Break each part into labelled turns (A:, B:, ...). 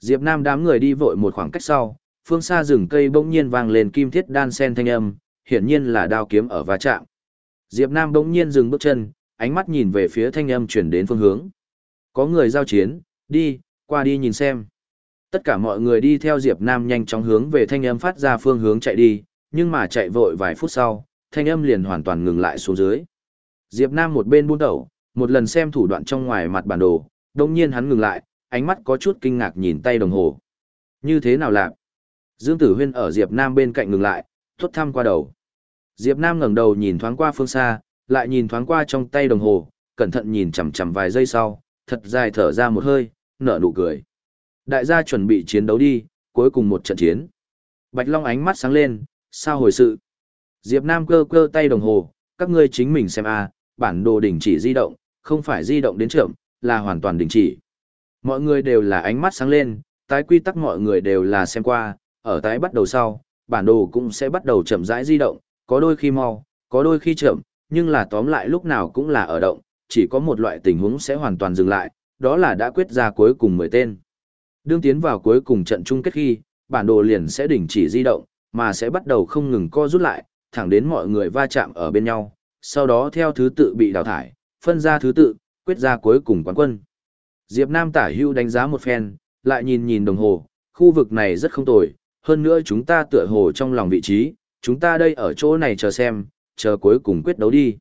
A: Diệp Nam đám người đi vội một khoảng cách sau, phương xa rừng cây bỗng nhiên vang lên kim thiết đan sen thanh âm, hiển nhiên là đao kiếm ở va chạm. Diệp Nam bỗng nhiên dừng bước chân, ánh mắt nhìn về phía thanh âm chuyển đến phương hướng. Có người giao chiến, đi, qua đi nhìn xem. Tất cả mọi người đi theo Diệp Nam nhanh chóng hướng về thanh âm phát ra phương hướng chạy đi, nhưng mà chạy vội vài phút sau, thanh âm liền hoàn toàn ngừng lại xuống dưới. Diệp Nam một bên buôn đầu, một lần xem thủ đoạn trong ngoài mặt bản đồ, đồng nhiên hắn ngừng lại, ánh mắt có chút kinh ngạc nhìn tay đồng hồ. Như thế nào lạc? Dương Tử Huyên ở Diệp Nam bên cạnh ngừng lại, thốt thăm qua đầu. Diệp Nam ngẩng đầu nhìn thoáng qua phương xa, lại nhìn thoáng qua trong tay đồng hồ, cẩn thận nhìn chằm chằm vài giây sau, thật dài thở ra một hơi, nở nụ cười. Đại gia chuẩn bị chiến đấu đi, cuối cùng một trận chiến. Bạch Long ánh mắt sáng lên, sao hồi sự? Diệp Nam cơ cơ tay đồng hồ, các ngươi chính mình xem a, bản đồ đình chỉ di động, không phải di động đến chậm, là hoàn toàn đình chỉ. Mọi người đều là ánh mắt sáng lên, tái quy tắc mọi người đều là xem qua, ở tái bắt đầu sau, bản đồ cũng sẽ bắt đầu chậm rãi di động, có đôi khi mau, có đôi khi chậm, nhưng là tóm lại lúc nào cũng là ở động, chỉ có một loại tình huống sẽ hoàn toàn dừng lại, đó là đã quyết ra cuối cùng 10 tên. Đương tiến vào cuối cùng trận chung kết khi, bản đồ liền sẽ đình chỉ di động, mà sẽ bắt đầu không ngừng co rút lại, thẳng đến mọi người va chạm ở bên nhau, sau đó theo thứ tự bị đào thải, phân ra thứ tự, quyết ra cuối cùng quán quân. Diệp Nam tả hưu đánh giá một phen, lại nhìn nhìn đồng hồ, khu vực này rất không tồi, hơn nữa chúng ta tựa hồ trong lòng vị trí, chúng ta đây ở chỗ này chờ xem, chờ cuối cùng quyết đấu đi.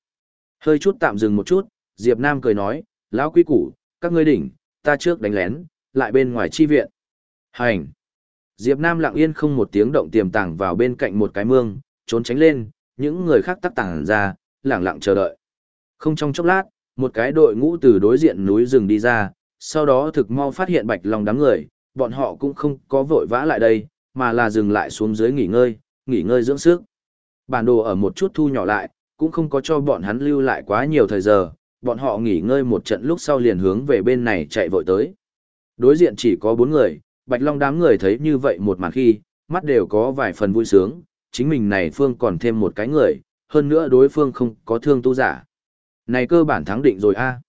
A: Hơi chút tạm dừng một chút, Diệp Nam cười nói, lão quý củ, các ngươi đỉnh, ta trước đánh lén, lại bên ngoài chi viện. Hành! Diệp Nam lặng yên không một tiếng động tiềm tàng vào bên cạnh một cái mương, trốn tránh lên, những người khác tắc tàng ra, lặng lặng chờ đợi. Không trong chốc lát, một cái đội ngũ từ đối diện núi rừng đi ra, sau đó thực mau phát hiện bạch long đám người, bọn họ cũng không có vội vã lại đây, mà là dừng lại xuống dưới nghỉ ngơi, nghỉ ngơi dưỡng sức. Bản đồ ở một chút thu nhỏ lại, cũng không có cho bọn hắn lưu lại quá nhiều thời giờ, bọn họ nghỉ ngơi một trận lúc sau liền hướng về bên này chạy vội tới. Đối diện chỉ có bốn người, Bạch Long đám người thấy như vậy một màn khi, mắt đều có vài phần vui sướng, chính mình này phương còn thêm một cái người, hơn nữa đối phương không có thương tu giả. Này cơ bản thắng định rồi a.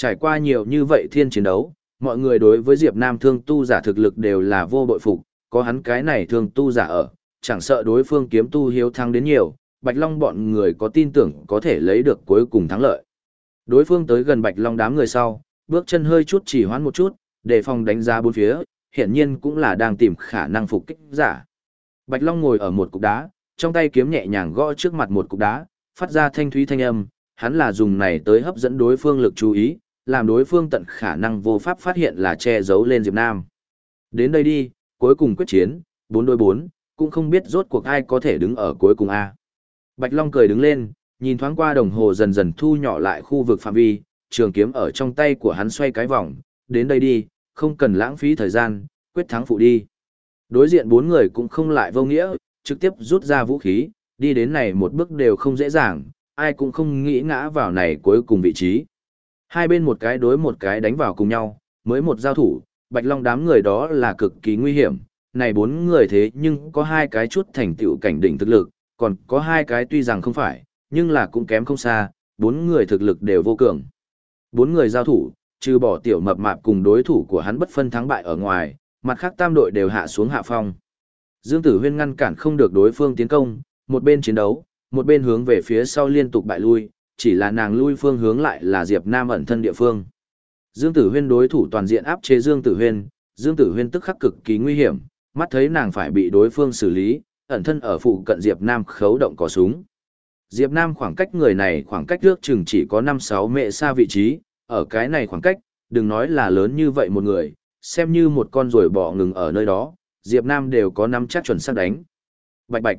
A: Trải qua nhiều như vậy thiên chiến đấu, mọi người đối với Diệp Nam thương tu giả thực lực đều là vô bội phục, có hắn cái này thương tu giả ở, chẳng sợ đối phương kiếm tu hiếu thắng đến nhiều, Bạch Long bọn người có tin tưởng có thể lấy được cuối cùng thắng lợi. Đối phương tới gần Bạch Long đám người sau, bước chân hơi chút chỉ hoãn một chút, để phòng đánh giá bốn phía, hiển nhiên cũng là đang tìm khả năng phục kích giả. Bạch Long ngồi ở một cục đá, trong tay kiếm nhẹ nhàng gõ trước mặt một cục đá, phát ra thanh thúy thanh âm, hắn là dùng này tới hấp dẫn đối phương lực chú ý, làm đối phương tận khả năng vô pháp phát hiện là che giấu lên Diệp Nam. Đến đây đi, cuối cùng quyết chiến, 4 đối 4, cũng không biết rốt cuộc ai có thể đứng ở cuối cùng A. Bạch Long cười đứng lên, nhìn thoáng qua đồng hồ dần dần thu nhỏ lại khu vực phạm vi, trường kiếm ở trong tay của hắn xoay cái vòng, đến đây đi, không cần lãng phí thời gian, quyết thắng phụ đi. Đối diện bốn người cũng không lại vô nghĩa, trực tiếp rút ra vũ khí, đi đến này một bước đều không dễ dàng, ai cũng không nghĩ ngã vào này cuối cùng vị trí. Hai bên một cái đối một cái đánh vào cùng nhau, mới một giao thủ, Bạch Long đám người đó là cực kỳ nguy hiểm, này bốn người thế nhưng có hai cái chút thành tựu cảnh đỉnh thực lực, còn có hai cái tuy rằng không phải, nhưng là cũng kém không xa, bốn người thực lực đều vô cường. Bốn người giao thủ, trừ bỏ tiểu mập mạp cùng đối thủ của hắn bất phân thắng bại ở ngoài, mặt khác tam đội đều hạ xuống hạ phong. Dương Tử Huyên ngăn cản không được đối phương tiến công, một bên chiến đấu, một bên hướng về phía sau liên tục bại lui, chỉ là nàng lui phương hướng lại là Diệp Nam ẩn thân địa phương. Dương Tử Huyên đối thủ toàn diện áp chế Dương Tử Huyên, Dương Tử Huyên tức khắc cực kỳ nguy hiểm, mắt thấy nàng phải bị đối phương xử lý, ẩn thân ở phụ cận Diệp Nam khấu động cò súng. Diệp Nam khoảng cách người này khoảng cách trước chừng chỉ có 5-6 mệ xa vị trí, ở cái này khoảng cách, đừng nói là lớn như vậy một người, xem như một con rồi bỏ ngừng ở nơi đó, Diệp Nam đều có năm chắc chuẩn xác đánh. Bạch bạch.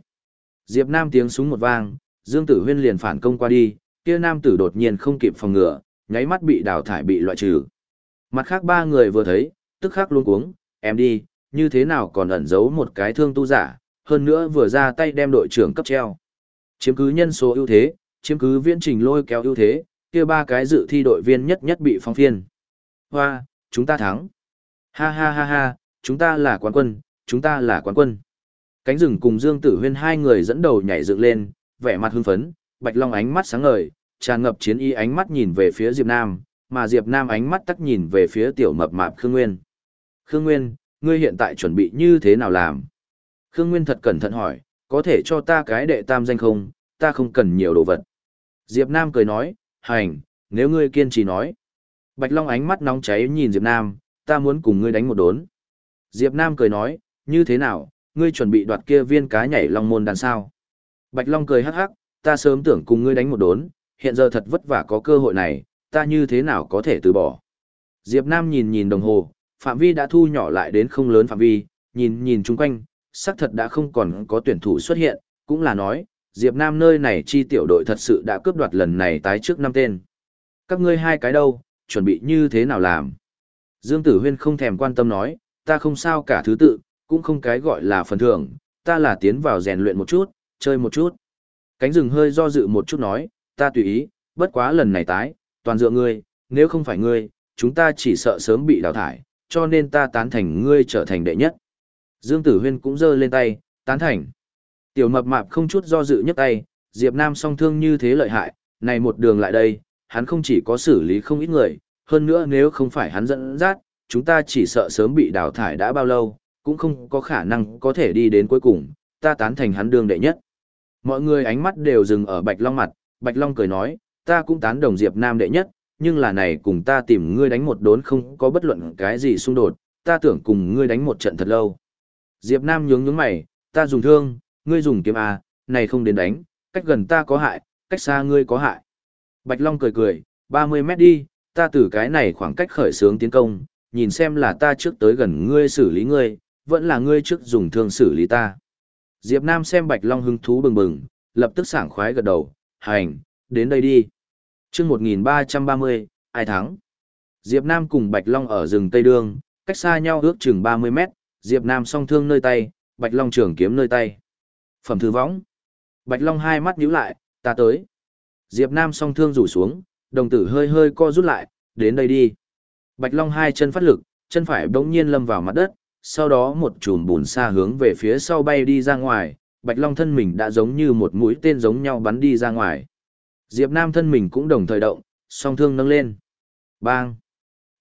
A: Diệp Nam tiếng súng một vang, Dương Tử Huyên liền phản công qua đi, kia nam tử đột nhiên không kịp phòng ngừa, nháy mắt bị đào thải bị loại trừ. Mặt khác ba người vừa thấy, tức khắc luống cuống, em đi, như thế nào còn ẩn giấu một cái thương tu giả, hơn nữa vừa ra tay đem đội trưởng cấp treo. Chiếm cứ nhân số ưu thế, chiếm cứ viễn trình lôi kéo ưu thế, kia ba cái dự thi đội viên nhất nhất bị phong phiên. Hoa, chúng ta thắng. Ha ha ha ha, chúng ta là quán quân, chúng ta là quán quân. Cánh rừng cùng Dương Tử Huyên hai người dẫn đầu nhảy dựng lên, vẻ mặt hưng phấn, Bạch Long ánh mắt sáng ngời, tràn ngập chiến ý ánh mắt nhìn về phía Diệp Nam, mà Diệp Nam ánh mắt tắc nhìn về phía tiểu mập mạp Khương Nguyên. Khương Nguyên, ngươi hiện tại chuẩn bị như thế nào làm? Khương Nguyên thật cẩn thận hỏi, có thể cho ta cái đệ tam danh không, ta không cần nhiều đồ vật. Diệp Nam cười nói, hành, nếu ngươi kiên trì nói. Bạch Long ánh mắt nóng cháy nhìn Diệp Nam, ta muốn cùng ngươi đánh một đốn. Diệp Nam cười nói, như thế nào, ngươi chuẩn bị đoạt kia viên cá nhảy long môn đàn sao? Bạch Long cười hắc hắc, ta sớm tưởng cùng ngươi đánh một đốn, hiện giờ thật vất vả có cơ hội này, ta như thế nào có thể từ bỏ. Diệp Nam nhìn nhìn đồng hồ, phạm vi đã thu nhỏ lại đến không lớn phạm vi, nhìn nhìn chung quanh, xác thật đã không còn có tuyển thủ xuất hiện, cũng là nói, Diệp Nam nơi này chi tiểu đội thật sự đã cướp đoạt lần này tái trước năm tên. Các ngươi hai cái đâu, chuẩn bị như thế nào làm? Dương Tử Huyên không thèm quan tâm nói, ta không sao cả thứ tự, cũng không cái gọi là phần thưởng, ta là tiến vào rèn luyện một chút, chơi một chút. Cánh rừng hơi do dự một chút nói, ta tùy ý, bất quá lần này tái, toàn dựa ngươi, nếu không phải ngươi, chúng ta chỉ sợ sớm bị đào thải, cho nên ta tán thành ngươi trở thành đệ nhất. Dương Tử Huyên cũng giơ lên tay, tán thành. Tiểu mập mạp không chút do dự nhấc tay, Diệp Nam song thương như thế lợi hại, này một đường lại đây, hắn không chỉ có xử lý không ít người, hơn nữa nếu không phải hắn dẫn dắt, chúng ta chỉ sợ sớm bị đào thải đã bao lâu, cũng không có khả năng có thể đi đến cuối cùng, ta tán thành hắn đường đệ nhất. Mọi người ánh mắt đều dừng ở Bạch Long mặt, Bạch Long cười nói, ta cũng tán đồng Diệp Nam đệ nhất, nhưng là này cùng ta tìm ngươi đánh một đốn không có bất luận cái gì xung đột, ta tưởng cùng ngươi đánh một trận thật lâu. Diệp Nam nhướng nhướng mày, ta dùng thương, ngươi dùng kiếm à, này không đến đánh, cách gần ta có hại, cách xa ngươi có hại. Bạch Long cười cười, 30 mét đi, ta từ cái này khoảng cách khởi sướng tiến công, nhìn xem là ta trước tới gần ngươi xử lý ngươi, vẫn là ngươi trước dùng thương xử lý ta. Diệp Nam xem Bạch Long hứng thú bừng bừng, lập tức sảng khoái gật đầu, hành, đến đây đi. Trước 1330, ai thắng? Diệp Nam cùng Bạch Long ở rừng Tây Đương, cách xa nhau ước chừng 30 mét, Diệp Nam song thương nơi tay, Bạch Long trường kiếm nơi tay. Phẩm thư võng. Bạch Long hai mắt nhíu lại, ta tới. Diệp Nam song thương rủ xuống, đồng tử hơi hơi co rút lại, đến đây đi. Bạch Long hai chân phát lực, chân phải bỗng nhiên lâm vào mặt đất, sau đó một chùm bùn xa hướng về phía sau bay đi ra ngoài, Bạch Long thân mình đã giống như một mũi tên giống nhau bắn đi ra ngoài. Diệp Nam thân mình cũng đồng thời động, song thương nâng lên. Bang!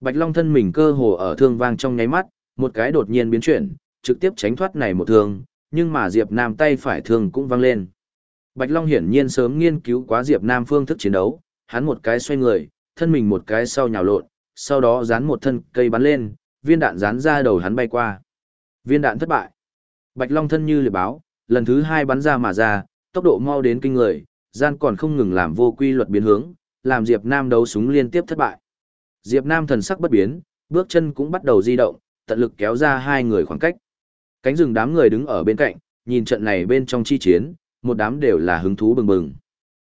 A: Bạch Long thân mình cơ hồ ở thương vang trong nháy mắt, một cái đột nhiên biến chuyển, trực tiếp tránh thoát này một thương, nhưng mà Diệp Nam tay phải thương cũng văng lên. Bạch Long hiển nhiên sớm nghiên cứu quá Diệp Nam phương thức chiến đấu, hắn một cái xoay người, thân mình một cái sau nhào lộn, sau đó dán một thân cây bắn lên, viên đạn dán ra đầu hắn bay qua. Viên đạn thất bại. Bạch Long thân như liệp báo, lần thứ hai bắn ra mà ra, tốc độ mau đến kinh người, gian còn không ngừng làm vô quy luật biến hướng, làm Diệp Nam đấu súng liên tiếp thất bại. Diệp Nam thần sắc bất biến, bước chân cũng bắt đầu di động, tận lực kéo ra hai người khoảng cách. Cánh rừng đám người đứng ở bên cạnh, nhìn trận này bên trong chi chiến, một đám đều là hứng thú bừng bừng.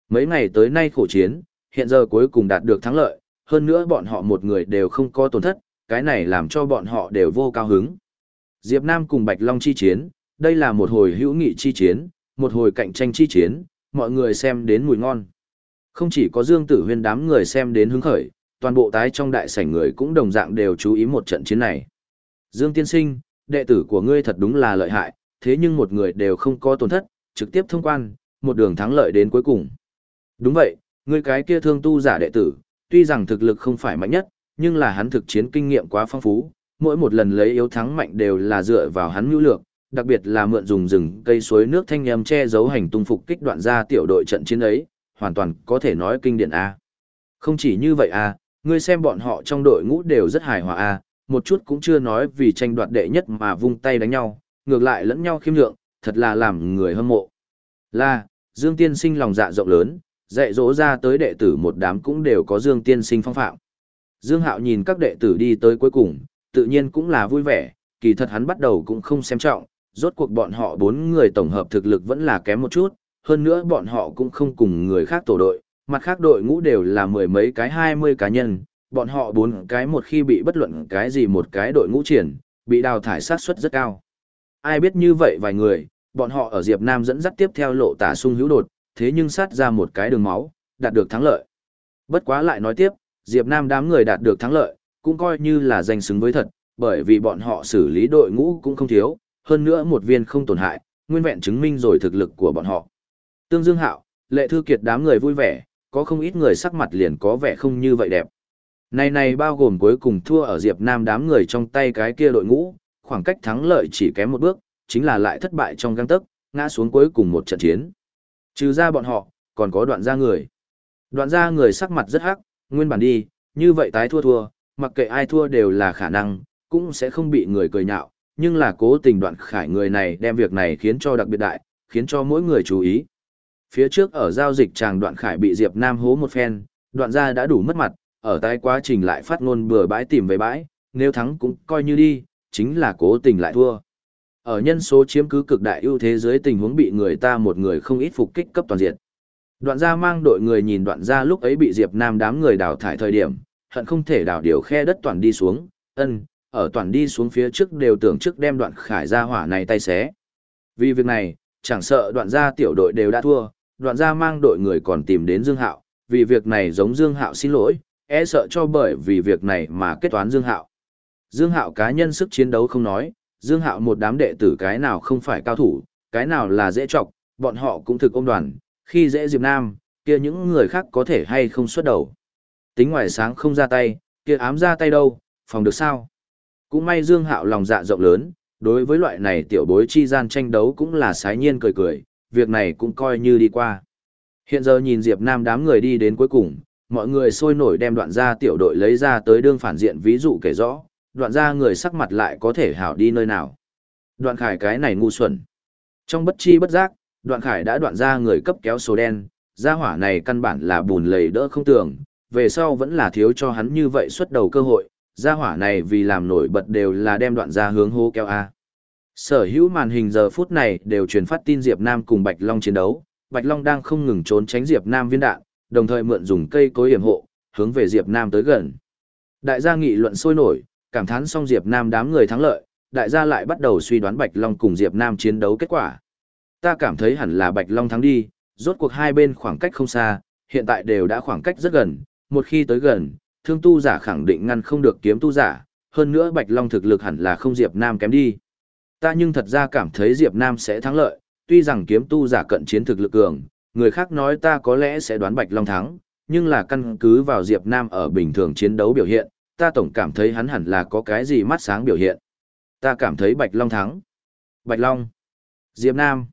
A: Mấy ngày tới nay khổ chiến, hiện giờ cuối cùng đạt được thắng lợi, hơn nữa bọn họ một người đều không có tổn thất, cái này làm cho bọn họ đều vô cao hứng. Diệp Nam cùng Bạch Long chi chiến, đây là một hồi hữu nghị chi chiến, một hồi cạnh tranh chi chiến, mọi người xem đến mùi ngon. Không chỉ có Dương Tử Huyên đám người xem đến hứng khởi, toàn bộ tái trong đại sảnh người cũng đồng dạng đều chú ý một trận chiến này. Dương Tiên Sinh, đệ tử của ngươi thật đúng là lợi hại, thế nhưng một người đều không có tổn thất, trực tiếp thông quan, một đường thắng lợi đến cuối cùng. Đúng vậy, ngươi cái kia thương tu giả đệ tử, tuy rằng thực lực không phải mạnh nhất, nhưng là hắn thực chiến kinh nghiệm quá phong phú, mỗi một lần lấy yếu thắng mạnh đều là dựa vào hắn nhu lược, đặc biệt là mượn dùng rừng cây suối nước thanh âm che giấu hành tung phục kích đoạn ra tiểu đội trận chiến ấy, hoàn toàn có thể nói kinh điển A. Không chỉ như vậy A, ngươi xem bọn họ trong đội ngũ đều rất hài hòa A, một chút cũng chưa nói vì tranh đoạt đệ nhất mà vung tay đánh nhau, ngược lại lẫn nhau khiêm lượng, thật là làm người hâm mộ. Là, Dương Tiên Sinh lòng dạ rộng lớn, dạy dỗ ra tới đệ tử một đám cũng đều có Dương Tiên Sinh phong phạm. Dương Hạo nhìn các đệ tử đi tới cuối cùng, tự nhiên cũng là vui vẻ, kỳ thật hắn bắt đầu cũng không xem trọng, rốt cuộc bọn họ bốn người tổng hợp thực lực vẫn là kém một chút, hơn nữa bọn họ cũng không cùng người khác tổ đội, mặt khác đội ngũ đều là mười mấy cái hai mươi cá nhân, bọn họ bốn cái một khi bị bất luận cái gì một cái đội ngũ triển, bị đào thải sát suất rất cao. Ai biết như vậy vài người, bọn họ ở Diệp Nam dẫn dắt tiếp theo lộ tả sung hữu đột, thế nhưng sát ra một cái đường máu, đạt được thắng lợi. Bất quá lại nói tiếp, Diệp Nam đám người đạt được thắng lợi, cũng coi như là danh xứng với thật, bởi vì bọn họ xử lý đội ngũ cũng không thiếu, hơn nữa một viên không tổn hại, nguyên vẹn chứng minh rồi thực lực của bọn họ. Tương Dương Hạo, Lệ Thư Kiệt đám người vui vẻ, có không ít người sắc mặt liền có vẻ không như vậy đẹp. Này này bao gồm cuối cùng thua ở Diệp Nam đám người trong tay cái kia đội ngũ, khoảng cách thắng lợi chỉ kém một bước, chính là lại thất bại trong găng tấc, ngã xuống cuối cùng một trận chiến. Trừ ra bọn họ, còn có đoạn gia người. Đoạn gia người sắc mặt rất hắc, nguyên bản đi, như vậy tái thua thua, mặc kệ ai thua đều là khả năng, cũng sẽ không bị người cười nhạo, nhưng là cố tình đoạn khải người này đem việc này khiến cho đặc biệt đại, khiến cho mỗi người chú ý. Phía trước ở giao dịch chàng đoạn khải bị Diệp Nam hố một phen, đoạn gia đã đủ mất mặt, ở tái quá trình lại phát ngôn bừa bãi tìm về bãi, nếu thắng cũng coi như đi, chính là cố tình lại thua. Ở nhân số chiếm cứ cực đại ưu thế dưới tình huống bị người ta một người không ít phục kích cấp toàn diện. Đoạn gia mang đội người nhìn đoạn gia lúc ấy bị Diệp Nam đám người đào thải thời điểm, hận không thể đào điều khe đất toàn đi xuống, ân, ở toàn đi xuống phía trước đều tưởng trước đem đoạn khải gia hỏa này tay xé. Vì việc này, chẳng sợ đoạn gia tiểu đội đều đã thua, đoạn gia mang đội người còn tìm đến Dương Hạo, vì việc này giống Dương Hạo xin lỗi, e sợ cho bởi vì việc này mà kết toán Dương Hạo. Dương Hạo cá nhân sức chiến đấu không nói, Dương Hạo một đám đệ tử cái nào không phải cao thủ, cái nào là dễ chọc, bọn họ cũng thực ôm đoàn, khi dễ Diệp Nam, kia những người khác có thể hay không xuất đầu. Tính ngoài sáng không ra tay, kia ám ra tay đâu, phòng được sao. Cũng may Dương Hạo lòng dạ rộng lớn, đối với loại này tiểu bối chi gian tranh đấu cũng là sái nhiên cười cười, việc này cũng coi như đi qua. Hiện giờ nhìn Diệp Nam đám người đi đến cuối cùng, mọi người sôi nổi đem đoạn gia tiểu đội lấy ra tới đương phản diện ví dụ kể rõ, đoạn gia người sắc mặt lại có thể hảo đi nơi nào. Đoạn khải cái này ngu xuẩn. Trong bất chi bất giác, đoạn khải đã đoạn ra người cấp kéo số đen, gia hỏa này căn bản là bùn lầy đỡ không tưởng, về sau vẫn là thiếu cho hắn như vậy xuất đầu cơ hội, gia hỏa này vì làm nổi bật đều là đem đoạn ra hướng hô kéo A. Sở hữu màn hình giờ phút này đều truyền phát tin Diệp Nam cùng Bạch Long chiến đấu, Bạch Long đang không ngừng trốn tránh Diệp Nam viên đạn, đồng thời mượn dùng cây cối hiểm hộ, hướng về Diệp Nam tới gần. Đại gia nghị luận sôi nổi, cảm thán xong Diệp Nam đám người thắng lợi, đại gia lại bắt đầu suy đoán Bạch Long cùng Diệp Nam chiến đấu kết quả. Ta cảm thấy hẳn là Bạch Long thắng đi, rốt cuộc hai bên khoảng cách không xa, hiện tại đều đã khoảng cách rất gần, một khi tới gần, thương tu giả khẳng định ngăn không được kiếm tu giả, hơn nữa Bạch Long thực lực hẳn là không Diệp Nam kém đi. Ta nhưng thật ra cảm thấy Diệp Nam sẽ thắng lợi, tuy rằng kiếm tu giả cận chiến thực lực cường, người khác nói ta có lẽ sẽ đoán Bạch Long thắng, nhưng là căn cứ vào Diệp Nam ở bình thường chiến đấu biểu hiện, ta tổng cảm thấy hắn hẳn là có cái gì mắt sáng biểu hiện. Ta cảm thấy Bạch Long thắng. Bạch Long. Diệp Nam.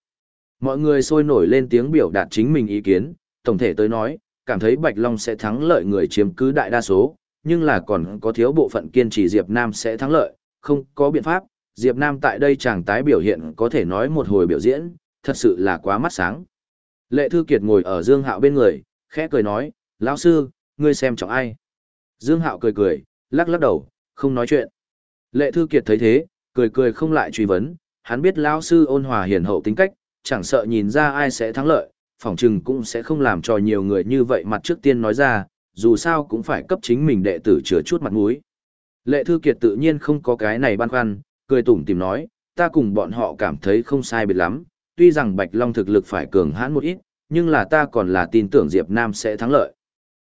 A: Mọi người sôi nổi lên tiếng biểu đạt chính mình ý kiến, tổng thể tới nói, cảm thấy Bạch Long sẽ thắng lợi người chiếm cứ đại đa số, nhưng là còn có thiếu bộ phận kiên trì Diệp Nam sẽ thắng lợi, không có biện pháp, Diệp Nam tại đây chàng tái biểu hiện có thể nói một hồi biểu diễn, thật sự là quá mắt sáng. Lệ Thư Kiệt ngồi ở Dương Hạo bên người, khẽ cười nói, lão sư, ngươi xem trọng ai. Dương Hạo cười cười, lắc lắc đầu, không nói chuyện. Lệ Thư Kiệt thấy thế, cười cười không lại truy vấn, hắn biết lão sư ôn hòa hiền hậu tính cách, chẳng sợ nhìn ra ai sẽ thắng lợi, phỏng chừng cũng sẽ không làm cho nhiều người như vậy mặt trước tiên nói ra, dù sao cũng phải cấp chính mình đệ tử chứa chút mặt mũi. Lệ Thư Kiệt tự nhiên không có cái này băn khoăn, cười tủm tìm nói, ta cùng bọn họ cảm thấy không sai biệt lắm, tuy rằng Bạch Long thực lực phải cường hãn một ít, nhưng là ta còn là tin tưởng Diệp Nam sẽ thắng lợi.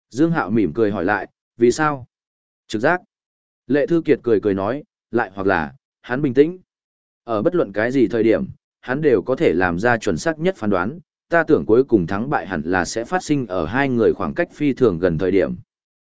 A: Dương Hạo mỉm cười hỏi lại, vì sao? Trực giác. Lệ Thư Kiệt cười cười nói, lại hoặc là, hắn bình tĩnh. Ở bất luận cái gì thời điểm, hắn đều có thể làm ra chuẩn xác nhất phán đoán, ta tưởng cuối cùng thắng bại hẳn là sẽ phát sinh ở hai người khoảng cách phi thường gần thời điểm.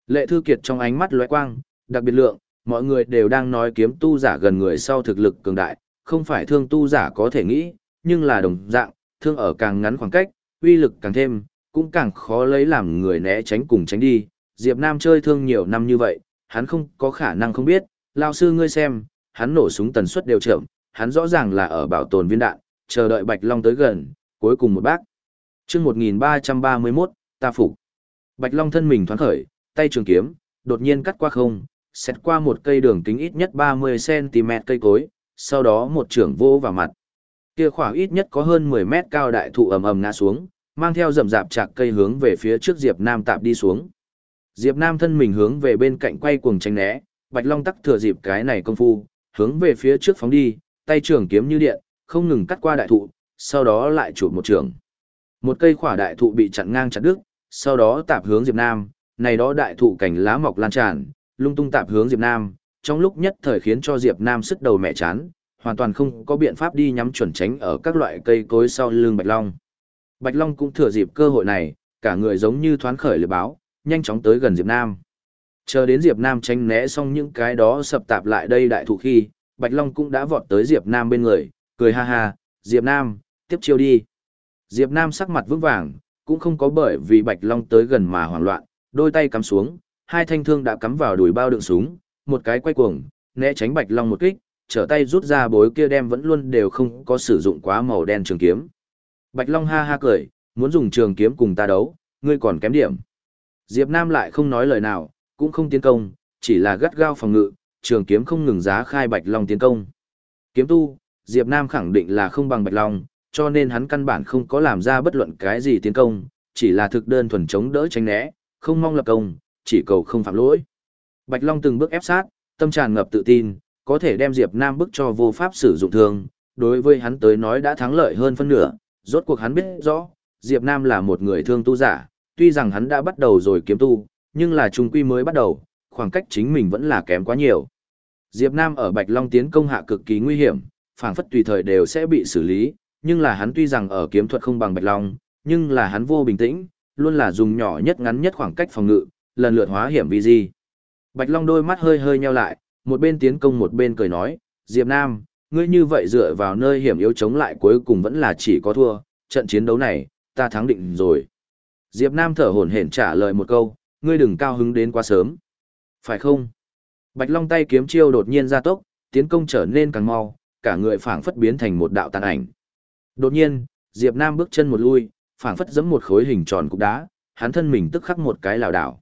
A: Lệ Thư Kiệt trong ánh mắt lóe quang, đặc biệt lượng, mọi người đều đang nói kiếm tu giả gần người sau thực lực cường đại, không phải thương tu giả có thể nghĩ, nhưng là đồng dạng, thương ở càng ngắn khoảng cách, uy lực càng thêm, cũng càng khó lấy làm người né tránh cùng tránh đi. Diệp Nam chơi thương nhiều năm như vậy, hắn không có khả năng không biết, lao sư ngươi xem, hắn nổ súng tần suất đều chậm, hắn rõ ràng là ở bảo tồn viên đạn, chờ đợi Bạch Long tới gần, cuối cùng một bác. Chương 1331, ta phục. Bạch Long thân mình thoáng khởi, tay trường kiếm, đột nhiên cắt qua không, xét qua một cây đường kính ít nhất 30cm cây cối, sau đó một trưởng vô vào mặt. Kia khoảng ít nhất có hơn 10 mét cao đại thụ ầm ầm ngã xuống, mang theo rậm rạp chạc cây hướng về phía trước Diệp Nam tạp đi xuống. Diệp Nam thân mình hướng về bên cạnh quay cuồng tránh né, Bạch Long tắc thừa dịp cái này công phu, hướng về phía trước phóng đi, tay trường kiếm như điện, không ngừng cắt qua đại thụ, sau đó lại chụp một trường. Một cây khỏa đại thụ bị chặn ngang chặt đứt, sau đó tạp hướng Diệp Nam, này đó đại thụ cảnh lá mọc lan tràn, lung tung tạp hướng Diệp Nam, trong lúc nhất thời khiến cho Diệp Nam sức đầu mẹ chán, hoàn toàn không có biện pháp đi nhắm chuẩn tránh ở các loại cây cối sau lưng Bạch Long. Bạch Long cũng thừa dịp cơ hội này, cả người giống như thoán khởi lửa báo, nhanh chóng tới gần Diệp Nam. Chờ đến Diệp Nam tránh né xong những cái đó sập tạp lại đây đại thụ khi, Bạch Long cũng đã vọt tới Diệp Nam bên người, cười ha ha, Diệp Nam, tiếp chiêu đi. Diệp Nam sắc mặt vững vàng, cũng không có bởi vì Bạch Long tới gần mà hoảng loạn, đôi tay cắm xuống, hai thanh thương đã cắm vào đùi bao đựng súng, một cái quay cuồng, né tránh Bạch Long một kích, trở tay rút ra bối kia đem vẫn luôn đều không có sử dụng quá màu đen trường kiếm. Bạch Long ha ha cười, muốn dùng trường kiếm cùng ta đấu, ngươi còn kém điểm. Diệp Nam lại không nói lời nào, cũng không tiến công, chỉ là gắt gao phòng ngự, trường kiếm không ngừng giá khai Bạch Long tiến công. Kiếm tu, Diệp Nam khẳng định là không bằng Bạch Long, cho nên hắn căn bản không có làm ra bất luận cái gì tiến công, chỉ là thực đơn thuần chống đỡ tránh né, không mong lập công, chỉ cầu không phạm lỗi. Bạch Long từng bước ép sát, tâm tràn ngập tự tin, có thể đem Diệp Nam bức cho vô pháp sử dụng thương, đối với hắn tới nói đã thắng lợi hơn phân nửa, rốt cuộc hắn biết rõ, Diệp Nam là một người thương tu giả, tuy rằng hắn đã bắt đầu rồi kiếm tu, nhưng là trung quy mới bắt đầu, khoảng cách chính mình vẫn là kém quá nhiều. Diệp Nam ở Bạch Long tiến công hạ cực kỳ nguy hiểm, phảng phất tùy thời đều sẽ bị xử lý, nhưng là hắn tuy rằng ở kiếm thuật không bằng Bạch Long, nhưng là hắn vô bình tĩnh, luôn là dùng nhỏ nhất ngắn nhất khoảng cách phòng ngự, lần lượt hóa hiểm vì gì. Bạch Long đôi mắt hơi hơi nheo lại, một bên tiến công một bên cười nói, Diệp Nam, ngươi như vậy dựa vào nơi hiểm yếu chống lại cuối cùng vẫn là chỉ có thua, trận chiến đấu này, ta thắng định rồi. Diệp Nam thở hổn hển trả lời một câu, ngươi đừng cao hứng đến quá sớm. Phải không? Bạch Long tay kiếm chiêu đột nhiên ra tốc, tiến công trở nên càng mau, cả người phảng phất biến thành một đạo tàn ảnh. Đột nhiên, Diệp Nam bước chân một lui, phảng phất giẫm một khối hình tròn cục đá, hắn thân mình tức khắc một cái lảo đảo.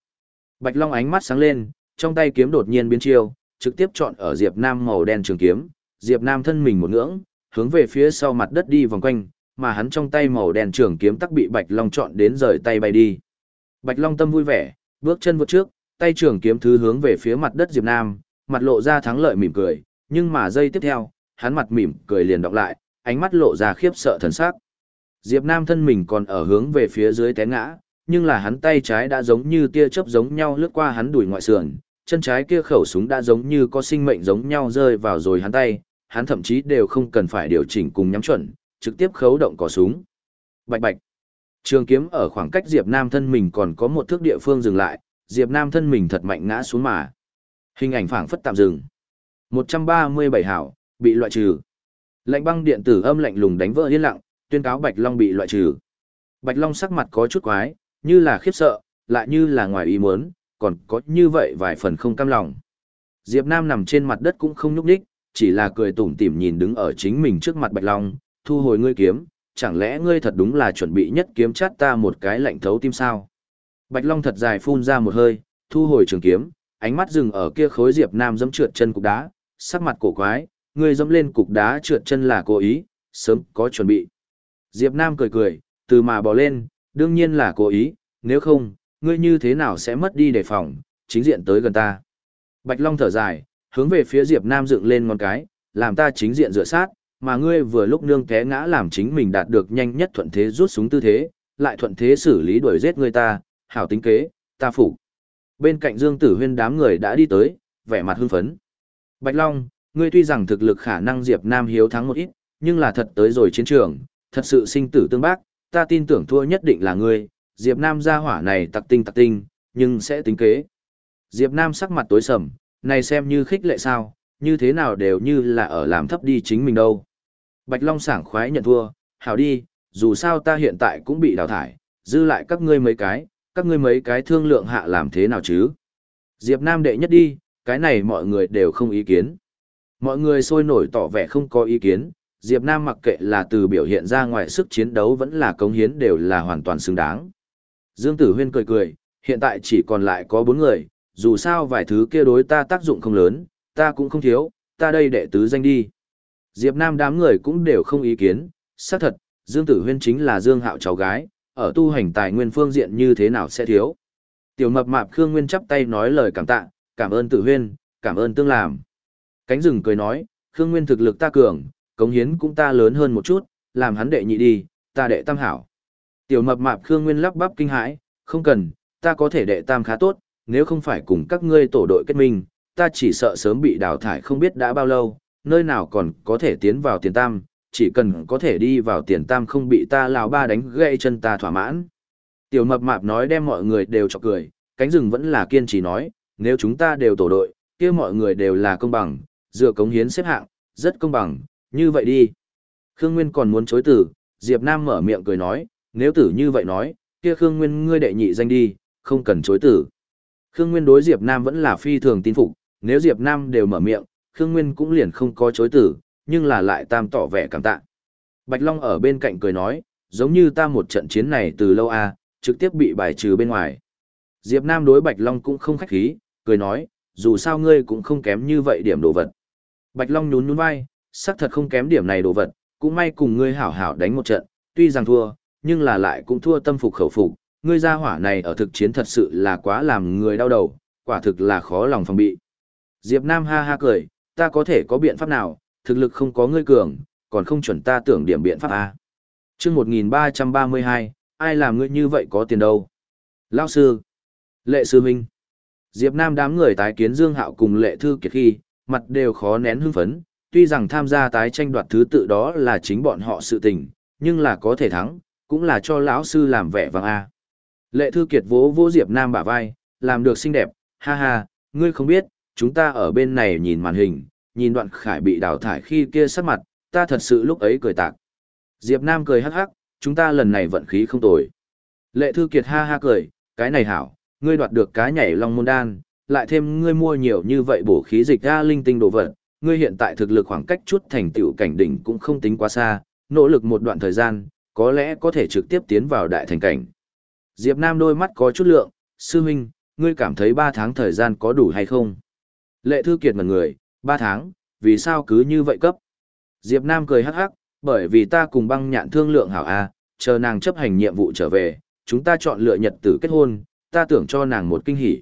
A: Bạch Long ánh mắt sáng lên, trong tay kiếm đột nhiên biến chiêu, trực tiếp chọn ở Diệp Nam màu đen trường kiếm, Diệp Nam thân mình một ngưỡng, hướng về phía sau mặt đất đi vòng quanh, mà hắn trong tay màu đen trường kiếm tắc bị Bạch Long chọn đến rời tay bay đi. Bạch Long tâm vui vẻ, bước chân vượt trước, tay trường kiếm thứ hướng về phía mặt đất Diệp Nam, mặt lộ ra thắng lợi mỉm cười, nhưng mà giây tiếp theo, hắn mặt mỉm cười liền đọc lại, ánh mắt lộ ra khiếp sợ thần sắc. Diệp Nam thân mình còn ở hướng về phía dưới té ngã, nhưng là hắn tay trái đã giống như tia chớp giống nhau lướt qua hắn đùi ngoại sườn, chân trái kia khẩu súng đã giống như có sinh mệnh giống nhau rơi vào rồi hắn tay, hắn thậm chí đều không cần phải điều chỉnh cùng nhắm chuẩn, trực tiếp khấu động cò súng. Bạch bạch. Trường kiếm ở khoảng cách Diệp Nam thân mình còn có một thước địa phương dừng lại, Diệp Nam thân mình thật mạnh ngã xuống mà. Hình ảnh phảng phất tạm dừng. 137 hảo, bị loại trừ. Lệnh băng điện tử âm lạnh lùng đánh vỡ yên lặng, tuyên cáo Bạch Long bị loại trừ. Bạch Long sắc mặt có chút quái, như là khiếp sợ, lại như là ngoài ý muốn, còn có như vậy vài phần không cam lòng. Diệp Nam nằm trên mặt đất cũng không nhúc nhích, chỉ là cười tủm tỉm nhìn đứng ở chính mình trước mặt Bạch Long, thu hồi ngươi kiếm, chẳng lẽ ngươi thật đúng là chuẩn bị nhất kiếm chát ta một cái lạnh thấu tim sao? Bạch Long thật dài phun ra một hơi, thu hồi trường kiếm, ánh mắt dừng ở kia khối Diệp Nam dẫm trượt chân cục đá, sắc mặt cổ quái, ngươi dẫm lên cục đá trượt chân là cố ý, sớm có chuẩn bị. Diệp Nam cười cười, từ mà bò lên, đương nhiên là cố ý, nếu không, ngươi như thế nào sẽ mất đi đề phòng, chính diện tới gần ta. Bạch Long thở dài, hướng về phía Diệp Nam dựng lên ngón cái, làm ta chính diện dựa sát, mà ngươi vừa lúc nương té ngã làm chính mình đạt được nhanh nhất thuận thế rút súng tư thế, lại thuận thế xử lý đuổi giết ngươi ta, hảo tính kế, ta phục. Bên cạnh Dương Tử Huyên đám người đã đi tới, vẻ mặt hưng phấn. Bạch Long, ngươi tuy rằng thực lực khả năng Diệp Nam hiếu thắng một ít, nhưng là thật tới rồi chiến trường, thật sự sinh tử tương bác, ta tin tưởng thua nhất định là ngươi, Diệp Nam gia hỏa này tặc tinh tặc tinh, nhưng sẽ tính kế. Diệp Nam sắc mặt tối sầm, này xem như khích lệ sao, như thế nào đều như là ở làm thấp đi chính mình đâu. Bạch Long sảng khoái nhận thua, hảo đi, dù sao ta hiện tại cũng bị đào thải, dư lại các ngươi mấy cái, các ngươi mấy cái thương lượng hạ làm thế nào chứ. Diệp Nam đệ nhất đi, cái này mọi người đều không ý kiến. Mọi người sôi nổi tỏ vẻ không có ý kiến, Diệp Nam mặc kệ là từ biểu hiện ra ngoài sức chiến đấu vẫn là cống hiến đều là hoàn toàn xứng đáng. Dương Tử Huyên cười cười, hiện tại chỉ còn lại có bốn người, dù sao vài thứ kia đối ta tác dụng không lớn, ta cũng không thiếu, ta đây đệ tứ danh đi. Diệp Nam đám người cũng đều không ý kiến, xác thật, Dương Tử Huyên chính là Dương Hạo cháu gái, ở tu hành tài nguyên phương diện như thế nào sẽ thiếu. Tiểu mập mạp Khương Nguyên chắp tay nói lời cảm tạ, cảm ơn Tử Huyên, cảm ơn tương làm. Cánh rừng cười nói, Khương Nguyên thực lực ta cường, cống hiến cũng ta lớn hơn một chút, làm hắn đệ nhị đi, ta đệ tam hảo. Tiểu mập mạp Khương Nguyên lắp bắp kinh hãi, không cần, ta có thể đệ tam khá tốt, nếu không phải cùng các ngươi tổ đội kết minh, ta chỉ sợ sớm bị đào thải không biết đã bao lâu, nơi nào còn có thể tiến vào tiền tam, chỉ cần có thể đi vào tiền tam không bị ta lào ba đánh gãy chân ta thỏa mãn. Tiểu mập mạp nói đem mọi người đều cho cười, cánh rừng vẫn là kiên trì nói, nếu chúng ta đều tổ đội, kia mọi người đều là công bằng, dựa cống hiến xếp hạng, rất công bằng, như vậy đi. Khương Nguyên còn muốn chối từ, Diệp Nam mở miệng cười nói, nếu tử như vậy nói, kia Khương Nguyên ngươi đệ nhị danh đi, không cần chối từ. Khương Nguyên đối Diệp Nam vẫn là phi thường tin phục, nếu Diệp Nam đều mở miệng, Khương Nguyên cũng liền không có chối từ, nhưng là lại tam tỏ vẻ cảm tạ. Bạch Long ở bên cạnh cười nói, giống như ta một trận chiến này từ lâu a, à, trực tiếp bị bài trừ bên ngoài. Diệp Nam đối Bạch Long cũng không khách khí, cười nói, dù sao ngươi cũng không kém như vậy điểm đồ vật. Bạch Long nhún nhún vai, xác thật không kém điểm này đồ vật, cũng may cùng ngươi hảo hảo đánh một trận, tuy rằng thua, nhưng là lại cũng thua tâm phục khẩu phục, ngươi gia hỏa này ở thực chiến thật sự là quá làm người đau đầu, quả thực là khó lòng phòng bị. Diệp Nam ha ha cười, ta có thể có biện pháp nào, thực lực không có ngươi cường, còn không chuẩn ta tưởng điểm biện pháp A. chương 1332, ai làm ngươi như vậy có tiền đâu? Lão sư, lệ sư huynh. Diệp Nam đám người tái kiến Dương Hạo cùng lệ thư kiệt khi, mặt đều khó nén hưng phấn, tuy rằng tham gia tái tranh đoạt thứ tự đó là chính bọn họ sự tình, nhưng là có thể thắng, cũng là cho lão sư làm vẻ vang a. Lệ Thư Kiệt vỗ vỗ Diệp Nam bả vai, làm được xinh đẹp, ha ha, ngươi không biết, chúng ta ở bên này nhìn màn hình, nhìn đoạn khải bị đào thải khi kia sắc mặt, ta thật sự lúc ấy cười tạc. Diệp Nam cười hắc hắc, chúng ta lần này vận khí không tồi. Lệ Thư Kiệt ha ha cười, cái này hảo, ngươi đoạt được cá nhảy long môn đan, lại thêm ngươi mua nhiều như vậy bổ khí dịch ra linh tinh đồ vật, ngươi hiện tại thực lực khoảng cách chút thành tựu cảnh đỉnh cũng không tính quá xa, nỗ lực một đoạn thời gian, có lẽ có thể trực tiếp tiến vào đại thành cảnh. Diệp Nam đôi mắt có chút lượng, sư huynh, ngươi cảm thấy 3 tháng thời gian có đủ hay không? Lệ Thư Kiệt ngẩn người, Ba tháng, vì sao cứ như vậy cấp? Diệp Nam cười hắc hắc, bởi vì ta cùng băng nhạn thương lượng hảo A, chờ nàng chấp hành nhiệm vụ trở về, chúng ta chọn lựa nhật tử kết hôn, ta tưởng cho nàng một kinh hỉ.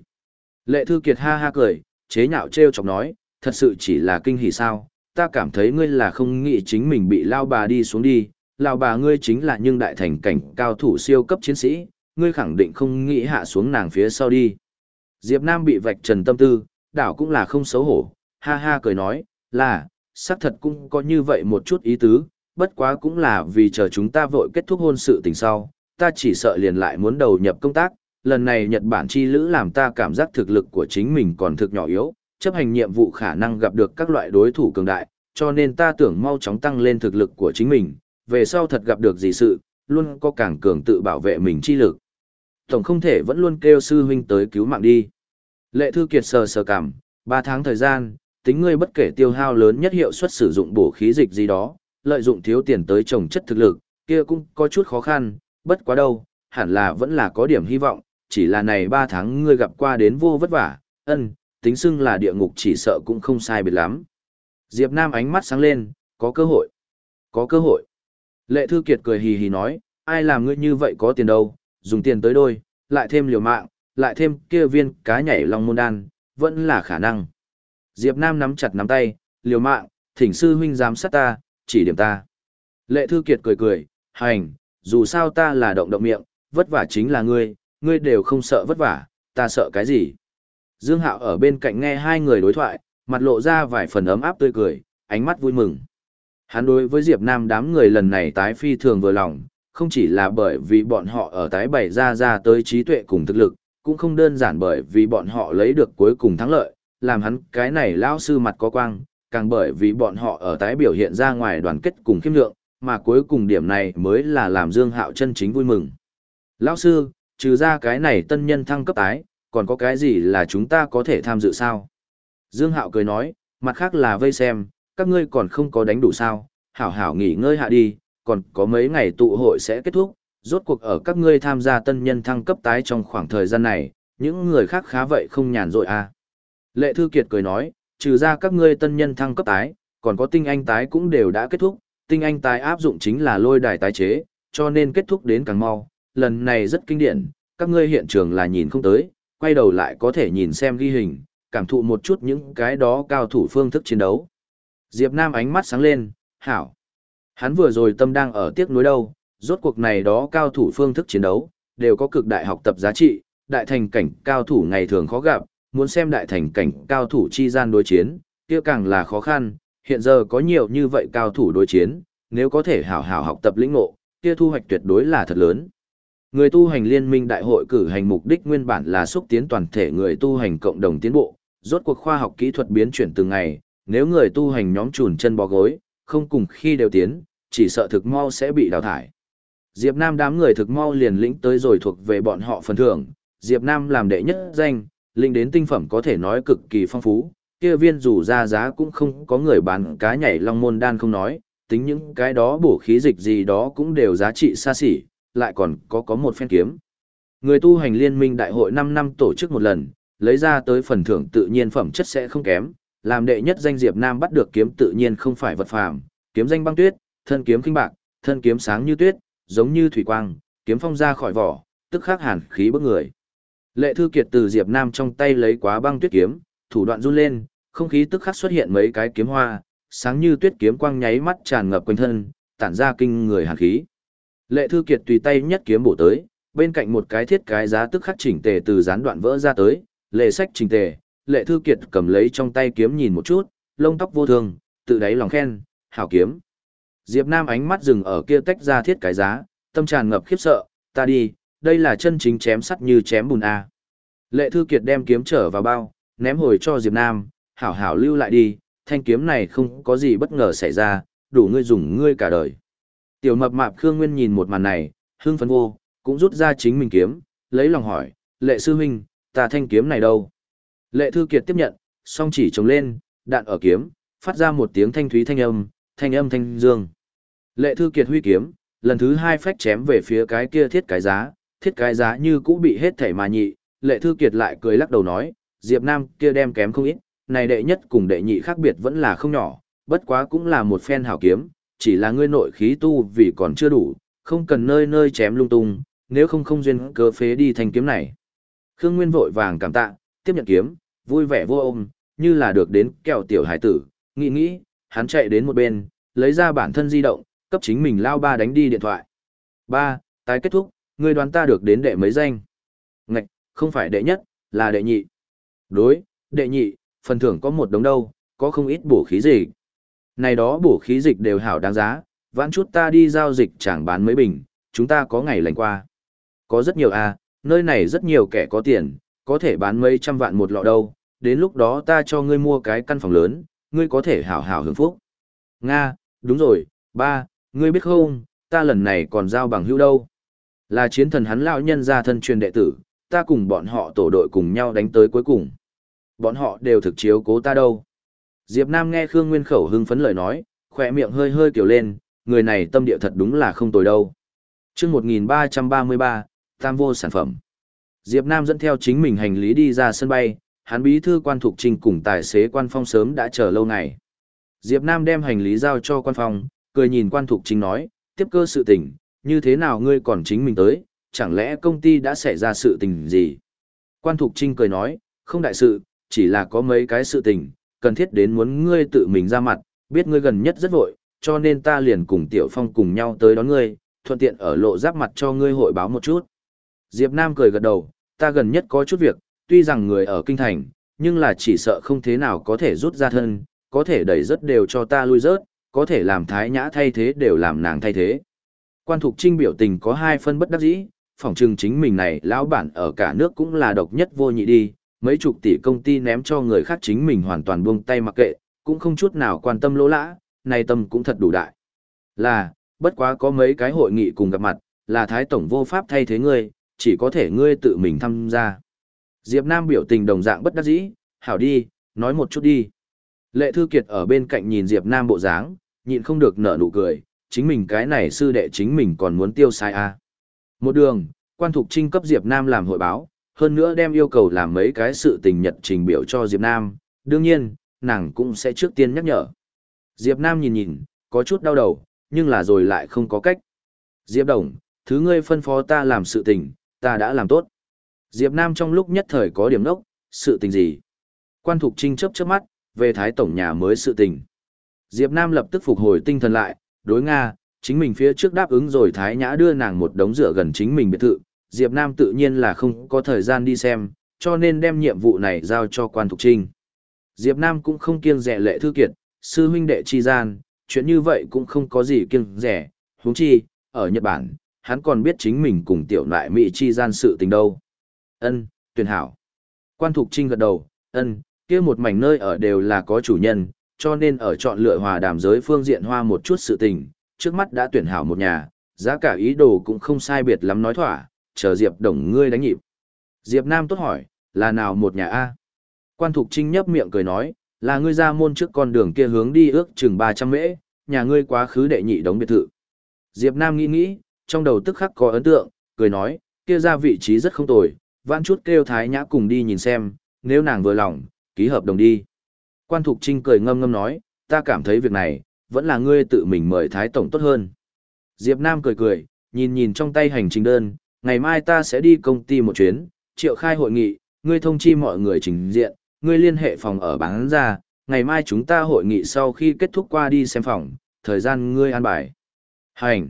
A: Lệ Thư Kiệt ha ha cười, chế nhạo treo chọc nói, thật sự chỉ là kinh hỉ sao, ta cảm thấy ngươi là không nghĩ chính mình bị lao bà đi xuống đi, lao bà ngươi chính là nhưng đại thành cảnh cao thủ siêu cấp chiến sĩ, ngươi khẳng định không nghĩ hạ xuống nàng phía sau đi. Diệp Nam bị vạch trần tâm tư, đảo cũng là không xấu hổ, ha ha cười nói, là, xác thật cũng có như vậy một chút ý tứ, bất quá cũng là vì chờ chúng ta vội kết thúc hôn sự tình sau, ta chỉ sợ liền lại muốn đầu nhập công tác, lần này Nhật Bản chi lữ làm ta cảm giác thực lực của chính mình còn thực nhỏ yếu, chấp hành nhiệm vụ khả năng gặp được các loại đối thủ cường đại, cho nên ta tưởng mau chóng tăng lên thực lực của chính mình, về sau thật gặp được gì sự, luôn có càng cường tự bảo vệ mình chi lực. Tổng không thể vẫn luôn kêu sư huynh tới cứu mạng đi. Lệ Thư Kiệt sờ sờ cảm, 3 tháng thời gian, tính ngươi bất kể tiêu hao lớn nhất hiệu suất sử dụng bổ khí dịch gì đó, lợi dụng thiếu tiền tới trồng chất thực lực, kia cũng có chút khó khăn, bất quá đâu, hẳn là vẫn là có điểm hy vọng, chỉ là này 3 tháng ngươi gặp qua đến vô vất vả, ân, tính xưng là địa ngục chỉ sợ cũng không sai biệt lắm. Diệp Nam ánh mắt sáng lên, có cơ hội. Có cơ hội. Lệ Thư Kiệt cười hì hì nói, ai làm ngươi như vậy có tiền đâu, dùng tiền tới đôi, lại thêm liều mạng, lại thêm kia viên cá nhảy long môn đan, vẫn là khả năng. Diệp Nam nắm chặt nắm tay, liều mạng, thỉnh sư huynh giám sát ta, chỉ điểm ta. Lệ Thư Kiệt cười cười, hành, dù sao ta là động động miệng, vất vả chính là ngươi, ngươi đều không sợ vất vả, ta sợ cái gì. Dương Hạo ở bên cạnh nghe hai người đối thoại, mặt lộ ra vài phần ấm áp tươi cười, ánh mắt vui mừng. Hắn đối với Diệp Nam đám người lần này tái phi thường vừa lòng, không chỉ là bởi vì bọn họ ở tái bảy ra ra tới trí tuệ cùng thực lực, cũng không đơn giản bởi vì bọn họ lấy được cuối cùng thắng lợi, làm hắn cái này lão sư mặt có quang, càng bởi vì bọn họ ở tái biểu hiện ra ngoài đoàn kết cùng khiêm lượng, mà cuối cùng điểm này mới là làm Dương Hạo chân chính vui mừng. Lão sư, trừ ra cái này tân nhân thăng cấp tái, còn có cái gì là chúng ta có thể tham dự sao? Dương Hạo cười nói, mặt khác là vây xem, các ngươi còn không có đánh đủ sao, hảo hảo nghỉ ngơi hạ đi, còn có mấy ngày tụ hội sẽ kết thúc, rốt cuộc ở các ngươi tham gia tân nhân thăng cấp tái trong khoảng thời gian này, những người khác khá vậy không nhàn rỗi à. Lệ Thư Kiệt cười nói, trừ ra các ngươi tân nhân thăng cấp tái, còn có tinh anh tái cũng đều đã kết thúc, tinh anh tái áp dụng chính là lôi đài tái chế, cho nên kết thúc đến càng mau, lần này rất kinh điển, các ngươi hiện trường là nhìn không tới, quay đầu lại có thể nhìn xem ghi hình, cảm thụ một chút những cái đó cao thủ phương thức chiến đấu. Diệp Nam ánh mắt sáng lên, hảo. Hắn vừa rồi tâm đang ở tiếc nuối đâu, rốt cuộc này đó cao thủ phương thức chiến đấu, đều có cực đại học tập giá trị, đại thành cảnh cao thủ ngày thường khó gặp, muốn xem đại thành cảnh cao thủ chi gian đối chiến, kia càng là khó khăn, hiện giờ có nhiều như vậy cao thủ đối chiến, nếu có thể hảo hảo học tập lĩnh ngộ, kia thu hoạch tuyệt đối là thật lớn. Người tu hành liên minh đại hội cử hành mục đích nguyên bản là xúc tiến toàn thể người tu hành cộng đồng tiến bộ, rốt cuộc khoa học kỹ thuật biến chuyển từng ngày, nếu người tu hành nhóm chùn chân bò gối, không cùng khi đều tiến, chỉ sợ thực mau sẽ bị đào thải. Diệp Nam đám người thực mau liền lĩnh tới rồi thuộc về bọn họ phần thưởng, Diệp Nam làm đệ nhất danh, linh đến tinh phẩm có thể nói cực kỳ phong phú, kia viên dù ra giá cũng không có người bán cá nhảy long môn đan không nói, tính những cái đó bổ khí dịch gì đó cũng đều giá trị xa xỉ, lại còn có có một phen kiếm. Người tu hành liên minh đại hội 5 năm tổ chức một lần, lấy ra tới phần thưởng tự nhiên phẩm chất sẽ không kém, làm đệ nhất danh Diệp Nam bắt được kiếm tự nhiên không phải vật phàm, kiếm danh băng tuyết, thân kiếm kinh bạc, thân kiếm sáng như tuyết, giống như thủy quang, kiếm phong ra khỏi vỏ, tức khắc hàn khí bức người. Lệ Thư Kiệt từ Diệp Nam trong tay lấy quá băng tuyết kiếm, thủ đoạn run lên, không khí tức khắc xuất hiện mấy cái kiếm hoa, sáng như tuyết kiếm quang nháy mắt tràn ngập quanh thân, tản ra kinh người hàn khí. Lệ Thư Kiệt tùy tay nhất kiếm bổ tới, bên cạnh một cái thiết cái giá tức khắc chỉnh tề từ gián đoạn vỡ ra tới, lệ sách chỉnh tề, Lệ Thư Kiệt cầm lấy trong tay kiếm nhìn một chút, lông tóc vô thường, tự đáy lòng khen, hảo kiếm. Diệp Nam ánh mắt dừng ở kia tách ra thiết cái giá, tâm tràn ngập khiếp sợ, ta đi, đây là chân chính chém sắt như chém bùn a. Lệ Thư Kiệt đem kiếm trở vào bao, ném hồi cho Diệp Nam, hảo hảo lưu lại đi, thanh kiếm này không có gì bất ngờ xảy ra, đủ ngươi dùng ngươi cả đời. Tiểu mập mạp Khương Nguyên nhìn một màn này, hưng phấn vô, cũng rút ra chính mình kiếm, lấy lòng hỏi, lệ sư huynh, ta thanh kiếm này đâu? Lệ Thư Kiệt tiếp nhận, song chỉ trồng lên, đạn ở kiếm, phát ra một tiếng thanh thúy thanh âm, thanh âm thanh dương. Lệ Thư Kiệt huy kiếm, lần thứ hai phách chém về phía cái kia thiết cái giá, thiết cái giá như cũ bị hết thảy mà nhị, Lệ Thư Kiệt lại cười lắc đầu nói, Diệp Nam kia đem kém không ít, này đệ nhất cùng đệ nhị khác biệt vẫn là không nhỏ, bất quá cũng là một phen hảo kiếm, chỉ là ngươi nội khí tu vì còn chưa đủ, không cần nơi nơi chém lung tung, nếu không không duyên cơ phế đi thành kiếm này. Khương Nguyên vội vàng cảm tạ, tiếp nhận kiếm, vui vẻ vô ôm, như là được đến kẹo tiểu hải tử, nghĩ nghĩ, hắn chạy đến một bên, lấy ra bản thân di động, cấp chính mình lao ba đánh đi điện thoại. Ba, tái kết thúc, ngươi đoán ta được đến đệ mấy danh? Ngạch, không phải đệ nhất, là đệ nhị. Đối, đệ nhị, phần thưởng có một đống đâu, có không ít bổ khí dịch. Này đó bổ khí dịch đều hảo đáng giá, vãn chút ta đi giao dịch chẳng bán mấy bình, chúng ta có ngày lành qua. Có rất nhiều à, nơi này rất nhiều kẻ có tiền, có thể bán mấy trăm vạn một lọ đâu, đến lúc đó ta cho ngươi mua cái căn phòng lớn, ngươi có thể hảo hảo hưởng phúc. Nga, đúng rồi, ba, ngươi biết không, ta lần này còn giao bằng hữu đâu. Là chiến thần hắn lão nhân gia thân truyền đệ tử, ta cùng bọn họ tổ đội cùng nhau đánh tới cuối cùng. Bọn họ đều thực chiếu cố ta đâu. Diệp Nam nghe Khương Nguyên Khẩu hưng phấn lời nói, khỏe miệng hơi hơi kiểu lên, người này tâm địa thật đúng là không tồi đâu. Trước 1333, tam vô sản phẩm. Diệp Nam dẫn theo chính mình hành lý đi ra sân bay, hắn bí thư quan thục trình cùng tài xế quan phong sớm đã chờ lâu ngày. Diệp Nam đem hành lý giao cho quan phong, cười nhìn quan thục trình nói, tiếp cơ sự tình, như thế nào ngươi còn chính mình tới, chẳng lẽ công ty đã xảy ra sự tình gì? Quan thục trinh cười nói, không đại sự, chỉ là có mấy cái sự tình, cần thiết đến muốn ngươi tự mình ra mặt, biết ngươi gần nhất rất vội, cho nên ta liền cùng Tiểu Phong cùng nhau tới đón ngươi, thuận tiện ở lộ giáp mặt cho ngươi hội báo một chút. Diệp Nam cười gật đầu, ta gần nhất có chút việc, tuy rằng người ở kinh thành, nhưng là chỉ sợ không thế nào có thể rút ra thân, có thể đẩy rất đều cho ta lui rớt, có thể làm thái nhã thay thế đều làm nàng thay thế. Quan Thục Trinh biểu tình có hai phân bất đắc dĩ, phỏng chừng chính mình này lão bản ở cả nước cũng là độc nhất vô nhị đi, mấy chục tỷ công ty ném cho người khác chính mình hoàn toàn buông tay mặc kệ, cũng không chút nào quan tâm lỗ lã, này tâm cũng thật đủ đại. Là, bất quá có mấy cái hội nghị cùng gặp mặt, là Thái Tổng vô pháp thay thế ngươi, chỉ có thể ngươi tự mình tham gia. Diệp Nam biểu tình đồng dạng bất đắc dĩ, hảo đi, nói một chút đi. Lệ Thư Kiệt ở bên cạnh nhìn Diệp Nam bộ dáng, nhịn không được nở nụ cười, chính mình cái này sư đệ chính mình còn muốn tiêu sai à. Một đường, quan thục trinh cấp Diệp Nam làm hội báo, hơn nữa đem yêu cầu làm mấy cái sự tình nhật trình biểu cho Diệp Nam, đương nhiên, nàng cũng sẽ trước tiên nhắc nhở. Diệp Nam nhìn nhìn, có chút đau đầu, nhưng là rồi lại không có cách. Diệp Đồng, thứ ngươi phân phó ta làm sự tình, ta đã làm tốt. Diệp Nam trong lúc nhất thời có điểm nốc, sự tình gì? Quan Thục Trinh chớp chớp mắt, về Thái Tổng nhà mới sự tình. Diệp Nam lập tức phục hồi tinh thần lại, đối Nga, chính mình phía trước đáp ứng rồi Thái Nhã đưa nàng một đống rửa gần chính mình biệt thự, Diệp Nam tự nhiên là không có thời gian đi xem, cho nên đem nhiệm vụ này giao cho quan thục trinh. Diệp Nam cũng không kiêng rẻ lệ thư kiệt, sư huynh đệ chi gian, chuyện như vậy cũng không có gì kiêng rẻ, huống chi, ở Nhật Bản, hắn còn biết chính mình cùng tiểu nại mỹ chi gian sự tình đâu. Ân, tuyển hảo. Quan thục trinh gật đầu, ân, kia một mảnh nơi ở đều là có chủ nhân, cho nên ở chọn lựa hòa đàm giới phương diện hoa một chút sự tình, trước mắt đã tuyển hảo một nhà, giá cả ý đồ cũng không sai biệt lắm nói thỏa, chờ Diệp Đồng ngươi đánh nhịp. Diệp Nam tốt hỏi, là nào một nhà A? Quan Thục Trinh nhấp miệng cười nói, là ngươi ra môn trước con đường kia hướng đi ước chừng 300 mễ, nhà ngươi quá khứ đệ nhị đống biệt thự. Diệp Nam nghĩ nghĩ, trong đầu tức khắc có ấn tượng, cười nói, kia ra vị trí rất không tồi, vãn chút kêu Thái Nhã cùng đi nhìn xem, nếu nàng vừa lòng, ký hợp đồng đi. Quan Thục Trinh cười ngâm ngâm nói, ta cảm thấy việc này, vẫn là ngươi tự mình mời Thái Tổng tốt hơn. Diệp Nam cười cười, nhìn nhìn trong tay hành trình đơn, ngày mai ta sẽ đi công ty một chuyến, triệu khai hội nghị, ngươi thông chi mọi người trình diện, ngươi liên hệ phòng ở bán ra, ngày mai chúng ta hội nghị sau khi kết thúc qua đi xem phòng, thời gian ngươi an bài. Hành.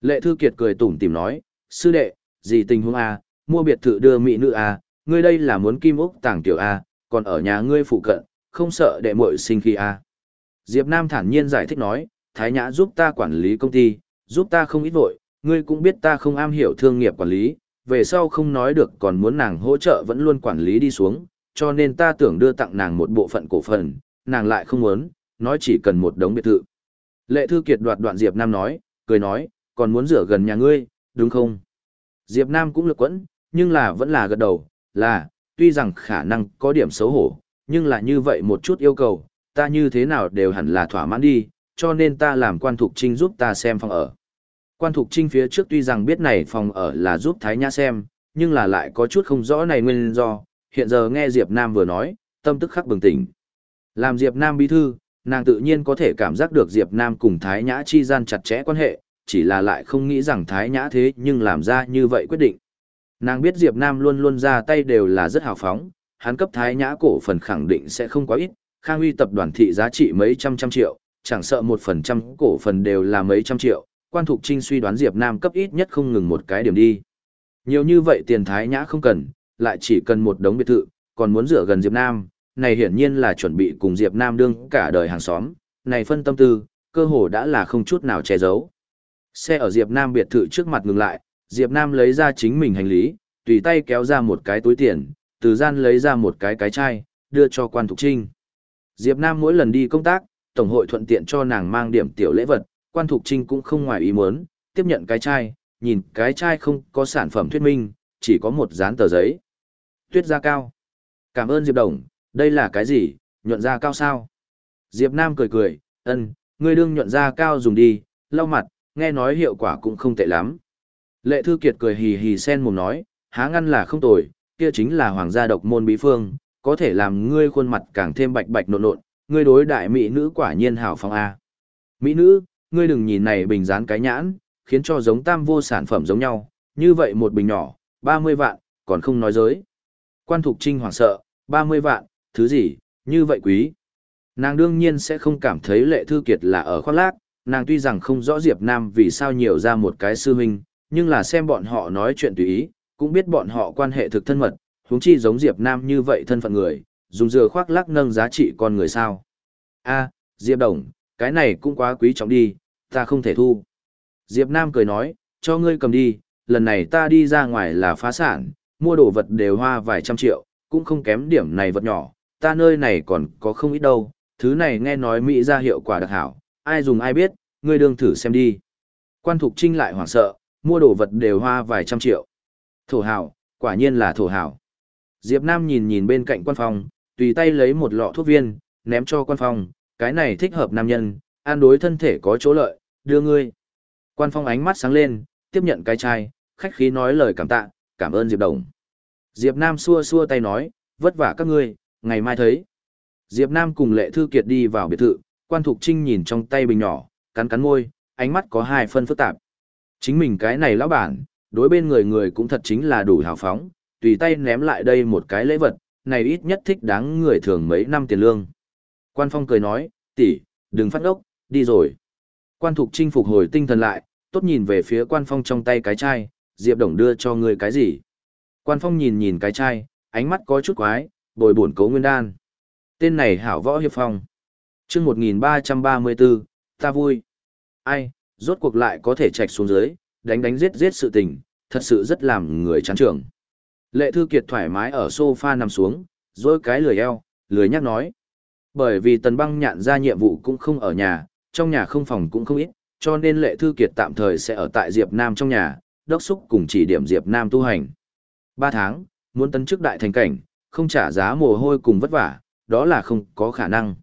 A: Lệ Thư Kiệt cười tủm tỉm nói, sư đệ, gì tình huống A, mua biệt thự đưa mỹ nữ A, ngươi đây là muốn kim ốc tàng tiểu A, còn ở nhà ngươi phụ cận, không sợ đệ muội sinh khi à? Diệp Nam thản nhiên giải thích nói, Thái Nhã giúp ta quản lý công ty, giúp ta không ít vội, ngươi cũng biết ta không am hiểu thương nghiệp quản lý, về sau không nói được còn muốn nàng hỗ trợ vẫn luôn quản lý đi xuống, cho nên ta tưởng đưa tặng nàng một bộ phận cổ phần, nàng lại không muốn, nói chỉ cần một đống biệt thự. Lệ Thư Kiệt đoạt đoạn Diệp Nam nói, cười nói, còn muốn rửa gần nhà ngươi, đúng không? Diệp Nam cũng lực quẫn, nhưng là vẫn là gật đầu, là, tuy rằng khả năng có điểm xấu hổ, nhưng là như vậy một chút yêu cầu, ta như thế nào đều hẳn là thỏa mãn đi, cho nên ta làm quan thục trinh giúp ta xem phòng ở. Quan thục trinh phía trước tuy rằng biết này phòng ở là giúp Thái Nhã xem, nhưng là lại có chút không rõ này nguyên do, hiện giờ nghe Diệp Nam vừa nói, tâm tức khắc bừng tỉnh. Làm Diệp Nam bí thư, nàng tự nhiên có thể cảm giác được Diệp Nam cùng Thái Nhã chi gian chặt chẽ quan hệ, chỉ là lại không nghĩ rằng Thái Nhã thế nhưng làm ra như vậy quyết định. Nàng biết Diệp Nam luôn luôn ra tay đều là rất hào phóng, hắn cấp Thái Nhã cổ phần khẳng định sẽ không quá ít, Khang Uy tập đoàn thị giá trị mấy trăm trăm triệu, chẳng sợ một phần trăm cổ phần đều là mấy trăm triệu, quan thục trinh suy đoán Diệp Nam cấp ít nhất không ngừng một cái điểm đi. Nhiều như vậy tiền Thái Nhã không cần, lại chỉ cần một đống biệt thự, còn muốn rửa gần Diệp Nam, này hiển nhiên là chuẩn bị cùng Diệp Nam đương cả đời hàng xóm, này phân tâm tư, cơ hồ đã là không chút nào che giấu. Xe ở Diệp Nam biệt thự trước mặt ngừng lại, Diệp Nam lấy ra chính mình hành lý, tùy tay kéo ra một cái túi tiền, từ gian lấy ra một cái cái chai, đưa cho quan thục trinh. Diệp Nam mỗi lần đi công tác, Tổng hội thuận tiện cho nàng mang điểm tiểu lễ vật, quan thục trinh cũng không ngoài ý muốn, tiếp nhận cái chai, nhìn cái chai không có sản phẩm thuyết minh, chỉ có một dán tờ giấy. Tuyết da cao. Cảm ơn Diệp Đồng, đây là cái gì, nhuận da cao sao? Diệp Nam cười cười, ân, ngươi đương nhuận da cao dùng đi, lau mặt, nghe nói hiệu quả cũng không tệ lắm. Lệ Thư Kiệt cười hì hì sen mồm nói, há ngăn là không tồi, kia chính là hoàng gia độc môn bí phương, có thể làm ngươi khuôn mặt càng thêm bạch bạch nộn nộn, ngươi đối đại mỹ nữ quả nhiên hảo phong a. Mỹ nữ, ngươi đừng nhìn này bình dán cái nhãn, khiến cho giống tam vô sản phẩm giống nhau, như vậy một bình nhỏ, 30 vạn, còn không nói dối. Quan Thục Trinh hoảng sợ, 30 vạn, thứ gì, như vậy quý. Nàng đương nhiên sẽ không cảm thấy lệ thư kiệt là ở khoác lác, nàng tuy rằng không rõ Diệp Nam vì sao nhiều ra một cái sư huynh, nhưng là xem bọn họ nói chuyện tùy ý, cũng biết bọn họ quan hệ thực thân mật, huống chi giống Diệp Nam như vậy thân phận người, dùng dừa khoác lác nâng giá trị con người sao. A, Diệp Đồng, cái này cũng quá quý trọng đi, ta không thể thu. Diệp Nam cười nói, cho ngươi cầm đi, lần này ta đi ra ngoài là phá sản, mua đồ vật đều hoa vài trăm triệu, cũng không kém điểm này vật nhỏ, ta nơi này còn có không ít đâu, thứ này nghe nói Mỹ ra hiệu quả đặc hảo, ai dùng ai biết, ngươi đương thử xem đi. Quan Thục Trinh lại hoảng sợ, mua đồ vật đều hoa vài trăm triệu. Thổ hảo, quả nhiên là thổ hảo. Diệp Nam nhìn nhìn bên cạnh quan phòng, tùy tay lấy một lọ thuốc viên, ném cho quan phòng, cái này thích hợp nam nhân, an đối thân thể có chỗ lợi, đưa ngươi. Quan phong ánh mắt sáng lên, tiếp nhận cái chai, khách khí nói lời cảm tạ, cảm ơn Diệp Đồng. Diệp Nam xua xua tay nói, vất vả các ngươi, ngày mai thấy. Diệp Nam cùng Lệ Thư Kiệt đi vào biệt thự, quan thục trinh nhìn trong tay bình nhỏ, cắn cắn môi, ánh mắt có hai phân phức tạp. Chính mình cái này lão bản, đối bên người người cũng thật chính là đủ hào phóng, tùy tay ném lại đây một cái lễ vật, này ít nhất thích đáng người thường mấy năm tiền lương. Quan Phong cười nói, tỷ, đừng phát ốc, đi rồi. Quan Thục Trinh phục hồi tinh thần lại, tốt nhìn về phía Quan Phong trong tay cái chai, Diệp Đồng đưa cho người cái gì. Quan Phong nhìn nhìn cái chai, ánh mắt có chút quái, bồi buồn cấu nguyên đan. Tên này hảo võ hiệp phong. Trước 1334, ta vui. Ai, rốt cuộc lại có thể chạy xuống dưới, đánh đánh giết giết sự tình, thật sự rất làm người chán trường. Lệ Thư Kiệt thoải mái ở sofa nằm xuống, rồi cái lười eo, lười nhắc nói. Bởi vì tần băng nhạn ra nhiệm vụ cũng không ở nhà, trong nhà không phòng cũng không ít, cho nên lệ thư kiệt tạm thời sẽ ở tại Diệp Nam trong nhà, đốc xúc cùng chỉ điểm Diệp Nam tu hành. Ba tháng, muốn tấn chức đại thành cảnh, không trả giá mồ hôi cùng vất vả, đó là không có khả năng.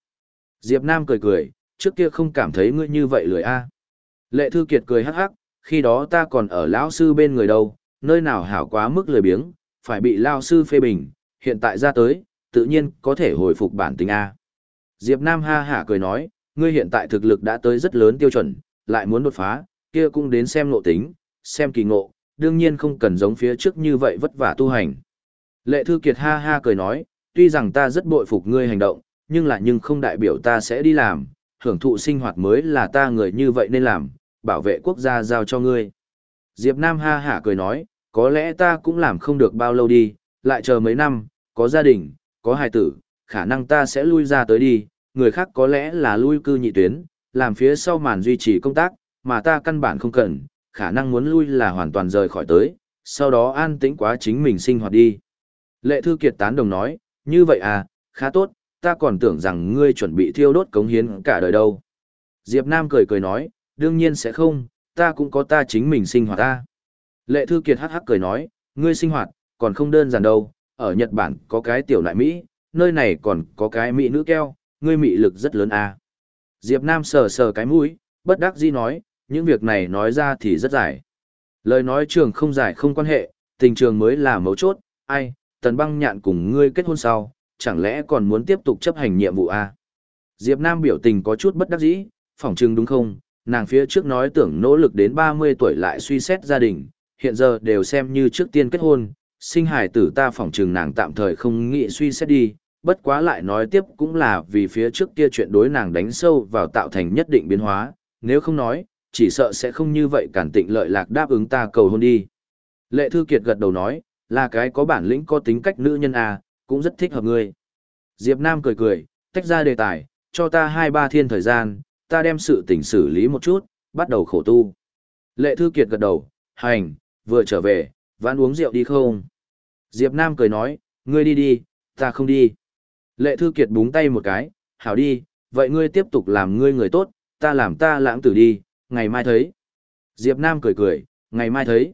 A: Diệp Nam cười cười, trước kia không cảm thấy ngươi như vậy lười a. Lệ Thư Kiệt cười hắc hắc, khi đó ta còn ở lão sư bên người đâu, nơi nào hảo quá mức lười biếng, phải bị lão sư phê bình, hiện tại ra tới, tự nhiên có thể hồi phục bản tính a. Diệp Nam ha hả cười nói, ngươi hiện tại thực lực đã tới rất lớn tiêu chuẩn, lại muốn đột phá, kia cũng đến xem ngộ tính, xem kỳ ngộ, đương nhiên không cần giống phía trước như vậy vất vả tu hành. Lệ Thư Kiệt ha ha cười nói, tuy rằng ta rất bội phục ngươi hành động, nhưng là nhưng không đại biểu ta sẽ đi làm, hưởng thụ sinh hoạt mới là ta người như vậy nên làm, bảo vệ quốc gia giao cho ngươi. Diệp Nam ha hả cười nói, có lẽ ta cũng làm không được bao lâu đi, lại chờ mấy năm, có gia đình, có hài tử, khả năng ta sẽ lui ra tới đi, người khác có lẽ là lui cư nhị tuyến, làm phía sau màn duy trì công tác, mà ta căn bản không cần, khả năng muốn lui là hoàn toàn rời khỏi tới, sau đó an tĩnh quá chính mình sinh hoạt đi. Lệ Thư Kiệt tán đồng nói, như vậy à, khá tốt, ta còn tưởng rằng ngươi chuẩn bị thiêu đốt cống hiến cả đời đâu. Diệp Nam cười cười nói, đương nhiên sẽ không, ta cũng có ta chính mình sinh hoạt ta. Lệ Thư Kiệt hắc hắc cười nói, ngươi sinh hoạt, còn không đơn giản đâu, ở Nhật Bản có cái tiểu lại Mỹ, nơi này còn có cái Mỹ nữ keo, ngươi Mỹ lực rất lớn à. Diệp Nam sờ sờ cái mũi, bất đắc dĩ nói, những việc này nói ra thì rất dài. Lời nói trường không dài không quan hệ, tình trường mới là mấu chốt, ai, tần băng nhạn cùng ngươi kết hôn sau, chẳng lẽ còn muốn tiếp tục chấp hành nhiệm vụ à? Diệp Nam biểu tình có chút bất đắc dĩ, phỏng chừng đúng không, nàng phía trước nói tưởng nỗ lực đến 30 tuổi lại suy xét gia đình, hiện giờ đều xem như trước tiên kết hôn, sinh hài tử ta phỏng chừng nàng tạm thời không nghĩ suy xét đi, bất quá lại nói tiếp cũng là vì phía trước kia chuyện đối nàng đánh sâu vào tạo thành nhất định biến hóa, nếu không nói, chỉ sợ sẽ không như vậy cản tịnh lợi lạc đáp ứng ta cầu hôn đi. Lệ Thư Kiệt gật đầu nói, là cái có bản lĩnh có tính cách nữ nhân à, cũng rất thích hợp ngươi. Diệp Nam cười cười, tách ra đề tài, cho ta hai ba thiên thời gian, ta đem sự tình xử lý một chút, bắt đầu khổ tu. Lệ Thư Kiệt gật đầu, hành, vừa trở về, vãn uống rượu đi không? Diệp Nam cười nói, ngươi đi đi, ta không đi. Lệ Thư Kiệt búng tay một cái, hảo đi, vậy ngươi tiếp tục làm ngươi người tốt, ta làm ta lãng tử đi, ngày mai thấy. Diệp Nam cười cười, ngày mai thấy.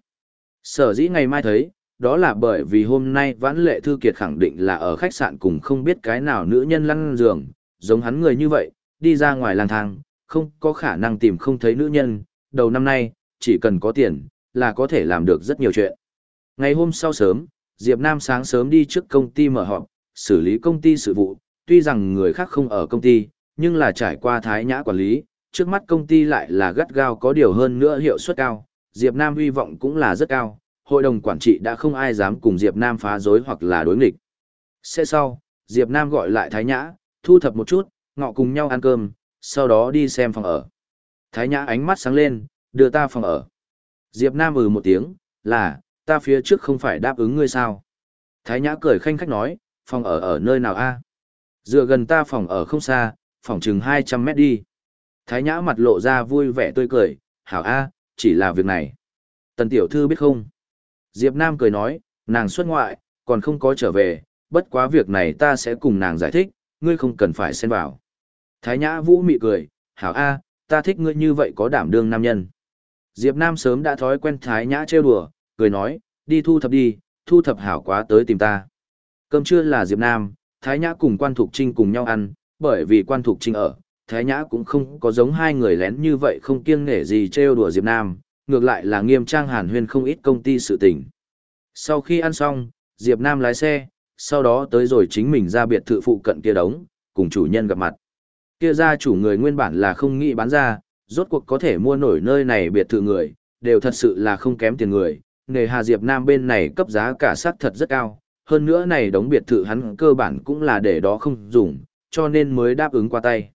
A: Sở dĩ ngày mai thấy, đó là bởi vì hôm nay vãn lệ thư kiệt khẳng định là ở khách sạn cùng không biết cái nào nữ nhân lăn giường, giống hắn người như vậy, đi ra ngoài lang thang, không có khả năng tìm không thấy nữ nhân, đầu năm nay, chỉ cần có tiền, là có thể làm được rất nhiều chuyện. Ngày hôm sau sớm, Diệp Nam sáng sớm đi trước công ty mở họp, xử lý công ty sự vụ, tuy rằng người khác không ở công ty, nhưng là trải qua thái nhã quản lý, trước mắt công ty lại là gắt gao có điều hơn nữa hiệu suất cao, Diệp Nam hy vọng cũng là rất cao, hội đồng quản trị đã không ai dám cùng Diệp Nam phá rối hoặc là đối nghịch. Sẽ sau, Diệp Nam gọi lại Thái Nhã, thu thập một chút, ngọ cùng nhau ăn cơm, sau đó đi xem phòng ở. Thái Nhã ánh mắt sáng lên, đưa ta phòng ở. Diệp Nam ừ một tiếng, là, ta phía trước không phải đáp ứng ngươi sao. Thái Nhã cười khanh khách nói, phòng ở ở nơi nào a? Dựa gần ta phòng ở không xa, phòng chừng 200 mét đi. Thái Nhã mặt lộ ra vui vẻ tươi cười, hảo a, chỉ là việc này. Tần tiểu thư biết không? Diệp Nam cười nói, nàng xuất ngoại, còn không có trở về, bất quá việc này ta sẽ cùng nàng giải thích, ngươi không cần phải xen vào. Thái Nhã Vũ mị cười, hảo a, ta thích ngươi như vậy có đảm đương nam nhân. Diệp Nam sớm đã thói quen Thái Nhã trêu đùa, cười nói, đi thu thập đi, thu thập hảo quá tới tìm ta. Cơm trưa là Diệp Nam, Thái Nhã cùng Quan Thục Trinh cùng nhau ăn, bởi vì Quan Thục Trinh ở, Thái Nhã cũng không có giống hai người lén như vậy không kiêng nể gì trêu đùa Diệp Nam, ngược lại là nghiêm trang hàn huyên không ít công ty sự tình. Sau khi ăn xong, Diệp Nam lái xe, sau đó tới rồi chính mình ra biệt thự phụ cận kia đống, cùng chủ nhân gặp mặt. Kia ra chủ người nguyên bản là không nghĩ bán ra, rốt cuộc có thể mua nổi nơi này biệt thự người, đều thật sự là không kém tiền người. Nghề Hà Diệp Nam bên này cấp giá cả sát thật rất cao, hơn nữa này đống biệt thự hắn cơ bản cũng là để đó không dùng, cho nên mới đáp ứng qua tay.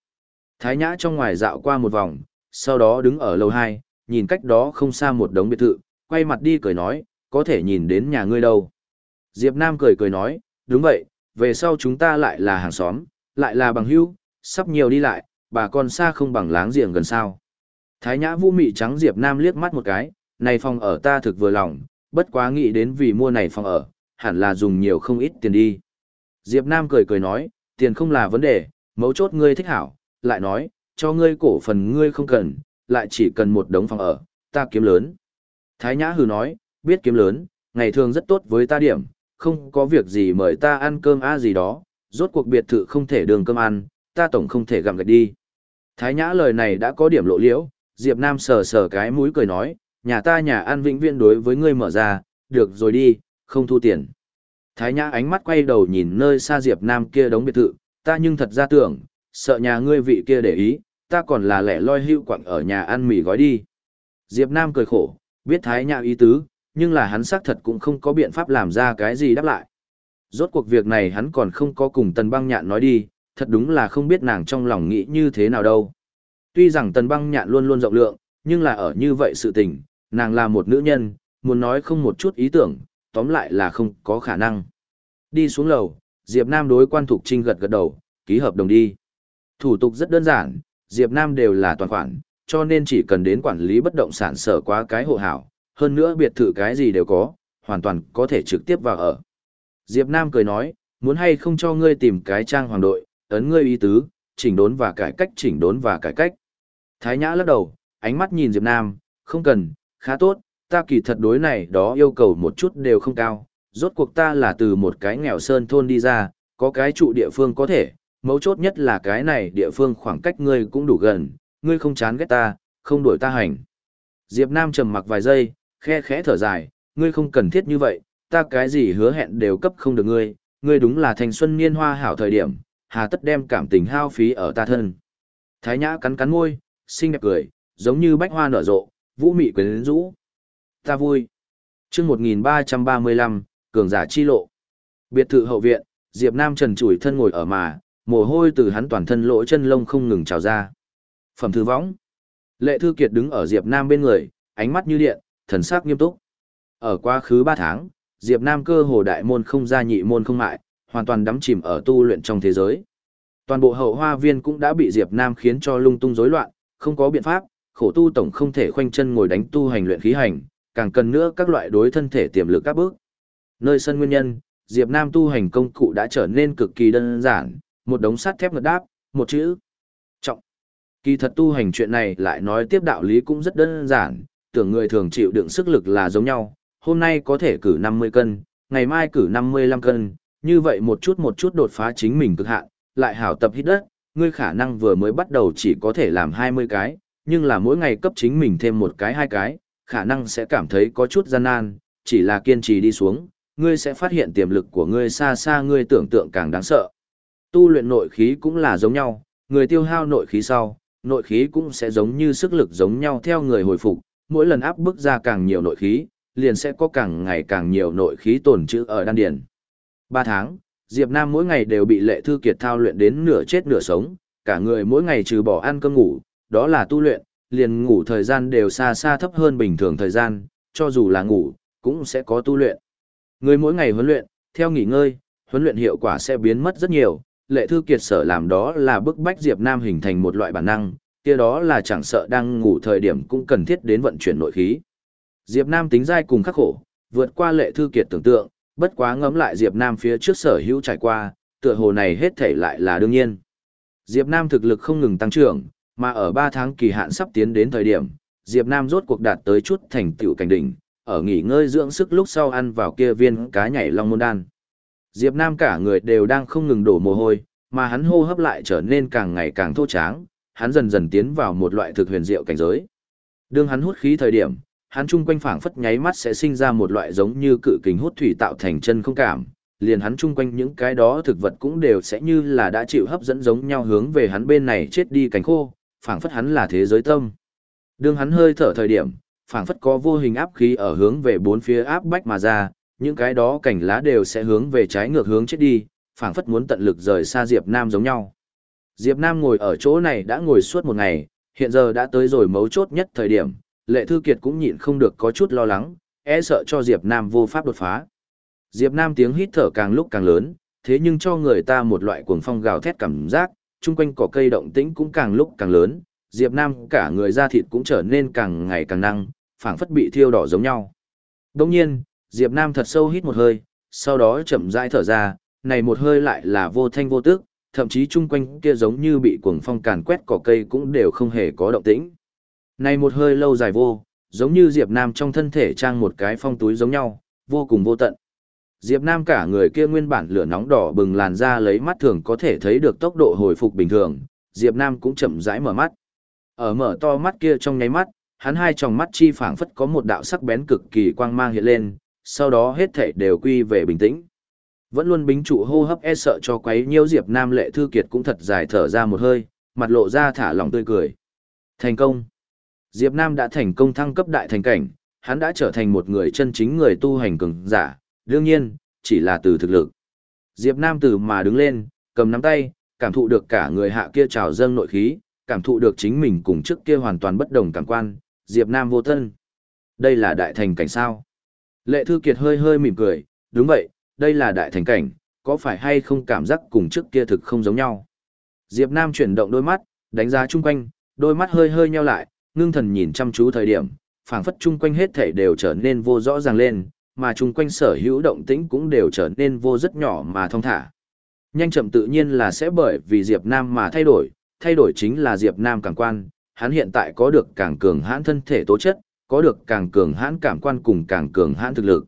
A: Thái Nhã trong ngoài dạo qua một vòng, sau đó đứng ở lầu 2, nhìn cách đó không xa một đống biệt thự, quay mặt đi cười nói, có thể nhìn đến nhà ngươi đâu. Diệp Nam cười cười nói, đúng vậy, về sau chúng ta lại là hàng xóm, lại là bằng hữu, sắp nhiều đi lại, bà con xa không bằng láng giềng gần sao. Thái Nhã Vũ mị trắng Diệp Nam liếc mắt một cái, này phòng ở ta thực vừa lòng, bất quá nghĩ đến vì mua này phòng ở, hẳn là dùng nhiều không ít tiền đi. Diệp Nam cười cười nói, tiền không là vấn đề, mấu chốt ngươi thích hảo, lại nói, cho ngươi cổ phần ngươi không cần, lại chỉ cần một đống phòng ở, ta kiếm lớn. Thái Nhã hừ nói, biết kiếm lớn, ngày thường rất tốt với ta điểm, không có việc gì mời ta ăn cơm a gì đó, rốt cuộc biệt thự không thể đường cơm ăn, ta tổng không thể gặm gạch đi. Thái Nhã lời này đã có điểm lộ liễu, Diệp Nam sờ sờ cái mũi cười nói, nhà ta nhà ăn vĩnh viên đối với ngươi mở ra, được rồi đi, không thu tiền. Thái Nhã ánh mắt quay đầu nhìn nơi xa Diệp Nam kia đống biệt thự, ta nhưng thật ra tưởng, sợ nhà ngươi vị kia để ý, ta còn là lẻ loi hưu quặng ở nhà ăn mì gói đi. Diệp Nam cười khổ, biết Thái Nhã ý tứ, nhưng là hắn xác thật cũng không có biện pháp làm ra cái gì đáp lại. Rốt cuộc việc này hắn còn không có cùng Tần Băng Nhạn nói đi, thật đúng là không biết nàng trong lòng nghĩ như thế nào đâu. Tuy rằng Tần Băng Nhạn luôn luôn rộng lượng, nhưng là ở như vậy sự tình, nàng là một nữ nhân, muốn nói không một chút ý tưởng, tóm lại là không có khả năng. Đi xuống lầu, Diệp Nam đối quan Thục Trinh gật gật đầu, ký hợp đồng đi. Thủ tục rất đơn giản, Diệp Nam đều là toàn khoản, cho nên chỉ cần đến quản lý bất động sản sở quá cái hộ hảo, hơn nữa biệt thự cái gì đều có, hoàn toàn có thể trực tiếp vào ở. Diệp Nam cười nói, muốn hay không cho ngươi tìm cái trang hoàng đội, ấn ngươi ý tứ, chỉnh đốn và cải cách chỉnh đốn và cải cách. Thái Nhã lắc đầu, ánh mắt nhìn Diệp Nam, không cần, khá tốt, ta kỳ thật đối này đó yêu cầu một chút đều không cao, rốt cuộc ta là từ một cái nghèo sơn thôn đi ra, có cái trụ địa phương có thể, mấu chốt nhất là cái này địa phương khoảng cách ngươi cũng đủ gần, ngươi không chán ghét ta, không đuổi ta hành. Diệp Nam trầm mặc vài giây, khe khẽ thở dài, ngươi không cần thiết như vậy, ta cái gì hứa hẹn đều cấp không được ngươi, ngươi đúng là thành xuân niên hoa hảo thời điểm, hà tất đem cảm tình hao phí ở ta thân. Thái Nhã cắn cắn môi, xinh đẹp cười, giống như bách hoa nở rộ, vũ mị quyến rũ. Ta vui. Chương 1335, cường giả chi lộ. Biệt thự hậu viện, Diệp Nam trần trụi thân ngồi ở mà, mồ hôi từ hắn toàn thân lỗ chân lông không ngừng trào ra. Phẩm thư võng. Lệ Thư Kiệt đứng ở Diệp Nam bên người, ánh mắt như điện, thần sắc nghiêm túc. Ở quá khứ 3 tháng, Diệp Nam cơ hồ đại môn không ra nhị môn không mại, hoàn toàn đắm chìm ở tu luyện trong thế giới. Toàn bộ hậu hoa viên cũng đã bị Diệp Nam khiến cho lung tung rối loạn, không có biện pháp, khổ tu tổng không thể khoanh chân ngồi đánh tu hành luyện khí hành, càng cần nữa các loại đối thân thể tiềm lực các bước. Nơi sân nguyên nhân, Diệp Nam tu hành công cụ đã trở nên cực kỳ đơn giản, một đống sắt thép ngật đáp, một chữ. Trọng. Kỳ thật tu hành chuyện này lại nói tiếp đạo lý cũng rất đơn giản, tưởng người thường chịu đựng sức lực là giống nhau, hôm nay có thể cử 50 cân, ngày mai cử 55 cân, như vậy một chút một chút đột phá chính mình cực hạn, lại hảo tập hít đất, ngươi khả năng vừa mới bắt đầu chỉ có thể làm 20 cái, nhưng là mỗi ngày cấp chính mình thêm một cái hai cái, khả năng sẽ cảm thấy có chút gian nan, chỉ là kiên trì đi xuống, ngươi sẽ phát hiện tiềm lực của ngươi xa xa ngươi tưởng tượng càng đáng sợ. Tu luyện nội khí cũng là giống nhau, người tiêu hao nội khí sau, nội khí cũng sẽ giống như sức lực giống nhau theo người hồi phục, mỗi lần áp bức ra càng nhiều nội khí, liền sẽ có càng ngày càng nhiều nội khí tồn trữ ở đan điền. Ba tháng, Diệp Nam mỗi ngày đều bị Lệ Thư Kiệt thao luyện đến nửa chết nửa sống, cả người mỗi ngày trừ bỏ ăn cơm ngủ, đó là tu luyện, liền ngủ thời gian đều xa xa thấp hơn bình thường thời gian, cho dù là ngủ, cũng sẽ có tu luyện. Người mỗi ngày huấn luyện, theo nghỉ ngơi, huấn luyện hiệu quả sẽ biến mất rất nhiều, Lệ Thư Kiệt sở làm đó là bức bách Diệp Nam hình thành một loại bản năng, kia đó là chẳng sợ đang ngủ thời điểm cũng cần thiết đến vận chuyển nội khí. Diệp Nam tính dai cùng khắc khổ, vượt qua lệ thư kiệt tưởng tượng, bất quá ngẫm lại Diệp Nam phía trước sở hữu trải qua, tựa hồ này hết thảy lại là đương nhiên. Diệp Nam thực lực không ngừng tăng trưởng, mà ở 3 tháng kỳ hạn sắp tiến đến thời điểm, Diệp Nam rốt cuộc đạt tới chút thành tựu cảnh đỉnh, ở nghỉ ngơi dưỡng sức lúc sau ăn vào kia viên cá nhảy long môn đan. Diệp Nam cả người đều đang không ngừng đổ mồ hôi, mà hắn hô hấp lại trở nên càng ngày càng thô tráng, hắn dần dần tiến vào một loại thực huyền diệu cảnh giới. Đương hắn hút khí thời điểm, hắn chung quanh phảng phất nháy mắt sẽ sinh ra một loại giống như cự kính hút thủy tạo thành chân không cảm, liền hắn chung quanh những cái đó thực vật cũng đều sẽ như là đã chịu hấp dẫn giống nhau hướng về hắn bên này chết đi cánh khô, phảng phất hắn là thế giới tâm. Đương hắn hơi thở thời điểm, phảng phất có vô hình áp khí ở hướng về bốn phía áp bách mà ra, những cái đó cảnh lá đều sẽ hướng về trái ngược hướng chết đi, phảng phất muốn tận lực rời xa Diệp Nam giống nhau. Diệp Nam ngồi ở chỗ này đã ngồi suốt một ngày, hiện giờ đã tới rồi mấu chốt nhất thời điểm, Lệ Thư Kiệt cũng nhịn không được có chút lo lắng, e sợ cho Diệp Nam vô pháp đột phá. Diệp Nam tiếng hít thở càng lúc càng lớn, thế nhưng cho người ta một loại cuồng phong gào thét cảm giác, chung quanh cỏ cây động tĩnh cũng càng lúc càng lớn, Diệp Nam cả người da thịt cũng trở nên càng ngày càng năng, phảng phất bị thiêu đỏ giống nhau. Đương nhiên, Diệp Nam thật sâu hít một hơi, sau đó chậm rãi thở ra, này một hơi lại là vô thanh vô tức, thậm chí chung quanh kia giống như bị cuồng phong càn quét cỏ cây cũng đều không hề có động tĩnh. Này một hơi lâu dài vô, giống như Diệp Nam trong thân thể trang một cái phong túi giống nhau, vô cùng vô tận. Diệp Nam cả người kia nguyên bản lửa nóng đỏ bừng làn ra lấy mắt thường có thể thấy được tốc độ hồi phục bình thường, Diệp Nam cũng chậm rãi mở mắt. Ở mở to mắt kia trong nháy mắt, hắn hai tròng mắt chi phảng phất có một đạo sắc bén cực kỳ quang mang hiện lên, sau đó hết thảy đều quy về bình tĩnh. Vẫn luôn bính trụ hô hấp e sợ cho quấy nhiễu Diệp Nam lệ thư kiệt cũng thật dài thở ra một hơi, mặt lộ ra thả lỏng tươi cười. Thành công. Diệp Nam đã thành công thăng cấp đại thành cảnh, hắn đã trở thành một người chân chính người tu hành cường giả, đương nhiên, chỉ là từ thực lực. Diệp Nam từ mà đứng lên, cầm nắm tay, cảm thụ được cả người hạ kia trào dâng nội khí, cảm thụ được chính mình cùng trước kia hoàn toàn bất đồng cảm quan, Diệp Nam vô thân. Đây là đại thành cảnh sao? Lệ Thư Kiệt hơi hơi mỉm cười, đúng vậy, đây là đại thành cảnh, có phải hay không cảm giác cùng trước kia thực không giống nhau? Diệp Nam chuyển động đôi mắt, đánh giá chung quanh, đôi mắt hơi hơi nheo lại, ngưng thần nhìn chăm chú thời điểm, phảng phất chung quanh hết thảy đều trở nên vô rõ ràng lên, mà chung quanh sở hữu động tĩnh cũng đều trở nên vô rất nhỏ mà thông thả. Nhanh chậm tự nhiên là sẽ bởi vì Diệp Nam mà thay đổi, thay đổi chính là Diệp Nam càng quan, hắn hiện tại có được càng cường hãn thân thể tố chất, có được càng cường hãn cảm quan cùng càng cường hãn thực lực.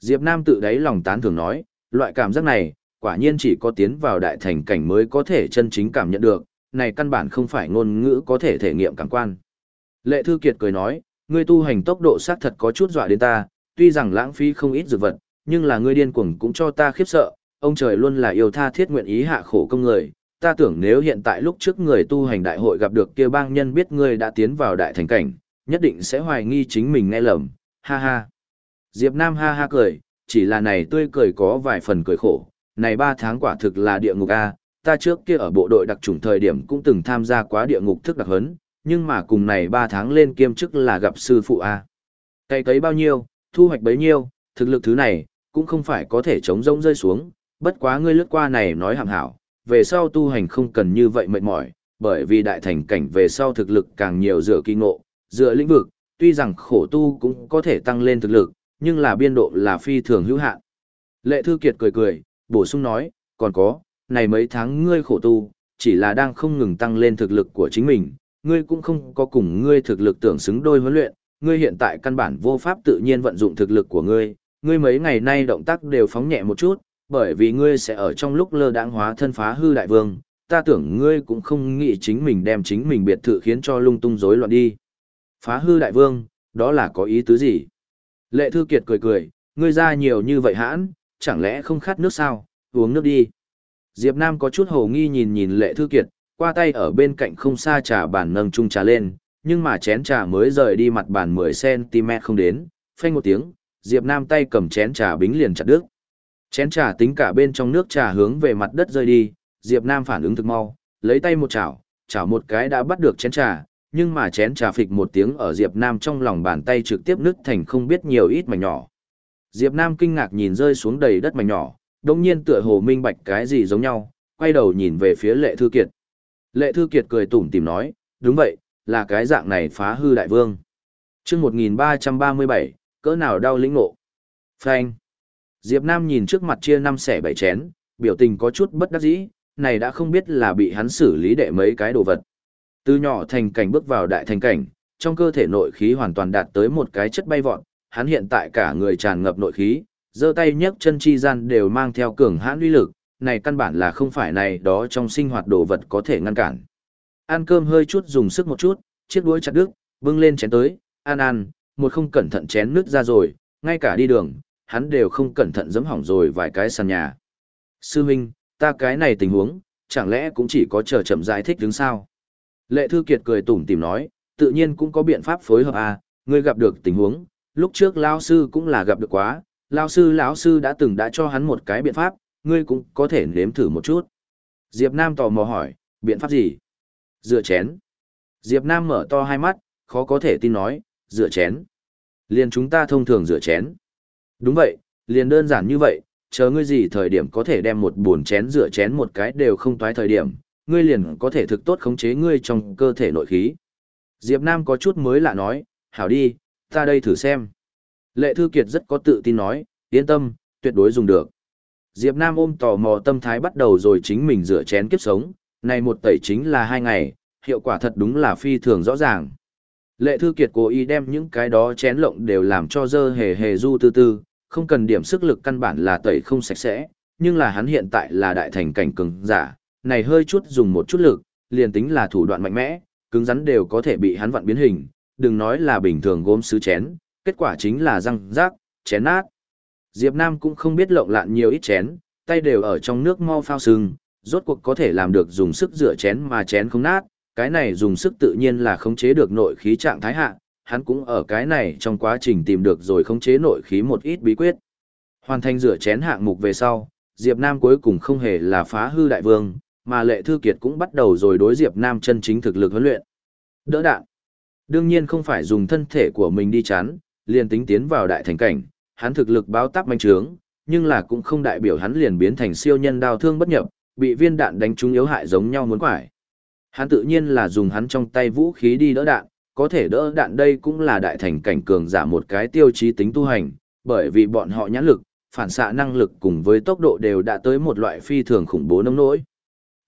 A: Diệp Nam tự đáy lòng tán thưởng nói, loại cảm giác này, quả nhiên chỉ có tiến vào đại thành cảnh mới có thể chân chính cảm nhận được, này căn bản không phải ngôn ngữ có thể thể nghiệm cảm quan. Lệ Thư Kiệt cười nói, ngươi tu hành tốc độ xác thật có chút dọa đến ta, tuy rằng lãng phí không ít dược vật, nhưng là ngươi điên cuồng cũng cho ta khiếp sợ, ông trời luôn là yêu tha thiết nguyện ý hạ khổ công người, ta tưởng nếu hiện tại lúc trước người tu hành đại hội gặp được kia bang nhân biết ngươi đã tiến vào đại thành cảnh, nhất định sẽ hoài nghi chính mình nghe lầm, ha ha. Diệp Nam ha ha cười, chỉ là này tươi cười có vài phần cười khổ, này ba tháng quả thực là địa ngục A, ta trước kia ở bộ đội đặc trùng thời điểm cũng từng tham gia quá địa ngục thức đặc hấn, nhưng mà cùng này ba tháng lên kiêm chức là gặp sư phụ A. Cây cấy bao nhiêu, thu hoạch bấy nhiêu, thực lực thứ này, cũng không phải có thể chống rông rơi xuống, bất quá ngươi lướt qua này nói hạng hảo, về sau tu hành không cần như vậy mệt mỏi, bởi vì đại thành cảnh về sau thực lực càng nhiều dựa kỳ ngộ, dựa lĩnh vực, tuy rằng khổ tu cũng có thể tăng lên thực lực, nhưng là biên độ là phi thường hữu hạn. Lệ Thư Kiệt cười cười, bổ sung nói, còn có, này mấy tháng ngươi khổ tu, chỉ là đang không ngừng tăng lên thực lực của chính mình, ngươi cũng không có cùng ngươi thực lực tưởng xứng đôi huấn luyện, ngươi hiện tại căn bản vô pháp tự nhiên vận dụng thực lực của ngươi, ngươi mấy ngày nay động tác đều phóng nhẹ một chút, bởi vì ngươi sẽ ở trong lúc lơ đãng hóa thân phá hư đại vương, ta tưởng ngươi cũng không nghĩ chính mình đem chính mình biệt thự khiến cho lung tung rối loạn đi. Phá hư đại vương, đó là có ý tứ gì? Lệ Thư Kiệt cười cười, ngươi ra nhiều như vậy hãn, chẳng lẽ không khát nước sao, uống nước đi. Diệp Nam có chút hồ nghi nhìn nhìn Lệ Thư Kiệt, qua tay ở bên cạnh không xa trà bàn nâng chung trà lên, nhưng mà chén trà mới rời đi mặt bàn 10cm không đến, phanh một tiếng, Diệp Nam tay cầm chén trà bính liền chặt đứt. Chén trà tính cả bên trong nước trà hướng về mặt đất rơi đi, Diệp Nam phản ứng thực mau, lấy tay một chảo, chảo một cái đã bắt được chén trà, nhưng mà chén trà phịch một tiếng ở Diệp Nam trong lòng bàn tay trực tiếp nứt thành không biết nhiều ít mảnh nhỏ. Diệp Nam kinh ngạc nhìn rơi xuống đầy đất mảnh nhỏ, đồng nhiên tựa hồ minh bạch cái gì giống nhau, quay đầu nhìn về phía Lệ Thư Kiệt. Lệ Thư Kiệt cười tủm tỉm nói, đúng vậy, là cái dạng này phá hư đại vương. Trước 1337, cỡ nào đau lĩnh ngộ. Phanh. Diệp Nam nhìn trước mặt chia năm xẻ bảy chén, biểu tình có chút bất đắc dĩ, này đã không biết là bị hắn xử lý đệ mấy cái đồ vật. Từ nhỏ thành cảnh bước vào đại thành cảnh, trong cơ thể nội khí hoàn toàn đạt tới một cái chất bay vọt, hắn hiện tại cả người tràn ngập nội khí, giơ tay nhấc chân chi gian đều mang theo cường hãn uy lực, này căn bản là không phải này đó trong sinh hoạt đồ vật có thể ngăn cản. Ăn cơm hơi chút dùng sức một chút, chiếc đuôi chặt đứt, bưng lên chén tới, ăn ăn, một không cẩn thận chén nước ra rồi, ngay cả đi đường, hắn đều không cẩn thận giẫm hỏng rồi vài cái sàn nhà. Sư huynh, ta cái này tình huống, chẳng lẽ cũng chỉ có chờ chậm giải thích đứng sao? Lệ Thư Kiệt cười tủm tỉm nói, tự nhiên cũng có biện pháp phối hợp à, ngươi gặp được tình huống, lúc trước lão sư cũng là gặp được quá, lão sư lão sư đã từng đã cho hắn một cái biện pháp, ngươi cũng có thể nếm thử một chút. Diệp Nam tò mò hỏi, biện pháp gì? Rửa chén. Diệp Nam mở to hai mắt, khó có thể tin nói, rửa chén. Liền chúng ta thông thường rửa chén. Đúng vậy, liền đơn giản như vậy, chờ ngươi gì thời điểm có thể đem một buồn chén rửa chén một cái đều không toái thời điểm, ngươi liền có thể thực tốt khống chế ngươi trong cơ thể nội khí. Diệp Nam có chút mới lạ nói, hảo đi, ta đây thử xem. Lệ Thư Kiệt rất có tự tin nói, yên tâm, tuyệt đối dùng được. Diệp Nam ôm tò mò tâm thái bắt đầu rồi chính mình rửa chén kiếp sống, này một tẩy chính là hai ngày, hiệu quả thật đúng là phi thường rõ ràng. Lệ Thư Kiệt cố ý đem những cái đó chén lộng đều làm cho dơ hề hề du tư tư, không cần điểm sức lực căn bản là tẩy không sạch sẽ, nhưng là hắn hiện tại là đại thành cảnh cường giả, này hơi chút dùng một chút lực, liền tính là thủ đoạn mạnh mẽ, cứng rắn đều có thể bị hắn vặn biến hình, đừng nói là bình thường gốm sứ chén, kết quả chính là răng rác, chén nát. Diệp Nam cũng không biết lộng lạn nhiều ít chén, tay đều ở trong nước mau phao sưng, rốt cuộc có thể làm được dùng sức rửa chén mà chén không nát, cái này dùng sức tự nhiên là khống chế được nội khí trạng thái hạ, hắn cũng ở cái này trong quá trình tìm được rồi khống chế nội khí một ít bí quyết. Hoàn thành rửa chén hạng mục về sau, Diệp Nam cuối cùng không hề là phá hư đại vương, mà Lệ Thư Kiệt cũng bắt đầu rồi đối Diệp Nam chân chính thực lực huấn luyện. Đỡ đạn. Đương nhiên không phải dùng thân thể của mình đi chán, liền tính tiến vào đại thành cảnh, hắn thực lực báo táp manh trướng, nhưng là cũng không đại biểu hắn liền biến thành siêu nhân đao thương bất nhập, bị viên đạn đánh trúng yếu hại giống nhau muốn quải. Hắn tự nhiên là dùng hắn trong tay vũ khí đi đỡ đạn, có thể đỡ đạn đây cũng là đại thành cảnh cường giả một cái tiêu chí tính tu hành, bởi vì bọn họ nhãn lực, phản xạ năng lực cùng với tốc độ đều đã tới một loại phi thường khủng bố nông nỗi.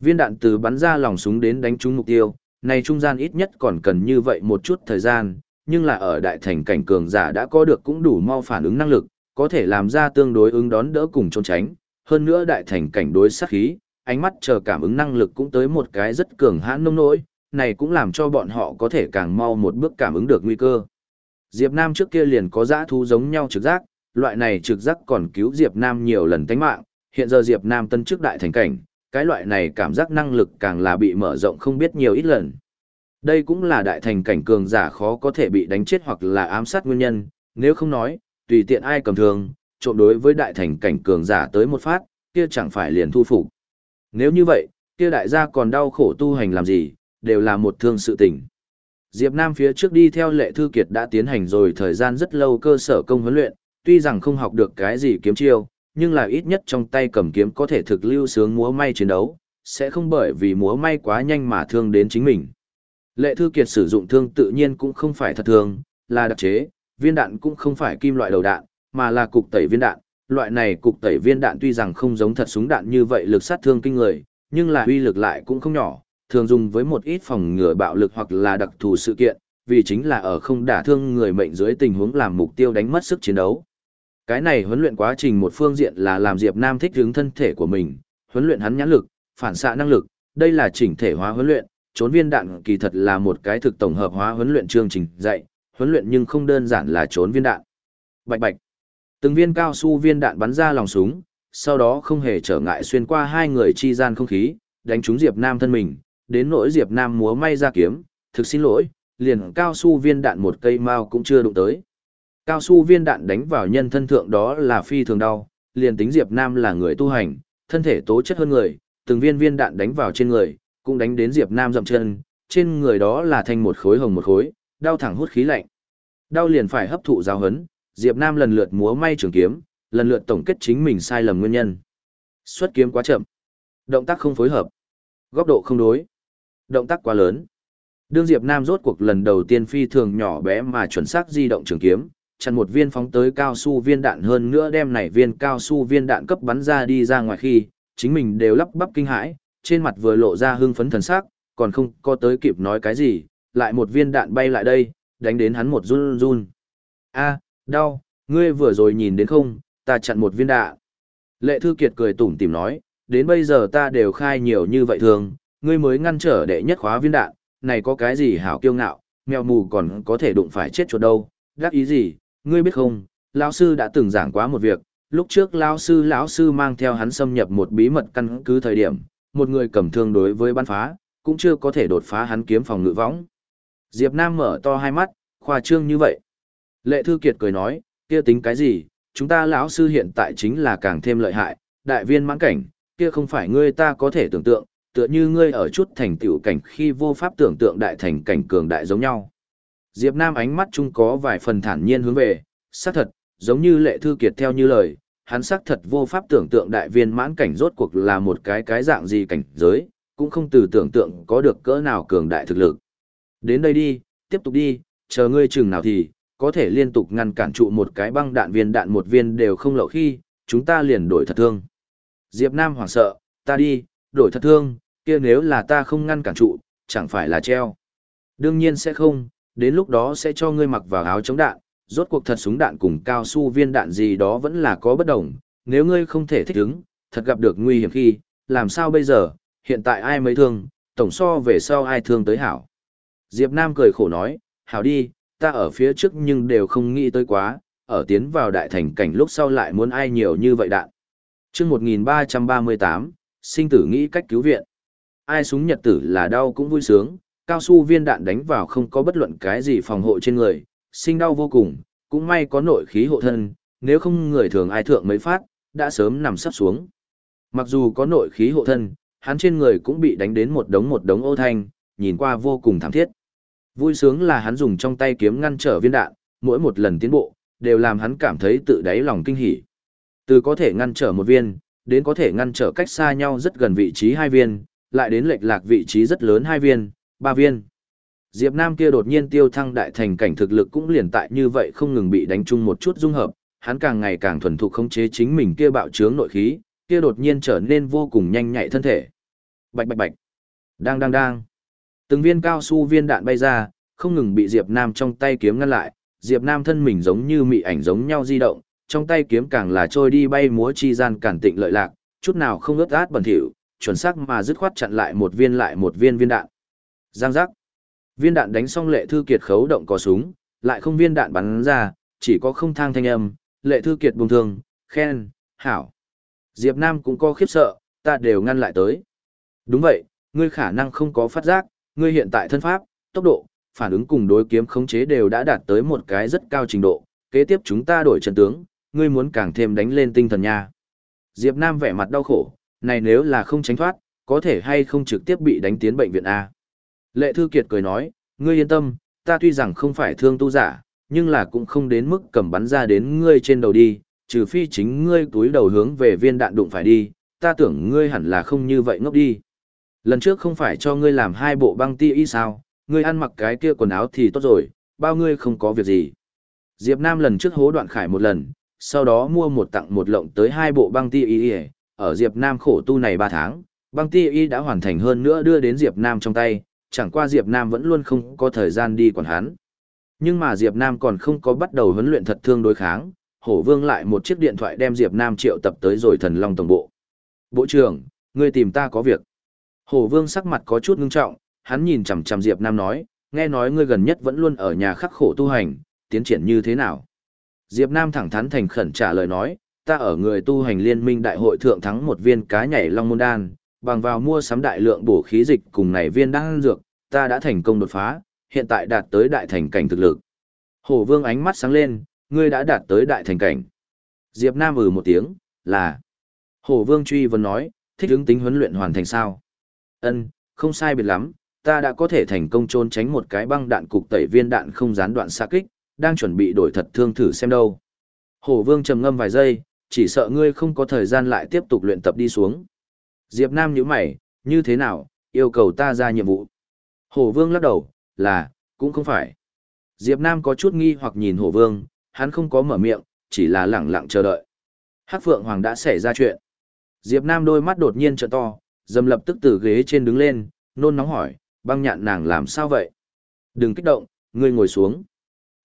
A: Viên đạn từ bắn ra lòng súng đến đánh trúng mục tiêu, này trung gian ít nhất còn cần như vậy một chút thời gian, nhưng là ở đại thành cảnh cường giả đã có được cũng đủ mau phản ứng năng lực, có thể làm ra tương đối ứng đón đỡ cùng trốn tránh, hơn nữa đại thành cảnh đối sát khí, ánh mắt chờ cảm ứng năng lực cũng tới một cái rất cường hãn nông nỗi, này cũng làm cho bọn họ có thể càng mau một bước cảm ứng được nguy cơ. Diệp Nam trước kia liền có dã thú giống nhau trực giác, loại này trực giác còn cứu Diệp Nam nhiều lần tánh mạng, hiện giờ Diệp Nam tân trước đại thành cảnh, cái loại này cảm giác năng lực càng là bị mở rộng không biết nhiều ít lần. Đây cũng là đại thành cảnh cường giả khó có thể bị đánh chết hoặc là ám sát nguyên nhân, nếu không nói, tùy tiện ai cầm thường, trộm đối với đại thành cảnh cường giả tới một phát, kia chẳng phải liền thu phục. Nếu như vậy, kia đại gia còn đau khổ tu hành làm gì, đều là một thương sự tình. Diệp Nam phía trước đi theo lệ thư kiệt đã tiến hành rồi thời gian rất lâu cơ sở công huấn luyện, tuy rằng không học được cái gì kiếm chiêu, nhưng là ít nhất trong tay cầm kiếm có thể thực lưu sướng múa may chiến đấu, sẽ không bởi vì múa may quá nhanh mà thương đến chính mình. Lệ Thư Kiệt sử dụng thương tự nhiên cũng không phải thật thường, là đặc chế, viên đạn cũng không phải kim loại đầu đạn, mà là cục tẩy viên đạn. Loại này cục tẩy viên đạn tuy rằng không giống thật súng đạn như vậy lực sát thương kinh người, nhưng là uy lực lại cũng không nhỏ, thường dùng với một ít phòng ngừa bạo lực hoặc là đặc thù sự kiện, vì chính là ở không đả thương người mệnh dưới tình huống làm mục tiêu đánh mất sức chiến đấu. Cái này huấn luyện quá trình một phương diện là làm Diệp Nam thích ứng thân thể của mình, huấn luyện hắn nhãn lực, phản xạ năng lực, đây là chỉnh thể hóa huấn luyện, trốn viên đạn kỳ thật là một cái thực tổng hợp hóa huấn luyện chương trình dạy, huấn luyện nhưng không đơn giản là trốn viên đạn. Bạch bạch. Từng viên cao su viên đạn bắn ra lòng súng, sau đó không hề trở ngại xuyên qua hai người chi gian không khí, đánh trúng Diệp Nam thân mình, đến nỗi Diệp Nam múa may ra kiếm, thực xin lỗi, liền cao su viên đạn một cây mao cũng chưa đụng tới. Cao su viên đạn đánh vào nhân thân thượng đó là phi thường đau, liền tính Diệp Nam là người tu hành, thân thể tố chất hơn người, từng viên viên đạn đánh vào trên người, cũng đánh đến Diệp Nam dậm chân, trên người đó là thành một khối hồng một khối, đau thẳng hút khí lạnh. Đau liền phải hấp thụ giáo hấn, Diệp Nam lần lượt múa may trường kiếm, lần lượt tổng kết chính mình sai lầm nguyên nhân. Xuất kiếm quá chậm, động tác không phối hợp, góc độ không đối, động tác quá lớn. Đương Diệp Nam rốt cuộc lần đầu tiên phi thường nhỏ bé mà chuẩn xác di động trường kiếm, chặn một viên phóng tới cao su viên đạn hơn nữa đem này viên cao su viên đạn cấp bắn ra đi ra ngoài khi, chính mình đều lắp bắp kinh hãi, trên mặt vừa lộ ra hưng phấn thần sắc, còn không có tới kịp nói cái gì, lại một viên đạn bay lại đây, đánh đến hắn một run run. A, đau, ngươi vừa rồi nhìn đến không, ta chặn một viên đạn. Lệ Thư Kiệt cười tủm tỉm nói, đến bây giờ ta đều khai nhiều như vậy thường, ngươi mới ngăn trở đệ nhất khóa viên đạn, này có cái gì hảo kiêu ngạo, mèo mù còn có thể đụng phải chết chuột đâu, đắc ý gì, ngươi biết không, lão sư đã từng giảng quá một việc, lúc trước lão sư lão sư mang theo hắn xâm nhập một bí mật căn cứ thời điểm, một người cầm thương đối với bắn phá, cũng chưa có thể đột phá hắn kiếm phòng ngự võng. Diệp Nam mở to hai mắt, khoa trương như vậy. Lệ Thư Kiệt cười nói, kia tính cái gì, chúng ta lão sư hiện tại chính là càng thêm lợi hại, đại viên mãn cảnh, kia không phải ngươi ta có thể tưởng tượng, tựa như ngươi ở chút thành tiểu cảnh khi vô pháp tưởng tượng đại thành cảnh cường đại giống nhau. Diệp Nam ánh mắt chung có vài phần thản nhiên hướng về, xác thật, giống như lệ thư kiệt theo như lời, hắn xác thật vô pháp tưởng tượng đại viên mãn cảnh rốt cuộc là một cái cái dạng gì cảnh giới, cũng không từ tưởng tượng có được cỡ nào cường đại thực lực. Đến đây đi, tiếp tục đi, chờ ngươi chừng nào thì, có thể liên tục ngăn cản trụ một cái băng đạn viên đạn một viên đều không lậu khi, chúng ta liền đổi thật thương. Diệp Nam hoảng sợ, ta đi, đổi thật thương, kia nếu là ta không ngăn cản trụ, chẳng phải là treo. Đương nhiên sẽ không, đến lúc đó sẽ cho ngươi mặc vào áo chống đạn, rốt cuộc thật súng đạn cùng cao su viên đạn gì đó vẫn là có bất đồng, nếu ngươi không thể thích ứng, thật gặp được nguy hiểm khi, làm sao bây giờ, hiện tại ai mới thương, tổng so về sau ai thương tới hảo. Diệp Nam cười khổ nói, hảo đi, ta ở phía trước nhưng đều không nghĩ tới quá, ở tiến vào đại thành cảnh lúc sau lại muốn ai nhiều như vậy đạn. Trước 1338, sinh tử nghĩ cách cứu viện. Ai súng nhật tử là đau cũng vui sướng, cao su viên đạn đánh vào không có bất luận cái gì phòng hộ trên người, sinh đau vô cùng, cũng may có nội khí hộ thân, nếu không người thường ai thượng mấy phát, đã sớm nằm sắp xuống. Mặc dù có nội khí hộ thân, hắn trên người cũng bị đánh đến một đống một đống ô thanh, nhìn qua vô cùng thảm thiết. Vui sướng là hắn dùng trong tay kiếm ngăn trở viên đạn, mỗi một lần tiến bộ, đều làm hắn cảm thấy tự đáy lòng kinh hỉ. Từ có thể ngăn trở một viên, đến có thể ngăn trở cách xa nhau rất gần vị trí hai viên, lại đến lệch lạc vị trí rất lớn hai viên, ba viên. Diệp Nam kia đột nhiên tiêu thăng đại thành cảnh thực lực cũng liền tại như vậy không ngừng bị đánh chung một chút dung hợp, hắn càng ngày càng thuần thục khống chế chính mình kia bạo trướng nội khí, kia đột nhiên trở nên vô cùng nhanh nhạy thân thể. Bạch bạch bạch. Đang đang đang. Từng viên cao su viên đạn bay ra, không ngừng bị Diệp Nam trong tay kiếm ngăn lại, Diệp Nam thân mình giống như mị ảnh giống nhau di động, trong tay kiếm càng là trôi đi bay múa chi gian cản tịnh lợi lạc, chút nào không ướt át bẩn thỉu, chuẩn xác mà dứt khoát chặn lại một viên lại một viên viên đạn. Giang giác. Viên đạn đánh xong lệ thư kiệt khấu động có súng, lại không viên đạn bắn ra, chỉ có không thang thanh âm, lệ thư kiệt bùng thương, khen, hảo. Diệp Nam cũng có khiếp sợ, ta đều ngăn lại tới. Đúng vậy, ngươi khả năng không có phát giác, ngươi hiện tại thân pháp, tốc độ, phản ứng cùng đối kiếm khống chế đều đã đạt tới một cái rất cao trình độ, kế tiếp chúng ta đổi trận tướng, ngươi muốn càng thêm đánh lên tinh thần nha. Diệp Nam vẻ mặt đau khổ, này nếu là không tránh thoát, có thể hay không trực tiếp bị đánh tiến bệnh viện A. Lệ Thư Kiệt cười nói, ngươi yên tâm, ta tuy rằng không phải thương tu giả, nhưng là cũng không đến mức cầm bắn ra đến ngươi trên đầu đi, trừ phi chính ngươi túi đầu hướng về viên đạn đụng phải đi, ta tưởng ngươi hẳn là không như vậy ngốc đi. Lần trước không phải cho ngươi làm hai bộ băng ti y sao, ngươi ăn mặc cái kia quần áo thì tốt rồi, bao ngươi không có việc gì. Diệp Nam lần trước hố đoạn khải một lần, sau đó mua một tặng một lộng tới hai bộ băng ti y ở Diệp Nam khổ tu này ba tháng, băng ti y đã hoàn thành hơn nữa đưa đến Diệp Nam trong tay, chẳng qua Diệp Nam vẫn luôn không có thời gian đi quản hắn. Nhưng mà Diệp Nam còn không có bắt đầu huấn luyện thật thương đối kháng, Hổ Vương lại một chiếc điện thoại đem Diệp Nam triệu tập tới rồi thần long tổng bộ. Bộ trưởng, ngươi tìm ta có việc. Hổ Vương sắc mặt có chút ngưng trọng, hắn nhìn chằm chằm Diệp Nam nói, nghe nói ngươi gần nhất vẫn luôn ở nhà khắc khổ tu hành, tiến triển như thế nào? Diệp Nam thẳng thắn thành khẩn trả lời nói, ta ở người tu hành liên minh đại hội thượng thắng một viên cá nhảy long môn đan, bằng vào mua sắm đại lượng bổ khí dịch cùng này viên đan dược, ta đã thành công đột phá, hiện tại đạt tới đại thành cảnh thực lực. Hổ Vương ánh mắt sáng lên, ngươi đã đạt tới đại thành cảnh. Diệp Nam ừ một tiếng, là. Hổ Vương truy vấn nói, thích ứng tính huấn luyện hoàn thành sao? Ân, không sai biệt lắm, ta đã có thể thành công trốn tránh một cái băng đạn cục tẩy viên đạn không gián đoạn xa kích, đang chuẩn bị đổi thật thương thử xem đâu. Hổ Vương trầm ngâm vài giây, chỉ sợ ngươi không có thời gian lại tiếp tục luyện tập đi xuống. Diệp Nam nhíu mày, như thế nào, yêu cầu ta ra nhiệm vụ. Hổ Vương lắc đầu, là, cũng không phải. Diệp Nam có chút nghi hoặc nhìn Hổ Vương, hắn không có mở miệng, chỉ là lặng lặng chờ đợi. Hắc Phượng Hoàng đã xảy ra chuyện. Diệp Nam đôi mắt đột nhiên trợ to, dầm lập tức từ ghế trên đứng lên, nôn nóng hỏi, băng nhạn nàng làm sao vậy? Đừng kích động, ngươi ngồi xuống.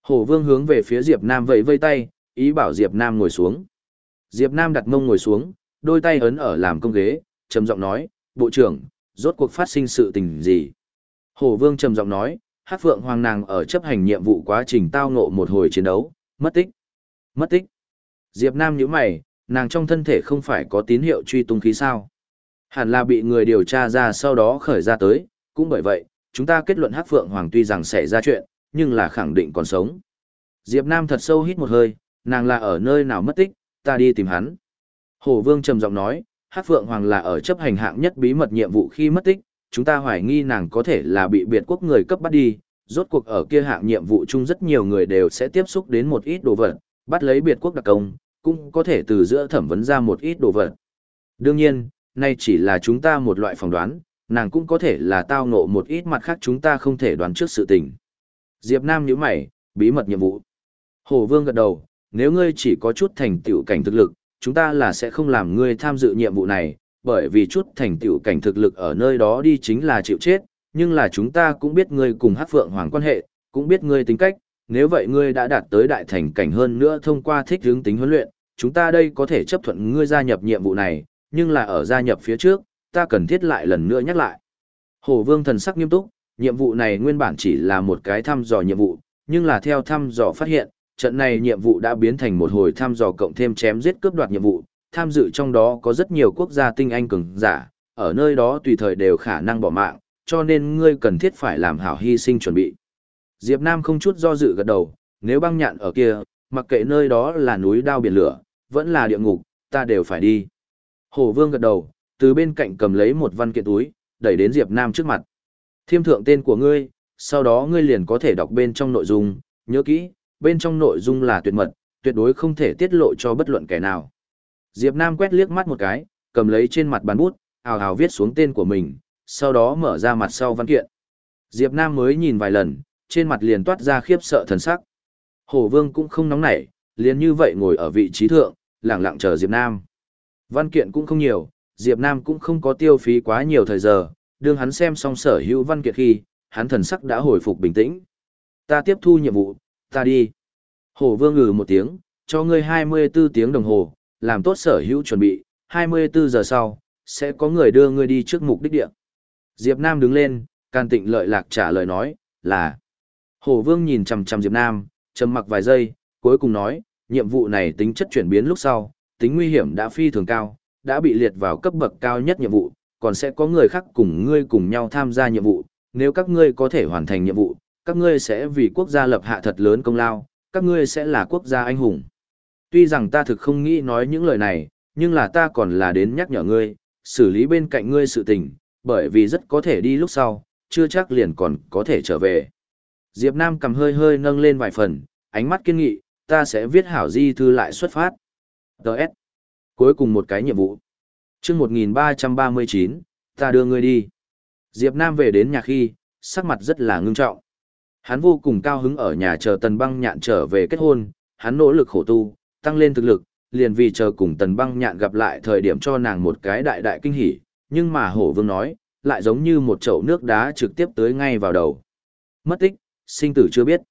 A: Hổ Vương hướng về phía Diệp Nam vẫy vây tay, ý bảo Diệp Nam ngồi xuống. Diệp Nam đặt mông ngồi xuống, đôi tay ấn ở làm công ghế, trầm giọng nói, bộ trưởng, rốt cuộc phát sinh sự tình gì? Hổ Vương trầm giọng nói, Hắc Phượng Hoàng nàng ở chấp hành nhiệm vụ quá trình tao ngộ một hồi chiến đấu, mất tích. Mất tích. Diệp Nam nhíu mày, nàng trong thân thể không phải có tín hiệu truy tung khí sao? Hẳn là bị người điều tra ra sau đó khởi ra tới, cũng bởi vậy, chúng ta kết luận Hắc Phượng Hoàng tuy rằng xảy ra chuyện, nhưng là khẳng định còn sống. Diệp Nam thật sâu hít một hơi, nàng là ở nơi nào mất tích, ta đi tìm hắn. Hổ Vương trầm giọng nói, Hắc Phượng Hoàng là ở chấp hành hạng nhất bí mật nhiệm vụ khi mất tích, chúng ta hoài nghi nàng có thể là bị biệt quốc người cấp bắt đi, rốt cuộc ở kia hạng nhiệm vụ chung rất nhiều người đều sẽ tiếp xúc đến một ít đồ vật, bắt lấy biệt quốc đặc công, cũng có thể từ giữa thẩm vấn ra một ít đồ vật. Đương nhiên, nay chỉ là chúng ta một loại phỏng đoán, nàng cũng có thể là tao ngộ một ít mặt khác chúng ta không thể đoán trước sự tình. Diệp Nam nhíu mày, bí mật nhiệm vụ. Hồ Vương gật đầu, nếu ngươi chỉ có chút thành tựu cảnh thực lực, chúng ta là sẽ không làm ngươi tham dự nhiệm vụ này, bởi vì chút thành tựu cảnh thực lực ở nơi đó đi chính là chịu chết, nhưng là chúng ta cũng biết ngươi cùng Hắc Phượng Hoàng quan hệ, cũng biết ngươi tính cách, nếu vậy ngươi đã đạt tới đại thành cảnh hơn nữa thông qua thích hướng tính huấn luyện, chúng ta đây có thể chấp thuận ngươi gia nhập nhiệm vụ này, nhưng là ở gia nhập phía trước, ta cần thiết lại lần nữa nhắc lại. Hổ Vương thần sắc nghiêm túc, nhiệm vụ này nguyên bản chỉ là một cái thăm dò nhiệm vụ, nhưng là theo thăm dò phát hiện, trận này nhiệm vụ đã biến thành một hồi thăm dò cộng thêm chém giết cướp đoạt nhiệm vụ, tham dự trong đó có rất nhiều quốc gia tinh anh cường giả, ở nơi đó tùy thời đều khả năng bỏ mạng, cho nên ngươi cần thiết phải làm hảo hy sinh chuẩn bị. Diệp Nam không chút do dự gật đầu, nếu băng nhạn ở kia, mặc kệ nơi đó là núi đao biển lửa, vẫn là địa ngục, ta đều phải đi. Hổ Vương gật đầu, từ bên cạnh cầm lấy một văn kiện túi, đẩy đến Diệp Nam trước mặt. Thiêm thượng tên của ngươi, sau đó ngươi liền có thể đọc bên trong nội dung, nhớ kỹ, bên trong nội dung là tuyệt mật, tuyệt đối không thể tiết lộ cho bất luận kẻ nào. Diệp Nam quét liếc mắt một cái, cầm lấy trên mặt bàn bút, ào ào viết xuống tên của mình, sau đó mở ra mặt sau văn kiện. Diệp Nam mới nhìn vài lần, trên mặt liền toát ra khiếp sợ thần sắc. Hổ Vương cũng không nóng nảy, liền như vậy ngồi ở vị trí thượng, lặng lặng chờ Diệp Nam. Văn kiện cũng không nhiều, Diệp Nam cũng không có tiêu phí quá nhiều thời giờ, đương hắn xem xong sở hữu văn kiện khi, hắn thần sắc đã hồi phục bình tĩnh. Ta tiếp thu nhiệm vụ, ta đi. Hổ Vương ngừ một tiếng, cho ngươi 24 tiếng đồng hồ, làm tốt sở hữu chuẩn bị, 24 giờ sau, sẽ có người đưa ngươi đi trước mục đích địa. Diệp Nam đứng lên, can tịnh lợi lạc trả lời nói, là. Hổ Vương nhìn chằm chằm Diệp Nam, trầm mặc vài giây, cuối cùng nói, nhiệm vụ này tính chất chuyển biến lúc sau, tính nguy hiểm đã phi thường cao, đã bị liệt vào cấp bậc cao nhất nhiệm vụ, còn sẽ có người khác cùng ngươi cùng nhau tham gia nhiệm vụ, nếu các ngươi có thể hoàn thành nhiệm vụ, các ngươi sẽ vì quốc gia lập hạ thật lớn công lao, các ngươi sẽ là quốc gia anh hùng. Tuy rằng ta thực không nghĩ nói những lời này, nhưng là ta còn là đến nhắc nhở ngươi, xử lý bên cạnh ngươi sự tình, bởi vì rất có thể đi lúc sau, chưa chắc liền còn có thể trở về. Diệp Nam cầm hơi hơi nâng lên vài phần, ánh mắt kiên nghị, ta sẽ viết hảo di thư lại xuất phát. Đợt. Cuối cùng một cái nhiệm vụ. Trước 1339, ta đưa ngươi đi. Diệp Nam về đến nhà khi, sắc mặt rất là ngưng trọng. Hắn vô cùng cao hứng ở nhà chờ Tần Băng Nhạn trở về kết hôn, hắn nỗ lực khổ tu, tăng lên thực lực, liền vì chờ cùng Tần Băng Nhạn gặp lại thời điểm cho nàng một cái đại đại kinh hỉ, nhưng mà Hổ Vương nói, lại giống như một chậu nước đá trực tiếp tới ngay vào đầu. Mất tích, sinh tử chưa biết.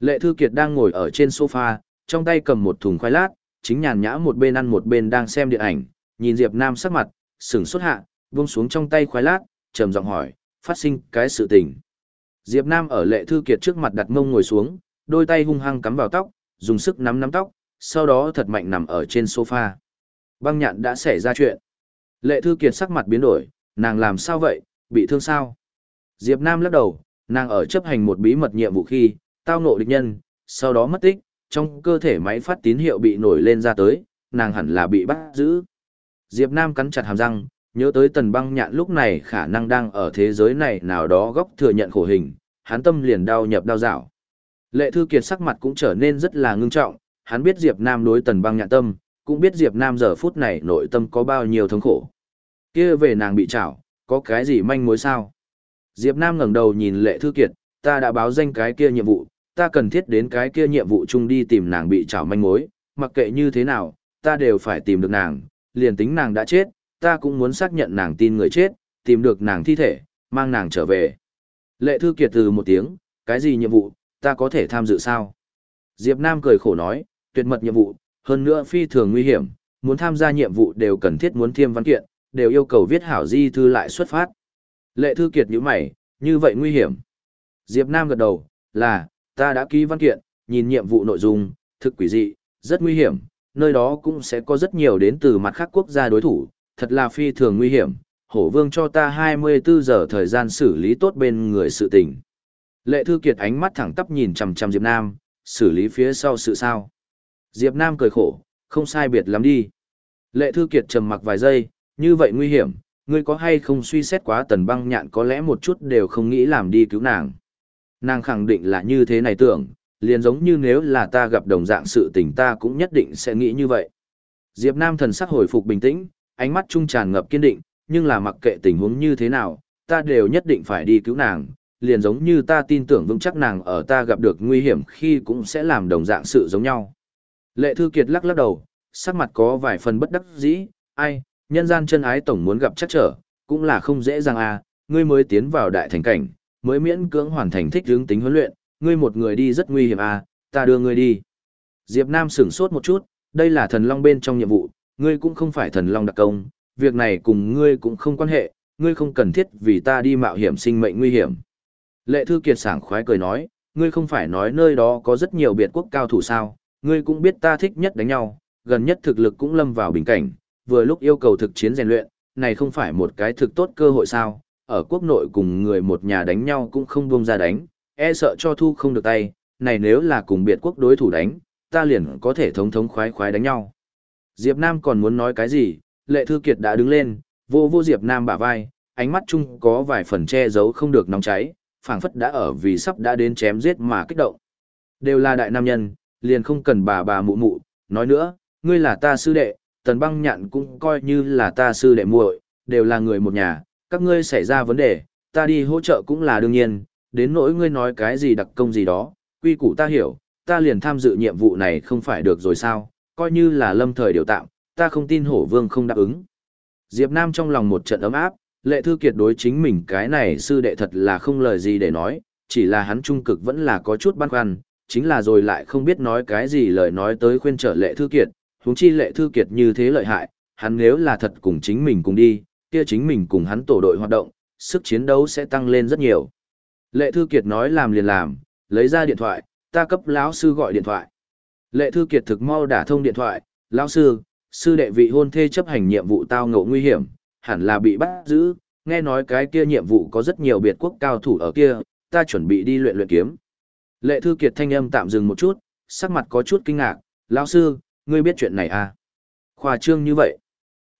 A: Lệ Thư Kiệt đang ngồi ở trên sofa, trong tay cầm một thùng khoai lát, chính nhàn nhã một bên ăn một bên đang xem điện ảnh, nhìn Diệp Nam sắc mặt, sừng sốt hạ, buông xuống trong tay khoai lát, trầm giọng hỏi, phát sinh cái sự tình. Diệp Nam ở Lệ Thư Kiệt trước mặt đặt mông ngồi xuống, đôi tay hung hăng cắm vào tóc, dùng sức nắm nắm tóc, sau đó thật mạnh nằm ở trên sofa. Băng nhạn đã xảy ra chuyện. Lệ Thư Kiệt sắc mặt biến đổi, nàng làm sao vậy, bị thương sao? Diệp Nam lắc đầu, nàng ở chấp hành một bí mật nhiệm vụ khi, tao ngộ địch nhân, sau đó mất tích, trong cơ thể máy phát tín hiệu bị nổi lên ra tới, nàng hẳn là bị bắt giữ. Diệp Nam cắn chặt hàm răng, nhớ tới tần băng nhạn lúc này khả năng đang ở thế giới này nào đó góc thừa nhận khổ hình, hắn tâm liền đau nhập đau dạo. Lệ Thư Kiệt sắc mặt cũng trở nên rất là ngưng trọng, hắn biết Diệp Nam đối tần băng nhạn tâm, cũng biết Diệp Nam giờ phút này nội tâm có bao nhiêu thống khổ. kia về nàng bị trảo, có cái gì manh mối sao? Diệp Nam ngẩng đầu nhìn Lệ Thư Kiệt, ta đã báo danh cái kia nhiệm vụ, ta cần thiết đến cái kia nhiệm vụ chung đi tìm nàng bị trảo manh mối, mặc kệ như thế nào, ta đều phải tìm được nàng, liền tính nàng đã chết, ta cũng muốn xác nhận nàng tin người chết, tìm được nàng thi thể, mang nàng trở về. Lệ Thư Kiệt từ một tiếng, cái gì nhiệm vụ, ta có thể tham dự sao? Diệp Nam cười khổ nói, tuyệt mật nhiệm vụ, hơn nữa phi thường nguy hiểm, muốn tham gia nhiệm vụ đều cần thiết muốn thiêm văn kiện, đều yêu cầu viết hảo di thư lại xuất phát. Lệ Thư Kiệt nhíu mày, như vậy nguy hiểm. Diệp Nam gật đầu, là, ta đã ký văn kiện, nhìn nhiệm vụ nội dung, thực quỷ dị, rất nguy hiểm, nơi đó cũng sẽ có rất nhiều đến từ mặt khác quốc gia đối thủ, thật là phi thường nguy hiểm, hổ vương cho ta 24 giờ thời gian xử lý tốt bên người sự tình. Lệ Thư Kiệt ánh mắt thẳng tắp nhìn chằm chằm Diệp Nam, xử lý phía sau sự sao. Diệp Nam cười khổ, không sai biệt lắm đi. Lệ Thư Kiệt trầm mặc vài giây, như vậy nguy hiểm, ngươi có hay không suy xét quá tần băng nhạn có lẽ một chút đều không nghĩ làm đi cứu nàng. Nàng khẳng định là như thế này tưởng, liền giống như nếu là ta gặp đồng dạng sự tình ta cũng nhất định sẽ nghĩ như vậy. Diệp Nam thần sắc hồi phục bình tĩnh, ánh mắt trung tràn ngập kiên định, nhưng là mặc kệ tình huống như thế nào, ta đều nhất định phải đi cứu nàng, liền giống như ta tin tưởng vững chắc nàng ở ta gặp được nguy hiểm khi cũng sẽ làm đồng dạng sự giống nhau. Lệ Thư Kiệt lắc lắc đầu, sắc mặt có vài phần bất đắc dĩ, ai, nhân gian chân ái tổng muốn gặp chắc trở, cũng là không dễ dàng à, ngươi mới tiến vào đại thành cảnh, mới miễn cưỡng hoàn thành thích hướng tính huấn luyện, ngươi một người đi rất nguy hiểm à, ta đưa ngươi đi. Diệp Nam sửng sốt một chút, đây là thần long bên trong nhiệm vụ, ngươi cũng không phải thần long đặc công, việc này cùng ngươi cũng không quan hệ, ngươi không cần thiết vì ta đi mạo hiểm sinh mệnh nguy hiểm. Lệ Thư Kiệt sảng khoái cười nói, ngươi không phải nói nơi đó có rất nhiều biệt quốc cao thủ sao, ngươi cũng biết ta thích nhất đánh nhau, gần nhất thực lực cũng lâm vào bình cảnh, vừa lúc yêu cầu thực chiến rèn luyện, này không phải một cái thực tốt cơ hội sao, ở quốc nội cùng người một nhà đánh nhau cũng không buông ra đánh, e sợ cho thu không được tay, này nếu là cùng biệt quốc đối thủ đánh, ta liền có thể thống thống khoái khoái đánh nhau. Diệp Nam còn muốn nói cái gì, Lệ Thư Kiệt đã đứng lên, vô vô Diệp Nam bả vai, ánh mắt chung có vài phần che giấu không được nóng cháy, phảng phất đã ở vì sắp đã đến chém giết mà kích động. Đều là đại nam nhân, liền không cần bà bà mụ mụ, nói nữa, ngươi là ta sư đệ, tần băng nhạn cũng coi như là ta sư đệ muội, đều là người một nhà, các ngươi xảy ra vấn đề, ta đi hỗ trợ cũng là đương nhiên, đến nỗi ngươi nói cái gì đặc công gì đó, quy củ ta hiểu, ta liền tham dự nhiệm vụ này không phải được rồi sao, coi như là lâm thời điều tạm, ta không tin hổ vương không đáp ứng. Diệp Nam trong lòng một trận ấm áp, lệ thư kiệt đối chính mình cái này sư đệ thật là không lời gì để nói, chỉ là hắn trung cực vẫn là có chút băn khoăn, chính là rồi lại không biết nói cái gì lời nói tới khuyên trở lệ thư kiệt, huống chi lệ thư kiệt như thế lợi hại, hắn nếu là thật cùng chính mình cùng đi, kia chính mình cùng hắn tổ đội hoạt động, sức chiến đấu sẽ tăng lên rất nhiều. Lệ thư kiệt nói làm liền làm, lấy ra điện thoại, ta cấp lão sư gọi điện thoại. Lệ thư kiệt thực mau đả thông điện thoại, lão sư, sư đệ vị hôn thê chấp hành nhiệm vụ tao ngộ nguy hiểm, hẳn là bị bắt giữ, nghe nói cái kia nhiệm vụ có rất nhiều biệt quốc cao thủ ở kia, ta chuẩn bị đi luyện luyện kiếm. Lệ thư kiệt thanh âm tạm dừng một chút, sắc mặt có chút kinh ngạc, lão sư, ngươi biết chuyện này à? Khoa trương như vậy.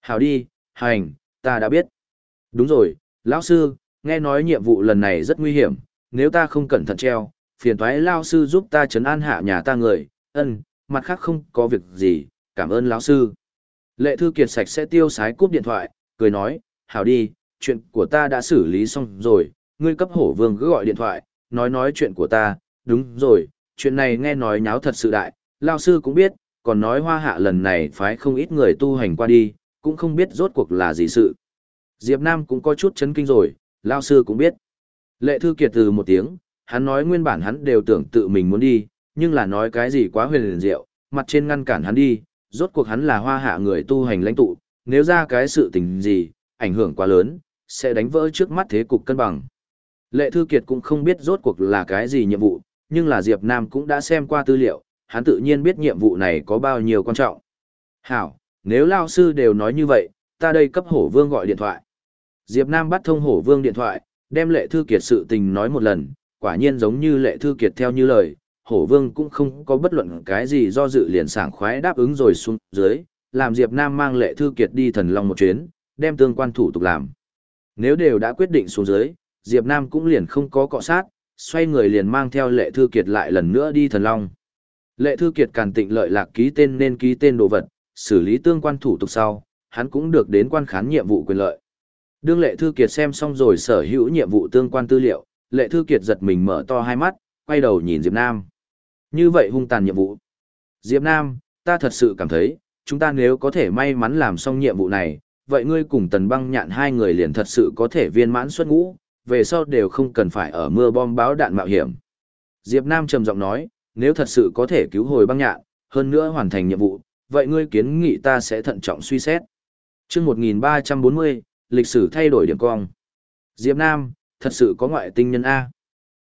A: Hảo đi, hành, ta đã biết. Đúng rồi, lão sư, nghe nói nhiệm vụ lần này rất nguy hiểm, nếu ta không cẩn thận treo, phiền thoái lão sư giúp ta chấn an hạ nhà ta người, ân, mặt khác không có việc gì, cảm ơn lão sư. Lệ thư kiệt sạch sẽ tiêu sái cúp điện thoại, cười nói, hảo đi, chuyện của ta đã xử lý xong rồi, ngươi cấp hổ vương cứ gọi điện thoại, nói nói chuyện của ta, đúng rồi, chuyện này nghe nói nháo thật sự đại, lão sư cũng biết, còn nói hoa hạ lần này phái không ít người tu hành qua đi, cũng không biết rốt cuộc là gì sự. Diệp Nam cũng có chút chấn kinh rồi, lão sư cũng biết. Lệ thư kiệt từ một tiếng, hắn nói nguyên bản hắn đều tưởng tự mình muốn đi, nhưng là nói cái gì quá huyền liền diệu, mặt trên ngăn cản hắn đi, rốt cuộc hắn là hoa hạ người tu hành lãnh tụ, nếu ra cái sự tình gì, ảnh hưởng quá lớn, sẽ đánh vỡ trước mắt thế cục cân bằng. Lệ Thư Kiệt cũng không biết rốt cuộc là cái gì nhiệm vụ, nhưng là Diệp Nam cũng đã xem qua tư liệu, hắn tự nhiên biết nhiệm vụ này có bao nhiêu quan trọng. Hảo, nếu Lao Sư đều nói như vậy, ta đây cấp Hổ Vương gọi điện thoại. Diệp Nam bắt thông Hổ Vương điện thoại, đem Lệ Thư Kiệt sự tình nói một lần, quả nhiên giống như Lệ Thư Kiệt theo như lời, hổ vương cũng không có bất luận cái gì do dự liền sảng khoái đáp ứng rồi xuống dưới, làm Diệp Nam mang lệ thư kiệt đi thần long một chuyến, đem tương quan thủ tục làm. Nếu đều đã quyết định xuống dưới, Diệp Nam cũng liền không có cọ sát, xoay người liền mang theo lệ thư kiệt lại lần nữa đi thần long. Lệ thư kiệt càn tịnh lợi lạc ký tên nên ký tên đồ vật, xử lý tương quan thủ tục sau, hắn cũng được đến quan khán nhiệm vụ quyền lợi. Đương lệ thư kiệt xem xong rồi sở hữu nhiệm vụ tương quan tư liệu, lệ thư kiệt giật mình mở to hai mắt, quay đầu nhìn Diệp Nam. Như vậy hung tàn nhiệm vụ. Diệp Nam, ta thật sự cảm thấy, chúng ta nếu có thể may mắn làm xong nhiệm vụ này, vậy ngươi cùng tần băng nhạn hai người liền thật sự có thể viên mãn xuất ngũ, về sau đều không cần phải ở mưa bom báo đạn mạo hiểm. Diệp Nam trầm giọng nói, nếu thật sự có thể cứu hồi băng nhạn, hơn nữa hoàn thành nhiệm vụ, vậy ngươi kiến nghị ta sẽ thận trọng suy xét. trước 1340, lịch sử thay đổi điểm cong. Diệp Nam, thật sự có ngoại tinh nhân A.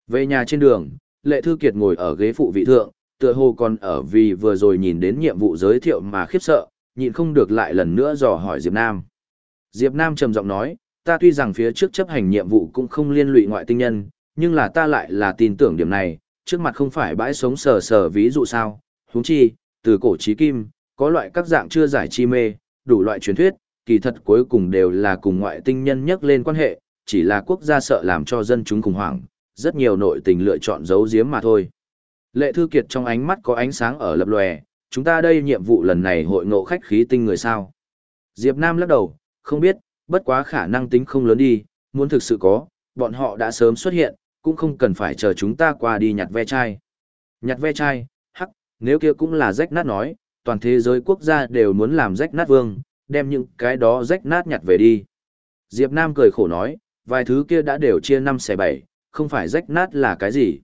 A: Về nhà trên đường, Lệ Thư Kiệt ngồi ở ghế phụ vị thượng, tựa hồ còn ở vì vừa rồi nhìn đến nhiệm vụ giới thiệu mà khiếp sợ, nhịn không được lại lần nữa dò hỏi Diệp Nam. Diệp Nam trầm giọng nói, ta tuy rằng phía trước chấp hành nhiệm vụ cũng không liên lụy ngoại tinh nhân, nhưng là ta lại là tin tưởng điểm này, trước mặt không phải bãi sống sờ sờ ví dụ sao, huống chi, từ cổ chí kim, có loại các dạng chưa giải chi mê, đủ loại truyền thuyết, kỳ thật cuối cùng đều là cùng ngoại tinh nhân nhắc lên quan hệ, chỉ là quốc gia sợ làm cho dân chúng khủng hoảng, rất nhiều nội tình lựa chọn giấu giếm mà thôi. Lệ Thư Kiệt trong ánh mắt có ánh sáng ở lập lòe, chúng ta đây nhiệm vụ lần này hội ngộ khách khí tinh người sao. Diệp Nam lắc đầu, không biết, bất quá khả năng tính không lớn đi, muốn thực sự có, bọn họ đã sớm xuất hiện, cũng không cần phải chờ chúng ta qua đi nhặt ve chai. Nhặt ve chai, hắc, nếu kia cũng là rách nát nói, toàn thế giới quốc gia đều muốn làm rách nát vương, đem những cái đó rách nát nhặt về đi. Diệp Nam cười khổ nói, vài thứ kia đã đều chia năm xẻ bảy, không phải rách nát là cái gì.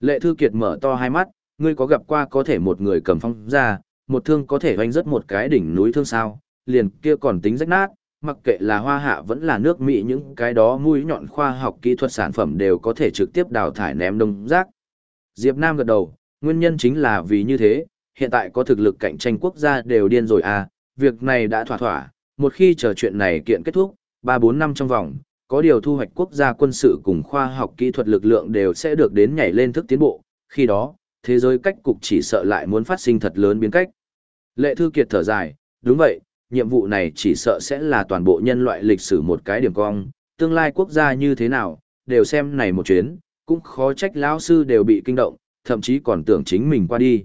A: Lệ Thư Kiệt mở to hai mắt, ngươi có gặp qua có thể một người cầm phong ra, một thương có thể hoành rất một cái đỉnh núi thương sao, liền kia còn tính rách nát, mặc kệ là hoa hạ vẫn là nước Mỹ những cái đó mũi nhọn khoa học kỹ thuật sản phẩm đều có thể trực tiếp đào thải ném đông rác. Diệp Nam gật đầu, nguyên nhân chính là vì như thế, hiện tại có thực lực cạnh tranh quốc gia đều điên rồi à, việc này đã thỏa thỏa, một khi chờ chuyện này kiện kết thúc, 3-4 năm trong vòng, có điều thu hoạch quốc gia quân sự cùng khoa học kỹ thuật lực lượng đều sẽ được đến nhảy lên thức tiến bộ, khi đó, thế giới cách cục chỉ sợ lại muốn phát sinh thật lớn biến cách. Lệ Thư Kiệt thở dài, đúng vậy, nhiệm vụ này chỉ sợ sẽ là toàn bộ nhân loại lịch sử một cái điểm cong, tương lai quốc gia như thế nào, đều xem này một chuyến, cũng khó trách lão sư đều bị kinh động, thậm chí còn tưởng chính mình qua đi.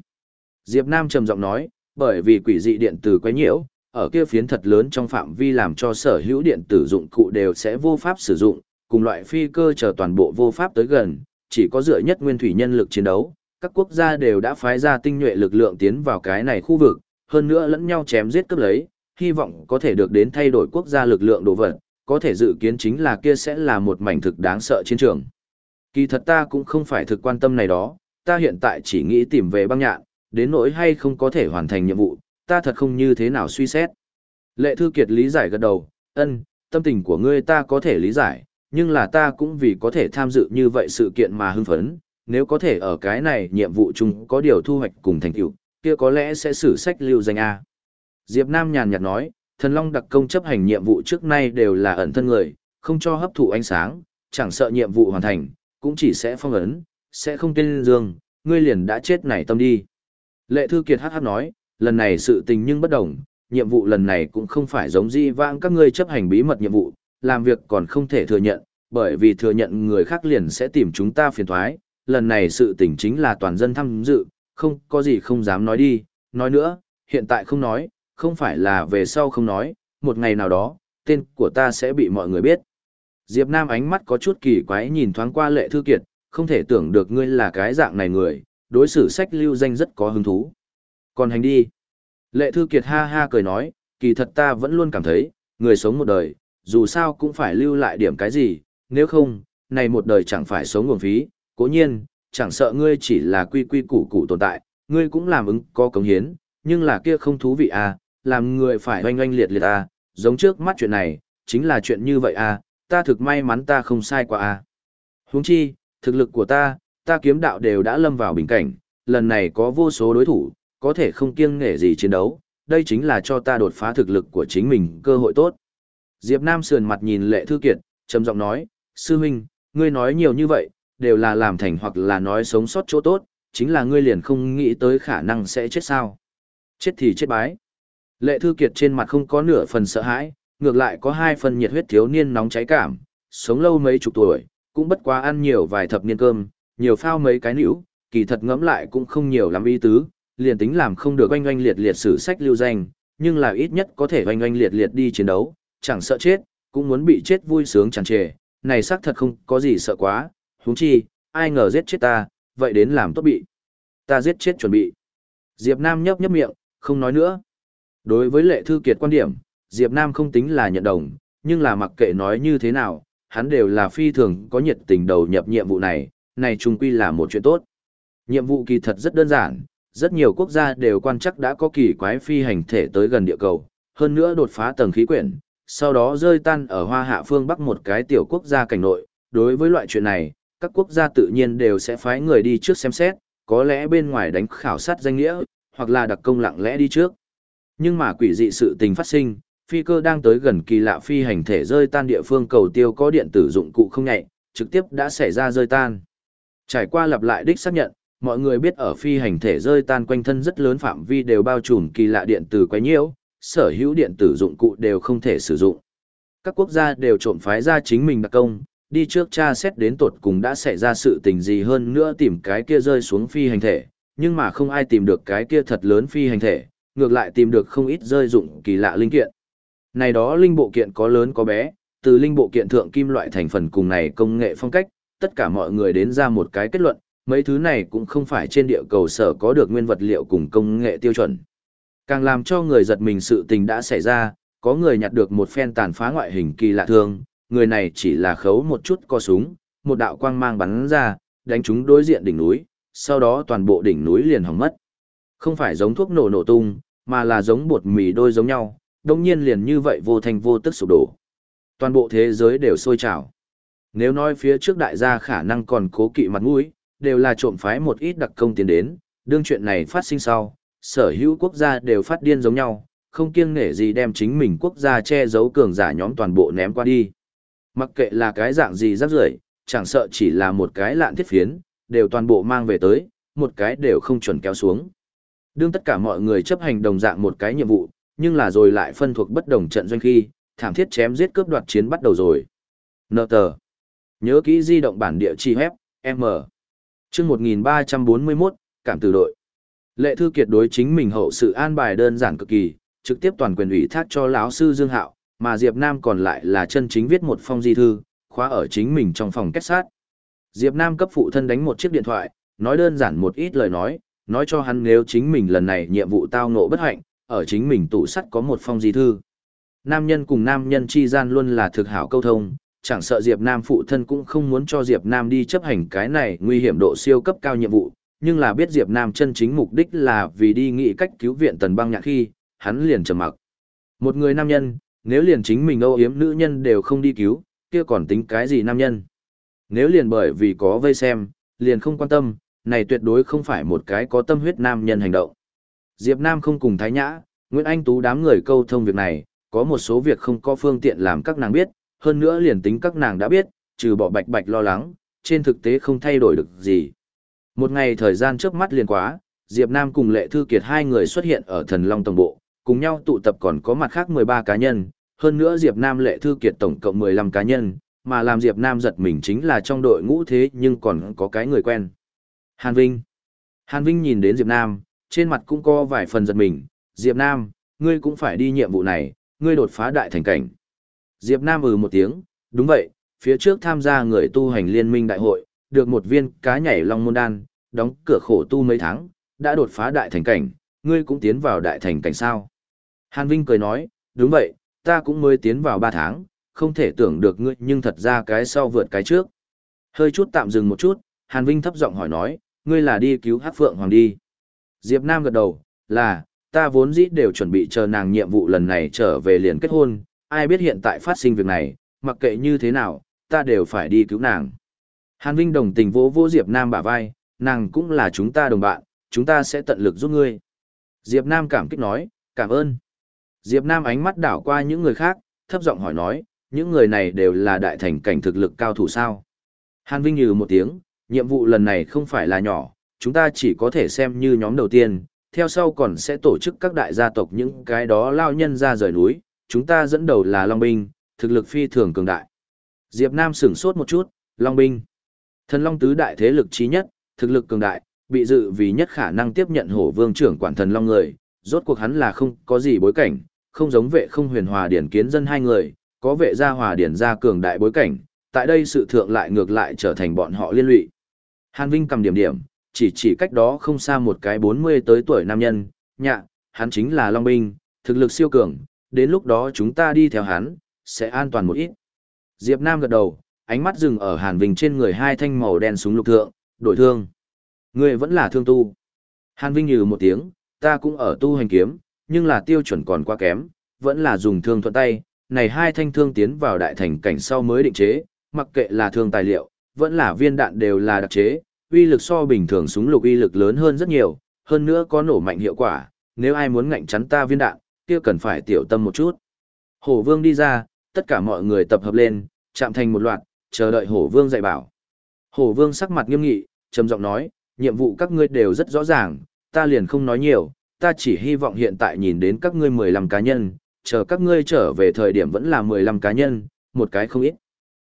A: Diệp Nam trầm giọng nói, bởi vì quỷ dị điện tử quá nhiễu, ở kia phiến thật lớn trong phạm vi làm cho sở hữu điện tử dụng cụ đều sẽ vô pháp sử dụng, cùng loại phi cơ chờ toàn bộ vô pháp tới gần, chỉ có dựa nhất nguyên thủy nhân lực chiến đấu, các quốc gia đều đã phái ra tinh nhuệ lực lượng tiến vào cái này khu vực, hơn nữa lẫn nhau chém giết cướp lấy, hy vọng có thể được đến thay đổi quốc gia lực lượng đồ vật, có thể dự kiến chính là kia sẽ là một mảnh thực đáng sợ chiến trường. Kỳ thật ta cũng không phải thực quan tâm này đó, ta hiện tại chỉ nghĩ tìm về băng nhạn, đến nỗi hay không có thể hoàn thành nhiệm vụ, ta thật không như thế nào suy xét. Lệ Thư Kiệt lý giải gật đầu, ân, tâm tình của ngươi ta có thể lý giải, nhưng là ta cũng vì có thể tham dự như vậy sự kiện mà hưng phấn, nếu có thể ở cái này nhiệm vụ chung có điều thu hoạch cùng thành tựu, kia có lẽ sẽ xử sách lưu danh A. Diệp Nam nhàn nhạt nói, thần long đặc công chấp hành nhiệm vụ trước nay đều là ẩn thân người, không cho hấp thụ ánh sáng, chẳng sợ nhiệm vụ hoàn thành, cũng chỉ sẽ phong ấn, sẽ không tên dương, ngươi liền đã chết này tâm đi. Lệ Thư Kiệt hát hát nói, lần này sự tình nhưng bất đồng, nhiệm vụ lần này cũng không phải giống di vãng các ngươi chấp hành bí mật nhiệm vụ, làm việc còn không thể thừa nhận, bởi vì thừa nhận người khác liền sẽ tìm chúng ta phiền thoái, lần này sự tình chính là toàn dân tham dự, không có gì không dám nói đi, nói nữa, hiện tại không nói, không phải là về sau không nói, một ngày nào đó, tên của ta sẽ bị mọi người biết. Diệp Nam ánh mắt có chút kỳ quái nhìn thoáng qua lệ thư kiệt, không thể tưởng được ngươi là cái dạng này người, đối xử sách lưu danh rất có hứng thú. Còn hành đi. Lệ thư kiệt ha ha cười nói, kỳ thật ta vẫn luôn cảm thấy, người sống một đời, dù sao cũng phải lưu lại điểm cái gì, nếu không, này một đời chẳng phải sống nguồn phí, cố nhiên, chẳng sợ ngươi chỉ là quy quy củ củ tồn tại, ngươi cũng làm ứng có cống hiến, nhưng là kia không thú vị à, làm người phải oanh oanh liệt liệt à, giống trước mắt chuyện này, chính là chuyện như vậy à, ta thực may mắn ta không sai quá à. Huống chi, thực lực của ta, ta kiếm đạo đều đã lâm vào bình cảnh, lần này có vô số đối thủ, có thể không kiêng nể gì chiến đấu, đây chính là cho ta đột phá thực lực của chính mình cơ hội tốt. Diệp Nam sườn mặt nhìn Lệ Thư Kiệt, trầm giọng nói, sư huynh, ngươi nói nhiều như vậy, đều là làm thành hoặc là nói sống sót chỗ tốt, chính là ngươi liền không nghĩ tới khả năng sẽ chết sao. Chết thì chết bái. Lệ Thư Kiệt trên mặt không có nửa phần sợ hãi, ngược lại có hai phần nhiệt huyết thiếu niên nóng cháy cảm, sống lâu mấy chục tuổi, cũng bất quá ăn nhiều vài thập niên cơm, nhiều phao mấy cái nữ, kỳ thật ngẫm lại cũng không nhiều lắm ý tứ, liền tính làm không được oanh oanh liệt liệt sử sách lưu danh, nhưng là ít nhất có thể oanh oanh liệt liệt đi chiến đấu, chẳng sợ chết, cũng muốn bị chết vui sướng tràn trề, này xác thật không có gì sợ quá, huống chi, ai ngờ giết chết ta, vậy đến làm tốt bị. Ta giết chết chuẩn bị. Diệp Nam nhấp nhấp miệng, không nói nữa. Đối với lệ thư kiệt quan điểm, Diệp Nam không tính là nhận đồng, nhưng là mặc kệ nói như thế nào, hắn đều là phi thường có nhiệt tình đầu nhập nhiệm vụ này, này chung quy là một chuyện tốt. Nhiệm vụ kỳ thật rất đơn giản, rất nhiều quốc gia đều quan chắc đã có kỳ quái phi hành thể tới gần địa cầu, hơn nữa đột phá tầng khí quyển, sau đó rơi tan ở hoa hạ phương bắc một cái tiểu quốc gia cảnh nội. Đối với loại chuyện này, các quốc gia tự nhiên đều sẽ phái người đi trước xem xét, có lẽ bên ngoài đánh khảo sát danh nghĩa, hoặc là đặc công lặng lẽ đi trước. Nhưng mà quỷ dị sự tình phát sinh, phi cơ đang tới gần kỳ lạ phi hành thể rơi tan địa phương cầu tiêu có điện tử dụng cụ không nhạy, trực tiếp đã xảy ra rơi tan. Trải qua lặp lại đích xác nhận, mọi người biết ở phi hành thể rơi tan quanh thân rất lớn phạm vi đều bao trùm kỳ lạ điện tử quấy nhiễu, sở hữu điện tử dụng cụ đều không thể sử dụng. Các quốc gia đều trộm phái ra chính mình đặc công, đi trước tra xét đến tột cùng đã xảy ra sự tình gì hơn nữa tìm cái kia rơi xuống phi hành thể, nhưng mà không ai tìm được cái kia thật lớn phi hành thể, ngược lại tìm được không ít rơi dụng kỳ lạ linh kiện. Này đó linh bộ kiện có lớn có bé, từ linh bộ kiện thượng kim loại thành phần cùng này công nghệ phong cách, tất cả mọi người đến ra một cái kết luận, mấy thứ này cũng không phải trên địa cầu sở có được nguyên vật liệu cùng công nghệ tiêu chuẩn. Càng làm cho người giật mình sự tình đã xảy ra, có người nhặt được một phen tàn phá ngoại hình kỳ lạ thương, người này chỉ là khấu một chút co súng, một đạo quang mang bắn ra, đánh chúng đối diện đỉnh núi, sau đó toàn bộ đỉnh núi liền hỏng mất. Không phải giống thuốc nổ nổ tung, mà là giống bột mì đôi giống nhau, đồng nhiên liền như vậy vô thành vô tức sụp đổ. Toàn bộ thế giới đều sôi trào. Nếu nói phía trước đại gia khả năng còn cố kỵ mặt mũi, đều là trộm phái một ít đặc công tiến đến, đương chuyện này phát sinh sau, sở hữu quốc gia đều phát điên giống nhau, không kiêng nể gì đem chính mình quốc gia che giấu cường giả nhóm toàn bộ ném qua đi. Mặc kệ là cái dạng gì rắc rưởi, chẳng sợ chỉ là một cái lạn thiết phiến, đều toàn bộ mang về tới, một cái đều không chuẩn kéo xuống. Đương tất cả mọi người chấp hành đồng dạng một cái nhiệm vụ, nhưng là rồi lại phân thuộc bất đồng trận doanh khi, thảm thiết chém giết cướp đoạt chiến bắt đầu rồi. Nợ tờ. Nhớ kỹ di động bản địa chi hép, M. Trước 1341, cảm từ đội. Lệ thư kiệt đối chính mình hậu sự an bài đơn giản cực kỳ, trực tiếp toàn quyền ủy thác cho lão sư Dương Hạo, mà Diệp Nam còn lại là chân chính viết một phong di thư, khóa ở chính mình trong phòng kết sát. Diệp Nam cấp phụ thân đánh một chiếc điện thoại, nói đơn giản một ít lời nói, nói cho hắn nếu chính mình lần này nhiệm vụ tao ngộ bất hạnh, ở chính mình tủ sắt có một phong di thư. Nam nhân cùng nam nhân chi gian luôn là thực hảo câu thông, chẳng sợ Diệp Nam phụ thân cũng không muốn cho Diệp Nam đi chấp hành cái này nguy hiểm độ siêu cấp cao nhiệm vụ, nhưng là biết Diệp Nam chân chính mục đích là vì đi nghị cách cứu viện tần băng nhạc khi, hắn liền trầm mặc. Một người nam nhân, nếu liền chính mình âu yếm nữ nhân đều không đi cứu, kia còn tính cái gì nam nhân. Nếu liền bởi vì có vây xem, liền không quan tâm, này tuyệt đối không phải một cái có tâm huyết nam nhân hành động. Diệp Nam không cùng Thái Nhã, Nguyễn Anh Tú đám người câu thông việc này, có một số việc không có phương tiện làm các nàng biết, hơn nữa liền tính các nàng đã biết, trừ bỏ bạch bạch lo lắng, trên thực tế không thay đổi được gì. Một ngày thời gian trước mắt liền quá, Diệp Nam cùng Lệ Thư Kiệt hai người xuất hiện ở Thần Long Tổng Bộ, cùng nhau tụ tập còn có mặt khác 13 cá nhân, hơn nữa Diệp Nam Lệ Thư Kiệt tổng cộng 15 cá nhân, mà làm Diệp Nam giật mình chính là trong đội ngũ thế nhưng còn có cái người quen. Hàn Vinh. Hàn Vinh nhìn đến Diệp Nam, trên mặt cũng có vài phần giật mình, Diệp Nam, ngươi cũng phải đi nhiệm vụ này, ngươi đột phá đại thành cảnh. Diệp Nam ừ một tiếng, đúng vậy, phía trước tham gia người tu hành liên minh đại hội, được một viên cá nhảy long môn đan, đóng cửa khổ tu mấy tháng, đã đột phá đại thành cảnh, ngươi cũng tiến vào đại thành cảnh sao. Hàn Vinh cười nói, đúng vậy, ta cũng mới tiến vào 3 tháng, không thể tưởng được ngươi nhưng thật ra cái sau vượt cái trước. Hơi chút tạm dừng một chút, Hàn Vinh thấp giọng hỏi nói, ngươi là đi cứu Hắc Phượng Hoàng đi. Diệp Nam gật đầu, là, ta vốn dĩ đều chuẩn bị chờ nàng nhiệm vụ lần này trở về liền kết hôn, ai biết hiện tại phát sinh việc này, mặc kệ như thế nào, ta đều phải đi cứu nàng. Hàn Vinh đồng tình vỗ vỗ Diệp Nam bả vai, nàng cũng là chúng ta đồng bạn, chúng ta sẽ tận lực giúp ngươi. Diệp Nam cảm kích nói, cảm ơn. Diệp Nam ánh mắt đảo qua những người khác, thấp giọng hỏi nói, những người này đều là đại thành cảnh thực lực cao thủ sao. Hàn Vinh nhừ một tiếng, nhiệm vụ lần này không phải là nhỏ, chúng ta chỉ có thể xem như nhóm đầu tiên, theo sau còn sẽ tổ chức các đại gia tộc những cái đó lao nhân ra rời núi, chúng ta dẫn đầu là Long Binh, thực lực phi thường cường đại. Diệp Nam sửng sốt một chút, Long Binh. Thần Long tứ đại thế lực trí nhất, thực lực cường đại, bị dự vì nhất khả năng tiếp nhận hổ vương trưởng quản thần Long người, rốt cuộc hắn là không có gì bối cảnh, không giống vệ không huyền hòa điển kiến dân hai người, có vệ gia hòa điển gia cường đại bối cảnh, tại đây sự thượng lại ngược lại trở thành bọn họ liên lụy. Hàn Vinh cầm điểm điểm, chỉ chỉ cách đó không xa một cái 40 tới tuổi nam nhân, nhạ, hắn chính là Long Binh, thực lực siêu cường, đến lúc đó chúng ta đi theo hắn, sẽ an toàn một ít. Diệp Nam gật đầu, ánh mắt dừng ở Hàn Vinh trên người hai thanh màu đen súng lục thượng, đổi thương. Người vẫn là thương tu. Hàn Vinh nhừ một tiếng, ta cũng ở tu hành kiếm, nhưng là tiêu chuẩn còn quá kém, vẫn là dùng thương thuận tay. Này hai thanh thương tiến vào đại thành cảnh sau mới định chế, mặc kệ là thương tài liệu, vẫn là viên đạn đều là đặc chế, uy lực so bình thường súng lục uy lực lớn hơn rất nhiều, hơn nữa có nổ mạnh hiệu quả, nếu ai muốn ngạnh chắn ta viên đạn, kia cần phải tiểu tâm một chút. Hổ Vương đi ra, tất cả mọi người tập hợp lên, chạm thành một loạt, chờ đợi Hổ Vương dạy bảo. Hổ Vương sắc mặt nghiêm nghị, trầm giọng nói, nhiệm vụ các ngươi đều rất rõ ràng, ta liền không nói nhiều, ta chỉ hy vọng hiện tại nhìn đến các ngươi 15 cá nhân, chờ các ngươi trở về thời điểm vẫn là 15 cá nhân, một cái không ít.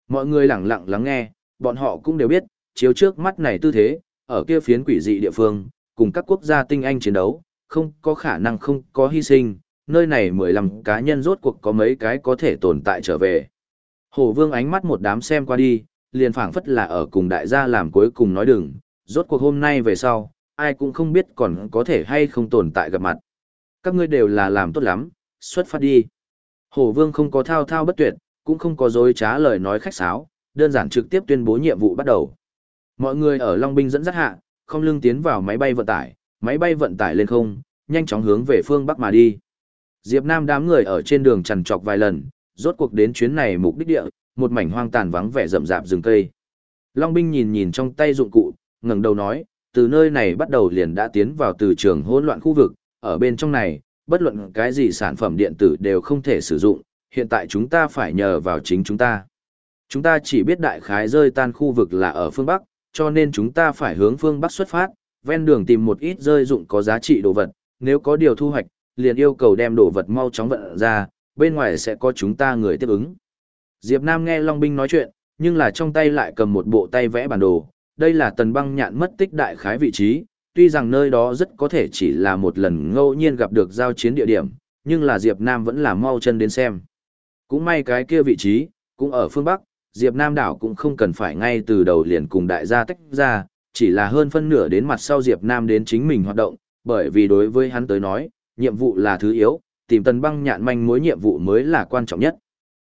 A: Mọi người lặng lặng lắng nghe, bọn họ cũng đều biết, chiếu trước mắt này tư thế, ở kia phiến quỷ dị địa phương, cùng các quốc gia tinh anh chiến đấu, không có khả năng không có hy sinh, nơi này 15 cá nhân rốt cuộc có mấy cái có thể tồn tại trở về. Hổ vương ánh mắt một đám xem qua đi, liền phảng phất là ở cùng đại gia làm cuối cùng nói đừng, rốt cuộc hôm nay về sau, ai cũng không biết còn có thể hay không tồn tại gặp mặt. Các ngươi đều là làm tốt lắm, xuất phát đi. Hổ vương không có thao thao bất tuyệt, cũng không có dối trá lời nói khách sáo, đơn giản trực tiếp tuyên bố nhiệm vụ bắt đầu. Mọi người ở Long Binh dẫn dắt hạ, không lưng tiến vào máy bay vận tải, máy bay vận tải lên không, nhanh chóng hướng về phương Bắc mà đi. Diệp Nam đám người ở trên đường chằn trọc vài lần, rốt cuộc đến chuyến này mục đích địa, một mảnh hoang tàn vắng vẻ rậm rạp rừng cây. Long binh nhìn nhìn trong tay dụng cụ, ngẩng đầu nói, từ nơi này bắt đầu liền đã tiến vào từ trường hỗn loạn khu vực, ở bên trong này, bất luận cái gì sản phẩm điện tử đều không thể sử dụng, hiện tại chúng ta phải nhờ vào chính chúng ta. Chúng ta chỉ biết đại khái rơi tan khu vực là ở phương Bắc, cho nên chúng ta phải hướng phương Bắc xuất phát, ven đường tìm một ít rơi dụng có giá trị đồ vật, nếu có điều thu hoạch, liền yêu cầu đem đồ vật mau chóng vận ra, bên ngoài sẽ có chúng ta người tiếp ứng. Diệp Nam nghe Long Binh nói chuyện, nhưng là trong tay lại cầm một bộ tay vẽ bản đồ, đây là tần băng nhạn mất tích đại khái vị trí, tuy rằng nơi đó rất có thể chỉ là một lần ngẫu nhiên gặp được giao chiến địa điểm, nhưng là Diệp Nam vẫn là mau chân đến xem. Cũng may cái kia vị trí, cũng ở phương Bắc, Diệp Nam đảo cũng không cần phải ngay từ đầu liền cùng đại gia tách ra, chỉ là hơn phân nửa đến mặt sau Diệp Nam đến chính mình hoạt động, bởi vì đối với hắn tới nói, nhiệm vụ là thứ yếu, tìm tần băng nhạn manh mối nhiệm vụ mới là quan trọng nhất.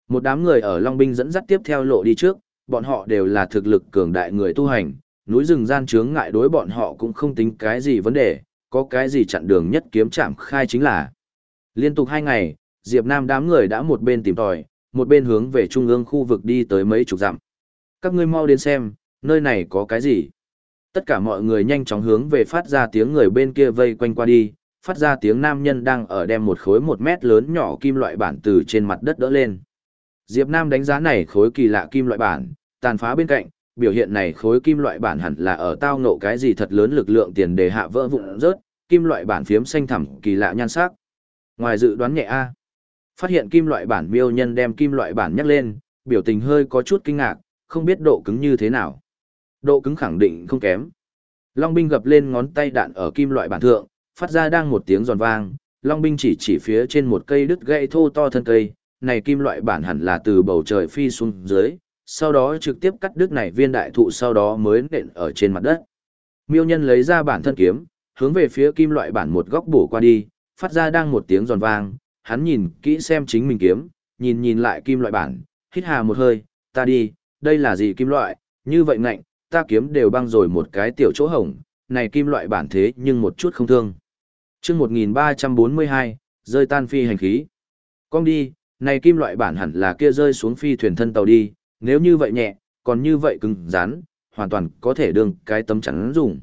A: Một đám người ở Long Binh dẫn dắt tiếp theo lộ đi trước, bọn họ đều là thực lực cường đại người tu hành, núi rừng gian chướng ngại đối bọn họ cũng không tính cái gì vấn đề, có cái gì chặn đường nhất kiếm chạm khai chính là. Liên tục hai ngày, Diệp Nam đám người đã một bên tìm tòi, một bên hướng về trung ương khu vực đi tới mấy chục dặm. Các ngươi mau đến xem, nơi này có cái gì? Tất cả mọi người nhanh chóng hướng về phát ra tiếng người bên kia vây quanh qua đi, phát ra tiếng nam nhân đang ở đem một khối một mét lớn nhỏ kim loại bản từ trên mặt đất đỡ lên. Diệp Nam đánh giá này khối kỳ lạ kim loại bản, tàn phá bên cạnh, biểu hiện này khối kim loại bản hẳn là ở tao ngộ cái gì thật lớn lực lượng tiền đề hạ vỡ vụn rớt, kim loại bản phiếm xanh thẳm kỳ lạ nhan sắc. Ngoài dự đoán nhẹ a. Phát hiện kim loại bản miêu nhân đem kim loại bản nhắc lên, biểu tình hơi có chút kinh ngạc, không biết độ cứng như thế nào. Độ cứng khẳng định không kém. Long binh gập lên ngón tay đạn ở kim loại bản thượng, phát ra đang một tiếng giòn vang, Long binh chỉ chỉ phía trên một cây đứt gãy thô to thân cây, này kim loại bản hẳn là từ bầu trời phi xuống dưới, sau đó trực tiếp cắt đứt này viên đại thụ sau đó mới nện ở trên mặt đất. Miêu nhân lấy ra bản thân kiếm, hướng về phía kim loại bản một góc bổ qua đi, phát ra đang một tiếng giòn vang, hắn nhìn kỹ xem chính mình kiếm, nhìn nhìn lại kim loại bản, hít hà một hơi, ta đi, đây là gì kim loại, như vậy ngạnh, ta kiếm đều băng rồi một cái tiểu chỗ hổng, này kim loại bản thế nhưng một chút không thương chương 1342, rơi tan phi hành khí. Con đi, này kim loại bản hẳn là kia rơi xuống phi thuyền thân tàu đi, nếu như vậy nhẹ, còn như vậy cứng rắn, hoàn toàn có thể đương cái tấm chắn dùng.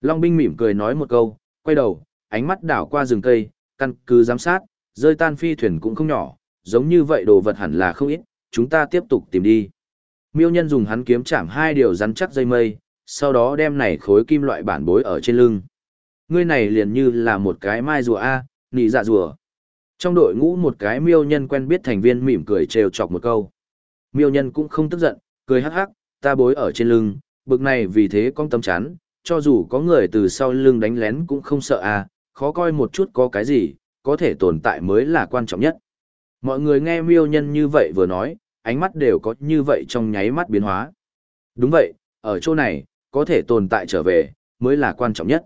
A: Long binh mỉm cười nói một câu, quay đầu, ánh mắt đảo qua rừng cây, căn cứ giám sát, rơi tan phi thuyền cũng không nhỏ, giống như vậy đồ vật hẳn là không ít, chúng ta tiếp tục tìm đi. Miêu nhân dùng hắn kiếm chạm hai điều rắn chắc dây mây, sau đó đem này khối kim loại bản bối ở trên lưng. Ngươi này liền như là một cái mai rùa A, nị dạ rùa. Trong đội ngũ một cái miêu nhân quen biết thành viên mỉm cười trêu chọc một câu. Miêu nhân cũng không tức giận, cười hắc hắc, ta bối ở trên lưng, bực này vì thế con tâm chán, cho dù có người từ sau lưng đánh lén cũng không sợ à, khó coi một chút có cái gì, có thể tồn tại mới là quan trọng nhất. Mọi người nghe miêu nhân như vậy vừa nói, ánh mắt đều có như vậy trong nháy mắt biến hóa. Đúng vậy, ở chỗ này, có thể tồn tại trở về, mới là quan trọng nhất.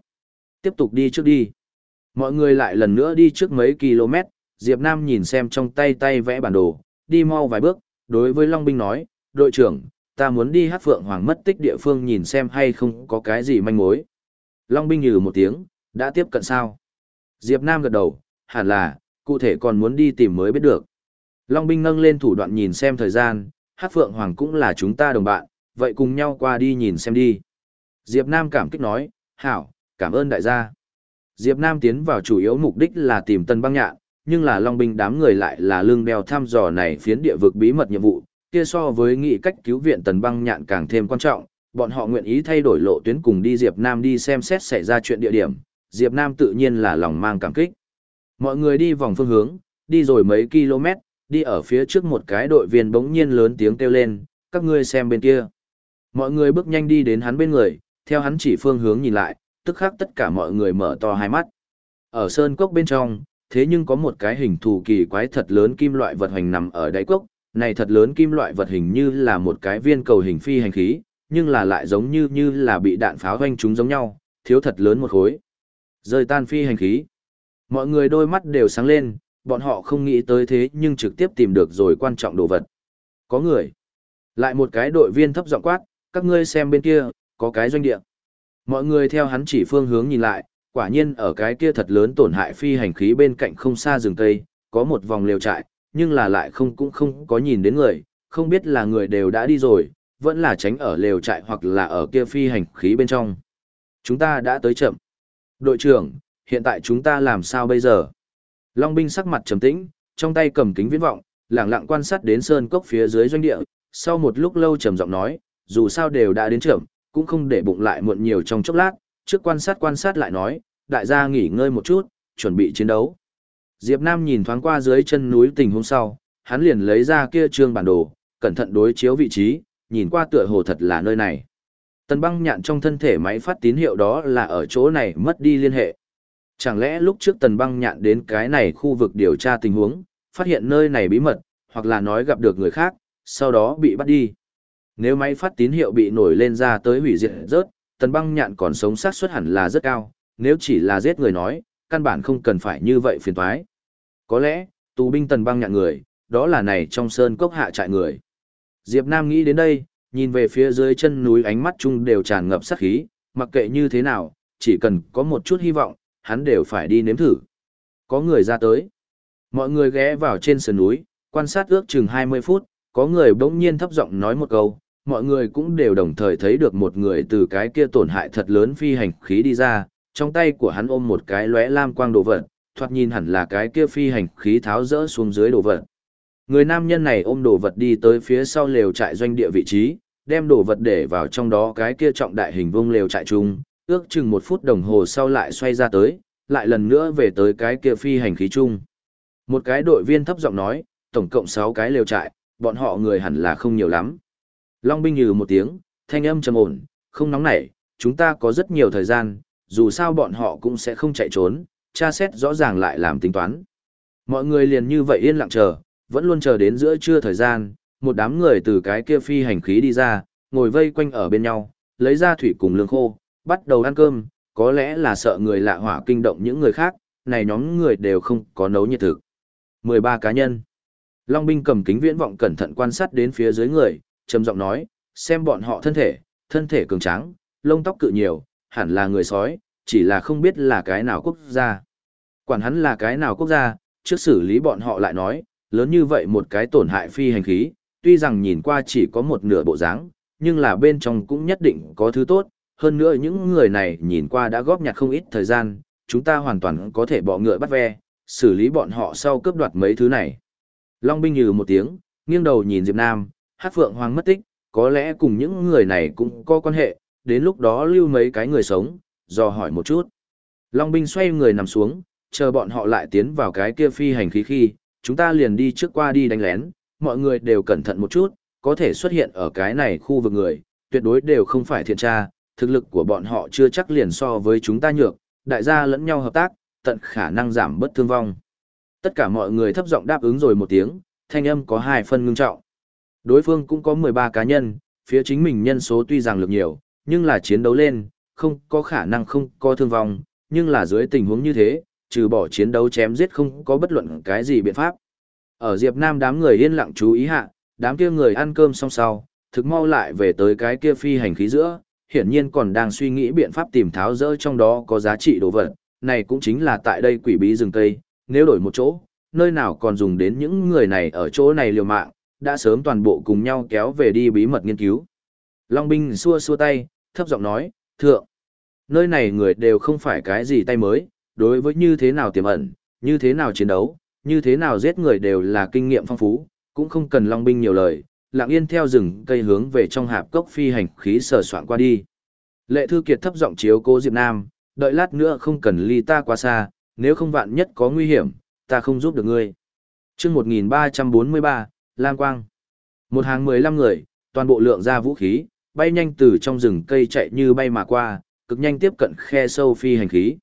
A: Tiếp tục đi trước đi. Mọi người lại lần nữa đi trước mấy km, Diệp Nam nhìn xem trong tay tay vẽ bản đồ, đi mau vài bước, đối với Long Binh nói, đội trưởng, ta muốn đi hát phượng hoàng mất tích địa phương nhìn xem hay không có cái gì manh mối. Long Binh nhừ một tiếng, đã tiếp cận sao? Diệp Nam gật đầu, hẳn là, cụ thể còn muốn đi tìm mới biết được. Long Binh nâng lên thủ đoạn nhìn xem thời gian, hát phượng hoàng cũng là chúng ta đồng bạn, vậy cùng nhau qua đi nhìn xem đi. Diệp Nam cảm kích nói, hảo, cảm ơn đại gia. Diệp Nam tiến vào chủ yếu mục đích là tìm tân băng nhạn, nhưng là Long binh đám người lại là lương đeo thăm dò này phiến địa vực bí mật nhiệm vụ, kia so với nghị cách cứu viện tần băng nhạn càng thêm quan trọng, bọn họ nguyện ý thay đổi lộ tuyến cùng đi Diệp Nam đi xem xét xảy ra chuyện địa điểm, Diệp Nam tự nhiên là lòng mang cảm kích. Mọi người đi vòng phương hướng, đi rồi mấy km, đi ở phía trước một cái đội viên bỗng nhiên lớn tiếng kêu lên, các ngươi xem bên kia. Mọi người bước nhanh đi đến hắn bên người, theo hắn chỉ phương hướng nhìn lại, tức khắc tất cả mọi người mở to hai mắt. Ở sơn cốc bên trong, thế nhưng có một cái hình thù kỳ quái thật lớn kim loại vật hành nằm ở đáy cốc, này thật lớn kim loại vật hình như là một cái viên cầu hình phi hành khí, nhưng là lại giống như như là bị đạn pháo hoanh chúng giống nhau, thiếu thật lớn một khối. Rơi tan phi hành khí. Mọi người đôi mắt đều sáng lên, bọn họ không nghĩ tới thế nhưng trực tiếp tìm được rồi quan trọng đồ vật. Có người. Lại một cái đội viên thấp giọng quát, các ngươi xem bên kia, có cái doanh địa. Mọi người theo hắn chỉ phương hướng nhìn lại, quả nhiên ở cái kia thật lớn tổn hại phi hành khí bên cạnh không xa rừng cây, có một vòng lều trại, nhưng là lại không cũng không có nhìn đến người, không biết là người đều đã đi rồi, vẫn là tránh ở lều trại hoặc là ở kia phi hành khí bên trong. Chúng ta đã tới chậm. Đội trưởng, hiện tại chúng ta làm sao bây giờ? Long binh sắc mặt trầm tĩnh, trong tay cầm kính viễn vọng, lẳng lặng quan sát đến sơn cốc phía dưới doanh địa, sau một lúc lâu trầm giọng nói, dù sao đều đã đến chậm, cũng không để bụng lại muộn nhiều trong chốc lát, trước quan sát quan sát lại nói, đại gia nghỉ ngơi một chút, chuẩn bị chiến đấu. Diệp Nam nhìn thoáng qua dưới chân núi tình huống sau, hắn liền lấy ra kia trương bản đồ, cẩn thận đối chiếu vị trí, nhìn qua tựa hồ thật là nơi này. Tần băng nhạn trong thân thể máy phát tín hiệu đó là ở chỗ này mất đi liên hệ. Chẳng lẽ lúc trước tần băng nhạn đến cái này khu vực điều tra tình huống, phát hiện nơi này bí mật, hoặc là nói gặp được người khác, sau đó bị bắt đi. Nếu máy phát tín hiệu bị nổi lên ra tới hủy diệt rớt, tần băng nhạn còn sống sát suất hẳn là rất cao, nếu chỉ là giết người nói, căn bản không cần phải như vậy phiền toái. Có lẽ, tù binh tần băng nhạn người, đó là này trong sơn cốc hạ trại người. Diệp Nam nghĩ đến đây, nhìn về phía dưới chân núi ánh mắt chung đều tràn ngập sát khí, mặc kệ như thế nào, chỉ cần có một chút hy vọng, hắn đều phải đi nếm thử. Có người ra tới. Mọi người ghé vào trên sườn núi, quan sát ước chừng 20 phút, có người bỗng nhiên thấp giọng nói một câu, mọi người cũng đều đồng thời thấy được một người từ cái kia tổn hại thật lớn phi hành khí đi ra, trong tay của hắn ôm một cái lóe lam quang đồ vật, thoạt nhìn hẳn là cái kia phi hành khí tháo rỡ xuống dưới đồ vật. Người nam nhân này ôm đồ vật đi tới phía sau lều trại doanh địa vị trí, đem đồ vật để vào trong đó cái kia trọng đại hình vuông lều trại chung, ước chừng một phút đồng hồ sau lại xoay ra tới, lại lần nữa về tới cái kia phi hành khí chung. Một cái đội viên thấp giọng nói, tổng cộng 6 cái lều trại, bọn họ người hẳn là không nhiều lắm. Long binh nhừ một tiếng, thanh âm trầm ổn, không nóng nảy, chúng ta có rất nhiều thời gian, dù sao bọn họ cũng sẽ không chạy trốn, tra xét rõ ràng lại làm tính toán. Mọi người liền như vậy yên lặng chờ, vẫn luôn chờ đến giữa trưa thời gian, một đám người từ cái kia phi hành khí đi ra, ngồi vây quanh ở bên nhau, lấy ra thủy cùng lương khô, bắt đầu ăn cơm, có lẽ là sợ người lạ hỏa kinh động những người khác, này nhóm người đều không có nấu nhiệt thực. 13 cá nhân. Long binh cầm kính viễn vọng cẩn thận quan sát đến phía dưới người, trầm giọng nói, xem bọn họ thân thể, thân thể cường tráng, lông tóc cự nhiều, hẳn là người sói, chỉ là không biết là cái nào quốc gia. Quản hắn là cái nào quốc gia, trước xử lý bọn họ lại nói, lớn như vậy một cái tổn hại phi hành khí, tuy rằng nhìn qua chỉ có một nửa bộ dáng, nhưng là bên trong cũng nhất định có thứ tốt, hơn nữa những người này nhìn qua đã góp nhặt không ít thời gian, chúng ta hoàn toàn có thể bỏ ngựa bắt ve, xử lý bọn họ sau cướp đoạt mấy thứ này. Long binh nhừ một tiếng, nghiêng đầu nhìn Diệp Nam, hát phượng hoàng mất tích, có lẽ cùng những người này cũng có quan hệ, đến lúc đó lưu mấy cái người sống, dò hỏi một chút. Long binh xoay người nằm xuống, chờ bọn họ lại tiến vào cái kia phi hành khí khi, chúng ta liền đi trước qua đi đánh lén, mọi người đều cẩn thận một chút, có thể xuất hiện ở cái này khu vực người, tuyệt đối đều không phải thiện tra, thực lực của bọn họ chưa chắc liền so với chúng ta nhược, đại gia lẫn nhau hợp tác, tận khả năng giảm bất thương vong. Tất cả mọi người thấp giọng đáp ứng rồi một tiếng, thanh âm có hai phân ngưng trọng. Đối phương cũng có 13 cá nhân, phía chính mình nhân số tuy rằng lực nhiều, nhưng là chiến đấu lên, không có khả năng không có thương vong, nhưng là dưới tình huống như thế, trừ bỏ chiến đấu chém giết không có bất luận cái gì biện pháp. Ở Diệp Nam đám người yên lặng chú ý hạ, đám kia người ăn cơm xong sau, thực mau lại về tới cái kia phi hành khí giữa, hiển nhiên còn đang suy nghĩ biện pháp tìm tháo dỡ trong đó có giá trị đồ vật, này cũng chính là tại đây quỷ bí rừng cây, nếu đổi một chỗ, nơi nào còn dùng đến những người này ở chỗ này liều mạng, đã sớm toàn bộ cùng nhau kéo về đi bí mật nghiên cứu. Long binh xua xua tay, thấp giọng nói, thượng, nơi này người đều không phải cái gì tay mới, đối với như thế nào tiềm ẩn, như thế nào chiến đấu, như thế nào giết người đều là kinh nghiệm phong phú, cũng không cần long binh nhiều lời, lặng yên theo rừng cây hướng về trong hạp cốc phi hành khí sờ soạn qua đi. Lệ Thư Kiệt thấp giọng chiếu cố Diệp Nam, đợi lát nữa không cần ly ta quá xa, nếu không vạn nhất có nguy hiểm, ta không giúp được ngươi. Chương 1343, Lam Quang. Một hàng 15 người, toàn bộ lượng ra vũ khí, bay nhanh từ trong rừng cây chạy như bay mà qua, cực nhanh tiếp cận khe sâu phi hành khí.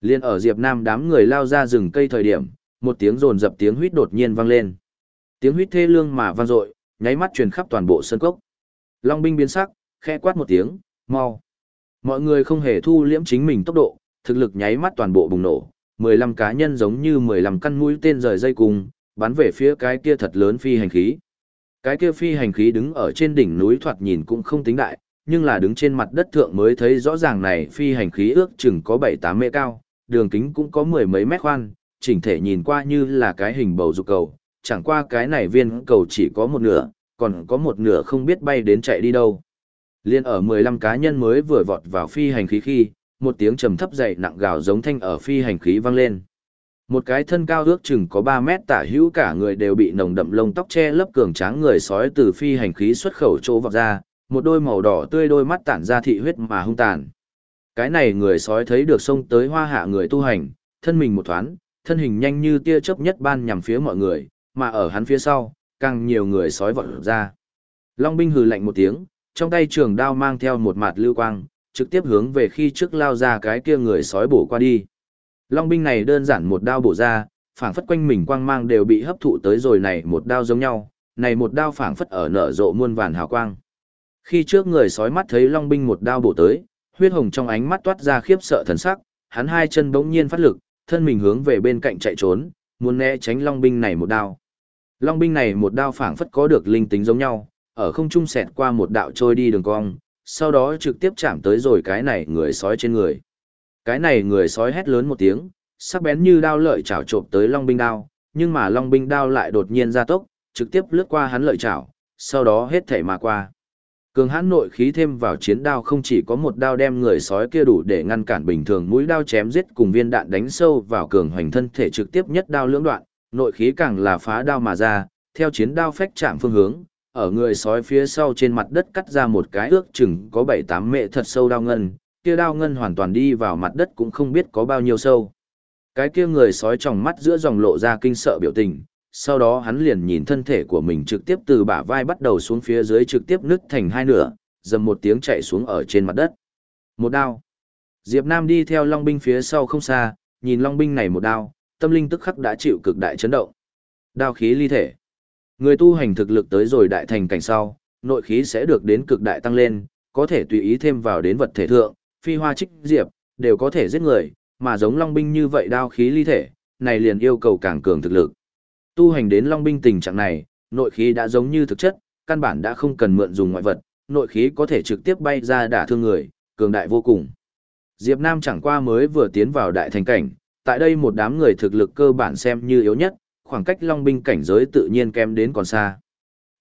A: Liên ở Diệp Nam đám người lao ra rừng cây thời điểm, một tiếng rồn dập tiếng huýt đột nhiên vang lên. Tiếng huýt thê lương mà vang dội, nháy mắt truyền khắp toàn bộ sân cốc. Long binh biến sắc, khẽ quát một tiếng, mau. Mọi người không hề thu liễm chính mình tốc độ, thực lực nháy mắt toàn bộ bùng nổ, 15 cá nhân giống như 15 căn mũi tên rời dây cùng, bắn về phía cái kia thật lớn phi hành khí. Cái kia phi hành khí đứng ở trên đỉnh núi thoạt nhìn cũng không tính đại, nhưng là đứng trên mặt đất thượng mới thấy rõ ràng này phi hành khí ước chừng có 7-8 mét cao, đường kính cũng có mười mấy mét khoan, chỉnh thể nhìn qua như là cái hình bầu dục cầu, chẳng qua cái này viên cầu chỉ có một nửa, còn có một nửa không biết bay đến chạy đi đâu. Liên ở 15 cá nhân mới vừa vọt vào phi hành khí khi, một tiếng trầm thấp dậy nặng gào giống thanh ở phi hành khí vang lên. Một cái thân cao ước chừng có 3 mét tả hữu cả người đều bị nồng đậm lông tóc che lấp cường tráng người sói từ phi hành khí xuất khẩu chỗ vọt ra, một đôi màu đỏ tươi đôi mắt tản ra thị huyết mà hung tàn. Cái này người sói thấy được sông tới hoa hạ người tu hành, thân mình một thoáng, thân hình nhanh như tia chớp nhất ban nhằm phía mọi người, mà ở hắn phía sau, càng nhiều người sói vọt ra. Long binh hừ lạnh một tiếng, trong tay trường đao mang theo một mặt lưu quang, trực tiếp hướng về khi trước lao ra cái kia người sói bổ qua đi. Long binh này đơn giản một đao bổ ra, phảng phất quanh mình quang mang đều bị hấp thụ tới rồi này một đao giống nhau, này một đao phảng phất ở nở rộ muôn vàn hào quang. Khi trước người sói mắt thấy Long binh một đao bổ tới, huyết hồng trong ánh mắt toát ra khiếp sợ thần sắc, hắn hai chân bỗng nhiên phát lực, thân mình hướng về bên cạnh chạy trốn, muốn né tránh Long binh này một đao. Long binh này một đao phảng phất có được linh tính giống nhau, ở không trung xẹt qua một đạo trôi đi đường cong, sau đó trực tiếp chạm tới rồi cái này người sói trên người. Cái này người sói hét lớn một tiếng, sắc bén như đao lợi chảo trộm tới long binh đao, nhưng mà long binh đao lại đột nhiên ra tốc, trực tiếp lướt qua hắn lợi chảo, sau đó hết thể mà qua. Cường hãn nội khí thêm vào chiến đao không chỉ có một đao đem người sói kia đủ để ngăn cản bình thường mũi đao chém giết cùng viên đạn đánh sâu vào cường hoành thân thể trực tiếp nhất đao lưỡng đoạn, nội khí càng là phá đao mà ra, theo chiến đao phách chạm phương hướng, ở người sói phía sau trên mặt đất cắt ra một cái ước chừng có 7-8 mệ thật sâu đao ngân, kia đao ngân hoàn toàn đi vào mặt đất cũng không biết có bao nhiêu sâu. Cái kia người sói trong mắt giữa dòng lộ ra kinh sợ biểu tình, sau đó hắn liền nhìn thân thể của mình trực tiếp từ bả vai bắt đầu xuống phía dưới trực tiếp nứt thành hai nửa, dầm một tiếng chạy xuống ở trên mặt đất. Một đao. Diệp Nam đi theo Long binh phía sau không xa, nhìn Long binh này một đao, tâm linh tức khắc đã chịu cực đại chấn động. Đao khí ly thể. Người tu hành thực lực tới rồi đại thành cảnh sau, nội khí sẽ được đến cực đại tăng lên, có thể tùy ý thêm vào đến vật thể thượng, phi hoa trích diệp, đều có thể giết người, mà giống long binh như vậy đao khí ly thể, này liền yêu cầu càng cường thực lực. Tu hành đến long binh tình trạng này, nội khí đã giống như thực chất, căn bản đã không cần mượn dùng ngoại vật, nội khí có thể trực tiếp bay ra đả thương người, cường đại vô cùng. Diệp Nam chẳng qua mới vừa tiến vào đại thành cảnh, tại đây một đám người thực lực cơ bản xem như yếu nhất, khoảng cách Long binh cảnh giới tự nhiên kém đến còn xa.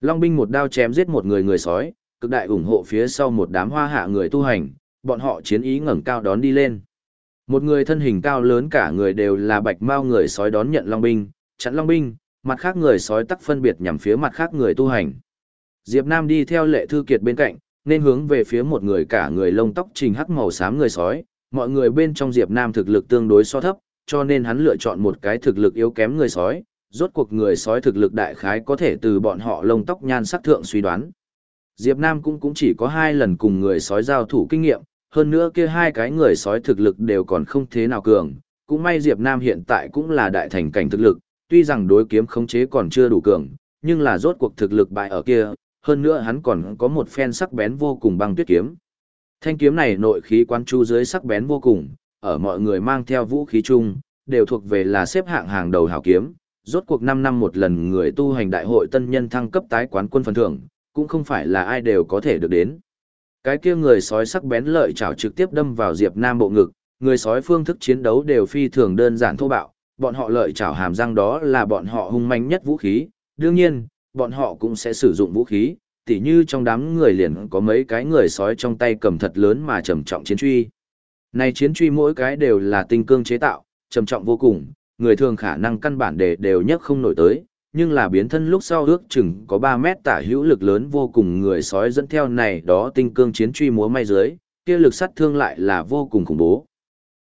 A: Long binh một đao chém giết một người người sói, cực đại ủng hộ phía sau một đám hoa hạ người tu hành, bọn họ chiến ý ngẩng cao đón đi lên. Một người thân hình cao lớn cả người đều là bạch mao người sói đón nhận Long binh, chặn Long binh, mặt khác người sói tắc phân biệt nhằm phía mặt khác người tu hành. Diệp Nam đi theo lệ thư kiệt bên cạnh, nên hướng về phía một người cả người lông tóc trình hắc màu xám người sói, mọi người bên trong Diệp Nam thực lực tương đối so thấp, cho nên hắn lựa chọn một cái thực lực yếu kém người sói, rốt cuộc người sói thực lực đại khái có thể từ bọn họ lông tóc nhan sắc thượng suy đoán. Diệp Nam cũng cũng chỉ có hai lần cùng người sói giao thủ kinh nghiệm, hơn nữa kia hai cái người sói thực lực đều còn không thế nào cường, cũng may Diệp Nam hiện tại cũng là đại thành cảnh thực lực, tuy rằng đối kiếm khống chế còn chưa đủ cường, nhưng là rốt cuộc thực lực bại ở kia, hơn nữa hắn còn có một phen sắc bén vô cùng băng tuyết kiếm. Thanh kiếm này nội khí quán chu dưới sắc bén vô cùng, ở mọi người mang theo vũ khí chung, đều thuộc về là xếp hạng hàng đầu hảo kiếm, rốt cuộc 5 năm một lần người tu hành đại hội tân nhân thăng cấp tái quán quân phần thưởng, cũng không phải là ai đều có thể được đến. Cái kia người sói sắc bén lợi chảo trực tiếp đâm vào Diệp Nam bộ ngực, người sói phương thức chiến đấu đều phi thường đơn giản thô bạo, bọn họ lợi chảo hàm răng đó là bọn họ hung manh nhất vũ khí, đương nhiên, bọn họ cũng sẽ sử dụng vũ khí, tỉ như trong đám người liền có mấy cái người sói trong tay cầm thật lớn mà trầm trọng chiến truy. Này chiến truy mỗi cái đều là tinh cương chế tạo, trầm trọng vô cùng, người thường khả năng căn bản để đều nhất không nổi tới, nhưng là biến thân lúc sau ước chừng có 3 mét tả hữu lực lớn vô cùng người sói dẫn theo này đó tinh cương chiến truy múa may dưới, kia lực sát thương lại là vô cùng khủng bố.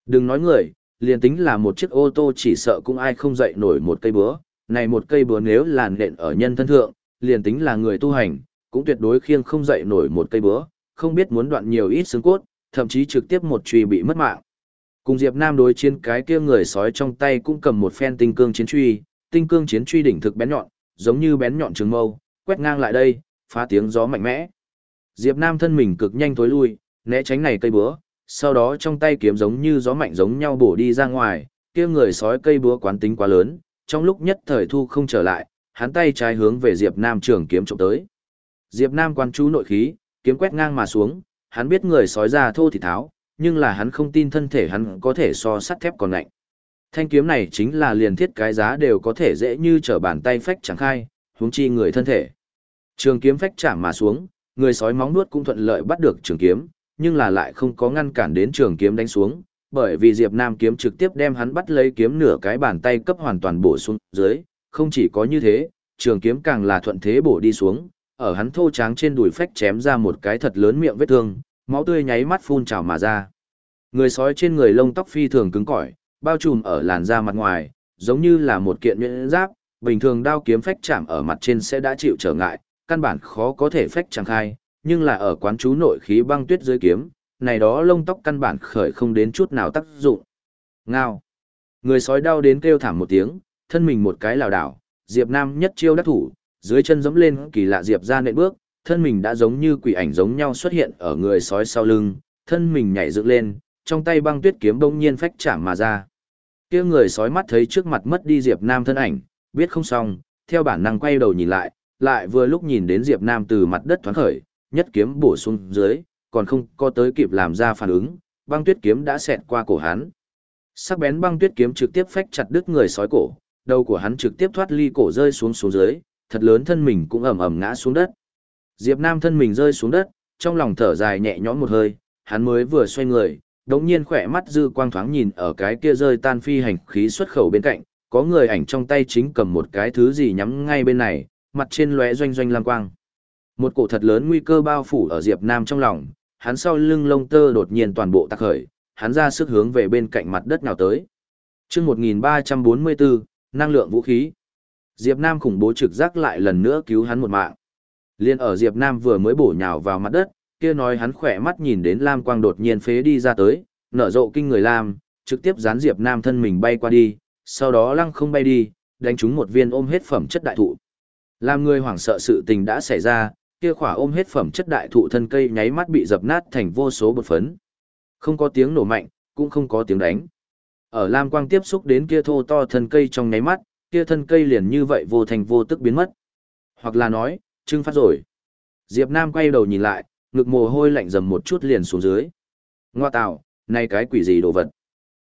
A: Đừng nói người, liền tính là một chiếc ô tô chỉ sợ cũng ai không dậy nổi một cây búa, này một cây búa nếu là nện ở nhân thân thượng, liền tính là người tu hành, cũng tuyệt đối khiêng không dậy nổi một cây búa, không biết muốn đoạn nhiều ít xương cốt, thậm chí trực tiếp một truy bị mất mạng. Cùng Diệp Nam đối chiến cái kia người sói trong tay cũng cầm một phen tinh cương chiến truy, tinh cương chiến truy đỉnh thực bén nhọn, giống như bén nhọn trường mâu, quét ngang lại đây, phá tiếng gió mạnh mẽ. Diệp Nam thân mình cực nhanh tối lui, né tránh này cây búa, sau đó trong tay kiếm giống như gió mạnh giống nhau bổ đi ra ngoài, kia người sói cây búa quán tính quá lớn, trong lúc nhất thời thu không trở lại, hắn tay trái hướng về Diệp Nam trường kiếm chụp tới. Diệp Nam quan chú nội khí, kiếm quét ngang mà xuống, hắn biết người sói già thô thì tháo, nhưng là hắn không tin thân thể hắn có thể so sắt thép còn lạnh. Thanh kiếm này chính là liền thiết cái giá đều có thể dễ như trở bàn tay phách chẳng khai, huống chi người thân thể. Trường kiếm phách chạm mà xuống, người sói móng nuốt cũng thuận lợi bắt được trường kiếm, nhưng là lại không có ngăn cản đến trường kiếm đánh xuống, bởi vì Diệp Nam kiếm trực tiếp đem hắn bắt lấy kiếm nửa cái bàn tay cấp hoàn toàn bổ xuống dưới, không chỉ có như thế, trường kiếm càng là thuận thế bổ đi xuống, ở hắn thô tráng trên đùi phách chém ra một cái thật lớn miệng vết thương, máu tươi nháy mắt phun trào mà ra. Người sói trên người lông tóc phi thường cứng cỏi, bao trùm ở làn da mặt ngoài, giống như là một kiện nhuyễn giáp, bình thường đao kiếm phách chạm ở mặt trên sẽ đã chịu trở ngại, căn bản khó có thể phách chẳng khai, nhưng là ở quán chú nội khí băng tuyết dưới kiếm, này đó lông tóc căn bản khởi không đến chút nào tác dụng. Ngao. Người sói đau đến kêu thảm một tiếng, thân mình một cái lảo đảo, Diệp Nam nhất chiêu đắc thủ, dưới chân giẫm lên kỳ lạ Diệp ra nện bước, thân mình đã giống như quỷ ảnh giống nhau xuất hiện ở người sói sau lưng, thân mình nhảy dựng lên, trong tay băng tuyết kiếm bỗng nhiên phách chạm mà ra. Kia người sói mắt thấy trước mặt mất đi Diệp Nam thân ảnh, biết không xong, theo bản năng quay đầu nhìn lại, lại vừa lúc nhìn đến Diệp Nam từ mặt đất thoáng khởi, nhất kiếm bổ xuống dưới, còn không có tới kịp làm ra phản ứng, băng tuyết kiếm đã xẹt qua cổ hắn. Sắc bén băng tuyết kiếm trực tiếp phách chặt đứt người sói cổ, đầu của hắn trực tiếp thoát ly cổ rơi xuống xuống dưới, thật lớn thân mình cũng ầm ầm ngã xuống đất. Diệp Nam thân mình rơi xuống đất, trong lòng thở dài nhẹ nhõm một hơi, hắn mới vừa xoay người, đống nhiên khỏe mắt dư quang thoáng nhìn ở cái kia rơi tan phi hành khí xuất khẩu bên cạnh, có người ảnh trong tay chính cầm một cái thứ gì nhắm ngay bên này, mặt trên lóe doanh doanh lam quang. Một cổ thật lớn nguy cơ bao phủ ở Diệp Nam trong lòng, hắn sau lưng lông tơ đột nhiên toàn bộ tắc khởi, hắn ra sức hướng về bên cạnh mặt đất nào tới. Chương 1344, năng lượng vũ khí. Diệp Nam khủng bố trực giác lại lần nữa cứu hắn một mạng. Liên ở Diệp Nam vừa mới bổ nhào vào mặt đất, kia nói hắn khỏe mắt nhìn đến Lam Quang đột nhiên phế đi ra tới, nở rộ kinh người Lam, trực tiếp dán Diệp Nam thân mình bay qua đi, sau đó lăng không bay đi, đánh trúng một viên ôm hết phẩm chất đại thụ. Làm người hoảng sợ sự tình đã xảy ra, kia khỏa ôm hết phẩm chất đại thụ thân cây nháy mắt bị dập nát thành vô số bột phấn. Không có tiếng nổ mạnh, cũng không có tiếng đánh. Ở Lam Quang tiếp xúc đến kia thô to thân cây trong nháy mắt, kia thân cây liền như vậy vô thành vô tức biến mất. Hoặc là nói, trưng phát rồi. Diệp Nam quay đầu nhìn lại, ngực mồ hôi lạnh dầm một chút liền xuống dưới. Ngoa tạo, này cái quỷ gì đồ vật.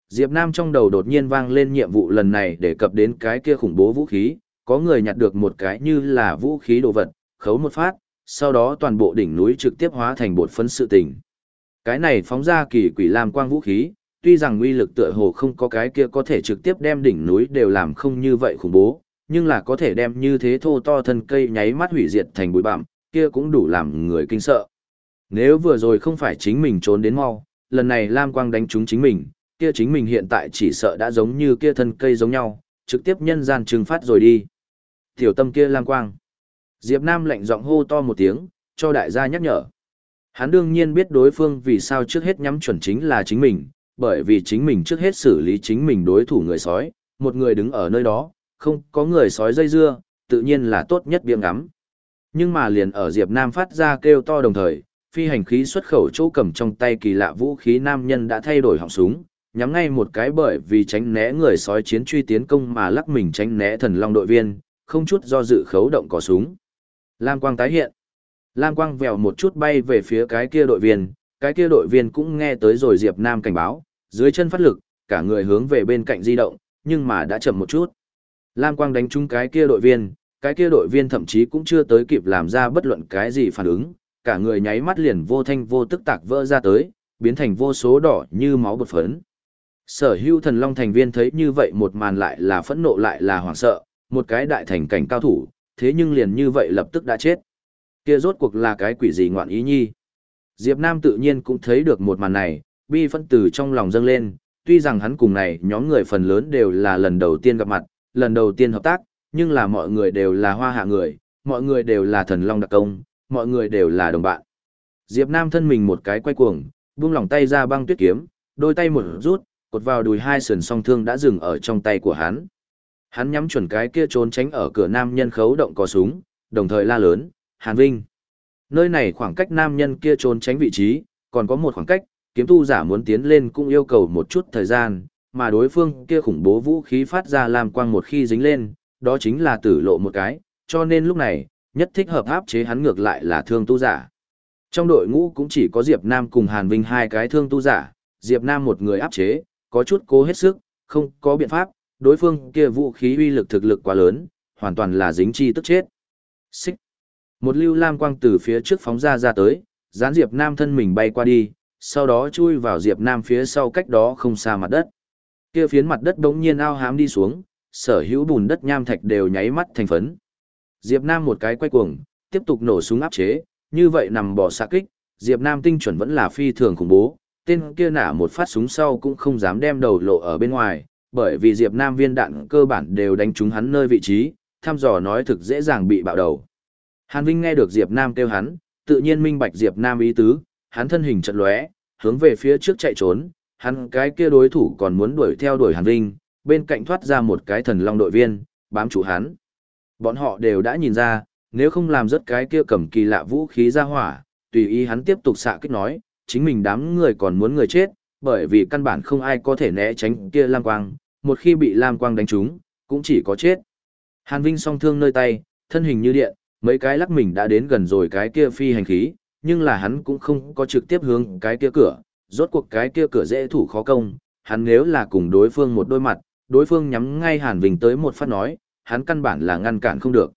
A: Diệp Nam trong đầu đột nhiên vang lên nhiệm vụ lần này để cập đến cái kia khủng bố vũ khí, có người nhặt được một cái như là vũ khí đồ vật, khấu một phát, sau đó toàn bộ đỉnh núi trực tiếp hóa thành bột phấn sự tình. Cái này phóng ra kỳ quỷ lam quang vũ khí, tuy rằng uy lực tựa hồ không có cái kia có thể trực tiếp đem đỉnh núi đều làm không như vậy khủng bố, nhưng là có thể đem như thế thô to thân cây nháy mắt hủy diệt thành bụi bặm, kia cũng đủ làm người kinh sợ. Nếu vừa rồi không phải chính mình trốn đến mau, lần này lam quang đánh trúng chính mình, kia chính mình hiện tại chỉ sợ đã giống như kia thân cây giống nhau, trực tiếp nhân gian trừng phát rồi đi. Tiểu tâm kia lam quang. Diệp Nam lạnh giọng hô to một tiếng, cho đại gia nhắc nhở. Hắn đương nhiên biết đối phương vì sao trước hết nhắm chuẩn chính là chính mình, bởi vì chính mình trước hết xử lý chính mình đối thủ người sói, một người đứng ở nơi đó, không có người sói dây dưa, tự nhiên là tốt nhất biếng ngắm. Nhưng mà liền ở Diệp Nam phát ra kêu to đồng thời, phi hành khí xuất khẩu chỗ cầm trong tay kỳ lạ vũ khí nam nhân đã thay đổi họng súng, nhắm ngay một cái bởi vì tránh né người sói chiến truy tiến công mà lắc mình tránh né thần long đội viên, không chút do dự khấu động cò súng. Lam quang tái hiện. Lam quang vèo một chút bay về phía cái kia đội viên, cái kia đội viên cũng nghe tới rồi Diệp Nam cảnh báo, dưới chân phát lực, cả người hướng về bên cạnh di động, nhưng mà đã chậm một chút. Lam quang đánh trúng cái kia đội viên, cái kia đội viên thậm chí cũng chưa tới kịp làm ra bất luận cái gì phản ứng, cả người nháy mắt liền vô thanh vô tức tạc vỡ ra tới, biến thành vô số đỏ như máu bột phấn. Sở hưu thần long thành viên thấy như vậy một màn lại là phẫn nộ lại là hoảng sợ, một cái đại thành cảnh cao thủ, thế nhưng liền như vậy lập tức đã chết. Kia rốt cuộc là cái quỷ gì ngoạn ý nhi. Diệp Nam tự nhiên cũng thấy được một màn này, bi phân từ trong lòng dâng lên, tuy rằng hắn cùng này nhóm người phần lớn đều là lần đầu tiên gặp mặt, lần đầu tiên hợp tác, nhưng là mọi người đều là hoa hạ người, mọi người đều là thần long đặc công, mọi người đều là đồng bạn. Diệp Nam thân mình một cái quay cuồng, buông lỏng tay ra băng tuyết kiếm, đôi tay một rút, cột vào đùi hai sườn song thương đã dừng ở trong tay của hắn. Hắn nhắm chuẩn cái kia trốn tránh ở cửa nam nhân khấu động có súng, đồng thời la lớn, Hàn Vinh. Nơi này khoảng cách nam nhân kia trốn tránh vị trí, còn có một khoảng cách, kiếm tu giả muốn tiến lên cũng yêu cầu một chút thời gian, mà đối phương kia khủng bố vũ khí phát ra làm quang một khi dính lên, đó chính là tử lộ một cái, cho nên lúc này, nhất thích hợp áp chế hắn ngược lại là thương tu giả. Trong đội ngũ cũng chỉ có Diệp Nam cùng Hàn Vinh hai cái thương tu giả, Diệp Nam một người áp chế, có chút cố hết sức, không có biện pháp, đối phương kia vũ khí uy lực thực lực quá lớn, hoàn toàn là dính chi tức chết. Xích. Một lưu lam quang từ phía trước phóng ra ra tới, dán Diệp Nam thân mình bay qua đi, sau đó chui vào Diệp Nam phía sau cách đó không xa mặt đất. Kia phiến mặt đất đống nhiên ao hám đi xuống, sở hữu bùn đất nham thạch đều nháy mắt thành phấn. Diệp Nam một cái quay cuồng, tiếp tục nổ súng áp chế, như vậy nằm bỏ xạ kích, Diệp Nam tinh chuẩn vẫn là phi thường khủng bố, tên kia nả một phát súng sau cũng không dám đem đầu lộ ở bên ngoài, bởi vì Diệp Nam viên đạn cơ bản đều đánh trúng hắn nơi vị trí, thăm dò nói thực dễ dàng bị bạo đầu. Hàn Vinh nghe được Diệp Nam kêu hắn, tự nhiên minh bạch Diệp Nam ý tứ, hắn thân hình chợt lóe, hướng về phía trước chạy trốn, hắn cái kia đối thủ còn muốn đuổi theo đuổi Hàn Vinh, bên cạnh thoát ra một cái thần long đội viên, bám chủ hắn. Bọn họ đều đã nhìn ra, nếu không làm rất cái kia cầm kỳ lạ vũ khí ra hỏa, tùy ý hắn tiếp tục xạ kích nói, chính mình đám người còn muốn người chết, bởi vì căn bản không ai có thể né tránh kia lam quang, một khi bị lam quang đánh trúng, cũng chỉ có chết. Hàn Vinh song thương nơi tay, thân hình như điện, mấy cái lắc mình đã đến gần rồi cái kia phi hành khí, nhưng là hắn cũng không có trực tiếp hướng cái kia cửa, rốt cuộc cái kia cửa dễ thủ khó công, hắn nếu là cùng đối phương một đôi mặt, đối phương nhắm ngay Hàn Vinh tới một phát nói, hắn căn bản là ngăn cản không được.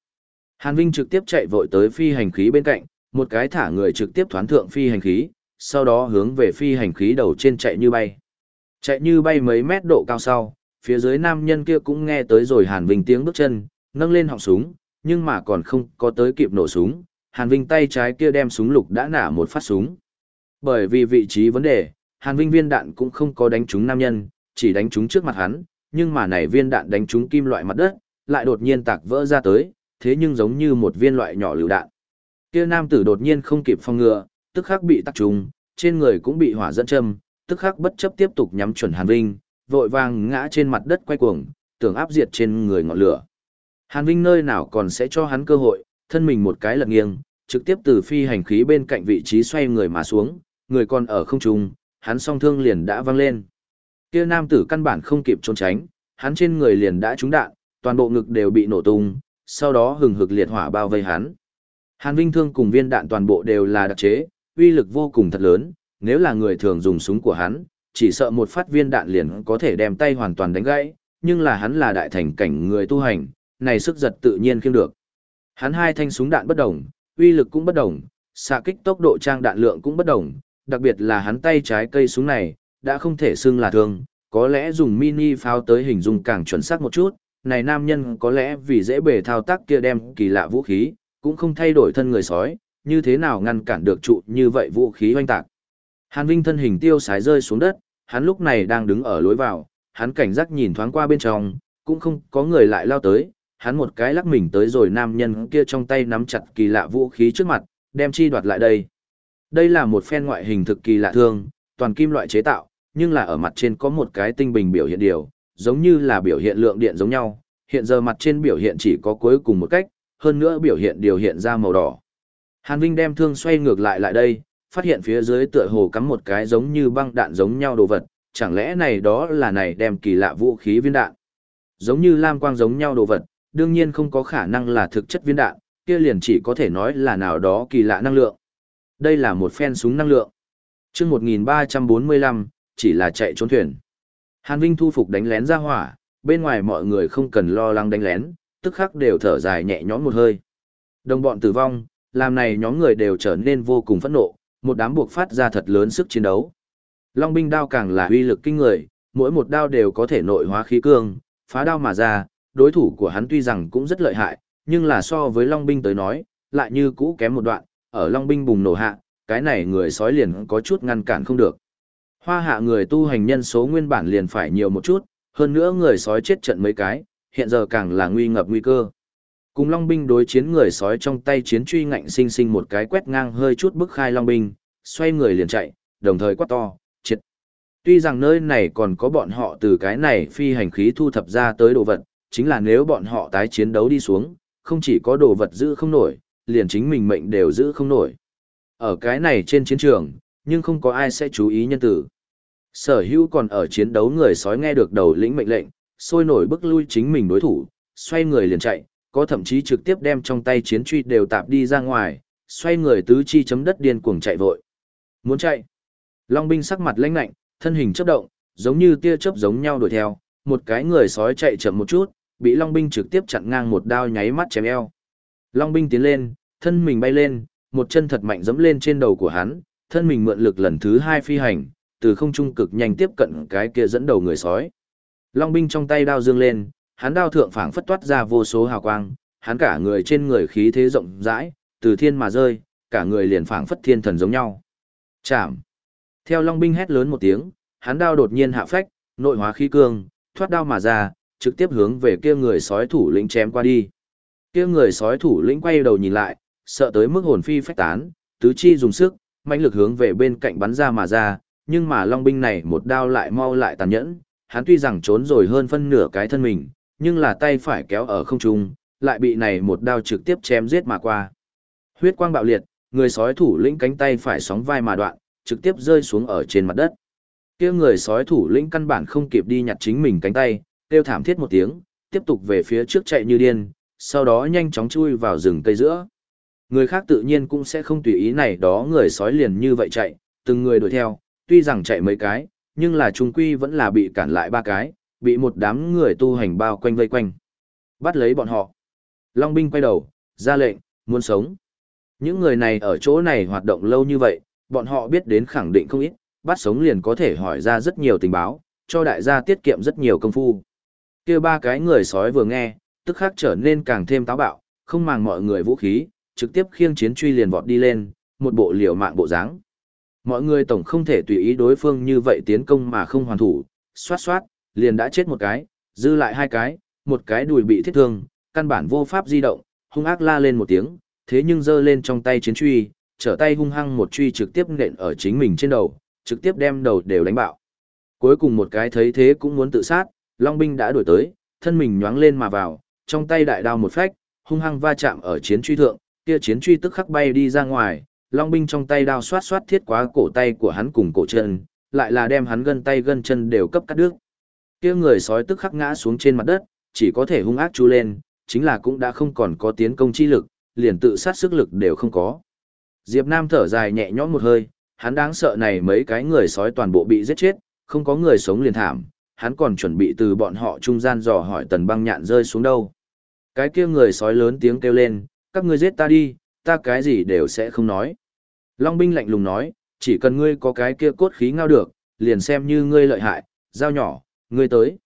A: Hàn Vinh trực tiếp chạy vội tới phi hành khí bên cạnh, một cái thả người trực tiếp thoán thượng phi hành khí, sau đó hướng về phi hành khí đầu trên chạy như bay. Chạy như bay mấy mét độ cao sau, phía dưới nam nhân kia cũng nghe tới rồi Hàn Vinh tiếng bước chân, nâng lên họng súng, nhưng mà còn không có tới kịp nổ súng, Hàn Vinh tay trái kia đem súng lục đã nả một phát súng. Bởi vì vị trí vấn đề, Hàn Vinh viên đạn cũng không có đánh trúng nam nhân, chỉ đánh trúng trước mặt hắn, nhưng mà này viên đạn đánh trúng kim loại mặt đất, lại đột nhiên tạc vỡ ra tới, thế nhưng giống như một viên loại nhỏ lựu đạn. Kia nam tử đột nhiên không kịp phòng ngừa, tức khắc bị tắc trúng, trên người cũng bị hỏa dẫn châm, tức khắc bất chấp tiếp tục nhắm chuẩn Hàn Vinh, vội vàng ngã trên mặt đất quay cuồng, tưởng áp diệt trên người ngọn lửa. Hàn Vinh nơi nào còn sẽ cho hắn cơ hội, thân mình một cái lật nghiêng, trực tiếp từ phi hành khí bên cạnh vị trí xoay người mà xuống, người còn ở không trung, hắn song thương liền đã văng lên. Kia nam tử căn bản không kịp trốn tránh, hắn trên người liền đã trúng đạn, toàn bộ ngực đều bị nổ tung, sau đó hừng hực liệt hỏa bao vây hắn. Hàn Vinh thương cùng viên đạn toàn bộ đều là đặc chế, uy lực vô cùng thật lớn, nếu là người thường dùng súng của hắn, chỉ sợ một phát viên đạn liền có thể đem tay hoàn toàn đánh gãy, nhưng là hắn là đại thành cảnh người tu hành, này sức giật tự nhiên khiêng được. Hắn hai thanh súng đạn bất đồng, uy lực cũng bất đồng, xạ kích tốc độ trang đạn lượng cũng bất đồng, đặc biệt là hắn tay trái cây súng này, đã không thể xưng là thương, có lẽ dùng mini pháo tới hình dung càng chuẩn xác một chút, này nam nhân có lẽ vì dễ bề thao tác kia đem kỳ lạ vũ khí, cũng không thay đổi thân người sói, như thế nào ngăn cản được trụ như vậy vũ khí oanh tạc. Hàn Vinh thân hình tiêu sái rơi xuống đất, hắn lúc này đang đứng ở lối vào, hắn cảnh giác nhìn thoáng qua bên trong, cũng không có người lại lao tới, hắn một cái lắc mình tới rồi nam nhân kia trong tay nắm chặt kỳ lạ vũ khí trước mặt, đem chi đoạt lại đây. Đây là một phen ngoại hình thực kỳ lạ thương, toàn kim loại chế tạo, nhưng là ở mặt trên có một cái tinh bình biểu hiện điều, giống như là biểu hiện lượng điện giống nhau, hiện giờ mặt trên biểu hiện chỉ có cuối cùng một cách, hơn nữa biểu hiện điều hiện ra màu đỏ. Hàn Vinh đem thương xoay ngược lại lại đây, phát hiện phía dưới tựa hồ cắm một cái giống như băng đạn giống nhau đồ vật, chẳng lẽ này đó là này đem kỳ lạ vũ khí viên đạn. Giống như lam quang giống nhau đồ vật, đương nhiên không có khả năng là thực chất viên đạn, kia liền chỉ có thể nói là nào đó kỳ lạ năng lượng. Đây là một phen súng năng lượng. Trước 1345, chỉ là chạy trốn thuyền. Hàn Vinh thu phục đánh lén ra hỏa, bên ngoài mọi người không cần lo lắng đánh lén, tức khắc đều thở dài nhẹ nhõm một hơi. Đồng bọn tử vong, làm này nhóm người đều trở nên vô cùng phẫn nộ, một đám buộc phát ra thật lớn sức chiến đấu. Long binh đao càng là uy lực kinh người, mỗi một đao đều có thể nội hóa khí cương, phá đao mà ra, đối thủ của hắn tuy rằng cũng rất lợi hại, nhưng là so với Long binh tới nói, lại như cũ kém một đoạn, ở Long binh bùng nổ hạ, cái này người sói liền có chút ngăn cản không được. Hoa hạ người tu hành nhân số nguyên bản liền phải nhiều một chút, hơn nữa người sói chết trận mấy cái, hiện giờ càng là nguy ngập nguy cơ. Cùng Long binh đối chiến người sói trong tay chiến truy ngạnh sinh sinh một cái quét ngang hơi chút bức khai Long binh, xoay người liền chạy, đồng thời quát to, triệt. Tuy rằng nơi này còn có bọn họ từ cái này phi hành khí thu thập ra tới đồ vật, chính là nếu bọn họ tái chiến đấu đi xuống, không chỉ có đồ vật giữ không nổi, liền chính mình mệnh đều giữ không nổi. Ở cái này trên chiến trường, nhưng không có ai sẽ chú ý nhân tử. Sở hữu còn ở chiến đấu người sói nghe được đầu lĩnh mệnh lệnh, sôi nổi bức lui chính mình đối thủ, xoay người liền chạy, có thậm chí trực tiếp đem trong tay chiến truy đều tạp đi ra ngoài, xoay người tứ chi chấm đất điên cuồng chạy vội. Muốn chạy. Long binh sắc mặt lãnh lạnh, thân hình chớp động, giống như tia chớp giống nhau đuổi theo, một cái người sói chạy chậm một chút, bị Long binh trực tiếp chặn ngang một đao nháy mắt chém eo. Long binh tiến lên, thân mình bay lên, một chân thật mạnh giẫm lên trên đầu của hắn, thân mình mượn lực lần thứ hai phi hành, từ không trung cực nhanh tiếp cận cái kia dẫn đầu người sói. Long binh trong tay đao dương lên, hắn đao thượng phảng phất toát ra vô số hào quang, hắn cả người trên người khí thế rộng rãi, từ thiên mà rơi, cả người liền phảng phất thiên thần giống nhau. Chạm. Theo Long binh hét lớn một tiếng, hắn đao đột nhiên hạ phách, nội hóa khí cương, thoát đao mà ra, trực tiếp hướng về kia người sói thủ lĩnh chém qua đi. Kia người sói thủ lĩnh quay đầu nhìn lại, sợ tới mức hồn phi phách tán, tứ chi dùng sức, mạnh lực hướng về bên cạnh bắn ra mà ra, nhưng mà long binh này một đao lại mau lại tàn nhẫn, hắn tuy rằng trốn rồi hơn phân nửa cái thân mình, nhưng là tay phải kéo ở không trung, lại bị này một đao trực tiếp chém giết mà qua. Huyết quang bạo liệt, người sói thủ lĩnh cánh tay phải sóng vai mà đoạn, trực tiếp rơi xuống ở trên mặt đất. Kia người sói thủ lĩnh căn bản không kịp đi nhặt chính mình cánh tay, kêu thảm thiết một tiếng, tiếp tục về phía trước chạy như điên, sau đó nhanh chóng chui vào rừng cây giữa. Người khác tự nhiên cũng sẽ không tùy ý này đó người sói liền như vậy chạy, từng người đuổi theo, tuy rằng chạy mấy cái, nhưng là trung quy vẫn là bị cản lại ba cái, bị một đám người tu hành bao quanh vây quanh. Bắt lấy bọn họ. Long binh quay đầu, ra lệnh, muốn sống. Những người này ở chỗ này hoạt động lâu như vậy, bọn họ biết đến khẳng định không ít, bắt sống liền có thể hỏi ra rất nhiều tình báo, cho đại gia tiết kiệm rất nhiều công phu. kia ba cái người sói vừa nghe, tức khắc trở nên càng thêm táo bạo, không màng mọi người vũ khí, trực tiếp khiêng chiến truy liền vọt đi lên, một bộ liều mạng bộ dáng. Mọi người tổng không thể tùy ý đối phương như vậy tiến công mà không hoàn thủ, xoát xoát, liền đã chết một cái, dư lại hai cái, một cái đùi bị thiết thương, căn bản vô pháp di động, hung ác la lên một tiếng, thế nhưng giơ lên trong tay chiến truy, trở tay hung hăng một truy trực tiếp nện ở chính mình trên đầu, trực tiếp đem đầu đều đánh bạo. Cuối cùng một cái thấy thế cũng muốn tự sát, Long binh đã đuổi tới, thân mình nhoáng lên mà vào, trong tay đại đao một phách, hung hăng va chạm ở chiến truy thượng, kia chiến truy tức khắc bay đi ra ngoài, Long binh trong tay đao xoát xoát thiết quá cổ tay của hắn cùng cổ chân, lại là đem hắn gân tay gân chân đều cấp cắt đứt. Kia người sói tức khắc ngã xuống trên mặt đất, chỉ có thể hung ác chú lên, chính là cũng đã không còn có tiến công chi lực, liền tự sát sức lực đều không có. Diệp Nam thở dài nhẹ nhõm một hơi, hắn đáng sợ này mấy cái người sói toàn bộ bị giết chết, không có người sống liền thảm, hắn còn chuẩn bị từ bọn họ trung gian dò hỏi tần băng nhạn rơi xuống đâu. Cái kia người sói lớn tiếng kêu lên, các ngươi giết ta đi, ta cái gì đều sẽ không nói. Long binh lạnh lùng nói, chỉ cần ngươi có cái kia cốt khí ngao được, liền xem như ngươi lợi hại, dao nhỏ, ngươi tới.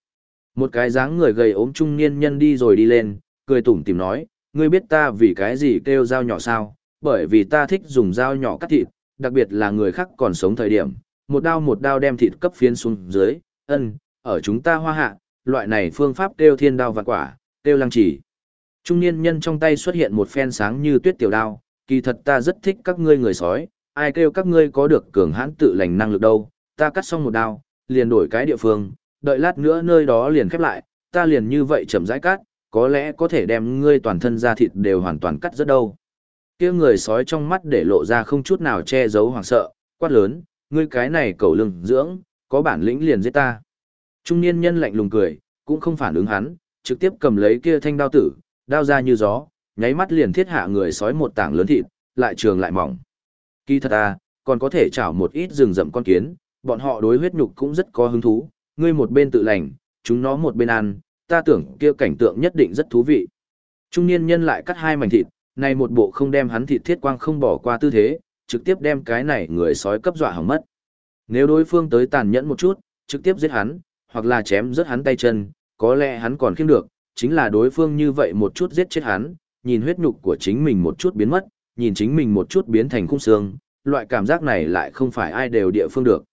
A: Một cái dáng người gầy ốm trung niên nhân đi rồi đi lên, cười tủm tìm nói, ngươi biết ta vì cái gì kêu dao nhỏ sao, bởi vì ta thích dùng dao nhỏ cắt thịt, đặc biệt là người khác còn sống thời điểm, một đao một đao đem thịt cấp phiến xuống dưới, ân, ở chúng ta hoa hạ, loại này phương pháp kêu thiên đao và quả, kêu lăng chỉ. Trung niên nhân trong tay xuất hiện một phen sáng như tuyết tiểu đao, kỳ thật ta rất thích các ngươi người sói, ai kêu các ngươi có được cường hãn tự lành năng lực đâu, ta cắt xong một đao, liền đổi cái địa phương, đợi lát nữa nơi đó liền khép lại, ta liền như vậy chậm rãi cắt, có lẽ có thể đem ngươi toàn thân da thịt đều hoàn toàn cắt rất đâu. Kia người sói trong mắt để lộ ra không chút nào che giấu hoảng sợ, quát lớn, ngươi cái này cầu lưng dưỡng, có bản lĩnh liền giết ta. Trung niên nhân lạnh lùng cười, cũng không phản ứng hắn, trực tiếp cầm lấy kia thanh đao tử, đao ra như gió, nháy mắt liền thiết hạ người sói một tảng lớn thịt, lại trường lại mỏng. Kỳ thật à, còn có thể chảo một ít rừng rậm con kiến, bọn họ đối huyết nhục cũng rất có hứng thú, ngươi một bên tự lành, chúng nó một bên ăn, ta tưởng kia cảnh tượng nhất định rất thú vị. Trung niên nhân lại cắt hai mảnh thịt, này một bộ không đem hắn thịt thiết quang không bỏ qua tư thế, trực tiếp đem cái này người sói cấp dọa hỏng mất. Nếu đối phương tới tàn nhẫn một chút, trực tiếp giết hắn, hoặc là chém rớt hắn tay chân, có lẽ hắn còn khiêm được, chính là đối phương như vậy một chút giết chết hắn, nhìn huyết nhục của chính mình một chút biến mất, nhìn chính mình một chút biến thành khung xương, loại cảm giác này lại không phải ai đều địa phương được.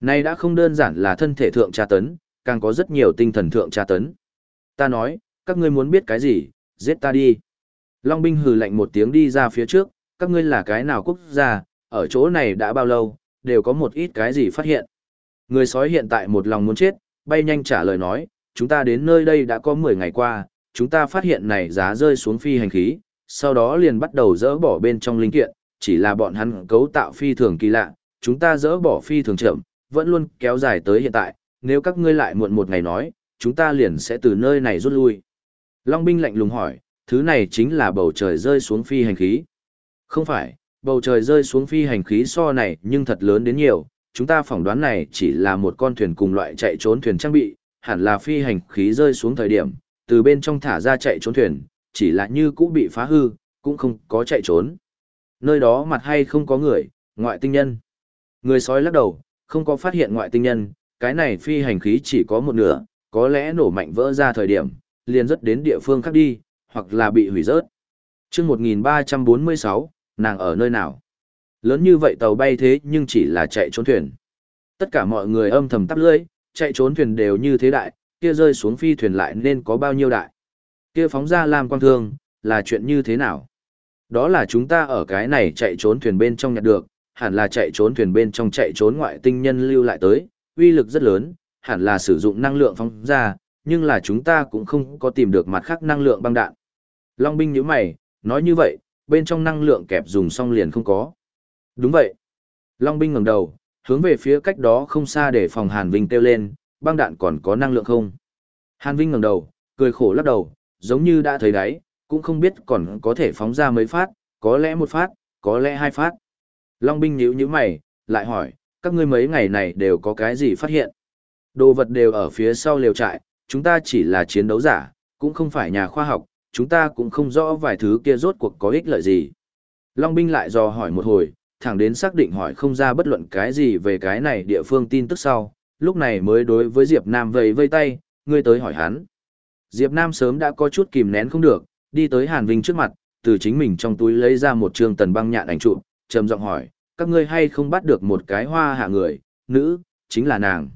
A: Này đã không đơn giản là thân thể thượng tra tấn, càng có rất nhiều tinh thần thượng tra tấn. Ta nói, các ngươi muốn biết cái gì, giết ta đi. Long binh hừ lạnh một tiếng đi ra phía trước, các ngươi là cái nào quốc gia, ở chỗ này đã bao lâu, đều có một ít cái gì phát hiện. Người sói hiện tại một lòng muốn chết, bay nhanh trả lời nói, chúng ta đến nơi đây đã có 10 ngày qua, chúng ta phát hiện này giá rơi xuống phi hành khí, sau đó liền bắt đầu dỡ bỏ bên trong linh kiện, chỉ là bọn hắn cấu tạo phi thường kỳ lạ, chúng ta dỡ bỏ phi thường chậm, vẫn luôn kéo dài tới hiện tại, nếu các ngươi lại muộn một ngày nói, chúng ta liền sẽ từ nơi này rút lui. Long binh lạnh lùng hỏi, thứ này chính là bầu trời rơi xuống phi hành khí. Không phải, bầu trời rơi xuống phi hành khí so này nhưng thật lớn đến nhiều, chúng ta phỏng đoán này chỉ là một con thuyền cùng loại chạy trốn thuyền trang bị, hẳn là phi hành khí rơi xuống thời điểm, từ bên trong thả ra chạy trốn thuyền, chỉ là như cũ bị phá hư, cũng không có chạy trốn. Nơi đó mặt hay không có người, ngoại tinh nhân. Người sói lắc đầu, không có phát hiện ngoại tinh nhân, cái này phi hành khí chỉ có một nửa, có lẽ nổ mạnh vỡ ra thời điểm, liền rất đến địa phương khác đi, hoặc là bị hủy rớt. Trước 1346, nàng ở nơi nào? Lớn như vậy tàu bay thế nhưng chỉ là chạy trốn thuyền. Tất cả mọi người âm thầm tắp lưỡi, chạy trốn thuyền đều như thế đại, kia rơi xuống phi thuyền lại nên có bao nhiêu đại. Kia phóng ra làm quang thương, là chuyện như thế nào? Đó là chúng ta ở cái này chạy trốn thuyền bên trong nhặt được, hẳn là chạy trốn thuyền bên trong chạy trốn ngoại tinh nhân lưu lại tới, uy lực rất lớn, hẳn là sử dụng năng lượng phóng ra, nhưng là chúng ta cũng không có tìm được mặt khác năng lượng băng đạn. Long binh nhíu mày, nói như vậy, bên trong năng lượng kẹp dùng xong liền không có. Đúng vậy. Long binh ngẩng đầu, hướng về phía cách đó không xa để phòng Hàn Vinh kêu lên, băng đạn còn có năng lượng không? Hàn Vinh ngẩng đầu, cười khổ lắc đầu, giống như đã thấy đấy cũng không biết còn có thể phóng ra mấy phát, có lẽ một phát, có lẽ hai phát. Long binh nhíu nhíu mày, lại hỏi, các ngươi mấy ngày này đều có cái gì phát hiện? Đồ vật đều ở phía sau lều trại, chúng ta chỉ là chiến đấu giả, cũng không phải nhà khoa học, chúng ta cũng không rõ vài thứ kia rốt cuộc có ích lợi gì. Long binh lại dò hỏi một hồi, thẳng đến xác định hỏi không ra bất luận cái gì về cái này địa phương tin tức sau, lúc này mới đối với Diệp Nam vầy vây tay, ngươi tới hỏi hắn. Diệp Nam sớm đã có chút kìm nén không được, đi tới Hàn Vinh trước mặt, từ chính mình trong túi lấy ra một trương tần băng nhạn ảnh chụp, trầm giọng hỏi, các ngươi hay không bắt được một cái hoa hạ người, nữ, chính là nàng.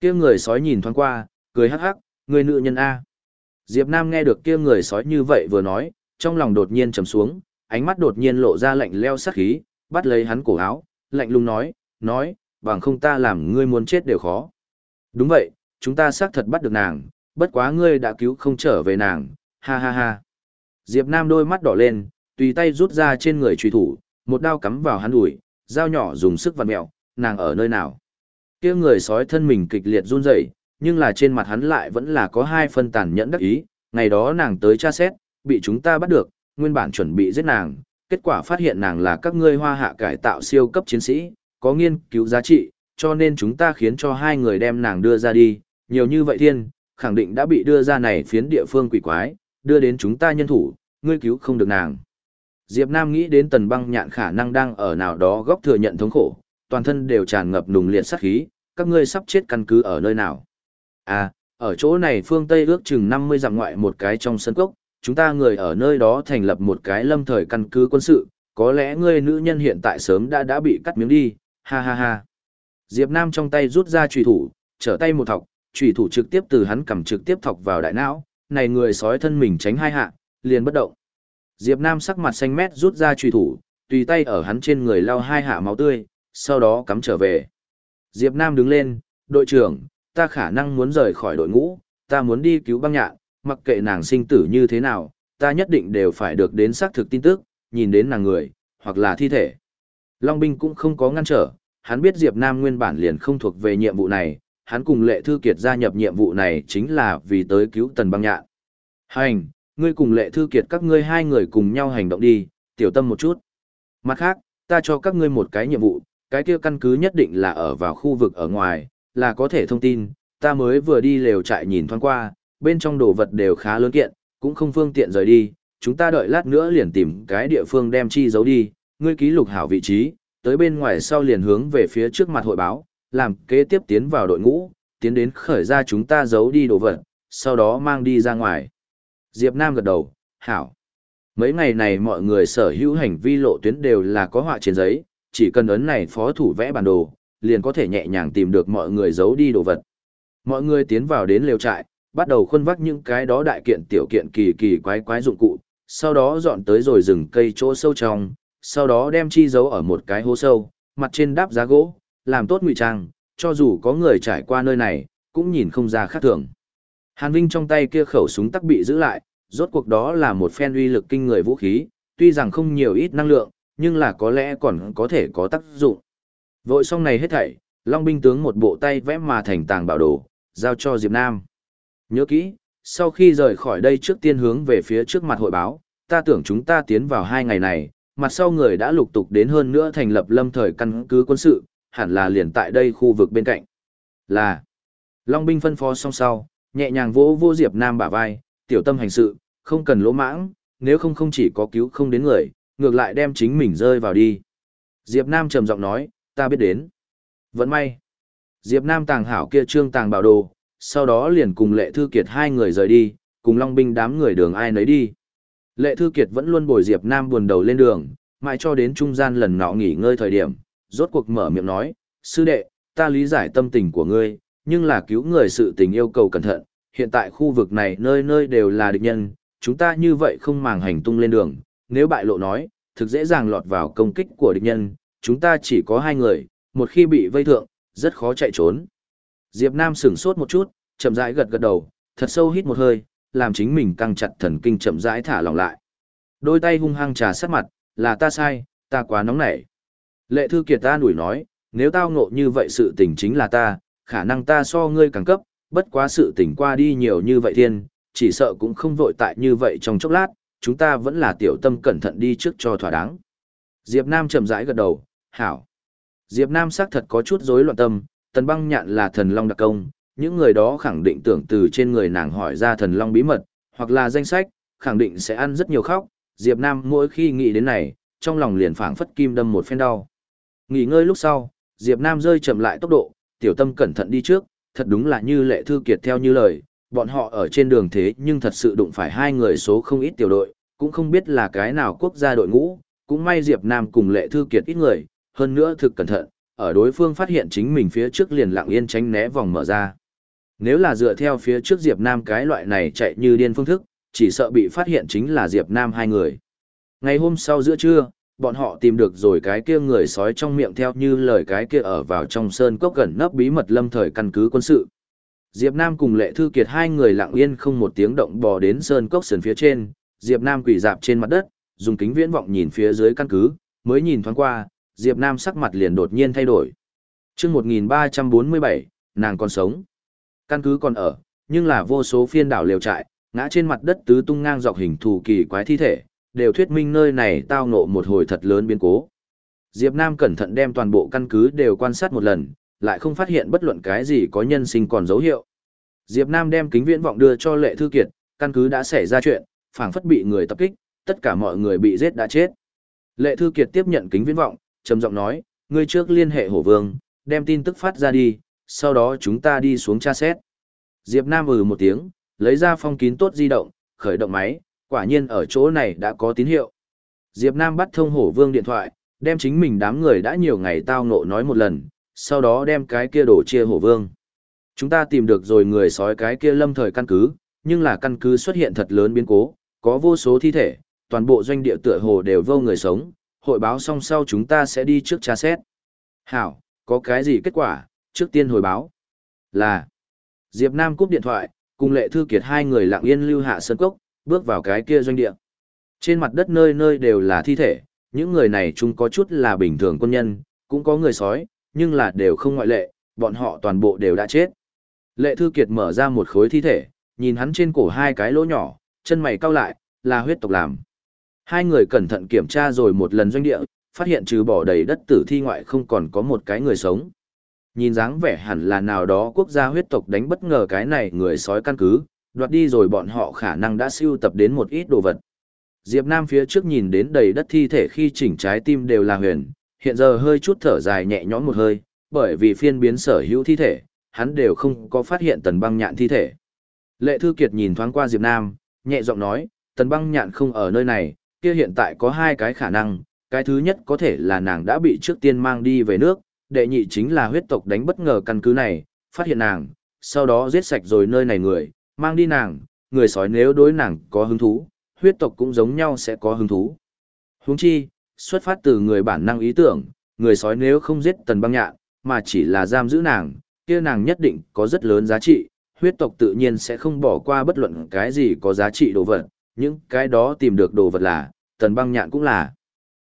A: Kia người sói nhìn thoáng qua, cười hắc hắc, người nữ nhân A. Diệp Nam nghe được kia người sói như vậy vừa nói, trong lòng đột nhiên trầm xuống, ánh mắt đột nhiên lộ ra lạnh lẽo sắc khí, bắt lấy hắn cổ áo, lạnh lùng nói, nói, bằng không ta làm ngươi muốn chết đều khó. Đúng vậy, chúng ta xác thật bắt được nàng, bất quá ngươi đã cứu không trở về nàng, ha ha ha. Diệp Nam đôi mắt đỏ lên, tùy tay rút ra trên người truy thủ, một đao cắm vào hắn đùi, dao nhỏ dùng sức vặn mẹo, nàng ở nơi nào. Kia người sói thân mình kịch liệt run rẩy, nhưng là trên mặt hắn lại vẫn là có hai phân tàn nhẫn đắc ý, ngày đó nàng tới tra xét, bị chúng ta bắt được, nguyên bản chuẩn bị giết nàng, kết quả phát hiện nàng là các ngươi hoa hạ cải tạo siêu cấp chiến sĩ, có nghiên cứu giá trị, cho nên chúng ta khiến cho hai người đem nàng đưa ra đi, nhiều như vậy thiên, khẳng định đã bị đưa ra này phiến địa phương quỷ quái, đưa đến chúng ta nhân thủ, ngươi cứu không được nàng. Diệp Nam nghĩ đến tần băng nhạn khả năng đang ở nào đó góc thừa nhận thống khổ, toàn thân đều tràn ngập nùng liệt sát khí, các ngươi sắp chết căn cứ ở nơi nào. À, ở chỗ này phương Tây ước chừng 50 dặm ngoại một cái trong sân cốc, chúng ta người ở nơi đó thành lập một cái lâm thời căn cứ quân sự, có lẽ ngươi nữ nhân hiện tại sớm đã đã bị cắt miếng đi, ha ha ha. Diệp Nam trong tay rút ra trùy thủ, trở tay một thọc, trùy thủ trực tiếp từ hắn cầm trực tiếp thọc vào đại não, này người sói thân mình tránh hai hạ, liền bất động. Diệp Nam sắc mặt xanh mét rút ra trùy thủ, tùy tay ở hắn trên người lau hai hạ máu tươi, sau đó cắm trở về. Diệp Nam đứng lên, đội trưởng, ta khả năng muốn rời khỏi đội ngũ, ta muốn đi cứu băng nhạn, mặc kệ nàng sinh tử như thế nào, ta nhất định đều phải được đến xác thực tin tức, nhìn đến nàng người, hoặc là thi thể. Long binh cũng không có ngăn trở, hắn biết Diệp Nam nguyên bản liền không thuộc về nhiệm vụ này, hắn cùng Lệ Thư Kiệt gia nhập nhiệm vụ này chính là vì tới cứu Tần Băng Nhạn. Hành, ngươi cùng Lệ Thư Kiệt các ngươi hai người cùng nhau hành động đi, tiểu tâm một chút. Mặt khác, ta cho các ngươi một cái nhiệm vụ, cái kia căn cứ nhất định là ở vào khu vực ở ngoài, là có thể thông tin, ta mới vừa đi lều trại nhìn thoáng qua, bên trong đồ vật đều khá lớn kiện, cũng không phương tiện rời đi, chúng ta đợi lát nữa liền tìm cái địa phương đem chi giấu đi, ngươi ký lục hảo vị trí, tới bên ngoài sau liền hướng về phía trước mặt hội báo, làm kế tiếp tiến vào đội ngũ, tiến đến khởi ra chúng ta giấu đi đồ vật, sau đó mang đi ra ngoài. Diệp Nam gật đầu, hảo. Mấy ngày này mọi người sở hữu hành vi lộ tuyến đều là có họa trên giấy, chỉ cần ấn này phó thủ vẽ bản đồ, liền có thể nhẹ nhàng tìm được mọi người giấu đi đồ vật. Mọi người tiến vào đến lều trại, bắt đầu khuân vác những cái đó đại kiện tiểu kiện kỳ kỳ quái quái dụng cụ, sau đó dọn tới rồi rừng cây chỗ sâu trong, sau đó đem chi giấu ở một cái hố sâu, mặt trên đáp giá gỗ, làm tốt ngụy trang, cho dù có người trải qua nơi này, cũng nhìn không ra khác thường. Hàn Vinh trong tay kia khẩu súng tắc bị giữ lại, rốt cuộc đó là một phen uy lực kinh người vũ khí, tuy rằng không nhiều ít năng lượng, nhưng là có lẽ còn có thể có tác dụng. Vội xong này hết thảy, Long binh tướng một bộ tay vẽ mà thành tàng bảo đồ, giao cho Diệp Nam. Nhớ kỹ, sau khi rời khỏi đây trước tiên hướng về phía trước mặt hội báo, ta tưởng chúng ta tiến vào hai ngày này, mặt sau người đã lục tục đến hơn nữa thành lập lâm thời căn cứ quân sự, hẳn là liền tại đây khu vực bên cạnh. Là, Long binh phân phó song sau, nhẹ nhàng vỗ vô Diệp Nam bả vai, tiểu tâm hành sự, không cần lỗ mãng, nếu không không chỉ có cứu không đến người, ngược lại đem chính mình rơi vào đi. Diệp Nam trầm giọng nói, ta biết đến. Vẫn may. Diệp Nam tàng hảo kia trương tàng bảo đồ, sau đó liền cùng Lệ Thư Kiệt hai người rời đi, cùng Long binh đám người đường ai nấy đi. Lệ Thư Kiệt vẫn luôn bồi Diệp Nam buồn đầu lên đường, mãi cho đến trung gian lần nọ nghỉ ngơi thời điểm, rốt cuộc mở miệng nói, sư đệ, ta lý giải tâm tình của ngươi, nhưng là cứu người sự tình yêu cầu cẩn thận, hiện tại khu vực này nơi nơi đều là địch nhân, chúng ta như vậy không màng hành tung lên đường, nếu bại lộ nói, thực dễ dàng lọt vào công kích của địch nhân, chúng ta chỉ có hai người, một khi bị vây thượng, rất khó chạy trốn. Diệp Nam sửng sốt một chút, chậm rãi gật gật đầu, thật sâu hít một hơi, làm chính mình căng chặt thần kinh chậm rãi thả lỏng lại. Đôi tay hung hăng trà sát mặt, là ta sai, ta quá nóng nảy. Lệ Thư Kiệt ta đuổi nói, nếu tao ngộ như vậy sự tình chính là ta, khả năng ta so ngươi càng cấp, bất quá sự tình qua đi nhiều như vậy thiên, chỉ sợ cũng không vội tại như vậy trong chốc lát, chúng ta vẫn là tiểu tâm cẩn thận đi trước cho thỏa đáng. Diệp Nam chậm rãi gật đầu, hảo. Diệp Nam xác thật có chút rối loạn tâm, tần băng nhạn là thần long đặc công, những người đó khẳng định tưởng từ trên người nàng hỏi ra thần long bí mật, hoặc là danh sách, khẳng định sẽ ăn rất nhiều khóc. Diệp Nam mỗi khi nghĩ đến này, trong lòng liền phảng phất kim đâm một phen đau. Nghỉ ngơi lúc sau, Diệp Nam rơi chậm lại tốc độ, tiểu tâm cẩn thận đi trước, thật đúng là như lệ thư kiệt theo như lời, bọn họ ở trên đường thế nhưng thật sự đụng phải hai người số không ít tiểu đội, cũng không biết là cái nào quốc gia đội ngũ, cũng may Diệp Nam cùng lệ thư kiệt ít người, hơn nữa thực cẩn thận, ở đối phương phát hiện chính mình phía trước liền lặng yên tránh né vòng mở ra. Nếu là dựa theo phía trước Diệp Nam cái loại này chạy như điên phương thức, chỉ sợ bị phát hiện chính là Diệp Nam hai người. Ngày hôm sau giữa trưa, bọn họ tìm được rồi cái kia người sói trong miệng theo như lời cái kia ở vào trong sơn cốc gần nấp bí mật lâm thời căn cứ quân sự. Diệp Nam cùng Lệ Thư Kiệt hai người lặng yên không một tiếng động bò đến sơn cốc sườn phía trên, Diệp Nam quỳ dạp trên mặt đất, dùng kính viễn vọng nhìn phía dưới căn cứ, mới nhìn thoáng qua, Diệp Nam sắc mặt liền đột nhiên thay đổi. Trước 1347, nàng còn sống. Căn cứ còn ở, nhưng là vô số phiên đảo liều trại, ngã trên mặt đất tứ tung ngang dọc hình thù kỳ quái thi thể, đều thuyết minh nơi này tao ngộ một hồi thật lớn biến cố. Diệp Nam cẩn thận đem toàn bộ căn cứ đều quan sát một lần, lại không phát hiện bất luận cái gì có nhân sinh còn dấu hiệu. Diệp Nam đem kính viễn vọng đưa cho Lệ Thư Kiệt, căn cứ đã xảy ra chuyện, phảng phất bị người tập kích, tất cả mọi người bị giết đã chết. Lệ Thư Kiệt tiếp nhận kính viễn vọng, trầm giọng nói, ngươi trước liên hệ hổ vương, đem tin tức phát ra đi, sau đó chúng ta đi xuống tra xét. Diệp Nam ừ một tiếng, lấy ra phong kín tốt di động, khởi động máy, quả nhiên ở chỗ này đã có tín hiệu. Diệp Nam bắt thông hổ vương điện thoại, đem chính mình đám người đã nhiều ngày tao ngộ nói một lần, sau đó đem cái kia đổ chia hổ vương. Chúng ta tìm được rồi người sói cái kia lâm thời căn cứ, nhưng là căn cứ xuất hiện thật lớn biến cố, có vô số thi thể, toàn bộ doanh địa tựa hồ đều vô người sống, hội báo xong sau chúng ta sẽ đi trước tra xét. Hảo, có cái gì kết quả, trước tiên hồi báo. Là, Diệp Nam cúp điện thoại, cùng lệ thư kiệt hai người lặng yên lưu hạ sân cốc, bước vào cái kia doanh địa. Trên mặt đất nơi nơi đều là thi thể, những người này chúng có chút là bình thường quân nhân, cũng có người sói, nhưng là đều không ngoại lệ, bọn họ toàn bộ đều đã chết. Lệ Thư Kiệt mở ra một khối thi thể, nhìn hắn trên cổ hai cái lỗ nhỏ, chân mày cau lại, là huyết tộc làm. Hai người cẩn thận kiểm tra rồi một lần doanh địa, phát hiện trừ bỏ đầy đất tử thi ngoại không còn có một cái người sống. Nhìn dáng vẻ hẳn là nào đó quốc gia huyết tộc đánh bất ngờ cái này người sói căn cứ, đoạt đi rồi bọn họ khả năng đã siêu tập đến một ít đồ vật. Diệp Nam phía trước nhìn đến đầy đất thi thể khi chỉnh trái tim đều là huyền, hiện giờ hơi chút thở dài nhẹ nhõm một hơi, bởi vì phiên biến sở hữu thi thể, hắn đều không có phát hiện tần băng nhạn thi thể. Lệ Thư Kiệt nhìn thoáng qua Diệp Nam, nhẹ giọng nói, tần băng nhạn không ở nơi này, kia hiện tại có hai cái khả năng, cái thứ nhất có thể là nàng đã bị trước tiên mang đi về nước, đệ nhị chính là huyết tộc đánh bất ngờ căn cứ này, phát hiện nàng, sau đó giết sạch rồi nơi này người, mang đi nàng, người sói nếu đối nàng có hứng thú, huyết tộc cũng giống nhau sẽ có hứng thú. Huống chi, xuất phát từ người bản năng ý tưởng, người sói nếu không giết tần băng nhạn, mà chỉ là giam giữ nàng, kia nàng nhất định có rất lớn giá trị, huyết tộc tự nhiên sẽ không bỏ qua bất luận cái gì có giá trị đồ vật, những cái đó tìm được đồ vật là, tần băng nhạn cũng là.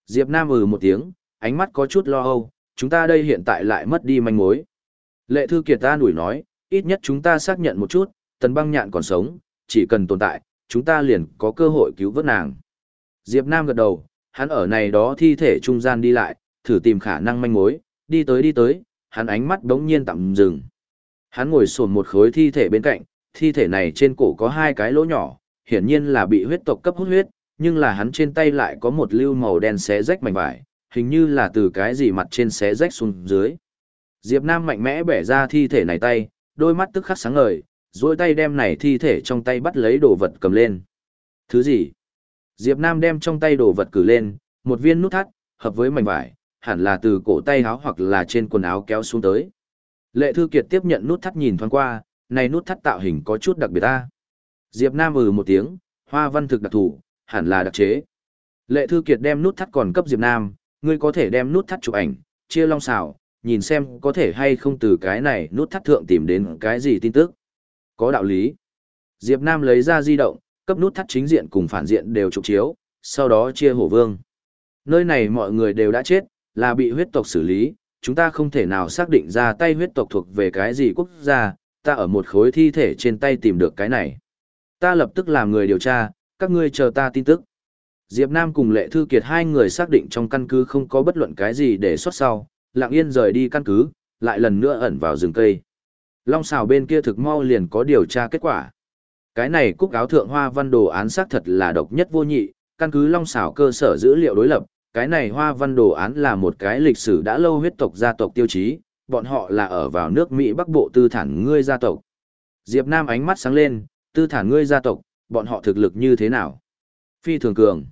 A: Diệp Nam ừ một tiếng, ánh mắt có chút lo âu, chúng ta đây hiện tại lại mất đi manh mối. Lệ Thư Kiệt ta nủi nói, ít nhất chúng ta xác nhận một chút, tần băng nhạn còn sống, chỉ cần tồn tại, chúng ta liền có cơ hội cứu vớt nàng. Diệp Nam gật đầu, hắn ở này đó thi thể trung gian đi lại, thử tìm khả năng manh mối, đi tới đi tới, hắn ánh mắt đống nhiên tạm dừng. Hắn ngồi sồn một khối thi thể bên cạnh, thi thể này trên cổ có hai cái lỗ nhỏ, hiển nhiên là bị huyết tộc cấp hút huyết, nhưng là hắn trên tay lại có một lưu màu đen xé rách mảnh vải, hình như là từ cái gì mặt trên xé rách xuống dưới. Diệp Nam mạnh mẽ bẻ ra thi thể này tay, đôi mắt tức khắc sáng ngời, duỗi tay đem này thi thể trong tay bắt lấy đồ vật cầm lên. Thứ gì? Diệp Nam đem trong tay đồ vật cử lên, một viên nút thắt, hợp với mảnh vải, hẳn là từ cổ tay áo hoặc là trên quần áo kéo xuống tới. Lệ Thư Kiệt tiếp nhận nút thắt nhìn thoáng qua, này nút thắt tạo hình có chút đặc biệt ta. Diệp Nam ừ một tiếng, hoa văn thực đặc thù, hẳn là đặc chế. Lệ Thư Kiệt đem nút thắt còn cấp Diệp Nam, ngươi có thể đem nút thắt chụp ảnh, chia long xào, nhìn xem có thể hay không từ cái này nút thắt thượng tìm đến cái gì tin tức. Có đạo lý. Diệp Nam lấy ra di động, cấp nút thắt chính diện cùng phản diện đều chụp chiếu, sau đó chia hổ vương. Nơi này mọi người đều đã chết, là bị huyết tộc xử lý, chúng ta không thể nào xác định ra tay huyết tộc thuộc về cái gì quốc gia, ta ở một khối thi thể trên tay tìm được cái này. Ta lập tức làm người điều tra, các ngươi chờ ta tin tức. Diệp Nam cùng Lệ Thư Kiệt hai người xác định trong căn cứ không có bất luận cái gì để xuất sau, lặng yên rời đi căn cứ, lại lần nữa ẩn vào rừng cây. Long xào bên kia thực mau liền có điều tra kết quả. Cái này cúc áo thượng hoa văn đồ án xác thật là độc nhất vô nhị, căn cứ long xào cơ sở dữ liệu đối lập, cái này hoa văn đồ án là một cái lịch sử đã lâu huyết tộc gia tộc tiêu chí, bọn họ là ở vào nước Mỹ Bắc Bộ tư thản ngươi gia tộc. Diệp Nam ánh mắt sáng lên, tư thản ngươi gia tộc, bọn họ thực lực như thế nào? Phi thường cường.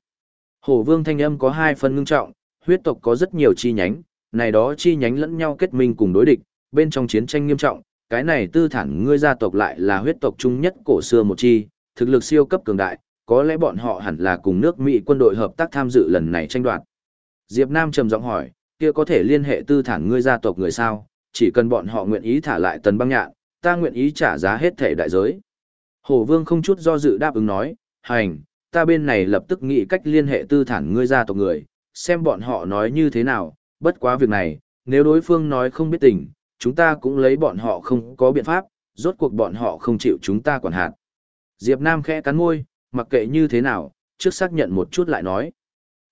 A: Hổ vương thanh âm có hai phần ngưng trọng, huyết tộc có rất nhiều chi nhánh, này đó chi nhánh lẫn nhau kết minh cùng đối địch, bên trong chiến tranh nghiêm trọng, cái này tư thản ngươi gia tộc lại là huyết tộc chung nhất cổ xưa một chi, thực lực siêu cấp cường đại, có lẽ bọn họ hẳn là cùng nước Mỹ quân đội hợp tác tham dự lần này tranh đoạt. Diệp Nam trầm giọng hỏi, kia có thể liên hệ tư thản ngươi gia tộc người sao, chỉ cần bọn họ nguyện ý thả lại tần băng nhạn, ta nguyện ý trả giá hết thể đại giới. Hổ vương không chút do dự đáp ứng nói, hành, ta bên này lập tức nghĩ cách liên hệ tư thản ngươi ra tộc người, xem bọn họ nói như thế nào, bất quá việc này, nếu đối phương nói không biết tình, chúng ta cũng lấy bọn họ không có biện pháp, rốt cuộc bọn họ không chịu chúng ta quản hạt. Diệp Nam khẽ cắn môi, mặc kệ như thế nào, trước xác nhận một chút lại nói.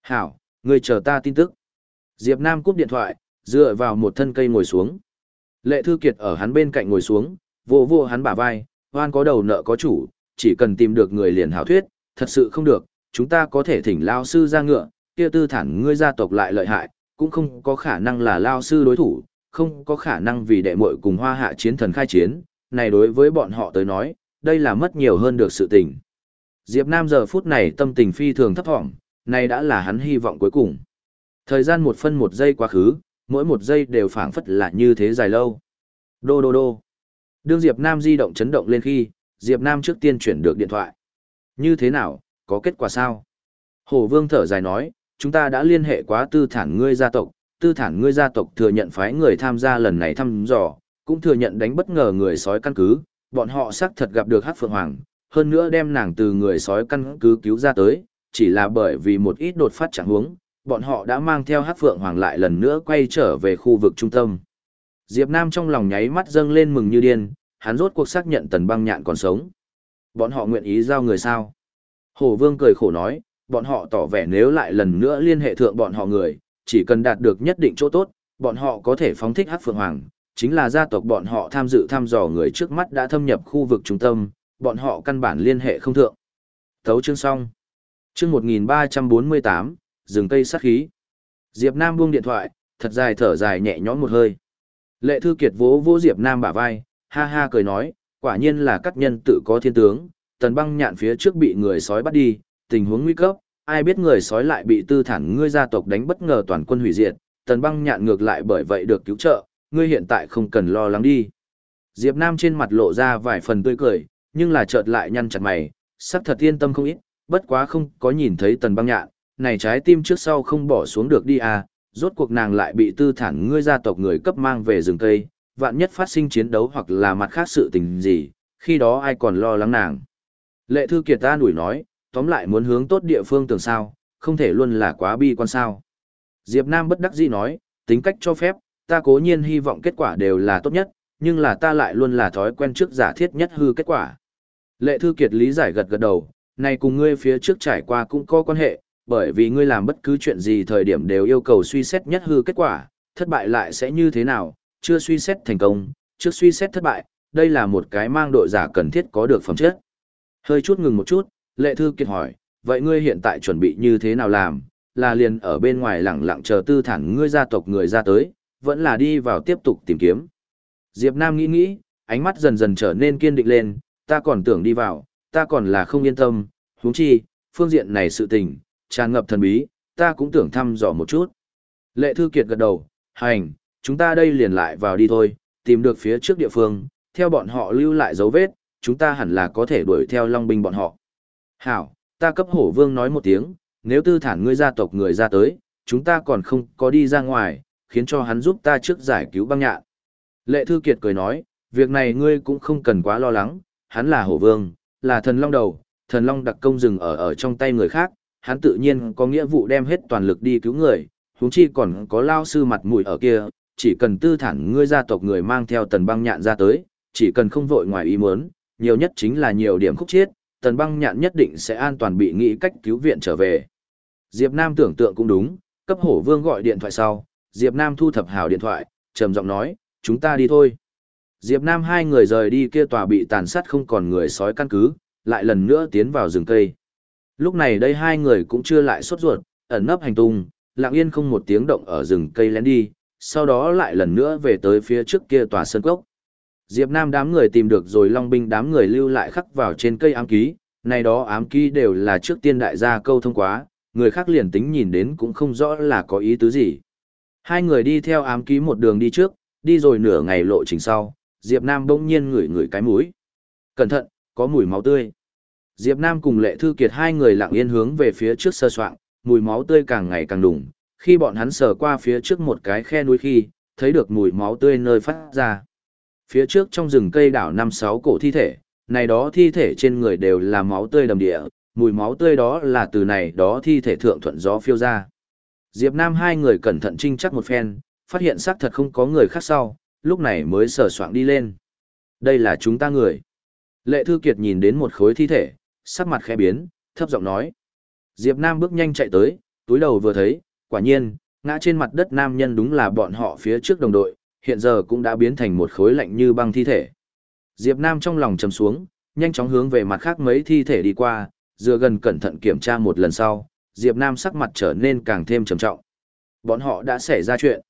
A: Hảo, ngươi chờ ta tin tức. Diệp Nam cúp điện thoại, dựa vào một thân cây ngồi xuống. Lệ Thư Kiệt ở hắn bên cạnh ngồi xuống, vỗ vỗ hắn bả vai, hoan có đầu nợ có chủ, chỉ cần tìm được người liền hảo thuyết, thật sự không được, chúng ta có thể thỉnh lao sư ra ngựa, kia tư thản ngươi gia tộc lại lợi hại, cũng không có khả năng là lao sư đối thủ, không có khả năng vì đệ muội cùng hoa hạ chiến thần khai chiến, này đối với bọn họ tới nói, đây là mất nhiều hơn được sự tình. Diệp Nam giờ phút này tâm tình phi thường thấp thỏm, này đã là hắn hy vọng cuối cùng. Thời gian một phân một giây quá khứ, mỗi một giây đều phảng phất là như thế dài lâu. Đô đô đô. Đương Diệp Nam di động chấn động lên khi, Diệp Nam trước tiên chuyển được điện thoại. Như thế nào, có kết quả sao? Hồ Vương thở dài nói, chúng ta đã liên hệ quá tư thản ngươi gia tộc, tư thản ngươi gia tộc thừa nhận phái người tham gia lần này thăm dò, cũng thừa nhận đánh bất ngờ người sói căn cứ, bọn họ xác thật gặp được Hắc Phượng Hoàng, hơn nữa đem nàng từ người sói căn cứ cứu ra tới, chỉ là bởi vì một ít đột phát chẳng huống, bọn họ đã mang theo Hắc Phượng Hoàng lại lần nữa quay trở về khu vực trung tâm. Diệp Nam trong lòng nháy mắt dâng lên mừng như điên, hắn rốt cuộc xác nhận Tần Băng Nhạn còn sống. Bọn họ nguyện ý giao người sao? Hồ Vương cười khổ nói, bọn họ tỏ vẻ nếu lại lần nữa liên hệ thượng bọn họ người, chỉ cần đạt được nhất định chỗ tốt, bọn họ có thể phóng thích Hắc Phượng Hoàng, chính là gia tộc bọn họ tham dự thăm dò người trước mắt đã thâm nhập khu vực trung tâm, bọn họ căn bản liên hệ không thượng. Thấu chương xong. Chương 1348, rừng cây sát khí. Diệp Nam buông điện thoại, thật dài thở dài nhẹ nhõm một hơi. Lệ Thư Kiệt vỗ vỗ Diệp Nam bả vai, ha ha cười nói, quả nhiên là các nhân tự có thiên tướng, tần băng nhạn phía trước bị người sói bắt đi, tình huống nguy cấp, ai biết người sói lại bị tư thản ngươi gia tộc đánh bất ngờ toàn quân hủy diệt, tần băng nhạn ngược lại bởi vậy được cứu trợ, ngươi hiện tại không cần lo lắng đi. Diệp Nam trên mặt lộ ra vài phần tươi cười, nhưng là chợt lại nhăn chặt mày, sắc thật yên tâm không ít, bất quá không có nhìn thấy tần băng nhạn, này trái tim trước sau không bỏ xuống được đi à, rốt cuộc nàng lại bị tư thản ngươi gia tộc người cấp mang về rừng cây, vạn nhất phát sinh chiến đấu hoặc là mặt khác sự tình gì, khi đó ai còn lo lắng nàng. Lệ Thư Kiệt ta nủi nói, tóm lại muốn hướng tốt địa phương tưởng sao, không thể luôn là quá bi quan sao. Diệp Nam bất đắc dĩ nói, tính cách cho phép, ta cố nhiên hy vọng kết quả đều là tốt nhất, nhưng là ta lại luôn là thói quen trước giả thiết nhất hư kết quả. Lệ Thư Kiệt lý giải gật gật đầu, này cùng ngươi phía trước trải qua cũng có quan hệ, bởi vì ngươi làm bất cứ chuyện gì thời điểm đều yêu cầu suy xét nhất hư kết quả, thất bại lại sẽ như thế nào, chưa suy xét thành công, trước suy xét thất bại, đây là một cái mang đội giả cần thiết có được phẩm chất. Hơi chút ngừng một chút, Lệ Thư Kiệt hỏi, vậy ngươi hiện tại chuẩn bị như thế nào làm, là liền ở bên ngoài lặng lặng chờ tư thản ngươi gia tộc người ra tới, vẫn là đi vào tiếp tục tìm kiếm. Diệp Nam nghĩ nghĩ, ánh mắt dần dần trở nên kiên định lên, ta còn tưởng đi vào, ta còn là không yên tâm, huống chi, phương diện này sự tình, tràn ngập thần bí, ta cũng tưởng thăm dò một chút. Lệ Thư Kiệt gật đầu, hành, chúng ta đây liền lại vào đi thôi, tìm được phía trước địa phương, theo bọn họ lưu lại dấu vết, chúng ta hẳn là có thể đuổi theo Long binh bọn họ. Hảo, ta cấp hổ vương nói một tiếng, nếu tư thản ngươi gia tộc người ra tới, chúng ta còn không có đi ra ngoài, khiến cho hắn giúp ta trước giải cứu băng nhạn. Lệ Thư Kiệt cười nói, việc này ngươi cũng không cần quá lo lắng, hắn là hổ vương, là thần long đầu, thần long đặc công rừng ở ở trong tay người khác, hắn tự nhiên có nghĩa vụ đem hết toàn lực đi cứu người, huống chi còn có lao sư mặt mũi ở kia, chỉ cần tư thản ngươi gia tộc người mang theo tần băng nhạn ra tới, chỉ cần không vội ngoài ý muốn, nhiều nhất chính là nhiều điểm khúc chiết, tần băng nhạn nhất định sẽ an toàn bị nghĩ cách cứu viện trở về. Diệp Nam tưởng tượng cũng đúng, cấp hổ vương gọi điện thoại sau, Diệp Nam thu thập hào điện thoại, trầm giọng nói, chúng ta đi thôi. Diệp Nam hai người rời đi kia tòa bị tàn sát không còn người sói căn cứ, lại lần nữa tiến vào rừng cây. Lúc này đây hai người cũng chưa lại sốt ruột, ẩn nấp hành tung, lặng yên không một tiếng động ở rừng cây lén đi, sau đó lại lần nữa về tới phía trước kia tòa sơn cốc. Diệp Nam đám người tìm được rồi Long binh đám người lưu lại khắc vào trên cây ám ký, này đó ám ký đều là trước tiên đại gia câu thông quá, người khác liền tính nhìn đến cũng không rõ là có ý tứ gì. Hai người đi theo ám ký một đường đi trước, đi rồi nửa ngày lộ trình sau, Diệp Nam bỗng nhiên ngửi ngửi cái mũi. Cẩn thận, có mùi máu tươi. Diệp Nam cùng Lệ Thư Kiệt hai người lặng yên hướng về phía trước sơ soạn, mùi máu tươi càng ngày càng đùng. Khi bọn hắn sờ qua phía trước một cái khe núi khi, thấy được mùi máu tươi nơi phát ra. Phía trước trong rừng cây đảo năm sáu cổ thi thể, này đó thi thể trên người đều là máu tươi đầm địa, mùi máu tươi đó là từ này đó thi thể thượng thuận gió phiêu ra. Diệp Nam hai người cẩn thận trinh chắc một phen, phát hiện xác thật không có người khác sau, lúc này mới sờ soạng đi lên. Đây là chúng ta người. Lệ Thư Kiệt nhìn đến một khối thi thể, sắc mặt khẽ biến, thấp giọng nói. Diệp Nam bước nhanh chạy tới, túi đầu vừa thấy, quả nhiên, ngã trên mặt đất nam nhân đúng là bọn họ phía trước đồng đội, hiện giờ cũng đã biến thành một khối lạnh như băng thi thể. Diệp Nam trong lòng trầm xuống, nhanh chóng hướng về mặt khác mấy thi thể đi qua, dựa gần cẩn thận kiểm tra một lần sau, Diệp Nam sắc mặt trở nên càng thêm trầm trọng. Bọn họ đã xảy ra chuyện.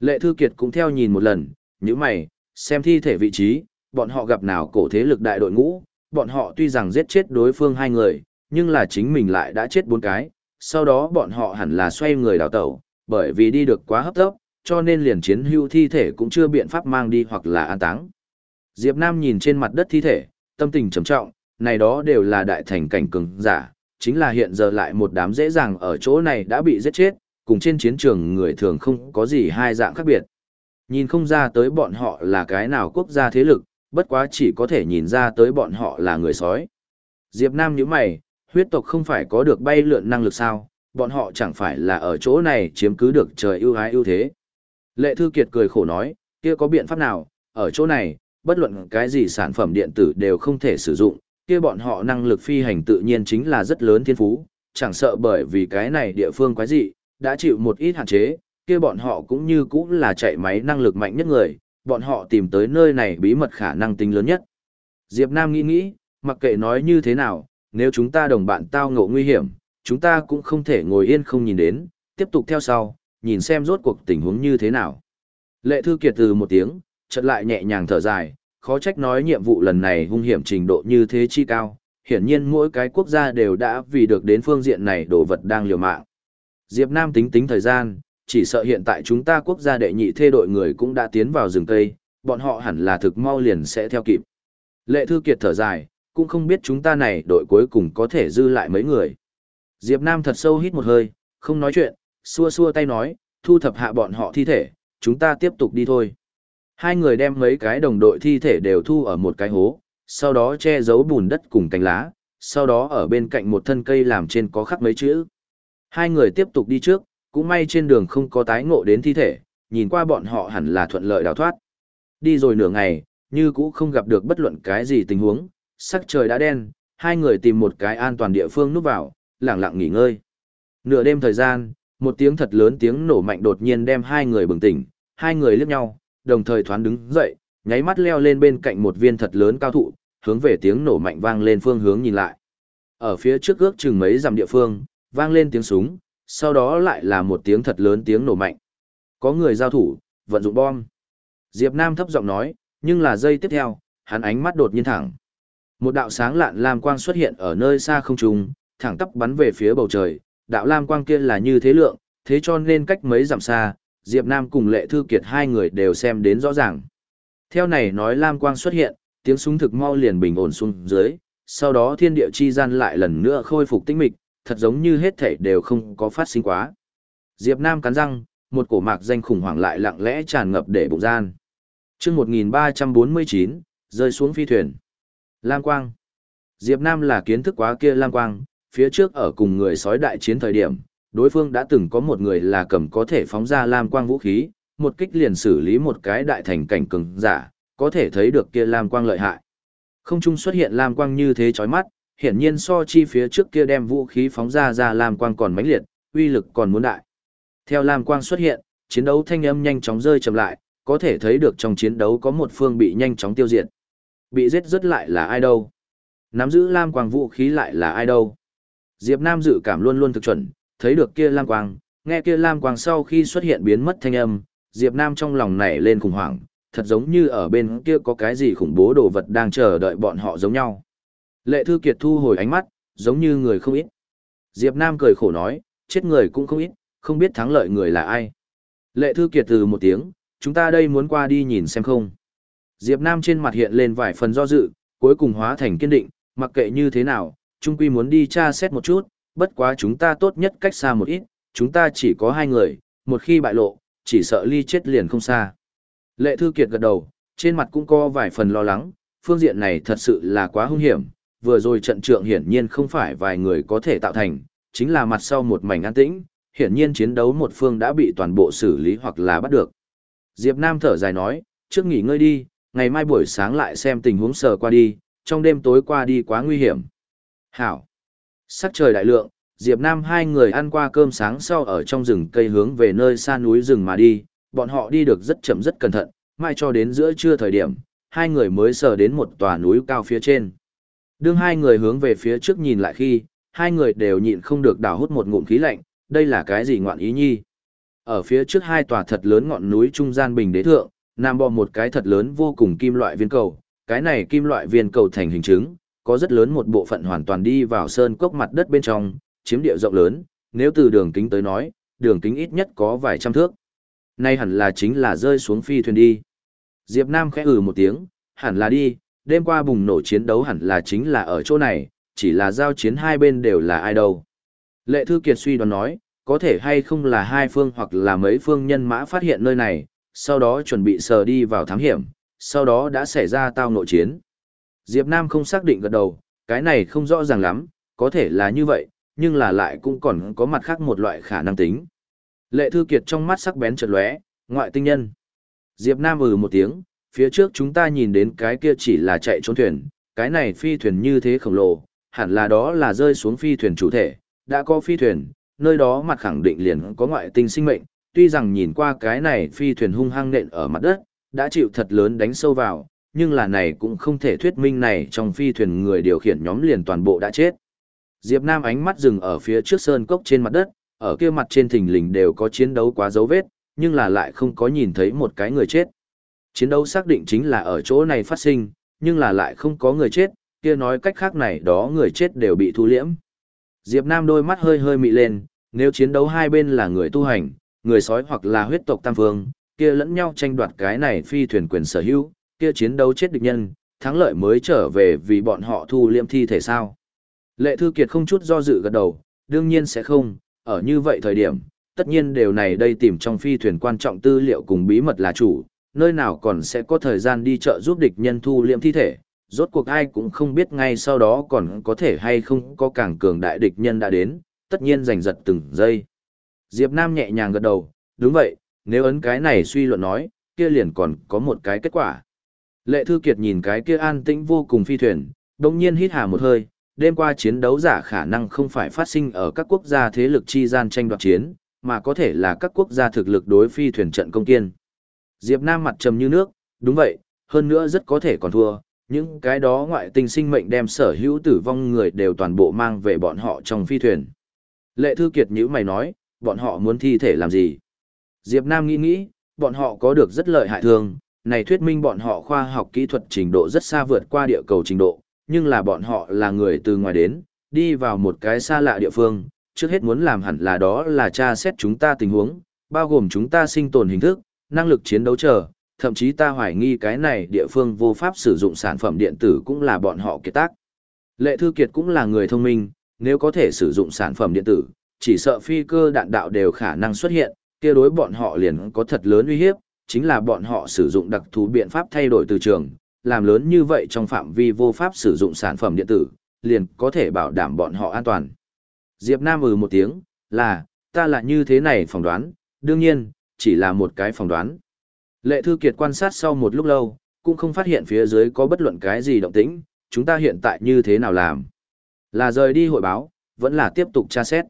A: Lệ Thư Kiệt cũng theo nhìn một lần, những mày, xem thi thể vị trí, bọn họ gặp nào cổ thế lực đại đội ngũ, bọn họ tuy rằng giết chết đối phương hai người, nhưng là chính mình lại đã chết bốn cái, sau đó bọn họ hẳn là xoay người đào tẩu, bởi vì đi được quá hấp tốc, cho nên liền chiến hưu thi thể cũng chưa biện pháp mang đi hoặc là an táng. Diệp Nam nhìn trên mặt đất thi thể, tâm tình trầm trọng, này đó đều là đại thành cảnh cường giả, chính là hiện giờ lại một đám dễ dàng ở chỗ này đã bị giết chết, cùng trên chiến trường người thường không có gì hai dạng khác biệt. Nhìn không ra tới bọn họ là cái nào quốc gia thế lực, bất quá chỉ có thể nhìn ra tới bọn họ là người sói. Diệp Nam nhíu mày, huyết tộc không phải có được bay lượn năng lực sao, bọn họ chẳng phải là ở chỗ này chiếm cứ được trời ưu ái ưu thế. Lệ Thư Kiệt cười khổ nói, kia có biện pháp nào, ở chỗ này, bất luận cái gì sản phẩm điện tử đều không thể sử dụng, kia bọn họ năng lực phi hành tự nhiên chính là rất lớn thiên phú, chẳng sợ bởi vì cái này địa phương quái dị, đã chịu một ít hạn chế, kia bọn họ cũng như cũng là chạy máy năng lực mạnh nhất người, bọn họ tìm tới nơi này bí mật khả năng tính lớn nhất. Diệp Nam nghĩ nghĩ, mặc kệ nói như thế nào, nếu chúng ta đồng bạn tao ngộ nguy hiểm, chúng ta cũng không thể ngồi yên không nhìn đến, tiếp tục theo sau, nhìn xem rốt cuộc tình huống như thế nào. Lệ Thư Kiệt từ một tiếng, chợt lại nhẹ nhàng thở dài, khó trách nói nhiệm vụ lần này hung hiểm trình độ như thế chi cao, hiển nhiên mỗi cái quốc gia đều đã vì được đến phương diện này đồ vật đang liều mạng. Diệp Nam tính tính thời gian, chỉ sợ hiện tại chúng ta quốc gia đệ nhị thê đội người cũng đã tiến vào rừng cây, bọn họ hẳn là thực mau liền sẽ theo kịp. Lệ Thư Kiệt thở dài, cũng không biết chúng ta này đội cuối cùng có thể dư lại mấy người. Diệp Nam thật sâu hít một hơi, không nói chuyện, xua xua tay nói, thu thập hạ bọn họ thi thể, chúng ta tiếp tục đi thôi. Hai người đem mấy cái đồng đội thi thể đều thu ở một cái hố, sau đó che giấu bùn đất cùng cánh lá, sau đó ở bên cạnh một thân cây làm trên có khắc mấy chữ. Hai người tiếp tục đi trước, cũng may trên đường không có tái ngộ đến thi thể, nhìn qua bọn họ hẳn là thuận lợi đào thoát. Đi rồi nửa ngày, như cũ không gặp được bất luận cái gì tình huống, sắc trời đã đen, hai người tìm một cái an toàn địa phương núp vào, lặng lặng nghỉ ngơi. Nửa đêm thời gian, một tiếng thật lớn tiếng nổ mạnh đột nhiên đem hai người bừng tỉnh, hai người liếc nhau, đồng thời thoáng đứng dậy, nháy mắt leo lên bên cạnh một viên thật lớn cao thụ, hướng về tiếng nổ mạnh vang lên phương hướng nhìn lại. Ở phía trước ước chừng mấy dặm địa phương, vang lên tiếng súng, sau đó lại là một tiếng thật lớn tiếng nổ mạnh. Có người giao thủ, vận dụng bom. Diệp Nam thấp giọng nói, nhưng là giây tiếp theo, hắn ánh mắt đột nhiên thẳng. Một đạo sáng lạn lam quang xuất hiện ở nơi xa không trung, thẳng tắp bắn về phía bầu trời, đạo lam quang kia là như thế lượng, thế cho nên cách mấy dặm xa, Diệp Nam cùng Lệ Thư Kiệt hai người đều xem đến rõ ràng. Theo này nói lam quang xuất hiện, tiếng súng thực mau liền bình ổn xuống dưới, sau đó thiên địa chi gian lại lần nữa khôi phục tĩnh mịch, thật giống như hết thảy đều không có phát sinh quá. Diệp Nam cắn răng, một cổ mạc danh khủng hoảng lại lặng lẽ tràn ngập để bụng gian. Trước 1349, rơi xuống phi thuyền. Lam Quang. Diệp Nam là kiến thức quá kia Lam Quang, phía trước ở cùng người sói đại chiến thời điểm, đối phương đã từng có một người là cầm có thể phóng ra Lam Quang vũ khí, một kích liền xử lý một cái đại thành cảnh cường giả, có thể thấy được kia Lam Quang lợi hại. Không trung xuất hiện Lam Quang như thế chói mắt, hiển nhiên so chi phía trước kia đem vũ khí phóng ra ra Lam Quang còn mãnh liệt, uy lực còn muốn đại. Theo Lam Quang xuất hiện, chiến đấu thanh âm nhanh chóng rơi chậm lại, có thể thấy được trong chiến đấu có một phương bị nhanh chóng tiêu diệt. Bị giết rất lại là ai đâu? Nắm giữ Lam Quang vũ khí lại là ai đâu? Diệp Nam dự cảm luôn luôn thực chuẩn, thấy được kia Lam Quang, nghe kia Lam Quang sau khi xuất hiện biến mất thanh âm, Diệp Nam trong lòng nảy lên khủng hoảng, thật giống như ở bên kia có cái gì khủng bố đồ vật đang chờ đợi bọn họ giống nhau. Lệ Thư Kiệt thu hồi ánh mắt, giống như người không ít. Diệp Nam cười khổ nói, chết người cũng không ít, không biết thắng lợi người là ai. Lệ Thư Kiệt từ một tiếng, chúng ta đây muốn qua đi nhìn xem không. Diệp Nam trên mặt hiện lên vài phần do dự, cuối cùng hóa thành kiên định, mặc kệ như thế nào, chung quy muốn đi tra xét một chút, bất quá chúng ta tốt nhất cách xa một ít, chúng ta chỉ có hai người, một khi bại lộ, chỉ sợ ly chết liền không xa. Lệ Thư Kiệt gật đầu, trên mặt cũng có vài phần lo lắng, phương diện này thật sự là quá hung hiểm, vừa rồi trận trượng hiển nhiên không phải vài người có thể tạo thành, chính là mặt sau một mảnh an tĩnh, hiển nhiên chiến đấu một phương đã bị toàn bộ xử lý hoặc là bắt được. Diệp Nam thở dài nói, trước nghỉ ngơi đi, ngày mai buổi sáng lại xem tình huống sờ qua đi, trong đêm tối qua đi quá nguy hiểm. Hảo. Sắc trời đại lượng, Diệp Nam hai người ăn qua cơm sáng sau ở trong rừng cây hướng về nơi xa núi rừng mà đi, bọn họ đi được rất chậm rất cẩn thận, mai cho đến giữa trưa thời điểm, hai người mới sờ đến một tòa núi cao phía trên. Đương hai người hướng về phía trước nhìn lại khi, hai người đều nhịn không được đào hút một ngụm khí lạnh, đây là cái gì ngoạn ý nhi. Ở phía trước hai tòa thật lớn ngọn núi trung gian bình đế thượng, nằm bò một cái thật lớn vô cùng kim loại viên cầu, cái này kim loại viên cầu thành hình chứng, có rất lớn một bộ phận hoàn toàn đi vào sơn cốc mặt đất bên trong, chiếm địa rộng lớn, nếu từ đường kính tới nói, đường kính ít nhất có vài trăm thước. Nay hẳn là chính là rơi xuống phi thuyền đi. Diệp Nam khẽ ừ một tiếng, hẳn là đi, đêm qua bùng nổ chiến đấu hẳn là chính là ở chỗ này, chỉ là giao chiến hai bên đều là ai đâu. Lệ Thư Kiệt suy đoán nói, có thể hay không là hai phương hoặc là mấy phương nhân mã phát hiện nơi này, sau đó chuẩn bị sờ đi vào thám hiểm, sau đó đã xảy ra tao nội chiến. Diệp Nam không xác định gật đầu, cái này không rõ ràng lắm, có thể là như vậy, nhưng là lại cũng còn có mặt khác một loại khả năng tính. Lệ Thư Kiệt trong mắt sắc bén chợt lóe, ngoại tinh nhân. Diệp Nam ừ một tiếng, phía trước chúng ta nhìn đến cái kia chỉ là chạy trốn thuyền, cái này phi thuyền như thế khổng lồ, hẳn là đó là rơi xuống phi thuyền chủ thể, đã có phi thuyền, nơi đó mặt khẳng định liền có ngoại tinh sinh mệnh, tuy rằng nhìn qua cái này phi thuyền hung hăng nện ở mặt đất, đã chịu thật lớn đánh sâu vào, nhưng là này cũng không thể thuyết minh này trong phi thuyền người điều khiển nhóm liền toàn bộ đã chết. Diệp Nam ánh mắt dừng ở phía trước sơn cốc trên mặt đất, ở kia mặt trên thình lình đều có chiến đấu quá dấu vết, nhưng là lại không có nhìn thấy một cái người chết. Chiến đấu xác định chính là ở chỗ này phát sinh, nhưng là lại không có người chết, kia nói cách khác này đó người chết đều bị thu liễm. Diệp Nam đôi mắt hơi hơi mị lên, nếu chiến đấu hai bên là người tu hành, người sói hoặc là huyết tộc tam vương kia lẫn nhau tranh đoạt cái này phi thuyền quyền sở hữu, kia chiến đấu chết địch nhân, thắng lợi mới trở về vì bọn họ thu liễm thi thể sao. Lệ Thư Kiệt không chút do dự gật đầu, đương nhiên sẽ không, ở như vậy thời điểm, tất nhiên đều này đây tìm trong phi thuyền quan trọng tư liệu cùng bí mật là chủ, nơi nào còn sẽ có thời gian đi chợ giúp địch nhân thu liệm thi thể, rốt cuộc ai cũng không biết ngay sau đó còn có thể hay không có càng cường đại địch nhân đã đến, tất nhiên giành giật từng giây. Diệp Nam nhẹ nhàng gật đầu, đúng vậy, nếu ấn cái này suy luận nói, kia liền còn có một cái kết quả. Lệ Thư Kiệt nhìn cái kia an tĩnh vô cùng phi thuyền, đồng nhiên hít hà một hơi, đêm qua chiến đấu giả khả năng không phải phát sinh ở các quốc gia thế lực chi gian tranh đoạt chiến, mà có thể là các quốc gia thực lực đối phi thuyền trận công kiên. Diệp Nam mặt trầm như nước, đúng vậy, hơn nữa rất có thể còn thua, những cái đó ngoại tinh sinh mệnh đem sở hữu tử vong người đều toàn bộ mang về bọn họ trong phi thuyền. Lệ Thư Kiệt nhữ mày nói, bọn họ muốn thi thể làm gì? Diệp Nam nghĩ nghĩ, bọn họ có được rất lợi hại thường, này thuyết minh bọn họ khoa học kỹ thuật trình độ rất xa vượt qua địa cầu trình độ, nhưng là bọn họ là người từ ngoài đến, đi vào một cái xa lạ địa phương, trước hết muốn làm hẳn là đó là tra xét chúng ta tình huống, bao gồm chúng ta sinh tồn hình thức, năng lực chiến đấu chờ, thậm chí ta hoài nghi cái này địa phương vô pháp sử dụng sản phẩm điện tử cũng là bọn họ kiệt tác. Lệ Thư Kiệt cũng là người thông minh, nếu có thể sử dụng sản phẩm điện tử, chỉ sợ phi cơ đạn đạo đều khả năng xuất hiện, kia đối bọn họ liền có thật lớn uy hiếp, chính là bọn họ sử dụng đặc thù biện pháp thay đổi từ trường, làm lớn như vậy trong phạm vi vô pháp sử dụng sản phẩm điện tử, liền có thể bảo đảm bọn họ an toàn. Diệp Nam ừ một tiếng, là, ta là như thế này phỏng đoán, đương nhiên, chỉ là một cái phỏng đoán. Lệ Thư Kiệt quan sát sau một lúc lâu, cũng không phát hiện phía dưới có bất luận cái gì động tĩnh, chúng ta hiện tại như thế nào làm. Là rời đi hội báo, vẫn là tiếp tục tra xét.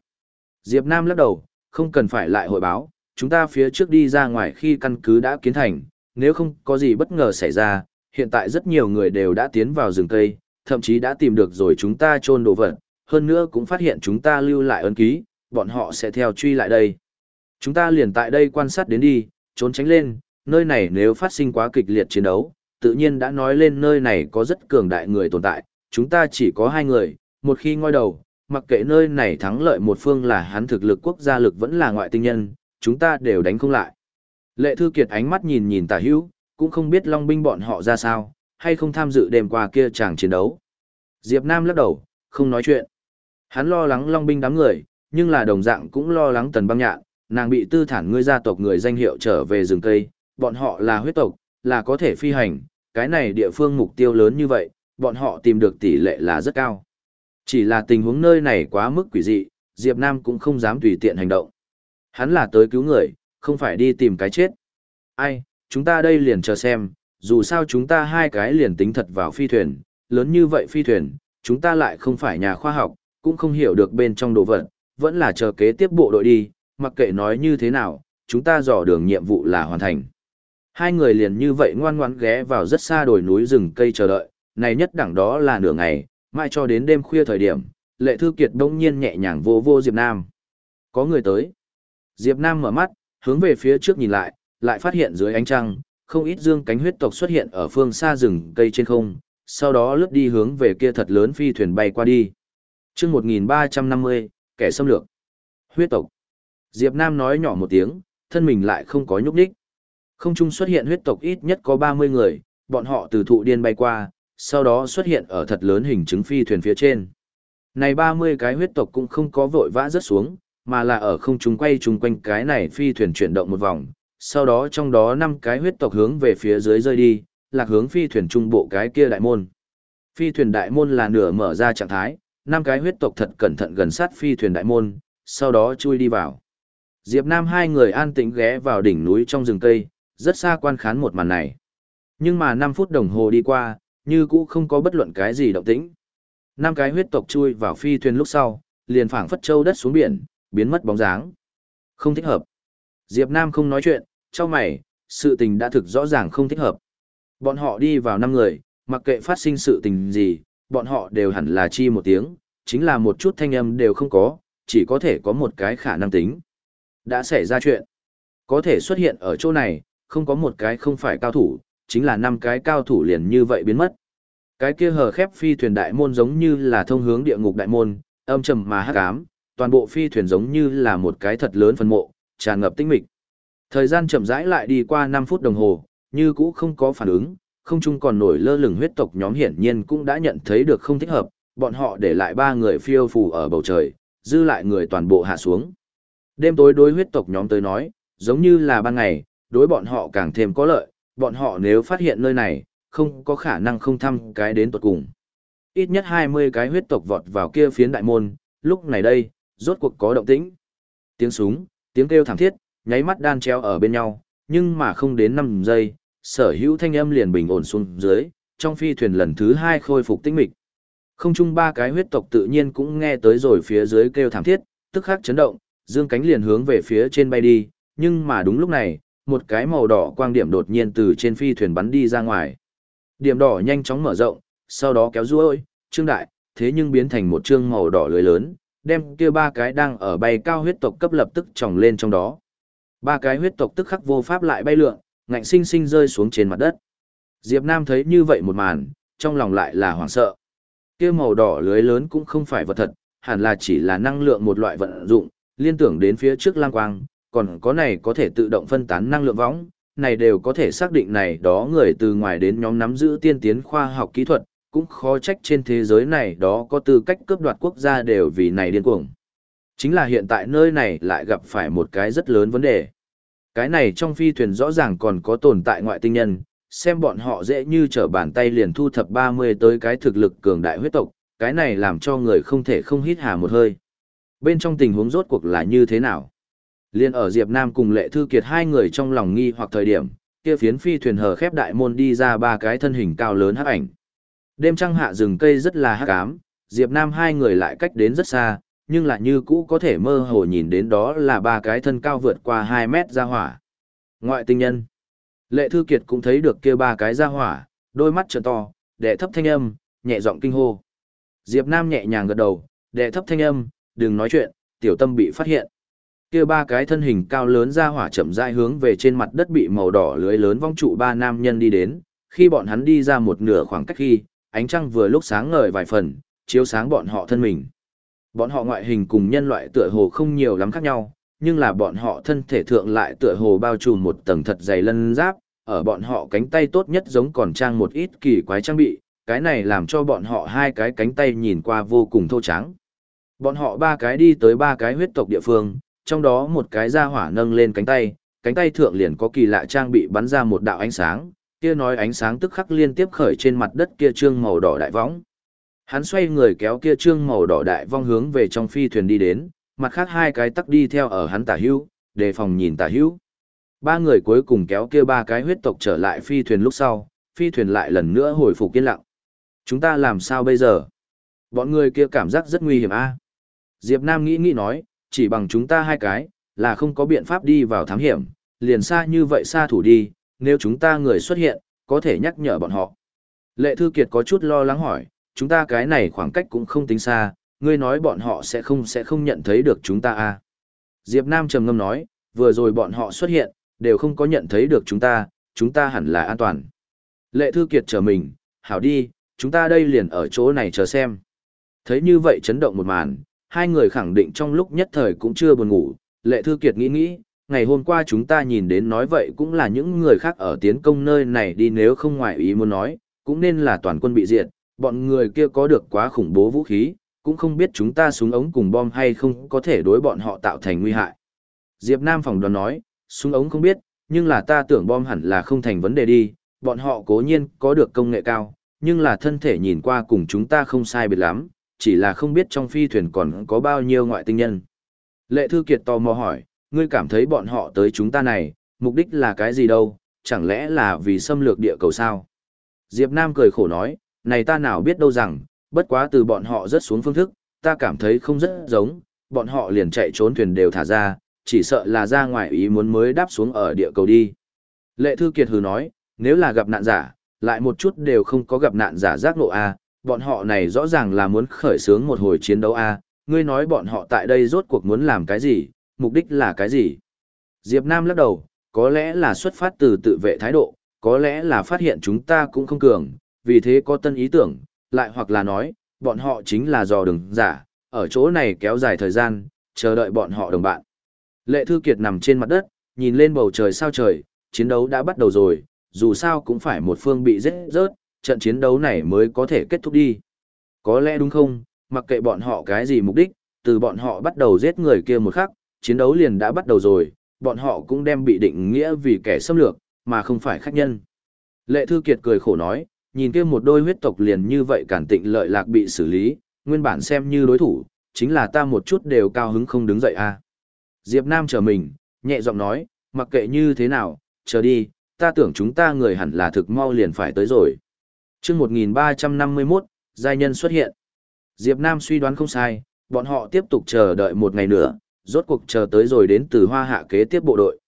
A: Diệp Nam lắc đầu, không cần phải lại hội báo, chúng ta phía trước đi ra ngoài khi căn cứ đã kiến thành, nếu không có gì bất ngờ xảy ra, hiện tại rất nhiều người đều đã tiến vào rừng cây, thậm chí đã tìm được rồi chúng ta trôn đồ vật, hơn nữa cũng phát hiện chúng ta lưu lại ấn ký, bọn họ sẽ theo truy lại đây. Chúng ta liền tại đây quan sát đến đi, trốn tránh lên, nơi này nếu phát sinh quá kịch liệt chiến đấu, tự nhiên đã nói lên nơi này có rất cường đại người tồn tại, chúng ta chỉ có hai người, một khi ngoi đầu, mặc kệ nơi này thắng lợi một phương là hắn thực lực quốc gia lực vẫn là ngoại tinh nhân, chúng ta đều đánh không lại. Lệ Thư Kiệt ánh mắt nhìn nhìn tả hữu, cũng không biết Long binh bọn họ ra sao, hay không tham dự đêm qua kia chàng chiến đấu. Diệp Nam lắc đầu, không nói chuyện. Hắn lo lắng Long binh đám người, nhưng là đồng dạng cũng lo lắng Tần Băng Nhạn, nàng bị tư thản ngươi gia tộc người danh hiệu trở về rừng cây, bọn họ là huyết tộc, là có thể phi hành, cái này địa phương mục tiêu lớn như vậy, bọn họ tìm được tỷ lệ là rất cao. Chỉ là tình huống nơi này quá mức quỷ dị, Diệp Nam cũng không dám tùy tiện hành động. Hắn là tới cứu người, không phải đi tìm cái chết. Ai, chúng ta đây liền chờ xem, dù sao chúng ta hai cái liền tính thật vào phi thuyền, lớn như vậy phi thuyền, chúng ta lại không phải nhà khoa học, cũng không hiểu được bên trong đồ vật, vẫn là chờ kế tiếp bộ đội đi, mặc kệ nói như thế nào, chúng ta dò đường nhiệm vụ là hoàn thành. Hai người liền như vậy ngoan ngoãn ghé vào rất xa đồi núi rừng cây chờ đợi, này nhất đẳng đó là nửa ngày, mai cho đến đêm khuya thời điểm, lệ thư kiệt đông nhiên nhẹ nhàng vô vô Diệp Nam. Có người tới. Diệp Nam mở mắt, hướng về phía trước nhìn lại, lại phát hiện dưới ánh trăng, không ít dương cánh huyết tộc xuất hiện ở phương xa rừng cây trên không, sau đó lướt đi hướng về kia thật lớn phi thuyền bay qua đi. Trước 1350, kẻ xâm lược. Huyết tộc. Diệp Nam nói nhỏ một tiếng, thân mình lại không có nhúc nhích. Không trung xuất hiện huyết tộc ít nhất có 30 người, bọn họ từ thụ điên bay qua, sau đó xuất hiện ở thật lớn hình chứng phi thuyền phía trên. Này 30 cái huyết tộc cũng không có vội vã rớt xuống, mà là ở không trung quay chung quanh cái này phi thuyền chuyển động một vòng, sau đó trong đó năm cái huyết tộc hướng về phía dưới rơi đi, lạc hướng phi thuyền trung bộ cái kia đại môn. Phi thuyền đại môn là nửa mở ra trạng thái, năm cái huyết tộc thật cẩn thận gần sát phi thuyền đại môn, sau đó chui đi vào. Diệp Nam hai người an tĩnh ghé vào đỉnh núi trong rừng cây, rất xa quan khán một màn này. Nhưng mà 5 phút đồng hồ đi qua, như cũ không có bất luận cái gì động tĩnh. Năm cái huyết tộc chui vào phi thuyền lúc sau, liền phảng phất châu đất xuống biển, biến mất bóng dáng. Không thích hợp. Diệp Nam không nói chuyện, trong mày, sự tình đã thực rõ ràng không thích hợp. Bọn họ đi vào năm người, mặc kệ phát sinh sự tình gì, bọn họ đều hẳn là chi một tiếng, chính là một chút thanh âm đều không có, chỉ có thể có một cái khả năng tính. Đã xảy ra chuyện. Có thể xuất hiện ở chỗ này, không có một cái không phải cao thủ, chính là năm cái cao thủ liền như vậy biến mất. Cái kia hờ khép phi thuyền đại môn giống như là thông hướng địa ngục đại môn, âm trầm mà hắc ám, toàn bộ phi thuyền giống như là một cái thật lớn phân mộ, tràn ngập tinh mịch. Thời gian chậm rãi lại đi qua 5 phút đồng hồ, như cũ không có phản ứng, không chung còn nổi lơ lửng huyết tộc nhóm hiển nhiên cũng đã nhận thấy được không thích hợp, bọn họ để lại ba người phiêu phù ở bầu trời, dư lại người toàn bộ hạ xuống. Đêm tối đối huyết tộc nhóm tới nói, giống như là ban ngày, đối bọn họ càng thêm có lợi, bọn họ nếu phát hiện nơi này, không có khả năng không thăm cái đến tuột cùng. Ít nhất 20 cái huyết tộc vọt vào kia phiến đại môn, lúc này đây, rốt cuộc có động tĩnh. Tiếng súng, tiếng kêu thảm thiết, nháy mắt đan treo ở bên nhau, nhưng mà không đến 5 giây, sở hữu thanh âm liền bình ổn xuống dưới, trong phi thuyền lần thứ hai khôi phục tĩnh mịch. Không chung ba cái huyết tộc tự nhiên cũng nghe tới rồi phía dưới kêu thảm thiết, tức khắc chấn động, dương cánh liền hướng về phía trên bay đi, nhưng mà đúng lúc này, một cái màu đỏ quang điểm đột nhiên từ trên phi thuyền bắn đi ra ngoài. Điểm đỏ nhanh chóng mở rộng, sau đó kéo ruôi, trương đại, thế nhưng biến thành một trương màu đỏ lưới lớn, đem kia ba cái đang ở bay cao huyết tộc cấp lập tức tròng lên trong đó. Ba cái huyết tộc tức khắc vô pháp lại bay lượn, ngạnh sinh sinh rơi xuống trên mặt đất. Diệp Nam thấy như vậy một màn, trong lòng lại là hoảng sợ. Kia màu đỏ lưới lớn cũng không phải vật thật, hẳn là chỉ là năng lượng một loại vận dụng, liên tưởng đến phía trước lang quang, còn có này có thể tự động phân tán năng lượng võng, này đều có thể xác định này đó người từ ngoài đến nhóm nắm giữ tiên tiến khoa học kỹ thuật, cũng khó trách trên thế giới này đó có tư cách cướp đoạt quốc gia đều vì này điên cuồng. Chính là hiện tại nơi này lại gặp phải một cái rất lớn vấn đề. Cái này trong phi thuyền rõ ràng còn có tồn tại ngoại tinh nhân, xem bọn họ dễ như trở bàn tay liền thu thập 30 tới cái thực lực cường đại huyết tộc, cái này làm cho người không thể không hít hà một hơi. Bên trong tình huống rốt cuộc là như thế nào? Liên ở Diệp Nam cùng Lệ Thư Kiệt hai người trong lòng nghi hoặc thời điểm, kia phiến phi thuyền hờ khép đại môn đi ra ba cái thân hình cao lớn hắc ảnh. Đêm trăng hạ rừng cây rất là hắc ám, Diệp Nam hai người lại cách đến rất xa, nhưng lại như cũ có thể mơ hồ nhìn đến đó là ba cái thân cao vượt qua 2 mét ra hỏa. Ngoại tinh nhân. Lệ Thư Kiệt cũng thấy được kia ba cái ra hỏa, đôi mắt trợn to, đệ thấp thanh âm, nhẹ giọng kinh hô. Diệp Nam nhẹ nhàng gật đầu, đệ thấp thanh âm, đừng nói chuyện, tiểu tâm bị phát hiện. Kia ba cái thân hình cao lớn ra hỏa chậm rãi hướng về trên mặt đất bị màu đỏ lưới lớn vong trụ ba nam nhân đi đến, khi bọn hắn đi ra một nửa khoảng cách khi, ánh trăng vừa lúc sáng ngời vài phần, chiếu sáng bọn họ thân mình. Bọn họ ngoại hình cùng nhân loại tựa hồ không nhiều lắm khác nhau, nhưng là bọn họ thân thể thượng lại tựa hồ bao trùm một tầng thật dày lân giáp, ở bọn họ cánh tay tốt nhất giống còn trang một ít kỳ quái trang bị, cái này làm cho bọn họ hai cái cánh tay nhìn qua vô cùng thô trắng. Bọn họ ba cái đi tới ba cái huyết tộc địa phương, trong đó một cái ra hỏa nâng lên cánh tay, cánh tay thượng liền có kỳ lạ trang bị bắn ra một đạo ánh sáng, kia nói ánh sáng tức khắc liên tiếp khởi trên mặt đất kia trương màu đỏ đại võng. Hắn xoay người kéo kia trương màu đỏ đại vong hướng về trong phi thuyền đi đến, mặt khác hai cái tắc đi theo ở hắn tả hữu, đề phòng nhìn tả hữu. Ba người cuối cùng kéo kia ba cái huyết tộc trở lại phi thuyền lúc sau, phi thuyền lại lần nữa hồi phục yên lặng. Chúng ta làm sao bây giờ? Bọn người kia cảm giác rất nguy hiểm a. Diệp Nam nghĩ nghĩ nói, chỉ bằng chúng ta hai cái, là không có biện pháp đi vào thám hiểm, liền xa như vậy xa thủ đi, nếu chúng ta người xuất hiện, có thể nhắc nhở bọn họ. Lệ Thư Kiệt có chút lo lắng hỏi, chúng ta cái này khoảng cách cũng không tính xa, ngươi nói bọn họ sẽ không sẽ không nhận thấy được chúng ta à. Diệp Nam trầm ngâm nói, vừa rồi bọn họ xuất hiện, đều không có nhận thấy được chúng ta, chúng ta hẳn là an toàn. Lệ Thư Kiệt chờ mình, hảo đi, chúng ta đây liền ở chỗ này chờ xem. Thấy như vậy chấn động một màn, hai người khẳng định trong lúc nhất thời cũng chưa buồn ngủ, Lệ Thư Kiệt nghĩ nghĩ, ngày hôm qua chúng ta nhìn đến nói vậy cũng là những người khác ở tiến công nơi này đi nếu không ngoại ý muốn nói, cũng nên là toàn quân bị diệt, bọn người kia có được quá khủng bố vũ khí, cũng không biết chúng ta súng ống cùng bom hay không có thể đối bọn họ tạo thành nguy hại. Diệp Nam phòng đoán nói, súng ống không biết, nhưng là ta tưởng bom hẳn là không thành vấn đề đi, bọn họ cố nhiên có được công nghệ cao, nhưng là thân thể nhìn qua cùng chúng ta không sai biệt lắm, chỉ là không biết trong phi thuyền còn có bao nhiêu ngoại tinh nhân. Lệ Thư Kiệt tò mò hỏi, ngươi cảm thấy bọn họ tới chúng ta này, mục đích là cái gì đâu, chẳng lẽ là vì xâm lược địa cầu sao? Diệp Nam cười khổ nói, này ta nào biết đâu rằng, bất quá từ bọn họ rất xuống phương thức, ta cảm thấy không rất giống, bọn họ liền chạy trốn thuyền đều thả ra, chỉ sợ là ra ngoài ý muốn mới đáp xuống ở địa cầu đi. Lệ Thư Kiệt hừ nói, nếu là gặp nạn giả, lại một chút đều không có gặp nạn giả giác ngộ A, bọn họ này rõ ràng là muốn khởi xướng một hồi chiến đấu A, ngươi nói bọn họ tại đây rốt cuộc muốn làm cái gì, mục đích là cái gì? Diệp Nam lắc đầu, có lẽ là xuất phát từ tự vệ thái độ, có lẽ là phát hiện chúng ta cũng không cường, vì thế có tân ý tưởng, lại hoặc là nói, bọn họ chính là dò đường giả, ở chỗ này kéo dài thời gian, chờ đợi bọn họ đồng bạn. Lệ Thư Kiệt nằm trên mặt đất, nhìn lên bầu trời sao trời, chiến đấu đã bắt đầu rồi, dù sao cũng phải một phương bị giết rớt, trận chiến đấu này mới có thể kết thúc đi. Có lẽ đúng không, mặc kệ bọn họ cái gì mục đích, từ bọn họ bắt đầu giết người kia một khắc, chiến đấu liền đã bắt đầu rồi, bọn họ cũng đem bị định nghĩa vì kẻ xâm lược, mà không phải khách nhân. Lệ Thư Kiệt cười khổ nói, nhìn kia một đôi huyết tộc liền như vậy cản tịnh lợi lạc bị xử lý, nguyên bản xem như đối thủ, chính là ta một chút đều cao hứng không đứng dậy a. À. Diệp Nam chờ mình, Nhẹ giọng nói, mặc kệ như thế nào, chờ đi, ta tưởng chúng ta người hẳn là thực mau liền phải tới rồi chương 1351, giai nhân xuất hiện. Diệp Nam suy đoán không sai, bọn họ tiếp tục chờ đợi một ngày nữa, rốt cuộc chờ tới rồi đến từ hoa hạ kế tiếp bộ đội.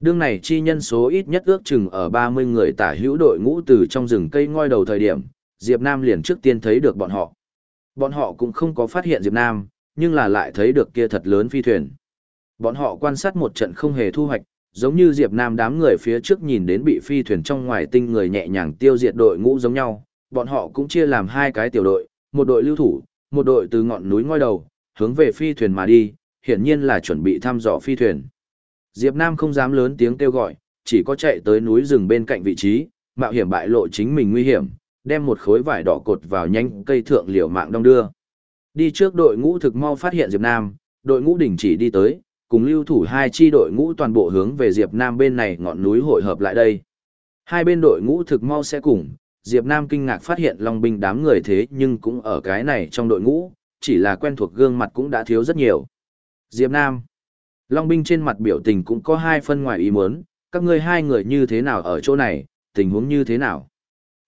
A: Đương này chi nhân số ít nhất ước chừng ở 30 người tả hữu đội ngũ từ trong rừng cây ngoi đầu thời điểm, Diệp Nam liền trước tiên thấy được bọn họ. Bọn họ cũng không có phát hiện Diệp Nam, nhưng là lại thấy được kia thật lớn phi thuyền. Bọn họ quan sát một trận không hề thu hoạch, giống như Diệp Nam đám người phía trước nhìn đến bị phi thuyền trong ngoài tinh người nhẹ nhàng tiêu diệt đội ngũ giống nhau, bọn họ cũng chia làm hai cái tiểu đội, một đội lưu thủ, một đội từ ngọn núi ngoi đầu, hướng về phi thuyền mà đi, hiển nhiên là chuẩn bị thăm dò phi thuyền. Diệp Nam không dám lớn tiếng kêu gọi, chỉ có chạy tới núi rừng bên cạnh vị trí, mạo hiểm bại lộ chính mình nguy hiểm, đem một khối vải đỏ cột vào nhanh cây thượng liều mạng đông đưa. Đi trước đội ngũ thực mau phát hiện Diệp Nam, đội ngũ đình chỉ đi tới, cùng lưu thủ hai chi đội ngũ toàn bộ hướng về Diệp Nam bên này ngọn núi hội hợp lại đây. Hai bên đội ngũ thực mau sẽ cùng, Diệp Nam kinh ngạc phát hiện Long binh đám người thế nhưng cũng ở cái này trong đội ngũ, chỉ là quen thuộc gương mặt cũng đã thiếu rất nhiều. Diệp Nam Long binh trên mặt biểu tình cũng có hai phân ngoài ý muốn, các ngươi hai người như thế nào ở chỗ này, tình huống như thế nào.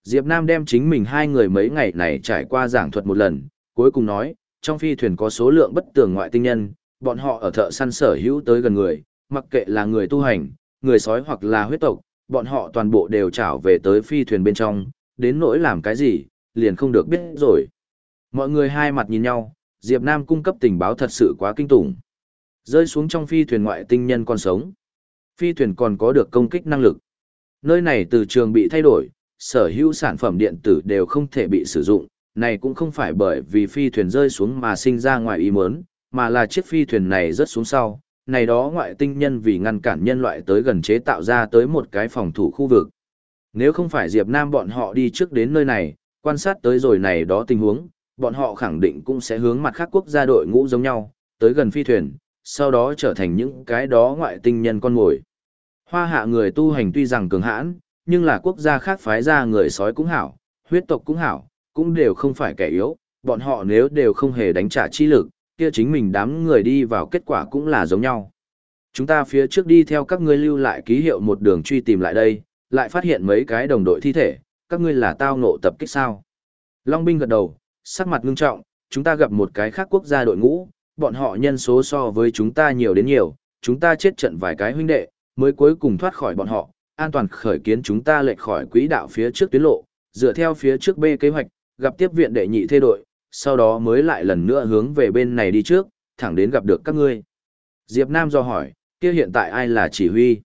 A: Diệp Nam đem chính mình hai người mấy ngày này trải qua giảng thuật một lần, cuối cùng nói, trong phi thuyền có số lượng bất tường ngoại tinh nhân, bọn họ ở thợ săn sở hữu tới gần người, mặc kệ là người tu hành, người sói hoặc là huyết tộc, bọn họ toàn bộ đều trảo về tới phi thuyền bên trong, đến nỗi làm cái gì, liền không được biết rồi. Mọi người hai mặt nhìn nhau, Diệp Nam cung cấp tình báo thật sự quá kinh tủng. Rơi xuống trong phi thuyền ngoại tinh nhân còn sống. Phi thuyền còn có được công kích năng lực. Nơi này từ trường bị thay đổi, sở hữu sản phẩm điện tử đều không thể bị sử dụng, này cũng không phải bởi vì phi thuyền rơi xuống mà sinh ra ngoài ý muốn, mà là chiếc phi thuyền này rớt xuống sau, này đó ngoại tinh nhân vì ngăn cản nhân loại tới gần chế tạo ra tới một cái phòng thủ khu vực. Nếu không phải Diệp Nam bọn họ đi trước đến nơi này, quan sát tới rồi này đó tình huống, bọn họ khẳng định cũng sẽ hướng mặt khác quốc gia đội ngũ giống nhau, tới gần phi thuyền, sau đó trở thành những cái đó ngoại tinh nhân con ngồi. Hoa hạ người tu hành tuy rằng cường hãn, nhưng là quốc gia khác phái ra người sói cũng hảo, huyết tộc cũng hảo, cũng đều không phải kẻ yếu, bọn họ nếu đều không hề đánh trả chi lực, kia chính mình đám người đi vào kết quả cũng là giống nhau. Chúng ta phía trước đi theo các ngươi lưu lại ký hiệu một đường truy tìm lại đây, lại phát hiện mấy cái đồng đội thi thể, các ngươi là tao ngộ tập kích sao. Long binh gật đầu, sắc mặt ngưng trọng, chúng ta gặp một cái khác quốc gia đội ngũ, bọn họ nhân số so với chúng ta nhiều đến nhiều, chúng ta chết trận vài cái huynh đệ, mới cuối cùng thoát khỏi bọn họ, an toàn khởi kiến chúng ta lệch khỏi quỹ đạo phía trước tuyến lộ, dựa theo phía trước B kế hoạch, gặp tiếp viện đệ nhị thê đội, sau đó mới lại lần nữa hướng về bên này đi trước, thẳng đến gặp được các ngươi. Diệp Nam do hỏi, kia hiện tại ai là chỉ huy?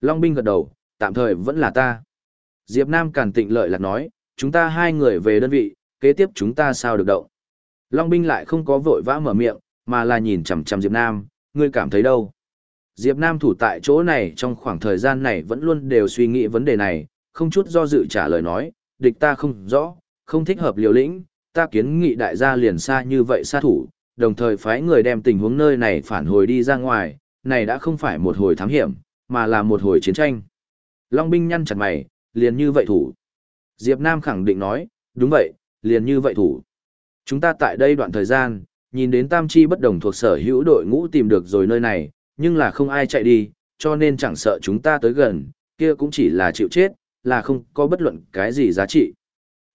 A: Long binh gật đầu, tạm thời vẫn là ta. Diệp Nam càn tịnh lợi lạc nói, chúng ta hai người về đơn vị, kế tiếp chúng ta sao được động. Long binh lại không có vội vã mở miệng, mà là nhìn chằm chằm Diệp Nam, ngươi cảm thấy đâu? Diệp Nam thủ tại chỗ này trong khoảng thời gian này vẫn luôn đều suy nghĩ vấn đề này, không chút do dự trả lời nói, địch ta không rõ, không thích hợp liều lĩnh, ta kiến nghị đại gia liền xa như vậy xa thủ, đồng thời phái người đem tình huống nơi này phản hồi đi ra ngoài, này đã không phải một hồi thám hiểm, mà là một hồi chiến tranh. Long binh nhăn chặt mày, liền như vậy thủ. Diệp Nam khẳng định nói, đúng vậy, liền như vậy thủ. Chúng ta tại đây đoạn thời gian, nhìn đến tam chi bất đồng thuộc sở hữu đội ngũ tìm được rồi nơi này, nhưng là không ai chạy đi, cho nên chẳng sợ chúng ta tới gần, kia cũng chỉ là chịu chết, là không có bất luận cái gì giá trị.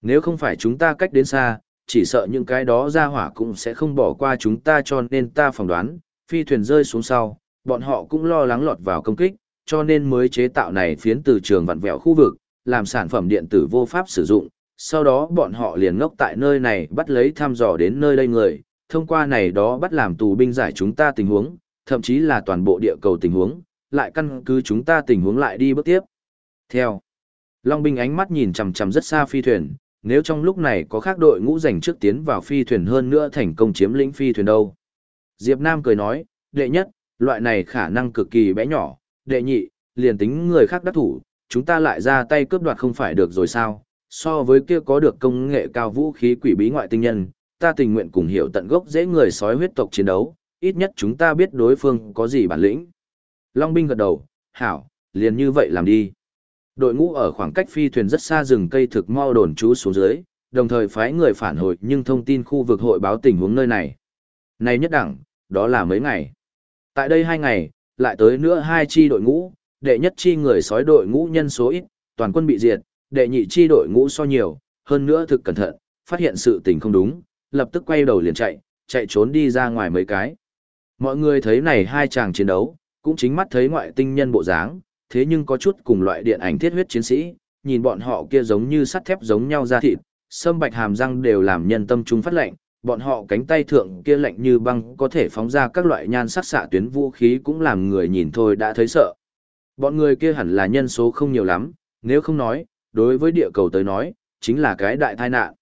A: Nếu không phải chúng ta cách đến xa, chỉ sợ những cái đó ra hỏa cũng sẽ không bỏ qua chúng ta cho nên ta phỏng đoán, phi thuyền rơi xuống sau, bọn họ cũng lo lắng lọt vào công kích, cho nên mới chế tạo này phiến từ trường vặn vẹo khu vực, làm sản phẩm điện tử vô pháp sử dụng, sau đó bọn họ liền ngốc tại nơi này bắt lấy thăm dò đến nơi đây người, thông qua này đó bắt làm tù binh giải chúng ta tình huống, thậm chí là toàn bộ địa cầu tình huống, lại căn cứ chúng ta tình huống lại đi bước tiếp. Theo, Long binh ánh mắt nhìn chằm chằm rất xa phi thuyền, nếu trong lúc này có khác đội ngũ giành trước tiến vào phi thuyền hơn nữa thành công chiếm lĩnh phi thuyền đâu. Diệp Nam cười nói, đệ nhất, loại này khả năng cực kỳ bé nhỏ, đệ nhị, liền tính người khác đắc thủ, chúng ta lại ra tay cướp đoạt không phải được rồi sao, so với kia có được công nghệ cao vũ khí quỷ bí ngoại tinh nhân, ta tình nguyện cùng hiểu tận gốc dễ người sói huyết tộc chiến đấu, ít nhất chúng ta biết đối phương có gì bản lĩnh. Long binh gật đầu, hảo, liền như vậy làm đi. Đội ngũ ở khoảng cách phi thuyền rất xa rừng cây thực mau đồn trú xuống dưới, đồng thời phái người phản hồi nhưng thông tin khu vực hội báo tình huống nơi này. Này nhất đẳng, đó là mấy ngày. Tại đây hai ngày, lại tới nữa hai chi đội ngũ, đệ nhất chi người sói đội ngũ nhân số ít, toàn quân bị diệt, đệ nhị chi đội ngũ so nhiều, hơn nữa thực cẩn thận, phát hiện sự tình không đúng, lập tức quay đầu liền chạy, chạy trốn đi ra ngoài mấy cái. Mọi người thấy này hai chàng chiến đấu, cũng chính mắt thấy ngoại tinh nhân bộ dáng, thế nhưng có chút cùng loại điện ảnh thiết huyết chiến sĩ, nhìn bọn họ kia giống như sắt thép giống nhau ra thịt, sâm bạch hàm răng đều làm nhân tâm chúng phát lạnh, bọn họ cánh tay thượng kia lạnh như băng có thể phóng ra các loại nhan sắc xạ tuyến vũ khí cũng làm người nhìn thôi đã thấy sợ. Bọn người kia hẳn là nhân số không nhiều lắm, nếu không nói, đối với địa cầu tới nói, chính là cái đại tai nạn.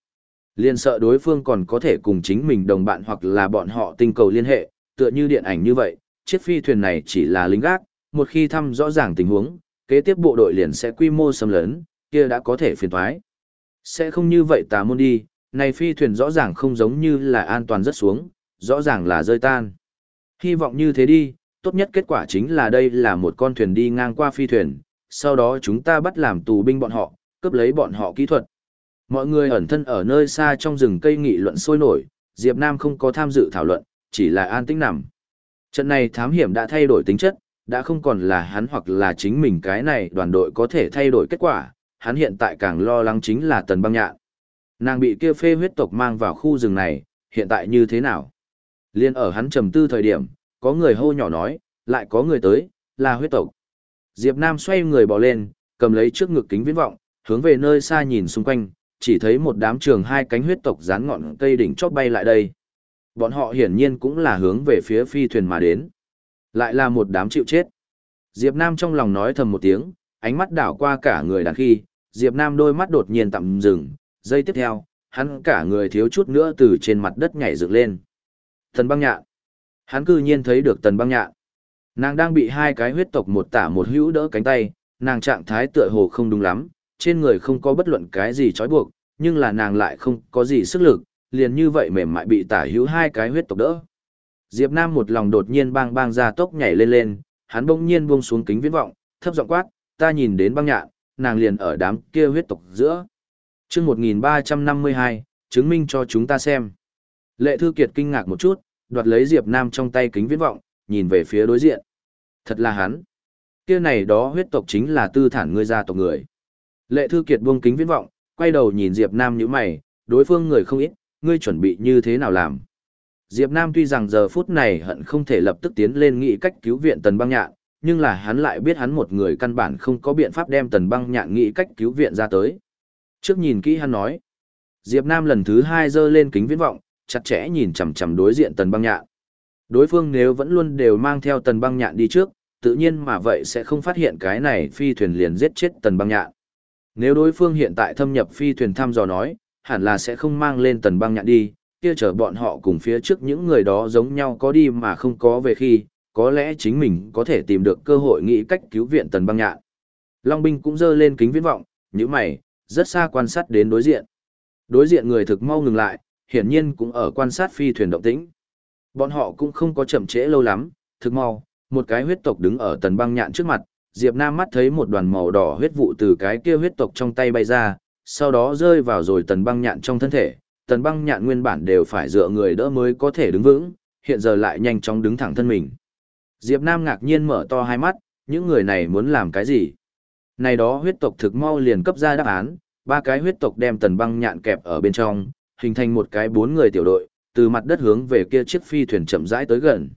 A: Liên sợ đối phương còn có thể cùng chính mình đồng bạn hoặc là bọn họ tinh cầu liên hệ, tựa như điện ảnh như vậy, chiếc phi thuyền này chỉ là lính gác, một khi thăm rõ ràng tình huống, kế tiếp bộ đội liền sẽ quy mô xâm lớn kia đã có thể phiền thoái. Sẽ không như vậy tà môn đi, này phi thuyền rõ ràng không giống như là an toàn rất xuống, rõ ràng là rơi tan. Hy vọng như thế đi, tốt nhất kết quả chính là đây là một con thuyền đi ngang qua phi thuyền, sau đó chúng ta bắt làm tù binh bọn họ, cướp lấy bọn họ kỹ thuật. Mọi người ẩn thân ở nơi xa trong rừng cây nghị luận sôi nổi, Diệp Nam không có tham dự thảo luận, chỉ là an tĩnh nằm. Trận này thám hiểm đã thay đổi tính chất, đã không còn là hắn hoặc là chính mình cái này đoàn đội có thể thay đổi kết quả, hắn hiện tại càng lo lắng chính là tần băng nhạn. Nàng bị kia phê huyết tộc mang vào khu rừng này, hiện tại như thế nào? Liên ở hắn trầm tư thời điểm, có người hô nhỏ nói, lại có người tới, là huyết tộc. Diệp Nam xoay người bỏ lên, cầm lấy trước ngực kính viễn vọng, hướng về nơi xa nhìn xung quanh, chỉ thấy một đám trường hai cánh huyết tộc dán ngọn cây đỉnh chót bay lại đây. Bọn họ hiển nhiên cũng là hướng về phía phi thuyền mà đến. Lại là một đám chịu chết. Diệp Nam trong lòng nói thầm một tiếng, ánh mắt đảo qua cả người đàn khi, Diệp Nam đôi mắt đột nhiên tạm dừng, giây tiếp theo, hắn cả người thiếu chút nữa từ trên mặt đất nhảy dựng lên. Tần băng nhạn. Hắn cư nhiên thấy được tần băng nhạn. Nàng đang bị hai cái huyết tộc một tả một hữu đỡ cánh tay, nàng trạng thái tựa hồ không đúng lắm, trên người không có bất luận cái gì trói buộc, nhưng là nàng lại không có gì sức lực, liền như vậy mềm mại bị tả hữu hai cái huyết tộc đỡ. Diệp Nam một lòng đột nhiên bang bang ra tốc nhảy lên lên, hắn bỗng nhiên buông xuống kính viễn vọng, thấp giọng quát, ta nhìn đến băng nhạn, nàng liền ở đám kia huyết tộc giữa. Chương 1352, chứng minh cho chúng ta xem. Lệ Thư Kiệt kinh ngạc một chút, đoạt lấy Diệp Nam trong tay kính viễn vọng, nhìn về phía đối diện. Thật là hắn. Kia này đó huyết tộc chính là tư thản ngươi gia tộc người. Lệ Thư Kiệt buông kính viễn vọng, quay đầu nhìn Diệp Nam như mày, đối phương người không ít, ngươi chuẩn bị như thế nào làm? Diệp Nam tuy rằng giờ phút này hận không thể lập tức tiến lên nghĩ cách cứu viện Tần Băng Nhạn, nhưng là hắn lại biết hắn một người căn bản không có biện pháp đem Tần Băng Nhạn nghĩ cách cứu viện ra tới. Trước nhìn kỹ hắn nói, Diệp Nam lần thứ hai giơ lên kính viễn vọng, chặt chẽ nhìn chằm chằm đối diện Tần Băng Nhạn. Đối phương nếu vẫn luôn đều mang theo Tần Băng Nhạn đi trước, tự nhiên mà vậy sẽ không phát hiện cái này phi thuyền liền giết chết Tần Băng Nhạn. Nếu đối phương hiện tại thâm nhập phi thuyền thăm dò nói, hẳn là sẽ không mang lên Tần Băng Nhạn đi, kia chờ bọn họ cùng phía trước những người đó giống nhau có đi mà không có về khi, có lẽ chính mình có thể tìm được cơ hội nghĩ cách cứu viện Tần Băng Nhạn. Long binh cũng dơ lên kính viễn vọng, như mày, rất xa quan sát đến đối diện. Đối diện người thực mau ngừng lại, hiển nhiên cũng ở quan sát phi thuyền động tĩnh. Bọn họ cũng không có chậm trễ lâu lắm, thực mau, một cái huyết tộc đứng ở tần băng nhạn trước mặt, Diệp Nam mắt thấy một đoàn màu đỏ huyết vụ từ cái kia huyết tộc trong tay bay ra, sau đó rơi vào rồi tần băng nhạn trong thân thể. Tần băng nhạn nguyên bản đều phải dựa người đỡ mới có thể đứng vững, hiện giờ lại nhanh chóng đứng thẳng thân mình. Diệp Nam ngạc nhiên mở to hai mắt, những người này muốn làm cái gì? Này đó huyết tộc thực mau liền cấp ra đáp án, ba cái huyết tộc đem tần băng nhạn kẹp ở bên trong, hình thành một cái bốn người tiểu đội, từ mặt đất hướng về kia chiếc phi thuyền chậm rãi tới gần.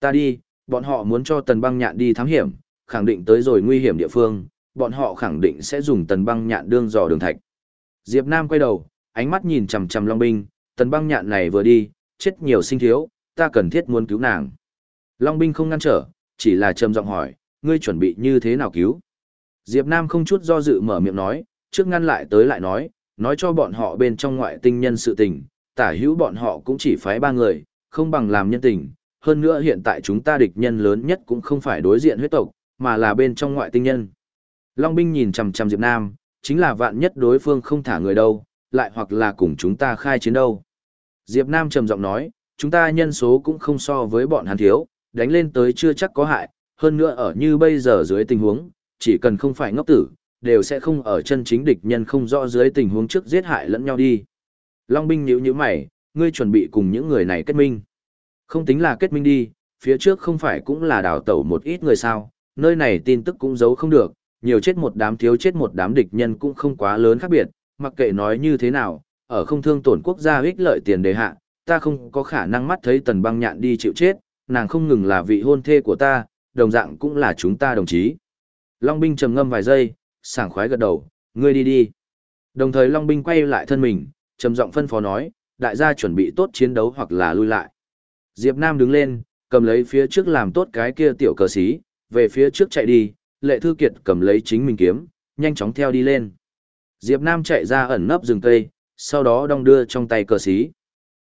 A: Ta đi, bọn họ muốn cho tần băng nhạn đi thám hiểm, khẳng định tới rồi nguy hiểm địa phương, bọn họ khẳng định sẽ dùng tần băng nhạn đương dò đường thạch. Diệp Nam quay đầu, ánh mắt nhìn chằm chằm Long binh, tần băng nhạn này vừa đi, chết nhiều sinh thiếu, ta cần thiết muốn cứu nàng. Long binh không ngăn trở, chỉ là trầm giọng hỏi, ngươi chuẩn bị như thế nào cứu? Diệp Nam không chút do dự mở miệng nói, trước ngăn lại tới lại nói, nói cho bọn họ bên trong ngoại tinh nhân sự tình, tả hữu bọn họ cũng chỉ phái ba người, không bằng làm nhân tình. Hơn nữa hiện tại chúng ta địch nhân lớn nhất cũng không phải đối diện huyết tộc, mà là bên trong ngoại tinh nhân. Long binh nhìn chằm chằm Diệp Nam, chính là vạn nhất đối phương không thả người đâu, lại hoặc là cùng chúng ta khai chiến đâu. Diệp Nam trầm giọng nói, chúng ta nhân số cũng không so với bọn hắn thiếu, đánh lên tới chưa chắc có hại, hơn nữa ở như bây giờ dưới tình huống, chỉ cần không phải ngốc tử, đều sẽ không ở chân chính địch nhân không rõ dưới tình huống trước giết hại lẫn nhau đi. Long binh nhíu nhíu mày, ngươi chuẩn bị cùng những người này kết minh. Không tính là kết minh đi, phía trước không phải cũng là đào tẩu một ít người sao, nơi này tin tức cũng giấu không được, nhiều chết một đám thiếu chết một đám địch nhân cũng không quá lớn khác biệt, mặc kệ nói như thế nào, ở không thương tổn quốc gia ích lợi tiền đề hạ, ta không có khả năng mắt thấy tần băng nhạn đi chịu chết, nàng không ngừng là vị hôn thê của ta, đồng dạng cũng là chúng ta đồng chí. Long binh trầm ngâm vài giây, sảng khoái gật đầu, ngươi đi đi. Đồng thời Long binh quay lại thân mình, trầm giọng phân phó nói, đại gia chuẩn bị tốt chiến đấu hoặc là lui lại. Diệp Nam đứng lên, cầm lấy phía trước làm tốt cái kia tiểu cờ xí, về phía trước chạy đi, lệ thư kiệt cầm lấy chính mình kiếm, nhanh chóng theo đi lên. Diệp Nam chạy ra ẩn nấp rừng cây, sau đó đong đưa trong tay cờ xí.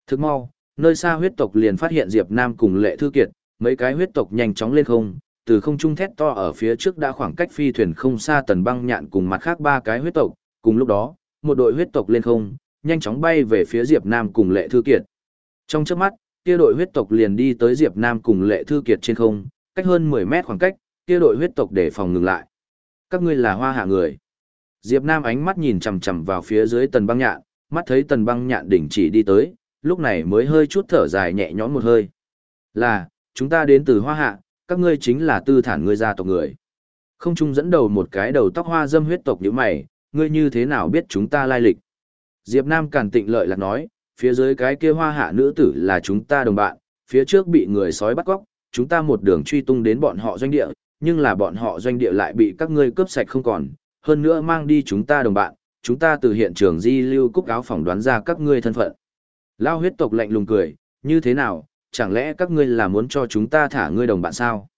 A: Thức mau, nơi xa huyết tộc liền phát hiện Diệp Nam cùng lệ thư kiệt, mấy cái huyết tộc nhanh chóng lên không, từ không trung thét to ở phía trước đã khoảng cách phi thuyền không xa tần băng nhạn cùng mặt khác ba cái huyết tộc, cùng lúc đó, một đội huyết tộc lên không, nhanh chóng bay về phía Diệp Nam cùng lệ thư kiệt. Trong chớp mắt, kia đội huyết tộc liền đi tới Diệp Nam cùng lệ thư kiệt trên không, cách hơn 10 mét khoảng cách, kia đội huyết tộc để phòng ngừng lại. Các ngươi là hoa hạ người. Diệp Nam ánh mắt nhìn chằm chằm vào phía dưới tần băng nhạn, mắt thấy tần băng nhạn đỉnh chỉ đi tới, lúc này mới hơi chút thở dài nhẹ nhõm một hơi. Là, chúng ta đến từ hoa hạ, các ngươi chính là tư thản ngươi gia tộc người. Không trung dẫn đầu một cái đầu tóc hoa dâm huyết tộc như mày, ngươi như thế nào biết chúng ta lai lịch. Diệp Nam càn tịnh lợi lạc nói, phía dưới cái kia hoa hạ nữ tử là chúng ta đồng bạn, phía trước bị người sói bắt cóc, chúng ta một đường truy tung đến bọn họ doanh địa, nhưng là bọn họ doanh địa lại bị các ngươi cướp sạch không còn, hơn nữa mang đi chúng ta đồng bạn, chúng ta từ hiện trường di lưu cúc áo phỏng đoán ra các ngươi thân phận. Lao huyết tộc lạnh lùng cười, như thế nào, chẳng lẽ các ngươi là muốn cho chúng ta thả ngươi đồng bạn sao?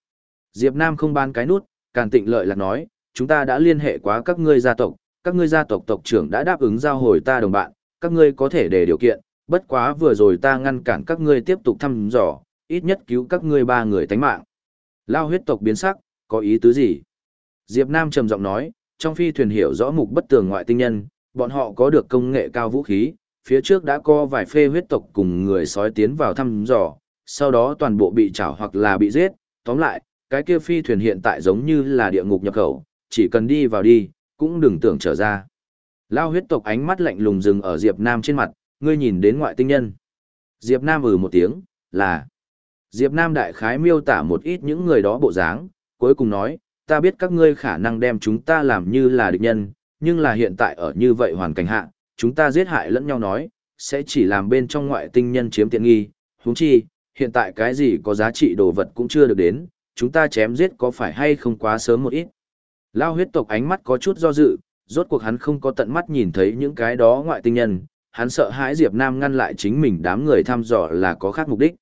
A: Diệp Nam không ban cái nút, càn tịnh lợi lạc nói, chúng ta đã liên hệ quá các ngươi gia tộc, các ngươi gia tộc tộc trưởng đã đáp ứng giao hồi ta đồng bạn, các ngươi có thể để điều kiện, bất quá vừa rồi ta ngăn cản các ngươi tiếp tục thăm dò, ít nhất cứu các ngươi ba người tánh mạng. Lao huyết tộc biến sắc, có ý tứ gì? Diệp Nam trầm giọng nói, trong phi thuyền hiểu rõ mục bất tường ngoại tinh nhân, bọn họ có được công nghệ cao vũ khí, phía trước đã có vài phê huyết tộc cùng người sói tiến vào thăm dò, sau đó toàn bộ bị trảo hoặc là bị giết, tóm lại, cái kia phi thuyền hiện tại giống như là địa ngục nhập khẩu, chỉ cần đi vào đi, cũng đừng tưởng trở ra. Lao huyết tộc ánh mắt lạnh lùng dừng ở Diệp Nam trên mặt, ngươi nhìn đến ngoại tinh nhân. Diệp Nam ừ một tiếng, là. Diệp Nam đại khái miêu tả một ít những người đó bộ dáng, cuối cùng nói, ta biết các ngươi khả năng đem chúng ta làm như là địch nhân, nhưng là hiện tại ở như vậy hoàn cảnh hạ, chúng ta giết hại lẫn nhau nói, sẽ chỉ làm bên trong ngoại tinh nhân chiếm tiện nghi, huống chi, hiện tại cái gì có giá trị đồ vật cũng chưa được đến, chúng ta chém giết có phải hay không quá sớm một ít. Lao huyết tộc ánh mắt có chút do dự, rốt cuộc hắn không có tận mắt nhìn thấy những cái đó ngoại tinh nhân, hắn sợ hãi Diệp Nam ngăn lại chính mình đám người thăm dò là có khác mục đích.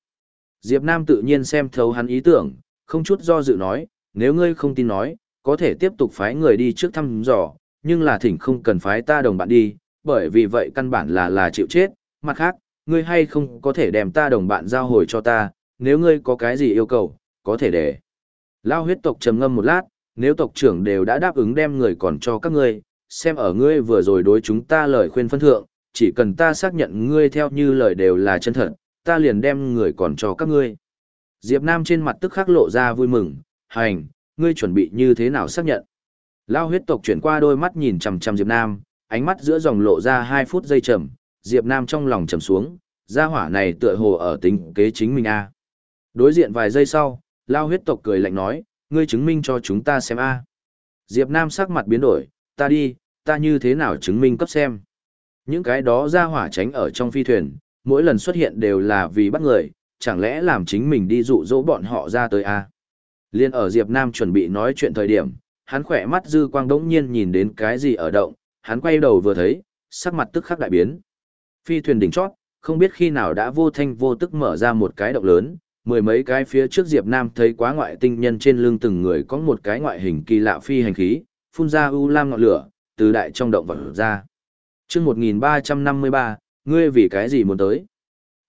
A: Diệp Nam tự nhiên xem thấu hắn ý tưởng, không chút do dự nói, nếu ngươi không tin nói, có thể tiếp tục phái người đi trước thăm dò, nhưng là thỉnh không cần phái ta đồng bạn đi, bởi vì vậy căn bản là là chịu chết, mặt khác, ngươi hay không có thể đem ta đồng bạn giao hồi cho ta, nếu ngươi có cái gì yêu cầu, có thể để. Lao huyết tộc trầm ngâm một lát, nếu tộc trưởng đều đã đáp ứng đem người còn cho các ngươi, xem ở ngươi vừa rồi đối chúng ta lời khuyên phân thượng, chỉ cần ta xác nhận ngươi theo như lời đều là chân thật, ta liền đem người còn cho các ngươi. Diệp Nam trên mặt tức khắc lộ ra vui mừng, hành, ngươi chuẩn bị như thế nào xác nhận. Lao huyết tộc chuyển qua đôi mắt nhìn chằm chằm Diệp Nam, ánh mắt giữa dòng lộ ra hai phút giây trầm, Diệp Nam trong lòng trầm xuống, gia hỏa này tựa hồ ở tính kế chính mình a. Đối diện vài giây sau, Lao huyết tộc cười lạnh nói, ngươi chứng minh cho chúng ta xem a. Diệp Nam sắc mặt biến đổi, ta đi, ta như thế nào chứng minh cấp xem. Những cái đó gia hỏa tránh ở trong phi thuyền, mỗi lần xuất hiện đều là vì bắt người, chẳng lẽ làm chính mình đi dụ dỗ bọn họ ra tới a? Liên ở Diệp Nam chuẩn bị nói chuyện thời điểm, hắn khỏe mắt dư quang đống nhiên nhìn đến cái gì ở động, hắn quay đầu vừa thấy, sắc mặt tức khắc đại biến. Phi thuyền đỉnh chót, không biết khi nào đã vô thanh vô tức mở ra một cái động lớn, mười mấy cái phía trước Diệp Nam thấy quá ngoại tinh nhân trên lưng từng người có một cái ngoại hình kỳ lạ phi hành khí, phun ra u lam ngọn lửa, từ đại trong động vật ra. Trước 1353, ngươi vì cái gì muốn tới?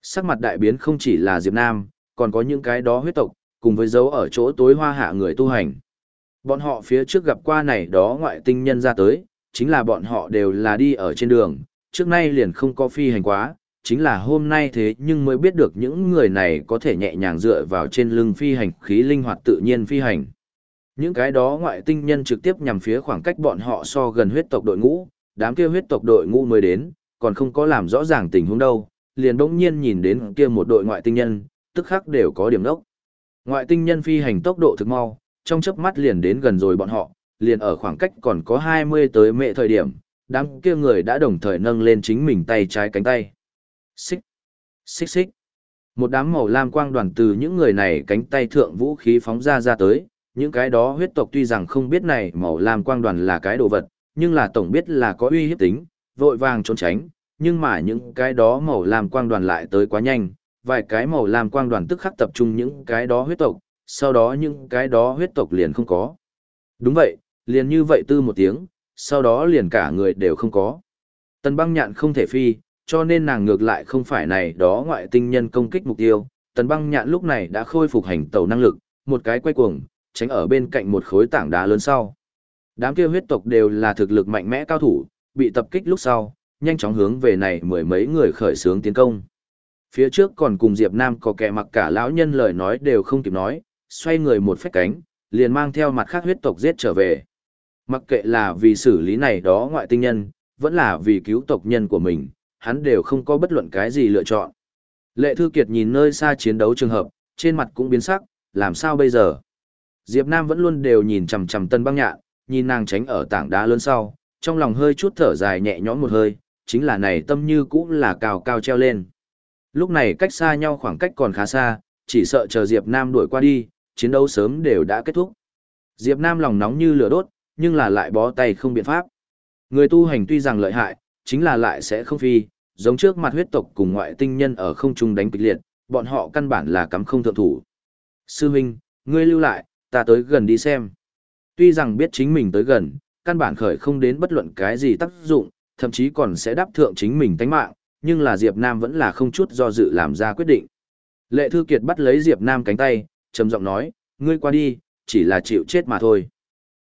A: Sắc mặt đại biến không chỉ là Diệp Nam, còn có những cái đó huyết tộc, cùng với dấu ở chỗ tối hoa hạ người tu hành. Bọn họ phía trước gặp qua này đó ngoại tinh nhân ra tới, chính là bọn họ đều là đi ở trên đường, trước nay liền không có phi hành quá, chính là hôm nay thế nhưng mới biết được những người này có thể nhẹ nhàng dựa vào trên lưng phi hành khí linh hoạt tự nhiên phi hành. Những cái đó ngoại tinh nhân trực tiếp nhằm phía khoảng cách bọn họ so gần huyết tộc đội ngũ, đám kia huyết tộc đội ngũ mới đến, còn không có làm rõ ràng tình huống đâu, liền bỗng nhiên nhìn đến kia một đội ngoại tinh nhân, tức khắc đều có điểm đốc. Ngoại tinh nhân phi hành tốc độ thực mau, trong chớp mắt liền đến gần rồi bọn họ, liền ở khoảng cách còn có 20 tới mệ thời điểm, đám kia người đã đồng thời nâng lên chính mình tay trái cánh tay. Xích, xích xích. Một đám màu lam quang đoàn từ những người này cánh tay thượng vũ khí phóng ra ra tới, những cái đó huyết tộc tuy rằng không biết này màu lam quang đoàn là cái đồ vật, nhưng là tổng biết là có uy hiếp tính, vội vàng trốn tránh, nhưng mà những cái đó màu lam quang đoàn lại tới quá nhanh, vài cái màu làm quang đoàn tức khắc tập trung những cái đó huyết tộc, sau đó những cái đó huyết tộc liền không có. Đúng vậy, liền như vậy tư một tiếng, sau đó liền cả người đều không có. Tần băng nhạn không thể phi, cho nên nàng ngược lại không phải này đó ngoại tinh nhân công kích mục tiêu. Tần băng nhạn lúc này đã khôi phục hành tàu năng lực, một cái quay cuồng, tránh ở bên cạnh một khối tảng đá lớn sau. Đám kia huyết tộc đều là thực lực mạnh mẽ cao thủ, bị tập kích lúc sau, nhanh chóng hướng về này mười mấy người khởi xướng tiến công. Phía trước còn cùng Diệp Nam có kẻ mặc cả lão nhân lời nói đều không kịp nói, xoay người một phách cánh, liền mang theo mặt khác huyết tộc giết trở về. Mặc kệ là vì xử lý này đó ngoại tinh nhân, vẫn là vì cứu tộc nhân của mình, hắn đều không có bất luận cái gì lựa chọn. Lệ Thư Kiệt nhìn nơi xa chiến đấu trường hợp, trên mặt cũng biến sắc, làm sao bây giờ? Diệp Nam vẫn luôn đều nhìn chằm chằm Tân Băng Nhạn, nhìn nàng tránh ở tảng đá lớn sau, trong lòng hơi chút thở dài nhẹ nhõm một hơi, chính là này tâm như cũng là cao cao treo lên. Lúc này cách xa nhau khoảng cách còn khá xa, chỉ sợ chờ Diệp Nam đuổi qua đi, chiến đấu sớm đều đã kết thúc. Diệp Nam lòng nóng như lửa đốt, nhưng là lại bó tay không biện pháp. Người tu hành tuy rằng lợi hại, chính là lại sẽ không phi, giống trước mặt huyết tộc cùng ngoại tinh nhân ở không trung đánh kịch liệt, bọn họ căn bản là cắm không thượng thủ. Sư huynh, ngươi lưu lại, ta tới gần đi xem. Tuy rằng biết chính mình tới gần, căn bản khởi không đến bất luận cái gì tác dụng, thậm chí còn sẽ đáp thượng chính mình tánh mạng, nhưng là Diệp Nam vẫn là không chút do dự làm ra quyết định. Lệ Thư Kiệt bắt lấy Diệp Nam cánh tay, trầm giọng nói, ngươi qua đi, chỉ là chịu chết mà thôi.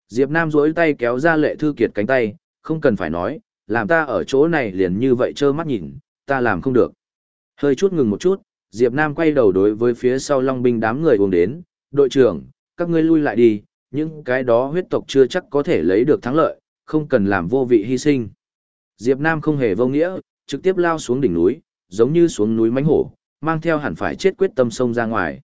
A: Diệp Nam duỗi tay kéo ra Lệ Thư Kiệt cánh tay, không cần phải nói, làm ta ở chỗ này liền như vậy trơ mắt nhìn, ta làm không được. Hơi chút ngừng một chút, Diệp Nam quay đầu đối với phía sau Long binh đám người uống đến, đội trưởng, các ngươi lui lại đi, những cái đó huyết tộc chưa chắc có thể lấy được thắng lợi, không cần làm vô vị hy sinh. Diệp Nam không hề vô nghĩa, trực tiếp lao xuống đỉnh núi, giống như xuống núi mãnh hổ, mang theo hẳn phải chết quyết tâm sông ra ngoài.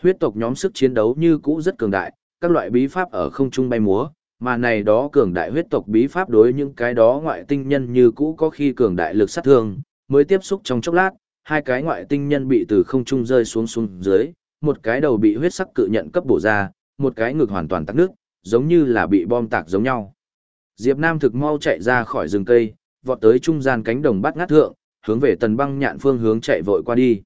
A: Huyết tộc nhóm sức chiến đấu như cũ rất cường đại, các loại bí pháp ở không trung bay múa, mà này đó cường đại huyết tộc bí pháp đối những cái đó ngoại tinh nhân như cũ có khi cường đại lực sát thương, mới tiếp xúc trong chốc lát, hai cái ngoại tinh nhân bị từ không trung rơi xuống xuống dưới, một cái đầu bị huyết sắc cự nhận cấp bổ ra, một cái ngực hoàn toàn tắc nước, giống như là bị bom tạc giống nhau. Diệp Nam thực mau chạy ra khỏi rừng cây, vọt tới trung gian cánh đồng bát ngát thượng, hướng về tần băng nhạn phương hướng chạy vội qua đi.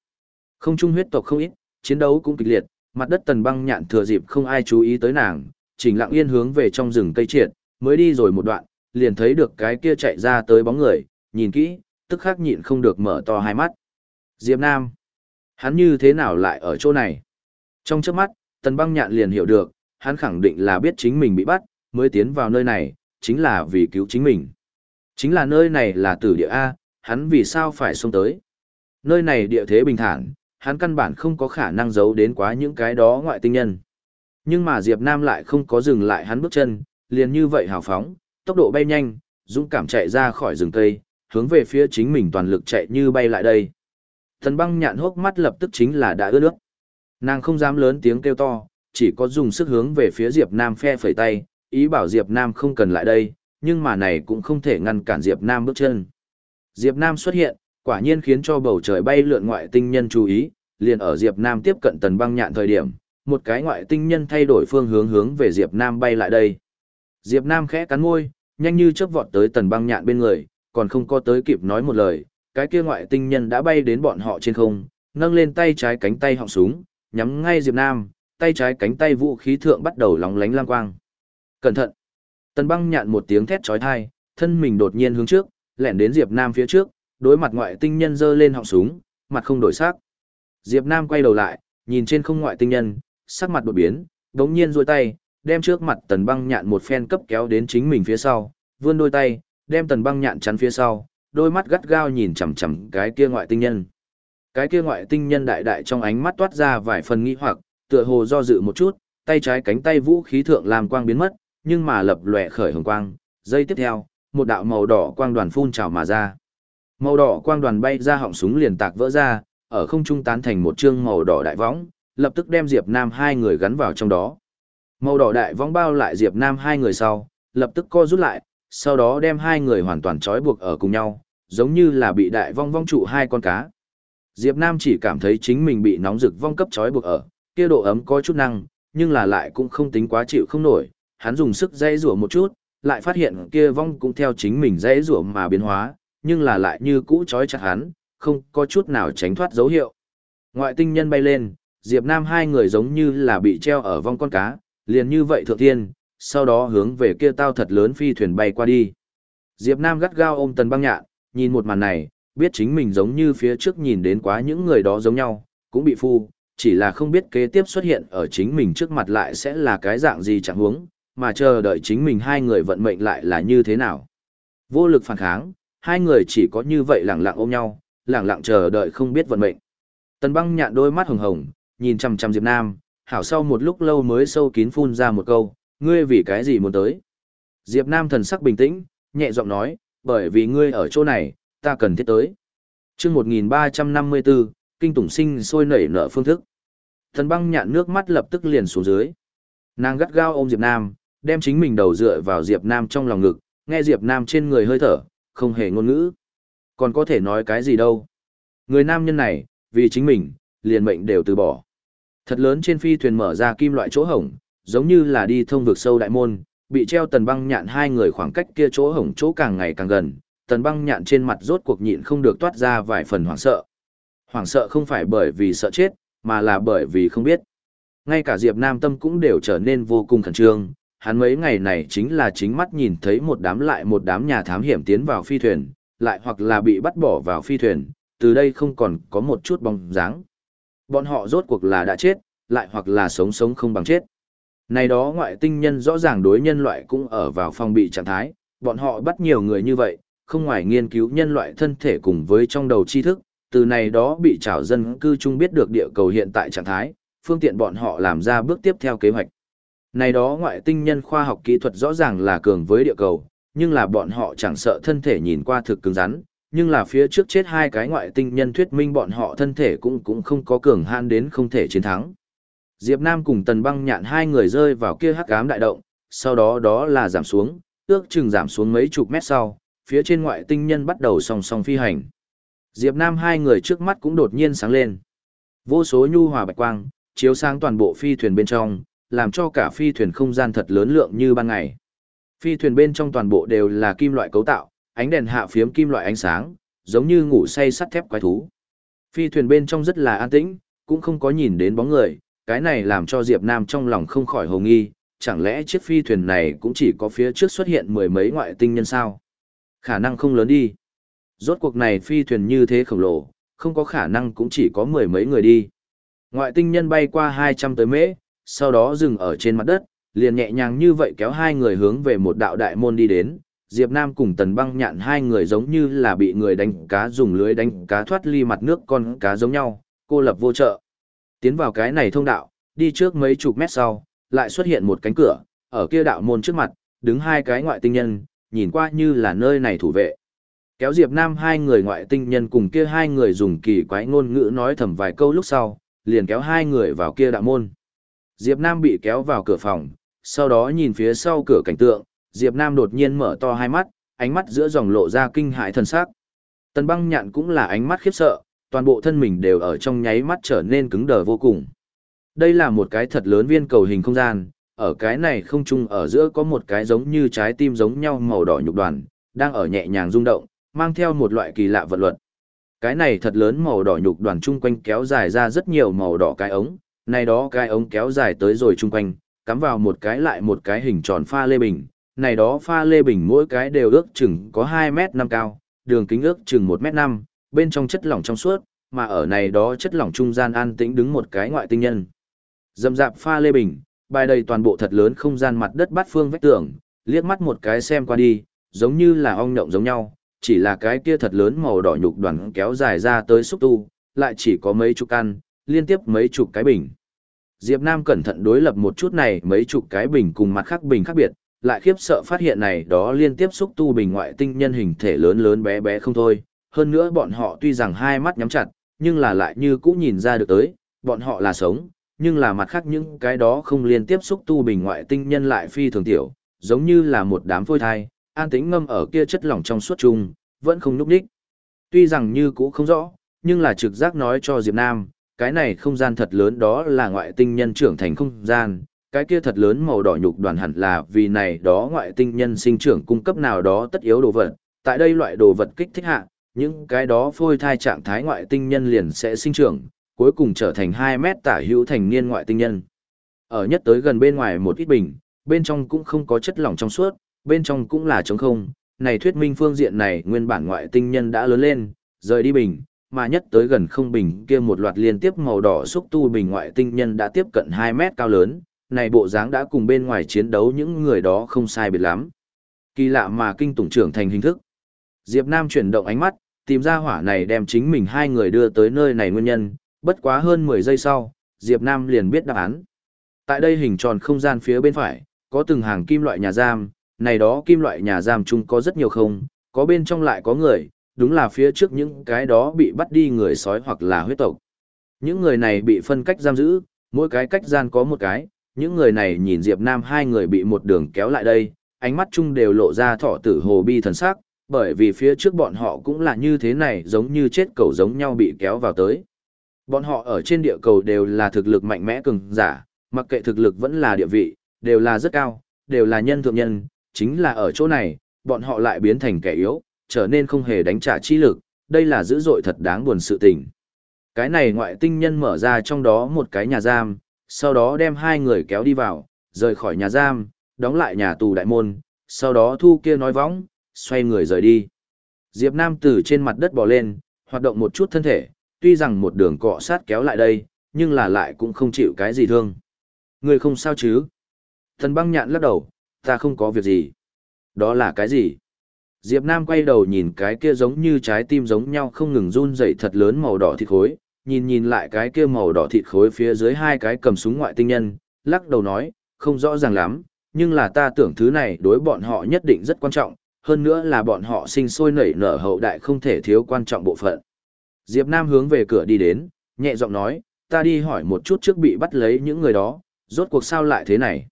A: Không trung huyết tộc không ít, chiến đấu cũng kịch liệt, mặt đất tần băng nhạn thừa dịp không ai chú ý tới nàng, chỉnh lặng yên hướng về trong rừng cây triệt, mới đi rồi một đoạn, liền thấy được cái kia chạy ra tới bóng người, nhìn kỹ, tức khắc nhịn không được mở to hai mắt. Diệp Nam, hắn như thế nào lại ở chỗ này? Trong chớp mắt, tần băng nhạn liền hiểu được, hắn khẳng định là biết chính mình bị bắt, mới tiến vào nơi này, chính là vì cứu chính mình. Chính là nơi này là tử địa A, hắn vì sao phải xông tới. Nơi này địa thế bình thản, hắn căn bản không có khả năng giấu đến quá những cái đó ngoại tinh nhân. Nhưng mà Diệp Nam lại không có dừng lại hắn bước chân, liền như vậy hào phóng, tốc độ bay nhanh, dũng cảm chạy ra khỏi rừng cây, hướng về phía chính mình toàn lực chạy như bay lại đây. Thần băng nhạn hốc mắt lập tức chính là đã ướt nước. Nàng không dám lớn tiếng kêu to, chỉ có dùng sức hướng về phía Diệp Nam phe phẩy tay, ý bảo Diệp Nam không cần lại đây, nhưng mà này cũng không thể ngăn cản Diệp Nam bước chân. Diệp Nam xuất hiện, quả nhiên khiến cho bầu trời bay lượn ngoại tinh nhân chú ý, liền ở Diệp Nam tiếp cận tần băng nhạn thời điểm, một cái ngoại tinh nhân thay đổi phương hướng hướng về Diệp Nam bay lại đây. Diệp Nam khẽ cắn môi, nhanh như chớp vọt tới tần băng nhạn bên người, còn không có tới kịp nói một lời, cái kia ngoại tinh nhân đã bay đến bọn họ trên không, nâng lên tay trái cánh tay họng súng, nhắm ngay Diệp Nam, tay trái cánh tay vũ khí thượng bắt đầu lóng lánh lang quang. Cẩn thận! Tần băng nhạn một tiếng thét chói tai, thân mình đột nhiên hướng trước, lẻn đến Diệp Nam phía trước, đối mặt ngoại tinh nhân giơ lên họng súng, mặt không đổi sắc. Diệp Nam quay đầu lại, nhìn trên không ngoại tinh nhân, sắc mặt đột biến, đống nhiên duỗi tay, đem trước mặt tần băng nhạn một phen cấp kéo đến chính mình phía sau, vươn đôi tay, đem tần băng nhạn chắn phía sau, đôi mắt gắt gao nhìn chằm chằm cái kia ngoại tinh nhân. Cái kia ngoại tinh nhân đại đại trong ánh mắt toát ra vài phần nghi hoặc, tựa hồ do dự một chút, tay trái cánh tay vũ khí thượng làm quang biến mất, nhưng mà lập lòe khởi hồng quang, giây tiếp theo, một đạo màu đỏ quang đoàn phun trào mà ra. Màu đỏ quang đoàn bay ra họng súng liền tạc vỡ ra, ở không trung tán thành một chương màu đỏ đại võng, lập tức đem Diệp Nam hai người gắn vào trong đó. Màu đỏ đại vong bao lại Diệp Nam hai người sau, lập tức co rút lại, sau đó đem hai người hoàn toàn trói buộc ở cùng nhau, giống như là bị đại vong vong trụ hai con cá. Diệp Nam chỉ cảm thấy chính mình bị nóng rực vong cấp trói buộc ở, kia độ ấm có chút năng, nhưng là lại cũng không tính quá chịu không nổi, hắn dùng sức dây rủa một chút, lại phát hiện kia vong cũng theo chính mình dây rủa mà biến hóa, nhưng là lại như cũ trói chặt hắn, không có chút nào tránh thoát dấu hiệu. Ngoại tinh nhân bay lên, Diệp Nam hai người giống như là bị treo ở vong con cá, liền như vậy thượng thiên, sau đó hướng về kia tao thật lớn phi thuyền bay qua đi. Diệp Nam gắt gao ôm tần băng nhạn, nhìn một màn này, biết chính mình giống như phía trước nhìn đến quá những người đó giống nhau, cũng bị phu, chỉ là không biết kế tiếp xuất hiện ở chính mình trước mặt lại sẽ là cái dạng gì chẳng huống, mà chờ đợi chính mình hai người vận mệnh lại là như thế nào. Vô lực phản kháng, hai người chỉ có như vậy lặng lặng ôm nhau, lặng lặng chờ đợi không biết vận mệnh. Tần băng nhạn đôi mắt hồng hồng, nhìn chằm chằm Diệp Nam, hảo sau một lúc lâu mới sâu kín phun ra một câu, ngươi vì cái gì muốn tới. Diệp Nam thần sắc bình tĩnh, nhẹ giọng nói, bởi vì ngươi ở chỗ này, ta cần thiết tới. Chương 1354, kinh tủng sinh sôi nảy nở phương thức. Thần băng nhạn nước mắt lập tức liền xuống dưới. Nàng gắt gao ôm Diệp Nam, đem chính mình đầu dựa vào Diệp Nam trong lòng ngực, nghe Diệp Nam trên người hơi thở, không hề ngôn ngữ. Còn có thể nói cái gì đâu. Người nam nhân này, vì chính mình, liền mệnh đều từ bỏ. Thật lớn trên phi thuyền mở ra kim loại chỗ hổng, giống như là đi thông vực sâu đại môn, bị treo tần băng nhạn hai người khoảng cách kia chỗ hổng chỗ càng ngày càng gần, tần băng nhạn trên mặt rốt cuộc nhịn không được toát ra vài phần hoảng sợ. Hoảng sợ không phải bởi vì sợ chết, mà là bởi vì không biết. Ngay cả Diệp Nam Tâm cũng đều trở nên vô cùng khẩn trương, hắn mấy ngày này chính là chính mắt nhìn thấy một đám lại một đám nhà thám hiểm tiến vào phi thuyền, lại hoặc là bị bắt bỏ vào phi thuyền, từ đây không còn có một chút bóng dáng. Bọn họ rốt cuộc là đã chết, lại hoặc là sống sống không bằng chết. Này đó ngoại tinh nhân rõ ràng đối nhân loại cũng ở vào phòng bị trạng thái, bọn họ bắt nhiều người như vậy, không ngoài nghiên cứu nhân loại thân thể cùng với trong đầu tri thức, từ này đó bị trảo dân cư chung biết được địa cầu hiện tại trạng thái, phương tiện bọn họ làm ra bước tiếp theo kế hoạch. Này đó ngoại tinh nhân khoa học kỹ thuật rõ ràng là cường với địa cầu, nhưng là bọn họ chẳng sợ thân thể nhìn qua thực cứng rắn, nhưng là phía trước chết hai cái ngoại tinh nhân thuyết minh bọn họ thân thể cũng cũng không có cường han đến không thể chiến thắng. Diệp Nam cùng Tần Băng Nhạn hai người rơi vào kia hắc ám đại động, sau đó đó là giảm xuống, ước chừng giảm xuống mấy chục mét sau, phía trên ngoại tinh nhân bắt đầu song song phi hành. Diệp Nam hai người trước mắt cũng đột nhiên sáng lên. Vô số nhu hòa bạch quang, chiếu sáng toàn bộ phi thuyền bên trong, làm cho cả phi thuyền không gian thật lớn lượng như ban ngày. Phi thuyền bên trong toàn bộ đều là kim loại cấu tạo, ánh đèn hạ phiếm kim loại ánh sáng, giống như ngủ say sắt thép quái thú. Phi thuyền bên trong rất là an tĩnh, cũng không có nhìn đến bóng người, cái này làm cho Diệp Nam trong lòng không khỏi hồ nghi, chẳng lẽ chiếc phi thuyền này cũng chỉ có phía trước xuất hiện mười mấy ngoại tinh nhân sao? Khả năng không lớn đi. Rốt cuộc này phi thuyền như thế khổng lồ, không có khả năng cũng chỉ có mười mấy người đi. Ngoại tinh nhân bay qua 200 tới mễ, sau đó dừng ở trên mặt đất, liền nhẹ nhàng như vậy kéo hai người hướng về một đạo đại môn đi đến. Diệp Nam cùng Tần Băng nhạn hai người giống như là bị người đánh cá dùng lưới đánh cá thoát ly mặt nước con cá giống nhau, cô lập vô trợ. Tiến vào cái này thông đạo, đi trước mấy chục mét sau, lại xuất hiện một cánh cửa, ở kia đạo môn trước mặt, đứng hai cái ngoại tinh nhân, nhìn qua như là nơi này thủ vệ. Kéo Diệp Nam hai người ngoại tinh nhân cùng kia hai người dùng kỳ quái ngôn ngữ nói thầm vài câu lúc sau, liền kéo hai người vào kia đạo môn. Diệp Nam bị kéo vào cửa phòng, sau đó nhìn phía sau cửa cảnh tượng, Diệp Nam đột nhiên mở to hai mắt, ánh mắt giữa dòng lộ ra kinh hãi thần sắc. Tần băng nhạn cũng là ánh mắt khiếp sợ, toàn bộ thân mình đều ở trong nháy mắt trở nên cứng đờ vô cùng. Đây là một cái thật lớn viên cầu hình không gian, ở cái này không trung ở giữa có một cái giống như trái tim giống nhau màu đỏ nhục đoàn, đang ở nhẹ nhàng rung động, mang theo một loại kỳ lạ vật luật. Cái này thật lớn màu đỏ nhục đoàn chung quanh kéo dài ra rất nhiều màu đỏ cái ống, này đó cái ống kéo dài tới rồi chung quanh, cắm vào một cái lại một cái hình tròn pha lê bình, này đó pha lê bình mỗi cái đều ước chừng có 2 mét năm cao, đường kính ước chừng 1 mét năm, bên trong chất lỏng trong suốt, mà ở này đó chất lỏng trung gian an tĩnh đứng một cái ngoại tinh nhân. Dầm dạp pha lê bình, bài đầy toàn bộ thật lớn không gian mặt đất bát phương vách tường, liếc mắt một cái xem qua đi, giống như là ong nhộng giống nhau, chỉ là cái kia thật lớn màu đỏ nhục đoàn kéo dài ra tới xúc tu, lại chỉ có mấy chục căn, liên tiếp mấy chục cái bình. Diệp Nam cẩn thận đối lập một chút này mấy chục cái bình cùng mặt khác bình khác biệt, lại khiếp sợ phát hiện này đó liên tiếp xúc tu bình ngoại tinh nhân hình thể lớn lớn bé bé không thôi. Hơn nữa bọn họ tuy rằng hai mắt nhắm chặt, nhưng là lại như cũ nhìn ra được tới, bọn họ là sống, nhưng là mặt khác những cái đó không liên tiếp xúc tu bình ngoại tinh nhân lại phi thường tiểu, giống như là một đám phôi thai, an tĩnh ngâm ở kia chất lỏng trong suốt chung, vẫn không núp đích. Tuy rằng như cũ không rõ, nhưng là trực giác nói cho Diệp Nam, cái này không gian thật lớn đó là ngoại tinh nhân trưởng thành không gian, cái kia thật lớn màu đỏ nhục đoàn hẳn là vì này đó ngoại tinh nhân sinh trưởng cung cấp nào đó tất yếu đồ vật, tại đây loại đồ vật kích thích hạ, những cái đó phôi thai trạng thái ngoại tinh nhân liền sẽ sinh trưởng, cuối cùng trở thành 2 mét tả hữu thành niên ngoại tinh nhân. Ở nhất tới gần bên ngoài một ít bình, bên trong cũng không có chất lỏng trong suốt, bên trong cũng là trống không, này thuyết minh phương diện này nguyên bản ngoại tinh nhân đã lớn lên, rời đi bình, mà nhất tới gần không bình kia một loạt liên tiếp màu đỏ xúc tu bình ngoại tinh nhân đã tiếp cận 2 mét cao lớn, này bộ dáng đã cùng bên ngoài chiến đấu những người đó không sai biệt lắm. Kỳ lạ mà kinh tủng trưởng thành hình thức. Diệp Nam chuyển động ánh mắt, tìm ra hỏa này đem chính mình hai người đưa tới nơi này nguyên nhân, bất quá hơn 10 giây sau, Diệp Nam liền biết đáp án. Tại đây hình tròn không gian phía bên phải, có từng hàng kim loại nhà giam, này đó kim loại nhà giam chung có rất nhiều không, có bên trong lại có người, đúng là phía trước những cái đó bị bắt đi người sói hoặc là huyết tộc. Những người này bị phân cách giam giữ, mỗi cái cách gian có một cái, những người này nhìn Diệp Nam hai người bị một đường kéo lại đây, ánh mắt chung đều lộ ra thọ tử hồ bi thần sắc, bởi vì phía trước bọn họ cũng là như thế này giống như chết cầu giống nhau bị kéo vào tới. Bọn họ ở trên địa cầu đều là thực lực mạnh mẽ cường giả, mặc kệ thực lực vẫn là địa vị, đều là rất cao, đều là nhân thượng nhân, chính là ở chỗ này, bọn họ lại biến thành kẻ yếu, trở nên không hề đánh trả chi lực, đây là dữ dội thật đáng buồn sự tình. Cái này ngoại tinh nhân mở ra trong đó một cái nhà giam, sau đó đem hai người kéo đi vào, rời khỏi nhà giam, đóng lại nhà tù đại môn, sau đó thu kia nói võng, xoay người rời đi. Diệp Nam từ trên mặt đất bò lên, hoạt động một chút thân thể, tuy rằng một đường cọ sát kéo lại đây, nhưng là lại cũng không chịu cái gì thương. Người không sao chứ? Thần băng nhạn lắc đầu, ta không có việc gì. Đó là cái gì? Diệp Nam quay đầu nhìn cái kia giống như trái tim giống nhau không ngừng run rẩy thật lớn màu đỏ thịt khối, nhìn nhìn lại cái kia màu đỏ thịt khối phía dưới hai cái cầm súng ngoại tinh nhân, lắc đầu nói, không rõ ràng lắm, nhưng là ta tưởng thứ này đối bọn họ nhất định rất quan trọng, hơn nữa là bọn họ sinh sôi nảy nở hậu đại không thể thiếu quan trọng bộ phận. Diệp Nam hướng về cửa đi đến, nhẹ giọng nói, ta đi hỏi một chút trước bị bắt lấy những người đó, rốt cuộc sao lại thế này.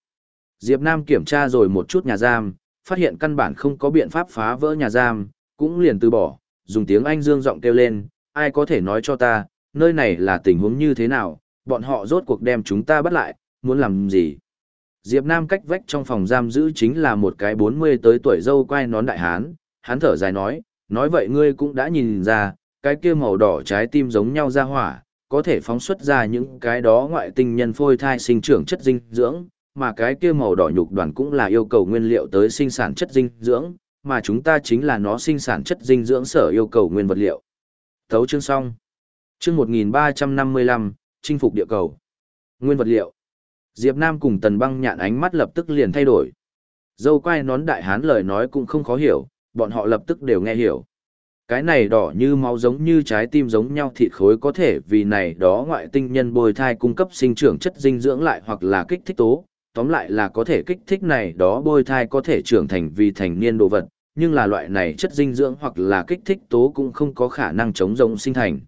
A: Diệp Nam kiểm tra rồi một chút nhà giam, phát hiện căn bản không có biện pháp phá vỡ nhà giam, cũng liền từ bỏ, dùng tiếng Anh dương giọng kêu lên, ai có thể nói cho ta, nơi này là tình huống như thế nào, bọn họ rốt cuộc đem chúng ta bắt lại, muốn làm gì. Diệp Nam cách vách trong phòng giam giữ chính là một cái 40 tới tuổi dâu quay nón đại hán, hắn thở dài nói, nói vậy ngươi cũng đã nhìn ra, cái kia màu đỏ trái tim giống nhau ra hỏa, có thể phóng xuất ra những cái đó ngoại tinh nhân phôi thai sinh trưởng chất dinh dưỡng, mà cái kia màu đỏ nhục đoàn cũng là yêu cầu nguyên liệu tới sinh sản chất dinh dưỡng, mà chúng ta chính là nó sinh sản chất dinh dưỡng sở yêu cầu nguyên vật liệu. Thấu chương xong. Chương 1355, chinh phục địa cầu. Nguyên vật liệu. Diệp Nam cùng Tần Băng nhạn ánh mắt lập tức liền thay đổi. Dâu quay nón đại hán lời nói cũng không khó hiểu, bọn họ lập tức đều nghe hiểu. Cái này đỏ như máu giống như trái tim giống nhau thịt khối có thể vì này đó ngoại tinh nhân bồi thai cung cấp sinh trưởng chất dinh dưỡng lại hoặc là kích thích tố, tóm lại là có thể kích thích này đó bôi thai có thể trưởng thành vì thành niên đồ vật, nhưng là loại này chất dinh dưỡng hoặc là kích thích tố cũng không có khả năng chống rộng sinh thành.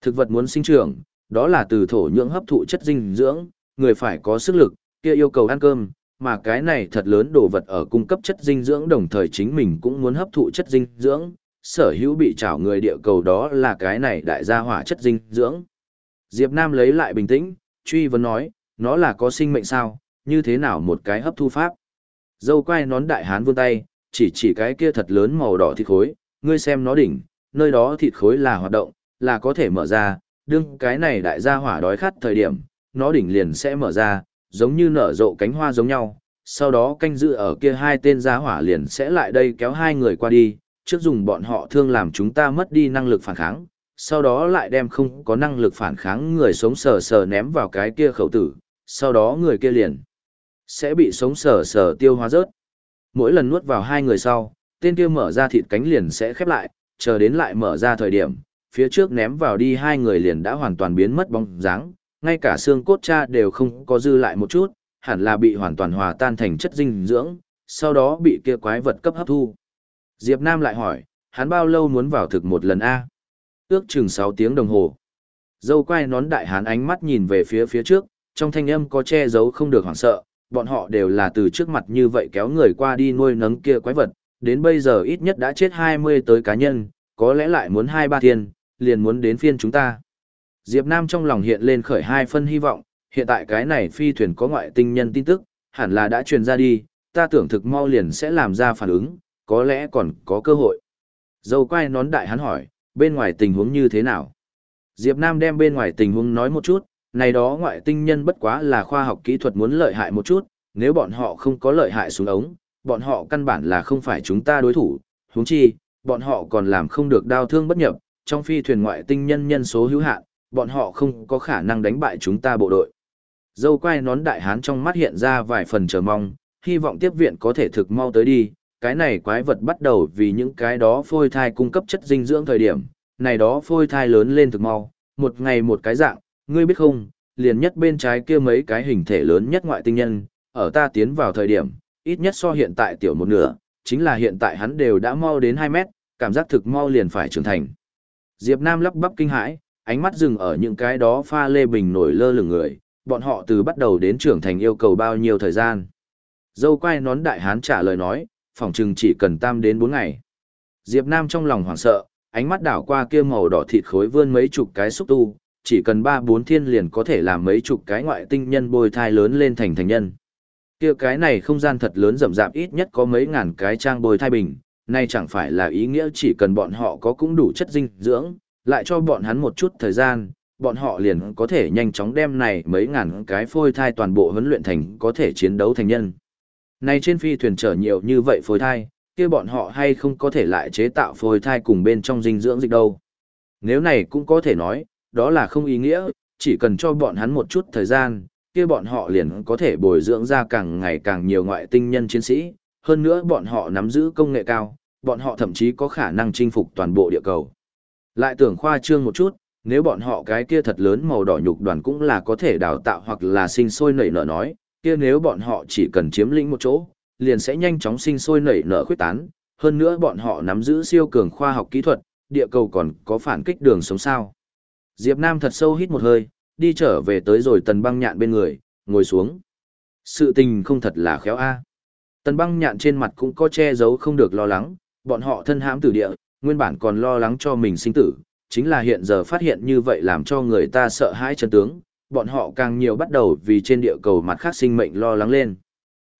A: Thực vật muốn sinh trưởng, đó là từ thổ nhưỡng hấp thụ chất dinh dưỡng, người phải có sức lực, kia yêu cầu ăn cơm, mà cái này thật lớn đồ vật ở cung cấp chất dinh dưỡng đồng thời chính mình cũng muốn hấp thụ chất dinh dưỡng, sở hữu bị trảo người địa cầu đó là cái này đại gia hỏa chất dinh dưỡng. Diệp Nam lấy lại bình tĩnh, truy vấn nói, nó là có sinh mệnh sao, như thế nào một cái hấp thu pháp. Dâu quay nón đại hán vươn tay, chỉ chỉ cái kia thật lớn màu đỏ thịt khối, ngươi xem nó đỉnh, nơi đó thịt khối là hoạt động, là có thể mở ra, đương cái này đại gia hỏa đói khát thời điểm, nó đỉnh liền sẽ mở ra, giống như nở rộ cánh hoa giống nhau, sau đó canh giữ ở kia hai tên gia hỏa liền sẽ lại đây kéo hai người qua đi, trước dùng bọn họ thương làm chúng ta mất đi năng lực phản kháng, sau đó lại đem không có năng lực phản kháng người sống sờ sờ ném vào cái kia khẩu tử, sau đó người kia liền sẽ bị sống sờ sờ tiêu hóa rớt. Mỗi lần nuốt vào hai người sau, tên kia mở ra thịt cánh liền sẽ khép lại, chờ đến lại mở ra thời điểm, phía trước ném vào đi hai người liền đã hoàn toàn biến mất bóng dáng, ngay cả xương cốt cha đều không có dư lại một chút, hẳn là bị hoàn toàn hòa tan thành chất dinh dưỡng, sau đó bị kia quái vật cấp hấp thu. Diệp Nam lại hỏi, hắn bao lâu muốn vào thực một lần A? Ước chừng 6 tiếng đồng hồ. Dâu quay nón đại hán ánh mắt nhìn về phía phía trước, Trong thanh âm có che giấu không được hoảng sợ, bọn họ đều là từ trước mặt như vậy kéo người qua đi nuôi nấng kia quái vật, đến bây giờ ít nhất đã chết 20 tới cá nhân, có lẽ lại muốn hai ba thiên, liền muốn đến phiên chúng ta. Diệp Nam trong lòng hiện lên khởi hai phân hy vọng, hiện tại cái này phi thuyền có ngoại tinh nhân tin tức, hẳn là đã truyền ra đi, ta tưởng thực mau liền sẽ làm ra phản ứng, có lẽ còn có cơ hội. Dâu quay nón đại hắn hỏi, bên ngoài tình huống như thế nào? Diệp Nam đem bên ngoài tình huống nói một chút, này đó ngoại tinh nhân bất quá là khoa học kỹ thuật muốn lợi hại một chút, nếu bọn họ không có lợi hại xuống ống, bọn họ căn bản là không phải chúng ta đối thủ, huống chi, bọn họ còn làm không được đau thương bất nhập, trong phi thuyền ngoại tinh nhân nhân số hữu hạn, bọn họ không có khả năng đánh bại chúng ta bộ đội. Dâu quay nón đại hán trong mắt hiện ra vài phần chờ mong, hy vọng tiếp viện có thể thực mau tới đi, cái này quái vật bắt đầu vì những cái đó phôi thai cung cấp chất dinh dưỡng thời điểm, này đó phôi thai lớn lên thực mau, một ngày một cái dạng, ngươi biết không, liền nhất bên trái kia mấy cái hình thể lớn nhất ngoại tinh nhân, ở ta tiến vào thời điểm, ít nhất so hiện tại tiểu một nửa, chính là hiện tại hắn đều đã mau đến 2 mét, cảm giác thực mau liền phải trưởng thành. Diệp Nam lắp bắp kinh hãi, ánh mắt dừng ở những cái đó pha lê bình nổi lơ lửng người, bọn họ từ bắt đầu đến trưởng thành yêu cầu bao nhiêu thời gian. Dâu quay nón đại hán trả lời nói, phòng trừng chỉ cần tam đến 4 ngày. Diệp Nam trong lòng hoảng sợ, ánh mắt đảo qua kia màu đỏ thịt khối vươn mấy chục cái xúc tu, chỉ cần 3-4 thiên liền có thể làm mấy chục cái ngoại tinh nhân bôi thai lớn lên thành thành nhân. Kia cái này không gian thật lớn rậm rạp ít nhất có mấy ngàn cái trang bôi thai bình, nay chẳng phải là ý nghĩa chỉ cần bọn họ có cũng đủ chất dinh dưỡng, lại cho bọn hắn một chút thời gian, bọn họ liền có thể nhanh chóng đem này mấy ngàn cái phôi thai toàn bộ huấn luyện thành có thể chiến đấu thành nhân. nay trên phi thuyền chở nhiều như vậy phôi thai, kia bọn họ hay không có thể lại chế tạo phôi thai cùng bên trong dinh dưỡng dịch đâu. Nếu này cũng có thể nói, đó là không ý nghĩa, chỉ cần cho bọn hắn một chút thời gian, kia bọn họ liền có thể bồi dưỡng ra càng ngày càng nhiều ngoại tinh nhân chiến sĩ, hơn nữa bọn họ nắm giữ công nghệ cao, bọn họ thậm chí có khả năng chinh phục toàn bộ địa cầu. Lại tưởng khoa trương một chút, nếu bọn họ cái kia thật lớn màu đỏ nhục đoàn cũng là có thể đào tạo hoặc là sinh sôi nảy nở nói, kia nếu bọn họ chỉ cần chiếm lĩnh một chỗ, liền sẽ nhanh chóng sinh sôi nảy nở khuyết tán, hơn nữa bọn họ nắm giữ siêu cường khoa học kỹ thuật, địa cầu còn có phản kích đường sống sao. Diệp Nam thật sâu hít một hơi, đi trở về tới rồi tần băng nhạn bên người, ngồi xuống. Sự tình không thật là khéo a. Tần băng nhạn trên mặt cũng có che giấu không được lo lắng, bọn họ thân hãm tử địa, nguyên bản còn lo lắng cho mình sinh tử, chính là hiện giờ phát hiện như vậy làm cho người ta sợ hãi chân tướng, bọn họ càng nhiều bắt đầu vì trên địa cầu mặt khác sinh mệnh lo lắng lên.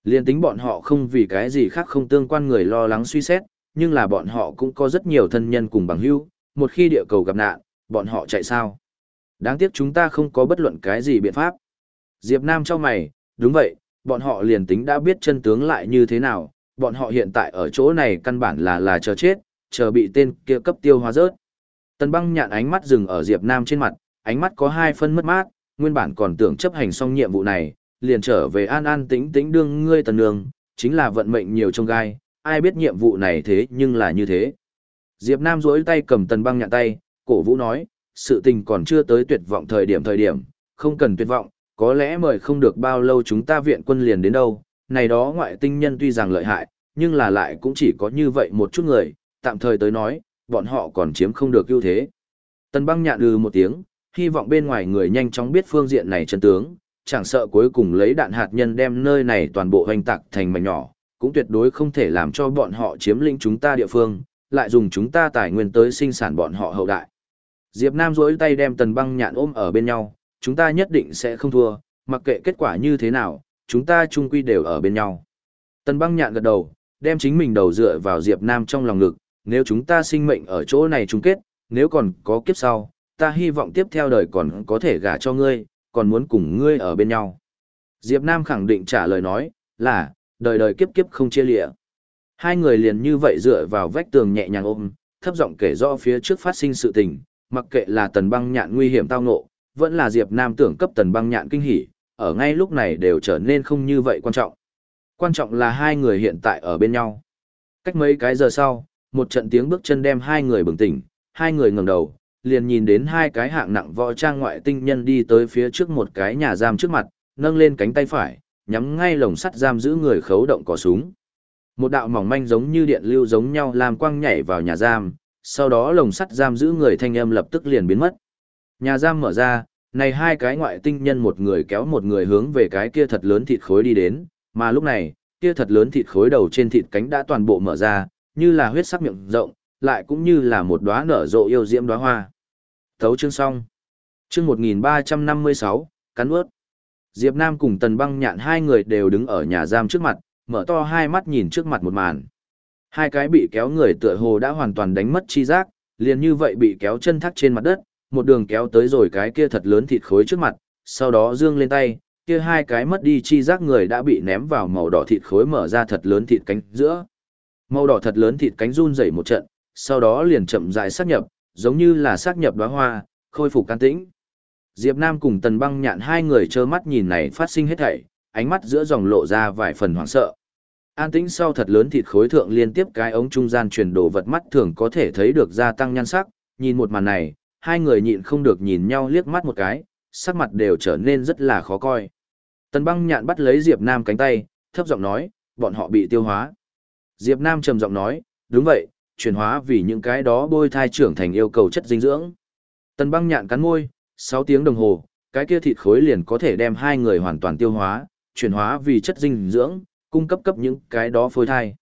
A: Liên tính bọn họ không vì cái gì khác không tương quan người lo lắng suy xét, nhưng là bọn họ cũng có rất nhiều thân nhân cùng bằng hữu, một khi địa cầu gặp nạn, bọn họ chạy sao? Đáng tiếc chúng ta không có bất luận cái gì biện pháp. Diệp Nam cho mày, đúng vậy, bọn họ liền tính đã biết chân tướng lại như thế nào, bọn họ hiện tại ở chỗ này căn bản là là chờ chết, chờ bị tên kia cấp tiêu hóa rớt. Tần băng nhạn ánh mắt dừng ở Diệp Nam trên mặt, ánh mắt có hai phân mất mát, nguyên bản còn tưởng chấp hành xong nhiệm vụ này, liền trở về an an tĩnh tĩnh đương ngươi tần nương, chính là vận mệnh nhiều trong gai, ai biết nhiệm vụ này thế nhưng là như thế. Diệp Nam duỗi tay cầm tần băng nhạn tay, cổ vũ nói, sự tình còn chưa tới tuyệt vọng thời điểm thời điểm, không cần tuyệt vọng, có lẽ mời không được bao lâu chúng ta viện quân liền đến đâu, này đó ngoại tinh nhân tuy rằng lợi hại, nhưng là lại cũng chỉ có như vậy một chút người, tạm thời tới nói, bọn họ còn chiếm không được ưu thế. Tần băng nhạn ừ một tiếng, hy vọng bên ngoài người nhanh chóng biết phương diện này chân tướng, chẳng sợ cuối cùng lấy đạn hạt nhân đem nơi này toàn bộ hoành tạc thành mảnh nhỏ, cũng tuyệt đối không thể làm cho bọn họ chiếm lĩnh chúng ta địa phương, lại dùng chúng ta tài nguyên tới sinh sản bọn họ hậu đại. Diệp Nam duỗi tay đem tần băng nhạn ôm ở bên nhau, chúng ta nhất định sẽ không thua, mặc kệ kết quả như thế nào, chúng ta chung quy đều ở bên nhau. Tần băng nhạn gật đầu, đem chính mình đầu dựa vào Diệp Nam trong lòng ngực, nếu chúng ta sinh mệnh ở chỗ này chung kết, nếu còn có kiếp sau, ta hy vọng tiếp theo đời còn có thể gả cho ngươi, còn muốn cùng ngươi ở bên nhau. Diệp Nam khẳng định trả lời nói, là, đời đời kiếp kiếp không chia lịa. Hai người liền như vậy dựa vào vách tường nhẹ nhàng ôm, thấp giọng kể rõ phía trước phát sinh sự tình, mặc kệ là tần băng nhạn nguy hiểm tao ngộ, vẫn là Diệp Nam tưởng cấp tần băng nhạn kinh hỉ, ở ngay lúc này đều trở nên không như vậy quan trọng. Quan trọng là hai người hiện tại ở bên nhau. Cách mấy cái giờ sau, một trận tiếng bước chân đem hai người bừng tỉnh, hai người ngẩng đầu, liền nhìn đến hai cái hạng nặng võ trang ngoại tinh nhân đi tới phía trước một cái nhà giam trước mặt, nâng lên cánh tay phải, nhắm ngay lồng sắt giam giữ người khấu động cò súng. Một đạo mỏng manh giống như điện lưu giống nhau làm quang nhảy vào nhà giam, sau đó lồng sắt giam giữ người thanh âm lập tức liền biến mất. Nhà giam mở ra, Này hai cái ngoại tinh nhân một người kéo một người hướng về cái kia thật lớn thịt khối đi đến, mà lúc này, kia thật lớn thịt khối đầu trên thịt cánh đã toàn bộ mở ra, như là huyết sắc miệng rộng, lại cũng như là một đóa nở rộ yêu diễm đóa hoa. Thấu chương xong. Chương 1356, cắn ướt. Diệp Nam cùng Tần Băng Nhạn hai người đều đứng ở nhà giam trước mặt, mở to hai mắt nhìn trước mặt một màn. Hai cái bị kéo người tựa hồ đã hoàn toàn đánh mất chi giác, liền như vậy bị kéo chân thắt trên mặt đất, một đường kéo tới rồi cái kia thật lớn thịt khối trước mặt, sau đó dương lên tay, kia hai cái mất đi chi giác người đã bị ném vào màu đỏ thịt khối mở ra thật lớn thịt cánh giữa. Màu đỏ thật lớn thịt cánh run rẩy một trận, sau đó liền chậm rãi sát nhập, giống như là sát nhập đóa hoa, khôi phục can tĩnh. Diệp Nam cùng Tần Băng Nhạn hai người trơ mắt nhìn này phát sinh hết thảy, ánh mắt giữa dòng lộ ra vài phần hoảng sợ. An tĩnh sau thật lớn thịt khối thượng liên tiếp cái ống trung gian truyền đồ vật mắt thường có thể thấy được gia tăng nhan sắc, nhìn một màn này, hai người nhịn không được nhìn nhau liếc mắt một cái, sắc mặt đều trở nên rất là khó coi. Tần băng nhạn bắt lấy Diệp Nam cánh tay, thấp giọng nói, bọn họ bị tiêu hóa. Diệp Nam trầm giọng nói, đúng vậy, chuyển hóa vì những cái đó bôi thai trưởng thành yêu cầu chất dinh dưỡng. Tần băng nhạn cắn môi, 6 tiếng đồng hồ, cái kia thịt khối liền có thể đem hai người hoàn toàn tiêu hóa, chuyển hóa vì chất dinh dưỡng, cung cấp cấp những cái đó phôi thai.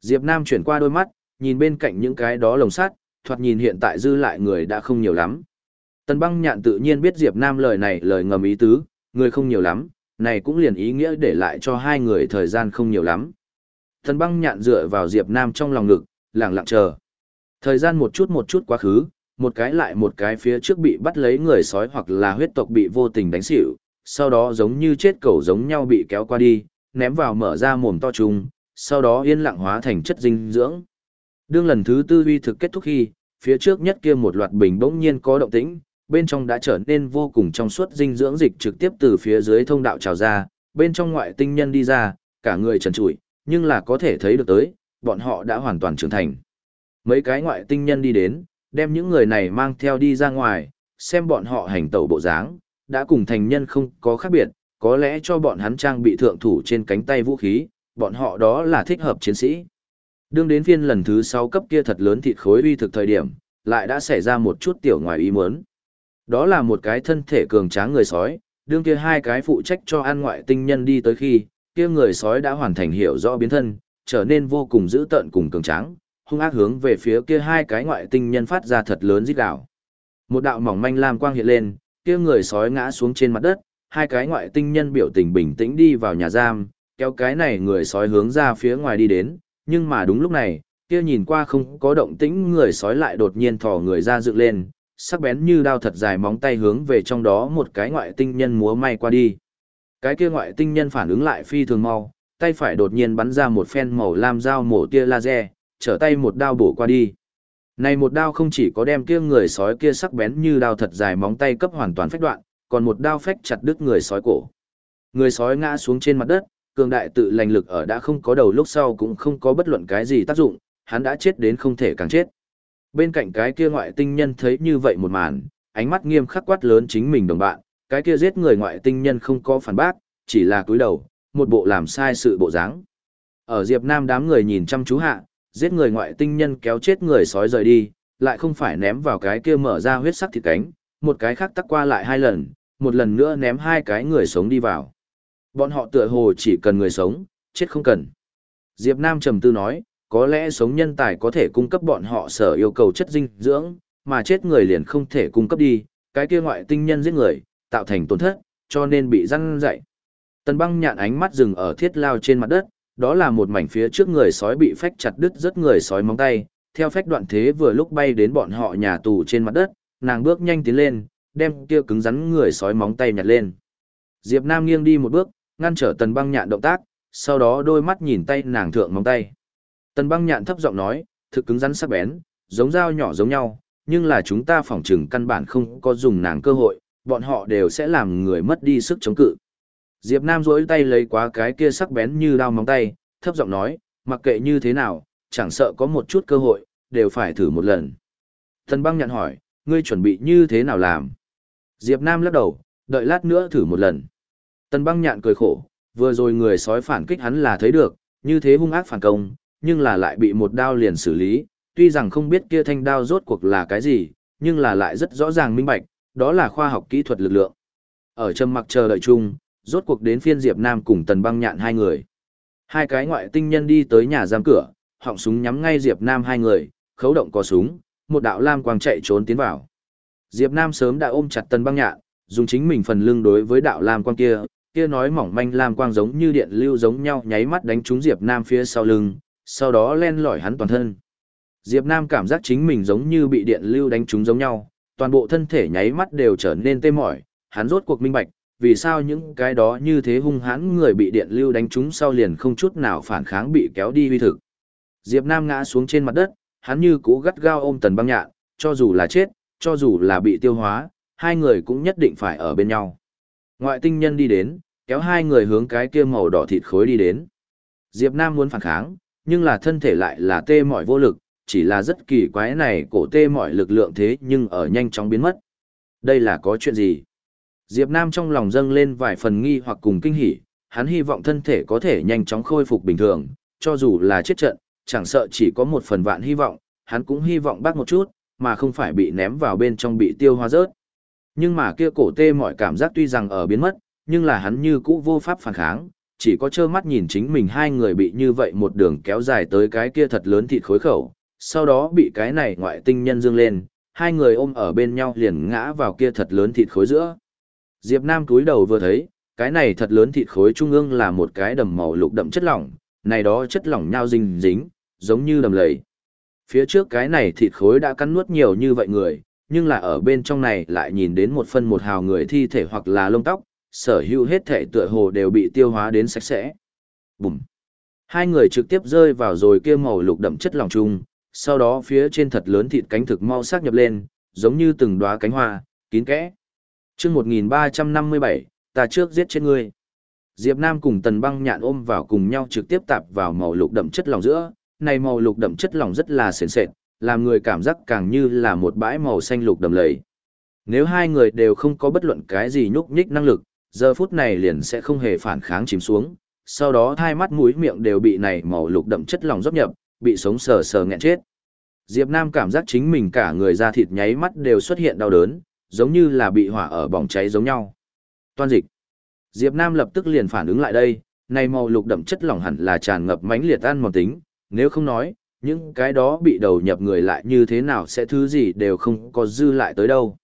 A: Diệp Nam chuyển qua đôi mắt, nhìn bên cạnh những cái đó lồng sắt, thoạt nhìn hiện tại dư lại người đã không nhiều lắm. Tần băng nhạn tự nhiên biết Diệp Nam lời này lời ngầm ý tứ, người không nhiều lắm, này cũng liền ý nghĩa để lại cho hai người thời gian không nhiều lắm. Tần băng nhạn dựa vào Diệp Nam trong lòng ngực, lặng lặng chờ. Thời gian một chút một chút quá khứ, một cái lại một cái phía trước bị bắt lấy người sói hoặc là huyết tộc bị vô tình đánh xỉu, sau đó giống như chết cẩu giống nhau bị kéo qua đi, ném vào mở ra mồm to trùng, sau đó yên lặng hóa thành chất dinh dưỡng. Đương lần thứ tư uy thực kết thúc khi, phía trước nhất kia một loạt bình bỗng nhiên có động tĩnh, bên trong đã trở nên vô cùng trong suốt dinh dưỡng dịch trực tiếp từ phía dưới thông đạo trào ra, bên trong ngoại tinh nhân đi ra, cả người trần trụi, nhưng là có thể thấy được tới, bọn họ đã hoàn toàn trưởng thành. Mấy cái ngoại tinh nhân đi đến, đem những người này mang theo đi ra ngoài, xem bọn họ hành tẩu bộ dáng, đã cùng thành nhân không có khác biệt, có lẽ cho bọn hắn trang bị thượng thủ trên cánh tay vũ khí, bọn họ đó là thích hợp chiến sĩ. Đương đến phiên lần thứ 6 cấp kia thật lớn thịt khối uy thực thời điểm, lại đã xảy ra một chút tiểu ngoài ý muốn. Đó là một cái thân thể cường tráng người sói, đương kia hai cái phụ trách cho ăn ngoại tinh nhân đi tới khi, kia người sói đã hoàn thành hiểu rõ biến thân, trở nên vô cùng dữ tợn cùng cường tráng, hung ác hướng về phía kia hai cái ngoại tinh nhân phát ra thật lớn rít gào. Một đạo mỏng manh lam quang hiện lên, kia người sói ngã xuống trên mặt đất, hai cái ngoại tinh nhân biểu tình bình tĩnh đi vào nhà giam, kéo cái này người sói hướng ra phía ngoài đi đến, nhưng mà đúng lúc này, kia nhìn qua không có động tĩnh người sói lại đột nhiên thò người ra dựng lên, sắc bén như đao thật dài móng tay hướng về trong đó một cái ngoại tinh nhân múa may qua đi. Cái kia ngoại tinh nhân phản ứng lại phi thường mau, tay phải đột nhiên bắn ra một phen màu lam dao mổ tia laser, trở tay một đao bổ qua đi. Này một đao không chỉ có đem kia người sói kia sắc bén như đao thật dài móng tay cấp hoàn toàn phách đoạn, còn một đao phách chặt đứt người sói cổ. Người sói ngã xuống trên mặt đất, cường đại tự lành lực ở đã không có đầu lúc sau cũng không có bất luận cái gì tác dụng, hắn đã chết đến không thể càng chết. Bên cạnh cái kia ngoại tinh nhân thấy như vậy một màn, ánh mắt nghiêm khắc quát lớn chính mình đồng bạn, cái kia giết người ngoại tinh nhân không có phản bác, chỉ là cúi đầu, một bộ làm sai sự bộ dáng. Ở Diệp Nam đám người nhìn chăm chú hạ, giết người ngoại tinh nhân kéo chết người sói rời đi, lại không phải ném vào cái kia mở ra huyết sắc thịt cánh, một cái khác tắc qua lại hai lần, một lần nữa ném hai cái người sống đi vào. Bọn họ tựa hồ chỉ cần người sống, chết không cần. Diệp Nam trầm tư nói, có lẽ sống nhân tài có thể cung cấp bọn họ sở yêu cầu chất dinh dưỡng, mà chết người liền không thể cung cấp đi, cái kia ngoại tinh nhân giết người, tạo thành tổn thất, cho nên bị răng dạy. Tần băng nhạn ánh mắt dừng ở thiết lao trên mặt đất, đó là một mảnh phía trước người sói bị phách chặt đứt rất người sói móng tay, theo phách đoạn thế vừa lúc bay đến bọn họ nhà tù trên mặt đất, nàng bước nhanh tiến lên, đem kia cứng rắn người sói móng tay nhặt lên. Diệp Nam nghiêng đi một bước, ngăn trở tần băng nhạn động tác, sau đó đôi mắt nhìn tay nàng thượng móng tay. Tần băng nhạn thấp giọng nói, thực cứng rắn sắc bén, giống dao nhỏ giống nhau, nhưng là chúng ta phỏng chừng căn bản không có dùng nàng cơ hội, bọn họ đều sẽ làm người mất đi sức chống cự. Diệp Nam duỗi tay lấy quá cái kia sắc bén như dao móng tay, thấp giọng nói, mặc kệ như thế nào, chẳng sợ có một chút cơ hội, đều phải thử một lần. Tần băng nhạn hỏi, ngươi chuẩn bị như thế nào làm? Diệp Nam lắc đầu, đợi lát nữa thử một lần. Tần băng nhạn cười khổ, vừa rồi người sói phản kích hắn là thấy được, như thế hung ác phản công, nhưng là lại bị một đao liền xử lý, tuy rằng không biết kia thanh đao rốt cuộc là cái gì, nhưng là lại rất rõ ràng minh bạch, Đó là khoa học kỹ thuật lực lượng. Ở trầm mặc chờ đợi chung, rốt cuộc đến phiên Diệp Nam cùng Tần Băng Nhạn hai người. Hai cái ngoại tinh nhân đi tới nhà giam cửa, họng súng nhắm ngay Diệp Nam hai người, khấu động có súng, một đạo lam quang chạy trốn tiến vào. Diệp Nam sớm đã ôm chặt Tần Băng Nhạn, dùng chính mình phần lưng đối với đạo lam quang kia, kia nói mỏng manh lam quang giống như điện lưu giống nhau nháy mắt đánh trúng Diệp Nam phía sau lưng, sau đó len lỏi hắn toàn thân. Diệp Nam cảm giác chính mình giống như bị điện lưu đánh trúng giống nhau, toàn bộ thân thể nháy mắt đều trở nên tê mỏi, hắn rốt cuộc minh bạch, vì sao những cái đó như thế hung hãn người bị điện lưu đánh trúng sau liền không chút nào phản kháng bị kéo đi huy thực. Diệp Nam ngã xuống trên mặt đất, hắn như cũ gắt gao ôm tần băng nhạn, cho dù là chết, cho dù là bị tiêu hóa, hai người cũng nhất định phải ở bên nhau. Ngoại tinh nhân đi đến, kéo hai người hướng cái kia màu đỏ thịt khối đi đến. Diệp Nam muốn phản kháng, nhưng là thân thể lại là tê mỏi vô lực, chỉ là rất kỳ quái này cổ tê mỏi lực lượng thế nhưng ở nhanh chóng biến mất. Đây là có chuyện gì? Diệp Nam trong lòng dâng lên vài phần nghi hoặc cùng kinh hỉ, hắn hy vọng thân thể có thể nhanh chóng khôi phục bình thường, cho dù là chết trận, chẳng sợ chỉ có một phần vạn hy vọng, hắn cũng hy vọng bác một chút, mà không phải bị ném vào bên trong bị tiêu hóa rớt. Nhưng mà kia cổ tê mọi cảm giác tuy rằng ở biến mất, nhưng là hắn như cũ vô pháp phản kháng, chỉ có trơ mắt nhìn chính mình hai người bị như vậy một đường kéo dài tới cái kia thật lớn thịt khối khẩu, sau đó bị cái này ngoại tinh nhân dương lên, hai người ôm ở bên nhau liền ngã vào kia thật lớn thịt khối giữa. Diệp Nam cúi đầu vừa thấy, cái này thật lớn thịt khối trung ương là một cái đầm màu lục đậm chất lỏng, này đó chất lỏng nhau dính dính, giống như đầm lầy. Phía trước cái này thịt khối đã cắn nuốt nhiều như vậy người, nhưng là ở bên trong này lại nhìn đến một phân một hào người thi thể hoặc là lông tóc, sở hữu hết thể tựa hồ đều bị tiêu hóa đến sạch sẽ. Bùm! Hai người trực tiếp rơi vào rồi kia màu lục đậm chất lòng chung, sau đó phía trên thật lớn thịt cánh thực mau sắc nhập lên, giống như từng đóa cánh hoa, kín kẽ. Chương 1357, ta trước giết chết ngươi. Diệp Nam cùng Tần Băng Nhạn ôm vào cùng nhau trực tiếp tạp vào màu lục đậm chất lòng giữa, này màu lục đậm chất lỏng rất là sền sệt, làm người cảm giác càng như là một bãi màu xanh lục đầm lầy. Nếu hai người đều không có bất luận cái gì nhúc nhích năng lực, giờ phút này liền sẽ không hề phản kháng chìm xuống, sau đó hai mắt mũi miệng đều bị này màu lục đậm chất lỏng dốc nhập, bị sống sờ sờ nghẹn chết. Diệp Nam cảm giác chính mình cả người da thịt nháy mắt đều xuất hiện đau đớn, giống như là bị hỏa ở bỏng cháy giống nhau. Toan dịch. Diệp Nam lập tức liền phản ứng lại đây, này màu lục đậm chất lỏng hẳn là tràn ngập mãnh liệt ăn mòn tính, nếu không nói, những cái đó bị đầu nhập người lại như thế nào sẽ thứ gì đều không có dư lại tới đâu.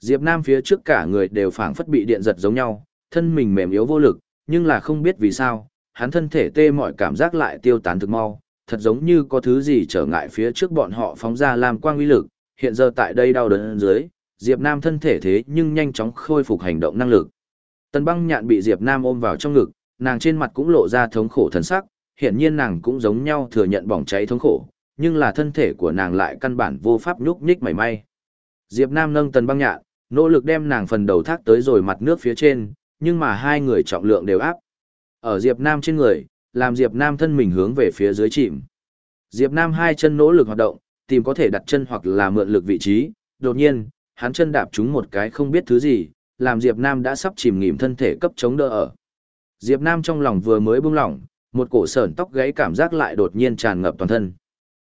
A: Diệp Nam phía trước cả người đều phảng phất bị điện giật giống nhau, thân mình mềm yếu vô lực, nhưng là không biết vì sao, hắn thân thể tê mọi cảm giác lại tiêu tán thực mau, thật giống như có thứ gì trở ngại phía trước bọn họ phóng ra làm quang uy lực, hiện giờ tại đây đau đớn dưới, Diệp Nam thân thể thế nhưng nhanh chóng khôi phục hành động năng lực. Tần băng nhạn bị Diệp Nam ôm vào trong ngực, nàng trên mặt cũng lộ ra thống khổ thần sắc, hiện nhiên nàng cũng giống nhau thừa nhận bỏng cháy thống khổ, nhưng là thân thể của nàng lại căn bản vô pháp nhúc nhích mảy may. Diệp Nam nâng tần băng nhạn, nỗ lực đem nàng phần đầu thác tới rồi mặt nước phía trên, nhưng mà hai người trọng lượng đều áp. Ở Diệp Nam trên người, làm Diệp Nam thân mình hướng về phía dưới chìm. Diệp Nam hai chân nỗ lực hoạt động, tìm có thể đặt chân hoặc là mượn lực vị trí, đột nhiên, hắn chân đạp trúng một cái không biết thứ gì, làm Diệp Nam đã sắp chìm nghỉm thân thể cấp chống đỡ ở. Diệp Nam trong lòng vừa mới buông lỏng, một cổ sởn tóc gáy cảm giác lại đột nhiên tràn ngập toàn thân.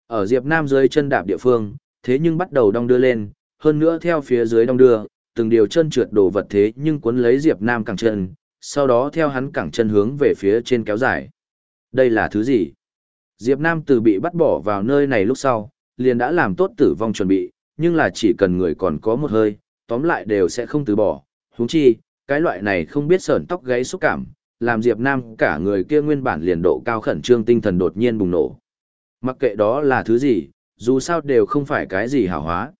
A: Ở Diệp Nam dưới chân đạp địa phương, thế nhưng bắt đầu đong đưa lên, hơn nữa theo phía dưới đong đưa, từng điều chân trượt đổ vật thế nhưng cuốn lấy Diệp Nam cẳng chân, sau đó theo hắn cẳng chân hướng về phía trên kéo dài. Đây là thứ gì? Diệp Nam từ bị bắt bỏ vào nơi này lúc sau, liền đã làm tốt tử vong chuẩn bị, nhưng là chỉ cần người còn có một hơi, tóm lại đều sẽ không từ bỏ. Huống chi, cái loại này không biết sởn tóc gáy xúc cảm, làm Diệp Nam cả người kia nguyên bản liền độ cao khẩn trương tinh thần đột nhiên bùng nổ. Mặc kệ đó là thứ gì, dù sao đều không phải cái gì hảo hóa.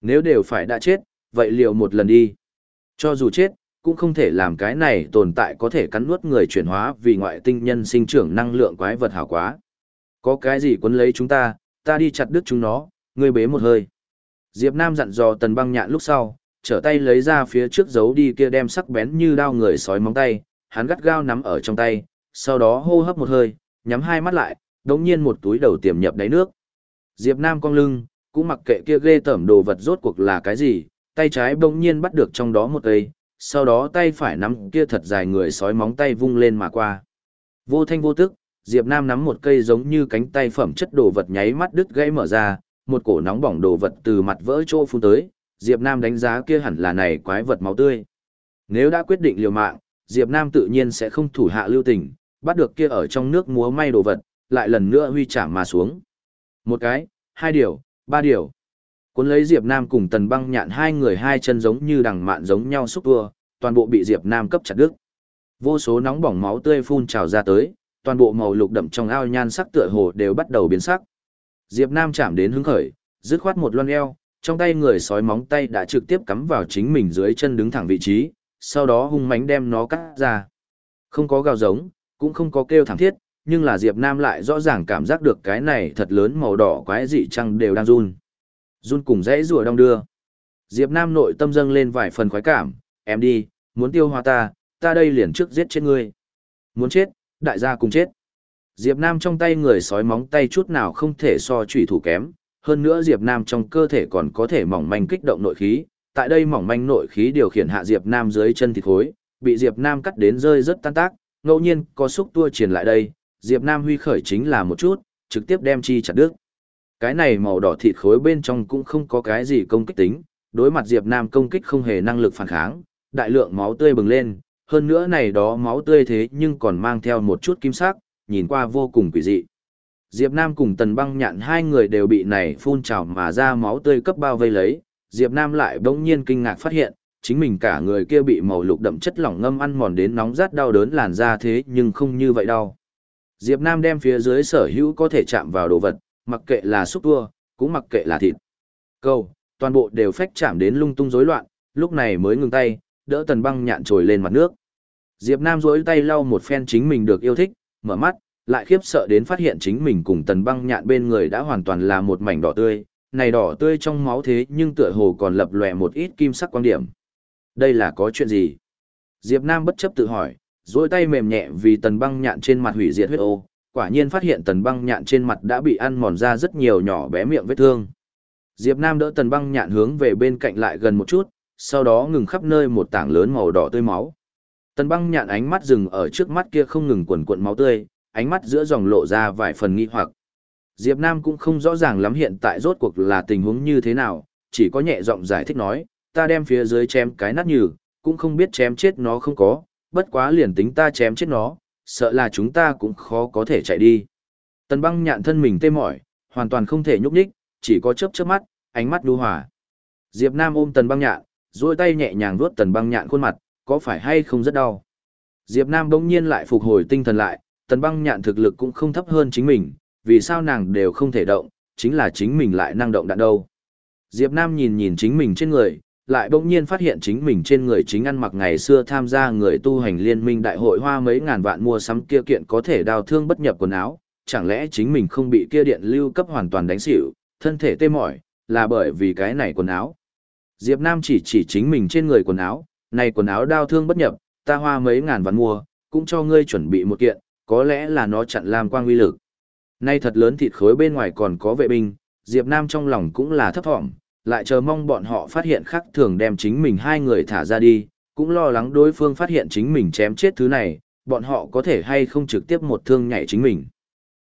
A: Nếu đều phải đã chết, vậy liệu một lần đi. Cho dù chết, cũng không thể làm cái này tồn tại có thể cắn nuốt người chuyển hóa vì ngoại tinh nhân sinh trưởng năng lượng quái vật hảo quá. Có cái gì quấn lấy chúng ta, ta đi chặt đứt chúng nó, ngươi bế một hơi. Diệp Nam dặn dò tần băng nhạn lúc sau, trở tay lấy ra phía trước giấu đi kia đem sắc bén như đao người sói móng tay, hắn gắt gao nắm ở trong tay, sau đó hô hấp một hơi, nhắm hai mắt lại, đống nhiên một túi đầu tiềm nhập đáy nước. Diệp Nam cong lưng, cũng mặc kệ kia ghê tởm đồ vật rốt cuộc là cái gì, tay trái bỗng nhiên bắt được trong đó một cây, sau đó tay phải nắm kia thật dài người sói móng tay vung lên mà qua. Vô thanh vô tức, Diệp Nam nắm một cây giống như cánh tay phẩm chất đồ vật nháy mắt đứt gãy mở ra, một cổ nóng bỏng đồ vật từ mặt vỡ chỗ phun tới, Diệp Nam đánh giá kia hẳn là này quái vật máu tươi. Nếu đã quyết định liều mạng, Diệp Nam tự nhiên sẽ không thủ hạ lưu tình, bắt được kia ở trong nước múa may đồ vật, lại lần nữa huy chạm mà xuống. Một cái, hai điều, ba điều. Cuốn lấy Diệp Nam cùng Tần Băng Nhạn hai người hai chân giống như đằng mạn giống nhau xúc tua, toàn bộ bị Diệp Nam cấp chặt đứt. Vô số nóng bỏng máu tươi phun trào ra tới, toàn bộ màu lục đậm trong ao nhan sắc tựa hồ đều bắt đầu biến sắc. Diệp Nam chạm đến hứng khởi, dứt khoát một loan eo, trong tay người sói móng tay đã trực tiếp cắm vào chính mình dưới chân đứng thẳng vị trí, sau đó hung mãnh đem nó cắt ra. Không có gào giống, cũng không có kêu thảm thiết, nhưng là Diệp Nam lại rõ ràng cảm giác được cái này thật lớn màu đỏ quái dị trăng đều đang run. Run cùng dãy rùa đong đưa. Diệp Nam nội tâm dâng lên vài phần khoái cảm, em đi, muốn tiêu hóa ta, ta đây liền trước giết chết ngươi. Muốn chết, đại gia cùng chết. Diệp Nam trong tay người sói móng tay chút nào không thể so chủy thủ kém, hơn nữa Diệp Nam trong cơ thể còn có thể mỏng manh kích động nội khí, tại đây mỏng manh nội khí điều khiển hạ Diệp Nam dưới chân thịt khối, bị Diệp Nam cắt đến rơi rất tan tác, ngẫu nhiên có xúc tua truyền lại đây, Diệp Nam huy khởi chính là một chút, trực tiếp đem chi chặt đứt. Cái này màu đỏ thịt khối bên trong cũng không có cái gì công kích tính, đối mặt Diệp Nam công kích không hề năng lực phản kháng, đại lượng máu tươi bừng lên, hơn nữa này đó máu tươi thế nhưng còn mang theo một chút kim sắc, nhìn qua vô cùng quỷ dị. Diệp Nam cùng Tần Băng Nhạn hai người đều bị này phun trào mà ra máu tươi cấp bao vây lấy, Diệp Nam lại bỗng nhiên kinh ngạc phát hiện, chính mình cả người kia bị màu lục đậm chất lỏng ngâm ăn mòn đến nóng rát đau đớn làn da thế nhưng không như vậy đau. Diệp Nam đem phía dưới sở hữu có thể chạm vào đồ vật, mặc kệ là xúc tua, cũng mặc kệ là thịt. Câu, toàn bộ đều phách chạm đến lung tung rối loạn, lúc này mới ngừng tay, đỡ tần băng nhạn trồi lên mặt nước. Diệp Nam rối tay lau một phen chính mình được yêu thích, mở mắt, lại khiếp sợ đến phát hiện chính mình cùng tần băng nhạn bên người đã hoàn toàn là một mảnh đỏ tươi, này đỏ tươi trong máu thế nhưng tựa hồ còn lập lòe một ít kim sắc quan điểm. Đây là có chuyện gì? Diệp Nam bất chấp tự hỏi, dối tay mềm nhẹ vì tần băng nhạn trên mặt hủy diệt huyết ô, quả nhiên phát hiện tần băng nhạn trên mặt đã bị ăn mòn ra rất nhiều nhỏ bé miệng vết thương. Diệp Nam đỡ tần băng nhạn hướng về bên cạnh lại gần một chút, sau đó ngừng khắp nơi một tảng lớn màu đỏ tươi máu. Tần băng nhạn ánh mắt dừng ở trước mắt kia không ngừng quần cuộn máu tươi, ánh mắt giữa dòng lộ ra vài phần nghi hoặc. Diệp Nam cũng không rõ ràng lắm hiện tại rốt cuộc là tình huống như thế nào, chỉ có nhẹ giọng giải thích nói, ta đem phía dưới chém cái nát nhừ, cũng không biết chém chết nó không có, bất quá liền tính ta chém chết nó, sợ là chúng ta cũng khó có thể chạy đi. Tần băng nhạn thân mình tê mỏi, hoàn toàn không thể nhúc nhích, chỉ có chớp chớp mắt, ánh mắt đu hòa. Diệp Nam ôm tần băng nhạn, duỗi tay nhẹ nhàng vuốt tần băng nhạn khuôn mặt, có phải hay không rất đau. Diệp Nam bỗng nhiên lại phục hồi tinh thần lại, tần băng nhạn thực lực cũng không thấp hơn chính mình, vì sao nàng đều không thể động, chính là chính mình lại năng động đạn đâu. Diệp Nam nhìn nhìn chính mình trên người, lại bỗng nhiên phát hiện chính mình trên người chính ăn mặc ngày xưa tham gia người tu hành liên minh đại hội hoa mấy ngàn vạn mua sắm kia kiện có thể đào thương bất nhập quần áo, chẳng lẽ chính mình không bị kia điện lưu cấp hoàn toàn đánh xỉu, thân thể tê mỏi, là bởi vì cái này quần áo. Diệp Nam chỉ chỉ chính mình trên người quần áo, này quần áo đao thương bất nhập, ta hoa mấy ngàn vạn mua, cũng cho ngươi chuẩn bị một kiện, có lẽ là nó chặn lam quang uy lực. Nay thật lớn thịt khối bên ngoài còn có vệ binh, Diệp Nam trong lòng cũng là thấp thỏm, lại chờ mong bọn họ phát hiện khác thường đem chính mình hai người thả ra đi, cũng lo lắng đối phương phát hiện chính mình chém chết thứ này, bọn họ có thể hay không trực tiếp một thương nhảy chính mình.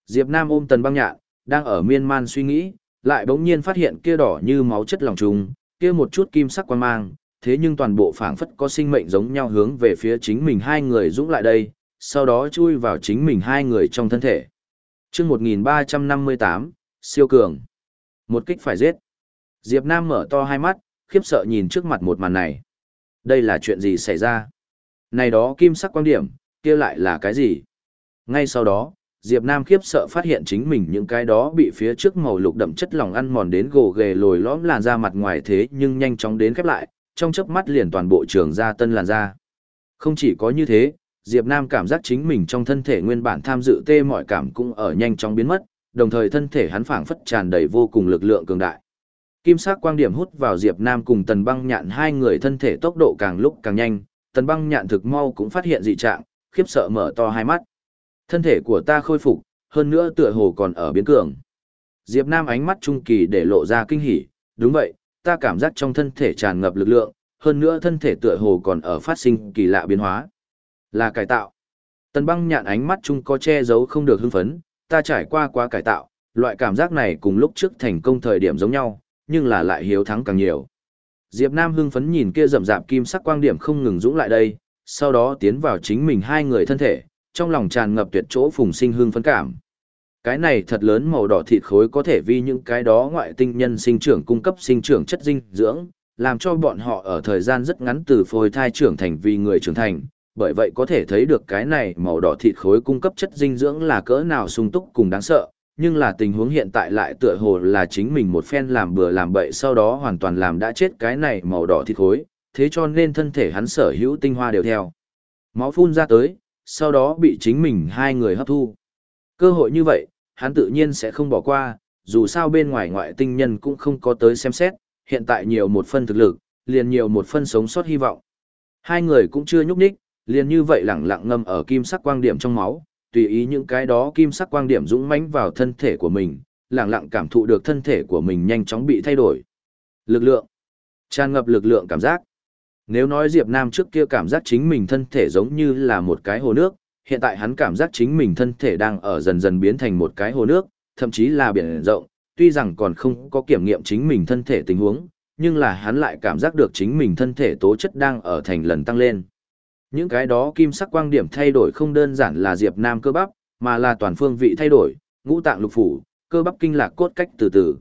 A: Diệp Nam ôm tần băng nhạn, đang ở miên man suy nghĩ, lại bỗng nhiên phát hiện kia đỏ như máu chất lòng trùng, kia một chút kim sắc quan mang, thế nhưng toàn bộ phảng phất có sinh mệnh giống nhau hướng về phía chính mình hai người dũng lại đây, sau đó chui vào chính mình hai người trong thân thể chương 1358, siêu cường. Một kích phải giết. Diệp Nam mở to hai mắt, khiếp sợ nhìn trước mặt một màn này. Đây là chuyện gì xảy ra? Này đó kim sắc quan điểm, kia lại là cái gì? Ngay sau đó, Diệp Nam khiếp sợ phát hiện chính mình những cái đó bị phía trước màu lục đậm chất lỏng ăn mòn đến gồ ghề lồi lõm làn da mặt ngoài thế nhưng nhanh chóng đến khép lại, trong chớp mắt liền toàn bộ trường da tân làn da. Không chỉ có như thế, Diệp Nam cảm giác chính mình trong thân thể nguyên bản tham dự tê mọi cảm cũng ở nhanh chóng biến mất, đồng thời thân thể hắn phảng phất tràn đầy vô cùng lực lượng cường đại. Kim sắc quang điểm hút vào Diệp Nam cùng Tần Băng Nhạn hai người thân thể tốc độ càng lúc càng nhanh, Tần Băng Nhạn thực mau cũng phát hiện dị trạng, khiếp sợ mở to hai mắt. Thân thể của ta khôi phục, hơn nữa tựa hồ còn ở biến cường. Diệp Nam ánh mắt trung kỳ để lộ ra kinh hỉ, đúng vậy, ta cảm giác trong thân thể tràn ngập lực lượng, hơn nữa thân thể tựa hồ còn ở phát sinh kỳ lạ biến hóa. Là cải tạo. Tần băng nhạn ánh mắt chung có che giấu không được hưng phấn, ta trải qua quá cải tạo, loại cảm giác này cùng lúc trước thành công thời điểm giống nhau, nhưng là lại hiếu thắng càng nhiều. Diệp Nam hưng phấn nhìn kia rậm rạp kim sắc quang điểm không ngừng dũng lại đây, sau đó tiến vào chính mình hai người thân thể, trong lòng tràn ngập tuyệt chỗ phùng sinh hưng phấn cảm. Cái này thật lớn màu đỏ thịt khối có thể vì những cái đó ngoại tinh nhân sinh trưởng cung cấp sinh trưởng chất dinh dưỡng, làm cho bọn họ ở thời gian rất ngắn từ phôi thai trưởng thành vì người trưởng thành, bởi vậy có thể thấy được cái này màu đỏ thịt khối cung cấp chất dinh dưỡng là cỡ nào sung túc cùng đáng sợ, nhưng là tình huống hiện tại lại tựa hồ là chính mình một phen làm bừa làm bậy sau đó hoàn toàn làm đã chết cái này màu đỏ thịt khối, thế cho nên thân thể hắn sở hữu tinh hoa đều theo. Máu phun ra tới, sau đó bị chính mình hai người hấp thu. Cơ hội như vậy, hắn tự nhiên sẽ không bỏ qua, dù sao bên ngoài ngoại tinh nhân cũng không có tới xem xét, hiện tại nhiều một phân thực lực, liền nhiều một phân sống sót hy vọng. Hai người cũng chưa nhúc nhích, liền như vậy lẳng lặng ngâm ở kim sắc quang điểm trong máu, tùy ý những cái đó kim sắc quang điểm dũng mãnh vào thân thể của mình, lẳng lặng cảm thụ được thân thể của mình nhanh chóng bị thay đổi. Lực lượng, tràn ngập lực lượng cảm giác. Nếu nói Diệp Nam trước kia cảm giác chính mình thân thể giống như là một cái hồ nước, hiện tại hắn cảm giác chính mình thân thể đang ở dần dần biến thành một cái hồ nước, thậm chí là biển rộng, tuy rằng còn không có kiểm nghiệm chính mình thân thể tình huống, nhưng là hắn lại cảm giác được chính mình thân thể tố chất đang ở thành lần tăng lên. Những cái đó kim sắc quang điểm thay đổi không đơn giản là Diệp Nam cơ bắp, mà là toàn phương vị thay đổi, ngũ tạng lục phủ, cơ bắp kinh lạc cốt cách từ từ.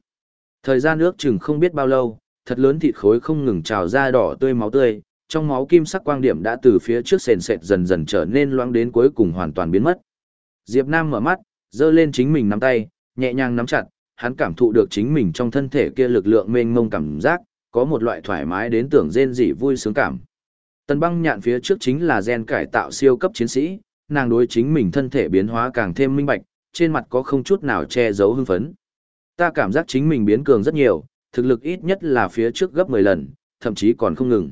A: Thời gian nước chừng không biết bao lâu, thật lớn thịt khối không ngừng trào ra đỏ tươi máu tươi, trong máu kim sắc quang điểm đã từ phía trước sền sệt dần dần trở nên loãng đến cuối cùng hoàn toàn biến mất. Diệp Nam mở mắt, giơ lên chính mình nắm tay, nhẹ nhàng nắm chặt, hắn cảm thụ được chính mình trong thân thể kia lực lượng mênh mông cảm giác, có một loại thoải mái đến tưởng rên rỉ vui sướng cảm. Tần băng nhạn phía trước chính là gen cải tạo siêu cấp chiến sĩ, nàng đối chính mình thân thể biến hóa càng thêm minh bạch, trên mặt có không chút nào che giấu hưng phấn. Ta cảm giác chính mình biến cường rất nhiều, thực lực ít nhất là phía trước gấp 10 lần, thậm chí còn không ngừng.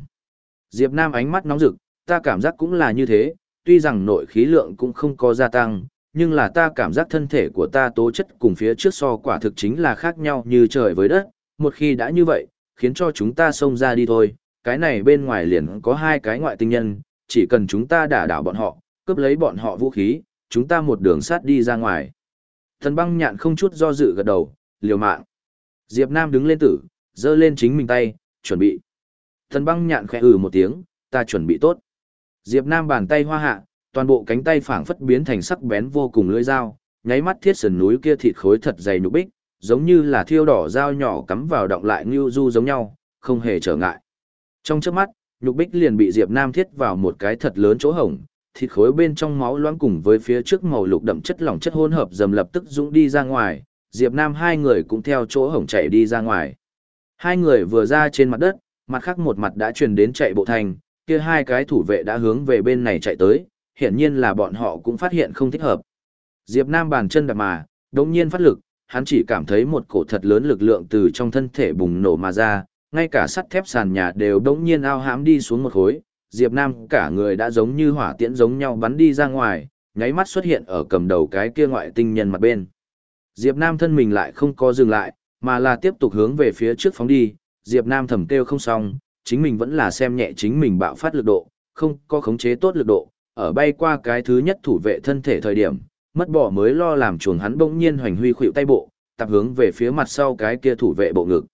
A: Diệp Nam ánh mắt nóng rực, ta cảm giác cũng là như thế, tuy rằng nội khí lượng cũng không có gia tăng, nhưng là ta cảm giác thân thể của ta tố chất cùng phía trước so quả thực chính là khác nhau như trời với đất, một khi đã như vậy, khiến cho chúng ta xông ra đi thôi, cái này bên ngoài liền có hai cái ngoại tinh nhân, chỉ cần chúng ta đả đảo bọn họ, cướp lấy bọn họ vũ khí, chúng ta một đường sát đi ra ngoài. Thần băng nhạn không chút do dự gật đầu, liều mạng. Diệp Nam đứng lên tử, giơ lên chính mình tay, chuẩn bị. Thần băng nhạn khẽ ừ một tiếng, ta chuẩn bị tốt. Diệp Nam bàn tay hoa hạ, toàn bộ cánh tay phảng phất biến thành sắc bén vô cùng lưỡi dao, nháy mắt thiết sườn núi kia thịt khối thật dày nhục bích, giống như là thiêu đỏ dao nhỏ cắm vào động lại như du giống nhau, không hề trở ngại. Trong chớp mắt, nhục bích liền bị Diệp Nam thiết vào một cái thật lớn chỗ hổng, thịt khối bên trong máu loãng cùng với phía trước màu lục đậm chất lỏng chất hỗn hợp dầm lập tức dũng đi ra ngoài, Diệp Nam hai người cũng theo chỗ hổng chạy đi ra ngoài. Hai người vừa ra trên mặt đất, mặt khác một mặt đã truyền đến chạy bộ thành, kia hai cái thủ vệ đã hướng về bên này chạy tới, hiển nhiên là bọn họ cũng phát hiện không thích hợp. Diệp Nam bàn chân đạp mà, đống nhiên phát lực, hắn chỉ cảm thấy một cổ thật lớn lực lượng từ trong thân thể bùng nổ mà ra, ngay cả sắt thép sàn nhà đều đống nhiên ao hãm đi xuống một khối, Diệp Nam cả người đã giống như hỏa tiễn giống nhau bắn đi ra ngoài, nháy mắt xuất hiện ở cầm đầu cái kia ngoại tinh nhân mặt bên. Diệp Nam thân mình lại không có dừng lại, mà là tiếp tục hướng về phía trước phóng đi, Diệp Nam thầm kêu không xong, chính mình vẫn là xem nhẹ chính mình bạo phát lực độ, không có khống chế tốt lực độ, ở bay qua cái thứ nhất thủ vệ thân thể thời điểm, mất bỏ mới lo làm chuồng hắn bỗng nhiên hoành huy khuỵu tay bộ, tập hướng về phía mặt sau cái kia thủ vệ bộ ngực.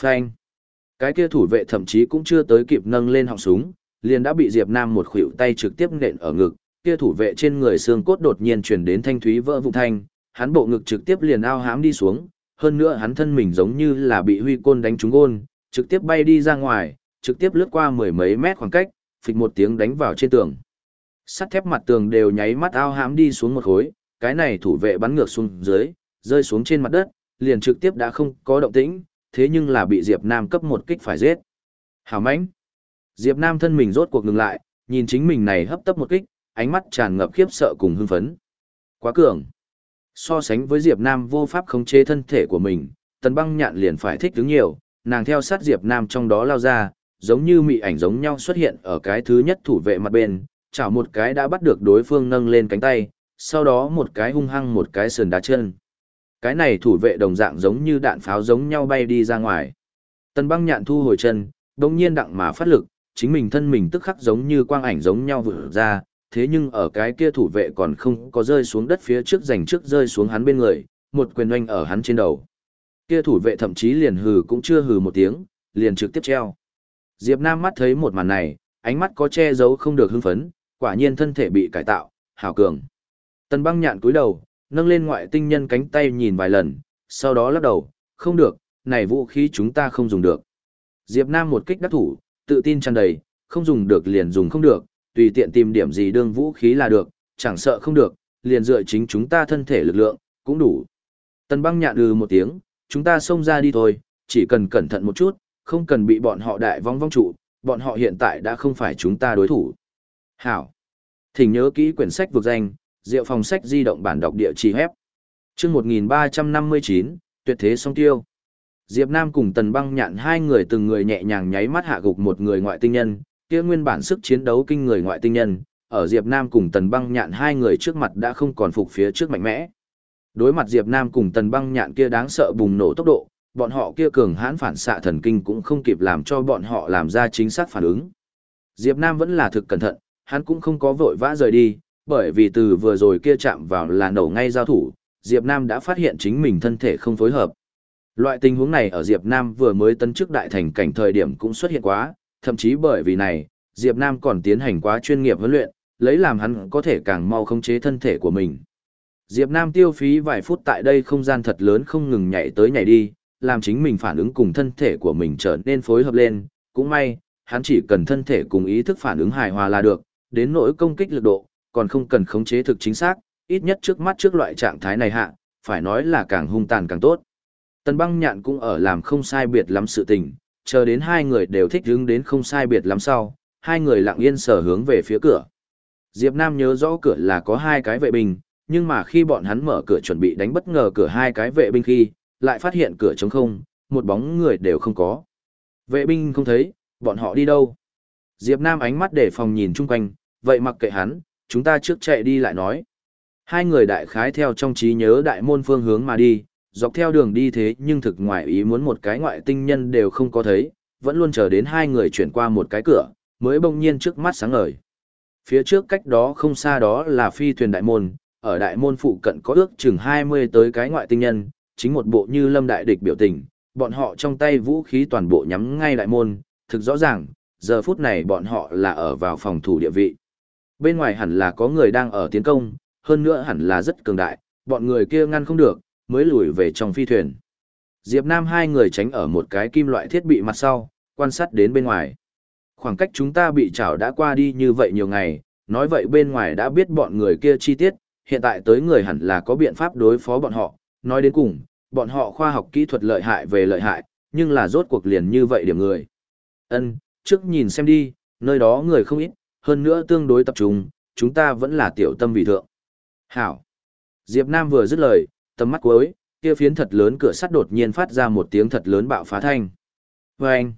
A: Phanh! Cái kia thủ vệ thậm chí cũng chưa tới kịp nâng lên họng súng, liền đã bị Diệp Nam một khuỷu tay trực tiếp nện ở ngực, kia thủ vệ trên người xương cốt đột nhiên truyền đến thanh thúy vỡ vụn thanh, hắn bộ ngực trực tiếp liền ao hãm đi xuống, hơn nữa hắn thân mình giống như là bị huy côn đánh trúng gôn, trực tiếp bay đi ra ngoài, trực tiếp lướt qua mười mấy mét khoảng cách, phịch một tiếng đánh vào trên tường. Sắt thép mặt tường đều nháy mắt ao hãm đi xuống một khối, cái này thủ vệ bắn ngược xuống dưới, rơi xuống trên mặt đất, liền trực tiếp đã không có động tĩnh, thế nhưng là bị Diệp Nam cấp một kích phải giết. Hảo mãnh. Diệp Nam thân mình rốt cuộc ngừng lại, nhìn chính mình này hấp tấp một kích, ánh mắt tràn ngập khiếp sợ cùng hưng phấn. Quá cường. So sánh với Diệp Nam vô pháp khống chế thân thể của mình, Tần Băng Nhạn liền phải thích đứng nhiều, nàng theo sát Diệp Nam trong đó lao ra, giống như mị ảnh giống nhau xuất hiện ở cái thứ nhất thủ vệ mặt bên, chảo một cái đã bắt được đối phương nâng lên cánh tay, sau đó một cái hung hăng một cái sườn đá chân. Cái này thủ vệ đồng dạng giống như đạn pháo giống nhau bay đi ra ngoài. Tần băng nhạn thu hồi chân, đồng nhiên đặng mà phát lực, chính mình thân mình tức khắc giống như quang ảnh giống nhau vừa ra, thế nhưng ở cái kia thủ vệ còn không có rơi xuống đất phía trước giành trước rơi xuống hắn bên người, một quyền oanh ở hắn trên đầu. Kia thủ vệ thậm chí liền hừ cũng chưa hừ một tiếng, liền trực tiếp treo. Diệp Nam mắt thấy một màn này, ánh mắt có che giấu không được hưng phấn, quả nhiên thân thể bị cải tạo, hảo cường. Tần băng nhạn cúi đầu, nâng lên ngoại tinh nhân cánh tay nhìn vài lần, sau đó lắc đầu, không được, này vũ khí chúng ta không dùng được. Diệp Nam một kích đắc thủ, tự tin tràn đầy, không dùng được liền dùng không được, tùy tiện tìm điểm gì đương vũ khí là được, chẳng sợ không được, liền dựa chính chúng ta thân thể lực lượng, cũng đủ. Tần băng nhạn ừ một tiếng, chúng ta xông ra đi thôi, chỉ cần cẩn thận một chút, không cần bị bọn họ đại vong vong trụ, bọn họ hiện tại đã không phải chúng ta đối thủ. Hảo. Thỉnh nhớ kỹ quyển sách vực danh, Diệu phòng sách di động bản đọc địa chỉ hép. Chương 1359, tuyệt thế song tiêu. Diệp Nam cùng Tần Băng Nhạn hai người từng người nhẹ nhàng nháy mắt hạ gục một người ngoại tinh nhân, kia nguyên bản sức chiến đấu kinh người ngoại tinh nhân, ở Diệp Nam cùng Tần Băng Nhạn hai người trước mặt đã không còn phục phía trước mạnh mẽ. Đối mặt Diệp Nam cùng Tần Băng Nhạn kia đáng sợ bùng nổ tốc độ, bọn họ kia cường hãn phản xạ thần kinh cũng không kịp làm cho bọn họ làm ra chính xác phản ứng. Diệp Nam vẫn là thực cẩn thận, hắn cũng không có vội vã rời đi, bởi vì từ vừa rồi kia chạm vào là nổ ngay giao thủ, Diệp Nam đã phát hiện chính mình thân thể không phối hợp. Loại tình huống này ở Diệp Nam vừa mới tấn chức đại thành cảnh thời điểm cũng xuất hiện quá, thậm chí bởi vì này, Diệp Nam còn tiến hành quá chuyên nghiệp huấn luyện, lấy làm hắn có thể càng mau khống chế thân thể của mình. Diệp Nam tiêu phí vài phút tại đây không gian thật lớn không ngừng nhảy tới nhảy đi, làm chính mình phản ứng cùng thân thể của mình trở nên phối hợp lên, cũng may, hắn chỉ cần thân thể cùng ý thức phản ứng hài hòa là được, đến nỗi công kích lực độ, còn không cần khống chế thực chính xác, ít nhất trước mắt trước loại trạng thái này hạ, phải nói là càng hung tàn càng tốt. Tần băng nhạn cũng ở làm không sai biệt lắm sự tình, chờ đến hai người đều thích hứng đến không sai biệt lắm sau, hai người lặng yên sở hướng về phía cửa. Diệp Nam nhớ rõ cửa là có hai cái vệ binh, nhưng mà khi bọn hắn mở cửa chuẩn bị đánh bất ngờ cửa hai cái vệ binh khi, lại phát hiện cửa trống không, một bóng người đều không có. Vệ binh không thấy, bọn họ đi đâu? Diệp Nam ánh mắt để phòng nhìn chung quanh, vậy mặc kệ hắn, chúng ta trước chạy đi lại nói. Hai người đại khái theo trong trí nhớ đại môn phương hướng mà đi, dọc theo đường đi thế nhưng thực ngoại ý muốn một cái ngoại tinh nhân đều không có thấy, vẫn luôn chờ đến hai người chuyển qua một cái cửa, mới bỗng nhiên trước mắt sáng ngời. Phía trước cách đó không xa đó là phi thuyền đại môn, ở đại môn phụ cận có ước chừng 20 tới cái ngoại tinh nhân, chính một bộ như lâm đại địch biểu tình, bọn họ trong tay vũ khí toàn bộ nhắm ngay đại môn, thực rõ ràng, giờ phút này bọn họ là ở vào phòng thủ địa vị. Bên ngoài hẳn là có người đang ở tiến công, hơn nữa hẳn là rất cường đại, bọn người kia ngăn không được, mới lùi về trong phi thuyền. Diệp Nam hai người tránh ở một cái kim loại thiết bị mặt sau, quan sát đến bên ngoài. Khoảng cách chúng ta bị trảo đã qua đi như vậy nhiều ngày, nói vậy bên ngoài đã biết bọn người kia chi tiết, hiện tại tới người hẳn là có biện pháp đối phó bọn họ, nói đến cùng, bọn họ khoa học kỹ thuật lợi hại về lợi hại, nhưng là rốt cuộc liền như vậy điểm người. Ân, trước nhìn xem đi, nơi đó người không ít, hơn nữa tương đối tập trung, chúng ta vẫn là tiểu tâm vị thượng. Hảo. Diệp Nam vừa dứt lời, tầm mắt cuối, kia phiến thật lớn cửa sắt đột nhiên phát ra một tiếng thật lớn bạo phá thanh. Vâng. anh,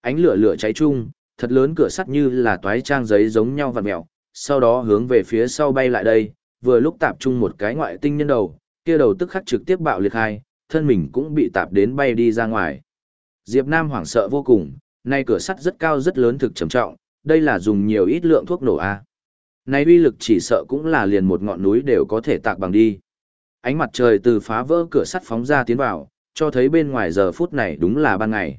A: ánh lửa lửa cháy chung, thật lớn cửa sắt như là toái trang giấy giống nhau vặn mèo, sau đó hướng về phía sau bay lại đây, vừa lúc tạp chung một cái ngoại tinh nhân đầu, kia đầu tức khắc trực tiếp bạo liệt hai, thân mình cũng bị tạp đến bay đi ra ngoài. Diệp Nam hoảng sợ vô cùng, nay cửa sắt rất cao rất lớn thực trầm trọng, đây là dùng nhiều ít lượng thuốc nổ a. Này uy lực chỉ sợ cũng là liền một ngọn núi đều có thể tạc bằng đi. Ánh mặt trời từ phá vỡ cửa sắt phóng ra tiến vào, cho thấy bên ngoài giờ phút này đúng là ban ngày.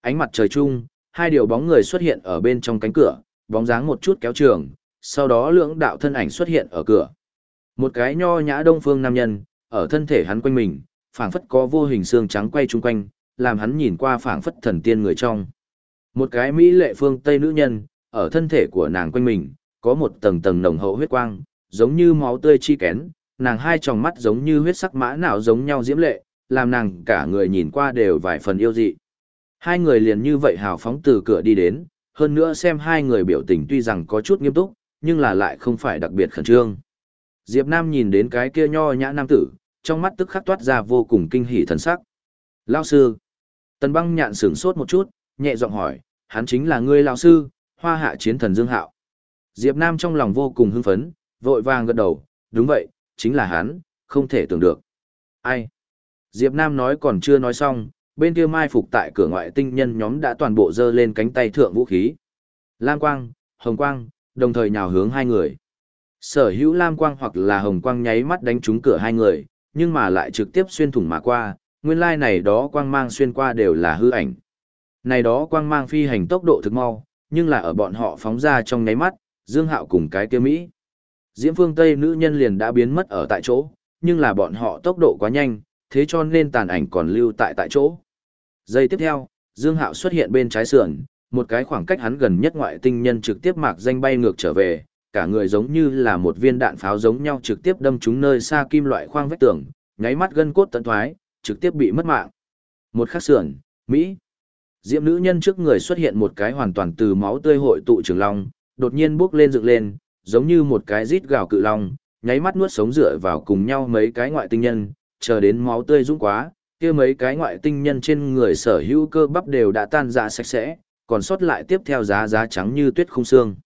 A: Ánh mặt trời chung, hai điều bóng người xuất hiện ở bên trong cánh cửa, bóng dáng một chút kéo trường, sau đó lưỡng đạo thân ảnh xuất hiện ở cửa. Một cái nho nhã đông phương nam nhân, ở thân thể hắn quanh mình, phảng phất có vô hình xương trắng quay chung quanh, làm hắn nhìn qua phảng phất thần tiên người trong. Một cái mỹ lệ phương Tây nữ nhân, ở thân thể của nàng quanh mình, có một tầng tầng nồng hậu huyết quang, giống như máu tươi chi kén, nàng hai tròng mắt giống như huyết sắc mã não giống nhau diễm lệ, làm nàng cả người nhìn qua đều vài phần yêu dị. Hai người liền như vậy hào phóng từ cửa đi đến, hơn nữa xem hai người biểu tình tuy rằng có chút nghiêm túc, nhưng là lại không phải đặc biệt khẩn trương. Diệp Nam nhìn đến cái kia nho nhã nam tử, trong mắt tức khắc toát ra vô cùng kinh hỉ thần sắc. Lão sư. Tần băng nhạn sửng sốt một chút, nhẹ giọng hỏi, hắn chính là ngươi lão sư, hoa hạ chiến thần Dương Hạo. Diệp Nam trong lòng vô cùng hưng phấn, vội vàng gật đầu, đúng vậy, chính là hắn, không thể tưởng được. Ai? Diệp Nam nói còn chưa nói xong, bên kia mai phục tại cửa ngoại tinh nhân nhóm đã toàn bộ dơ lên cánh tay thượng vũ khí. Lam quang, hồng quang, đồng thời nhào hướng hai người. Sở hữu lam quang hoặc là hồng quang nháy mắt đánh trúng cửa hai người, nhưng mà lại trực tiếp xuyên thủng mà qua, nguyên lai này đó quang mang xuyên qua đều là hư ảnh. Này đó quang mang phi hành tốc độ thực mau, nhưng là ở bọn họ phóng ra trong nháy mắt, Dương Hạo cùng cái kia Mỹ. Diễm phương Tây nữ nhân liền đã biến mất ở tại chỗ, nhưng là bọn họ tốc độ quá nhanh, thế cho nên tàn ảnh còn lưu tại tại chỗ. Giây tiếp theo, Dương Hạo xuất hiện bên trái sườn, một cái khoảng cách hắn gần nhất ngoại tinh nhân trực tiếp mạc danh bay ngược trở về, cả người giống như là một viên đạn pháo giống nhau trực tiếp đâm trúng nơi xa kim loại khoang vách tường, nháy mắt gân cốt tận thoái, trực tiếp bị mất mạng. Một khắc sườn, Mỹ diễm nữ nhân trước người xuất hiện một cái hoàn toàn từ máu tươi hội tụ trường long, đột nhiên bước lên dựng lên, giống như một cái rít gào cự long, nháy mắt nuốt sống dựa vào cùng nhau mấy cái ngoại tinh nhân, chờ đến máu tươi dũng quá, kia mấy cái ngoại tinh nhân trên người sở hữu cơ bắp đều đã tan ra sạch sẽ, còn sót lại tiếp theo giá giá trắng như tuyết không xương.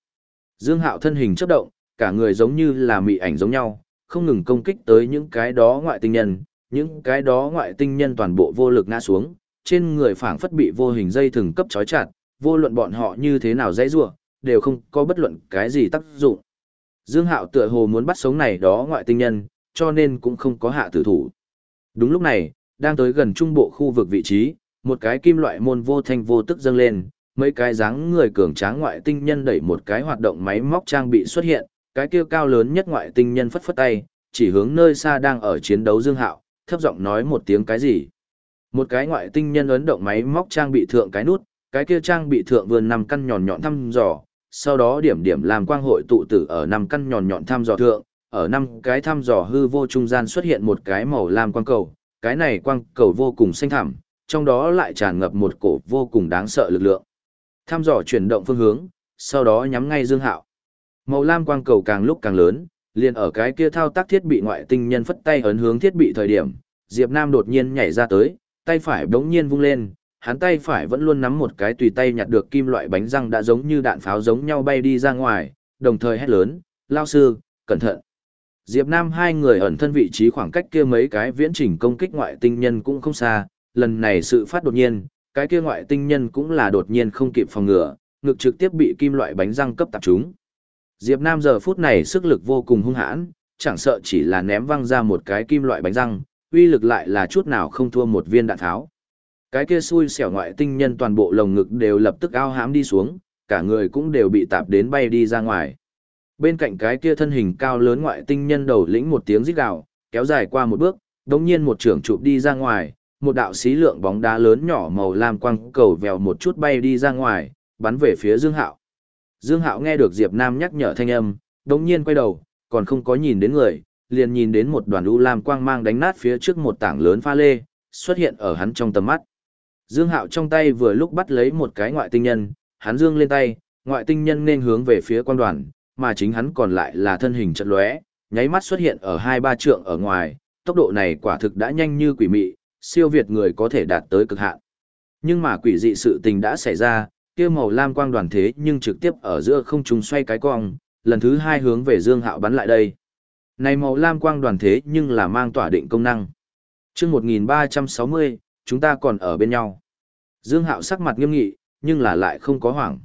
A: Dương Hạo thân hình chớp động, cả người giống như là mị ảnh giống nhau, không ngừng công kích tới những cái đó ngoại tinh nhân, những cái đó ngoại tinh nhân toàn bộ vô lực ngã xuống, trên người phảng phất bị vô hình dây thừng cấp trói chặt, vô luận bọn họ như thế nào dãy rủa, đều không có bất luận cái gì tác dụng. Dương Hạo tựa hồ muốn bắt sống này đó ngoại tinh nhân, cho nên cũng không có hạ tử thủ. Đúng lúc này, đang tới gần trung bộ khu vực vị trí, một cái kim loại môn vô thanh vô tức dâng lên, mấy cái dáng người cường tráng ngoại tinh nhân đẩy một cái hoạt động máy móc trang bị xuất hiện, cái kia cao lớn nhất ngoại tinh nhân phất phất tay, chỉ hướng nơi xa đang ở chiến đấu Dương Hạo, thấp giọng nói một tiếng cái gì. Một cái ngoại tinh nhân ấn động máy móc trang bị thượng cái nút, cái kia trang bị thượng vườn năm căn nhọn nhọn thăm dò, sau đó điểm điểm làm quang hội tụ tử ở năm căn nhọn nhọn thăm dò thượng, ở năm cái thăm dò hư vô trung gian xuất hiện một cái màu lam quang cầu, cái này quang cầu vô cùng xanh thẳm, trong đó lại tràn ngập một cổ vô cùng đáng sợ lực lượng. Thăm dò chuyển động phương hướng, sau đó nhắm ngay Dương Hạo. Màu lam quang cầu càng lúc càng lớn, liền ở cái kia thao tác thiết bị ngoại tinh nhân phất tay ấn hướng thiết bị thời điểm, Diệp Nam đột nhiên nhảy ra tới, tay phải bỗng nhiên vung lên, hắn tay phải vẫn luôn nắm một cái tùy tay nhặt được kim loại bánh răng đã giống như đạn pháo giống nhau bay đi ra ngoài, đồng thời hét lớn, lao sư, cẩn thận. Diệp Nam hai người ẩn thân vị trí khoảng cách kia mấy cái viễn trình công kích ngoại tinh nhân cũng không xa, lần này sự phát đột nhiên, cái kia ngoại tinh nhân cũng là đột nhiên không kịp phòng ngừa, ngực trực tiếp bị kim loại bánh răng cấp tập trúng. Diệp Nam giờ phút này sức lực vô cùng hung hãn, chẳng sợ chỉ là ném văng ra một cái kim loại bánh răng, uy lực lại là chút nào không thua một viên đạn tháo. Cái kia xui xẻo ngoại tinh nhân toàn bộ lồng ngực đều lập tức ao hám đi xuống, cả người cũng đều bị tạp đến bay đi ra ngoài. Bên cạnh cái kia thân hình cao lớn ngoại tinh nhân đầu lĩnh một tiếng rít gào, kéo dài qua một bước, đống nhiên một trưởng chụp đi ra ngoài, một đạo xí lượng bóng đá lớn nhỏ màu lam quang cầu vèo một chút bay đi ra ngoài, bắn về phía Dương Hạo. Dương Hạo nghe được Diệp Nam nhắc nhở thanh âm, đống nhiên quay đầu, còn không có nhìn đến người, liền nhìn đến một đoàn u lam quang mang đánh nát phía trước một tảng lớn pha lê, xuất hiện ở hắn trong tầm mắt. Dương Hạo trong tay vừa lúc bắt lấy một cái ngoại tinh nhân, hắn dương lên tay, ngoại tinh nhân nên hướng về phía quan đoàn, mà chính hắn còn lại là thân hình chật lóe, nháy mắt xuất hiện ở hai ba trượng ở ngoài, tốc độ này quả thực đã nhanh như quỷ mị, siêu việt người có thể đạt tới cực hạn. Nhưng mà quỷ dị sự tình đã xảy ra, kia màu lam quang đoàn thế nhưng trực tiếp ở giữa không trung xoay cái cong, lần thứ hai hướng về Dương Hạo bắn lại đây. Này màu lam quang đoàn thế nhưng là mang tỏa định công năng. Chương 1360, chúng ta còn ở bên nhau. Dương Hạo sắc mặt nghiêm nghị, nhưng là lại không có hoảng.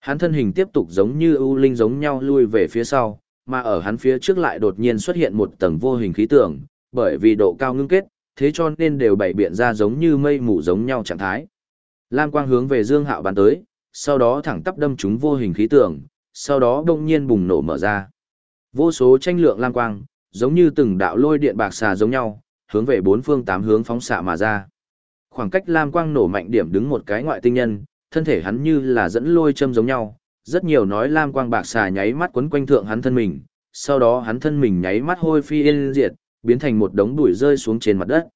A: Hắn thân hình tiếp tục giống như ưu linh giống nhau lui về phía sau, mà ở hắn phía trước lại đột nhiên xuất hiện một tầng vô hình khí tượng, bởi vì độ cao ngưng kết, thế cho nên đều bảy biện ra giống như mây mù giống nhau trạng thái. Lam quang hướng về Dương Hạo bắn tới, sau đó thẳng tắp đâm chúng vô hình khí tượng, sau đó đông nhiên bùng nổ mở ra. Vô số tranh lượng lam quang, giống như từng đạo lôi điện bạc xà giống nhau, hướng về bốn phương tám hướng phóng xạ mà ra. Khoảng cách lam quang nổ mạnh điểm đứng một cái ngoại tinh nhân, thân thể hắn như là dẫn lôi châm giống nhau, rất nhiều nói lam quang bạc xà nháy mắt quấn quanh thượng hắn thân mình, sau đó hắn thân mình nháy mắt hôi phi yên diệt, biến thành một đống bụi rơi xuống trên mặt đất.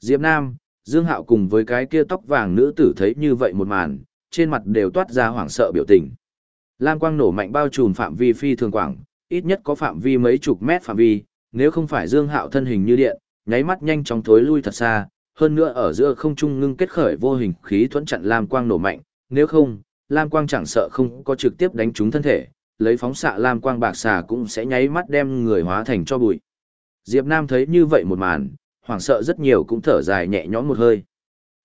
A: Diệp Nam, Dương Hạo cùng với cái kia tóc vàng nữ tử thấy như vậy một màn, trên mặt đều toát ra hoảng sợ biểu tình. Lam quang nổ mạnh bao trùm phạm vi phi thường quảng, ít nhất có phạm vi mấy chục mét phạm vi, nếu không phải Dương Hạo thân hình như điện, nháy mắt nhanh chóng thối lui thật xa, hơn nữa ở giữa không trung ngưng kết khởi vô hình khí thuẫn chặn lam quang nổ mạnh, nếu không, lam quang chẳng sợ không có trực tiếp đánh trúng thân thể, lấy phóng xạ lam quang bạc xà cũng sẽ nháy mắt đem người hóa thành cho bụi. Diệp Nam thấy như vậy một màn, hoảng sợ rất nhiều cũng thở dài nhẹ nhõm một hơi.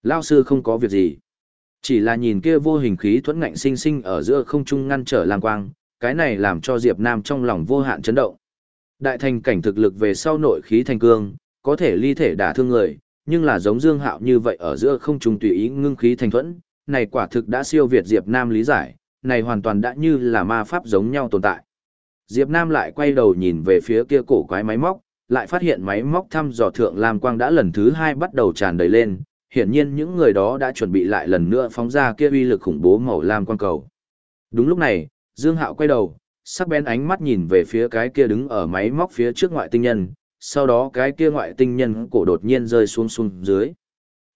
A: Lão sư không có việc gì. Chỉ là nhìn kia vô hình khí thuẫn ngạnh sinh sinh ở giữa không trung ngăn trở lam quang, cái này làm cho Diệp Nam trong lòng vô hạn chấn động. Đại thành cảnh thực lực về sau nội khí thành cương, có thể ly thể đả thương người, nhưng là giống Dương Hạo như vậy ở giữa không trùng tùy ý ngưng khí thành thuẫn, này quả thực đã siêu việt Diệp Nam lý giải, này hoàn toàn đã như là ma pháp giống nhau tồn tại. Diệp Nam lại quay đầu nhìn về phía kia cổ quái máy móc, lại phát hiện máy móc thăm dò thượng lam quang đã lần thứ hai bắt đầu tràn đầy lên, hiển nhiên những người đó đã chuẩn bị lại lần nữa phóng ra kia uy lực khủng bố màu lam quang cầu. Đúng lúc này, Dương Hạo quay đầu, sắc bén ánh mắt nhìn về phía cái kia đứng ở máy móc phía trước ngoại tinh nhân, sau đó cái kia ngoại tinh nhân cổ đột nhiên rơi xuống xuống dưới.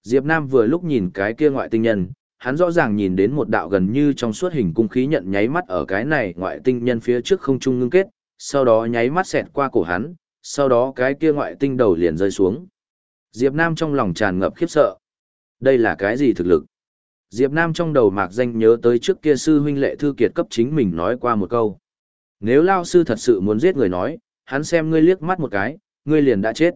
A: Diệp Nam vừa lúc nhìn cái kia ngoại tinh nhân, hắn rõ ràng nhìn đến một đạo gần như trong suốt hình cung khí nhận nháy mắt ở cái này ngoại tinh nhân phía trước không trung ngưng kết, sau đó nháy mắt xẹt qua cổ hắn, sau đó cái kia ngoại tinh đầu liền rơi xuống. Diệp Nam trong lòng tràn ngập khiếp sợ. Đây là cái gì thực lực? Diệp Nam trong đầu mạc danh nhớ tới trước kia sư huynh lệ thư kiệt cấp chính mình nói qua một câu. Nếu lao sư thật sự muốn giết người nói, hắn xem ngươi liếc mắt một cái, ngươi liền đã chết.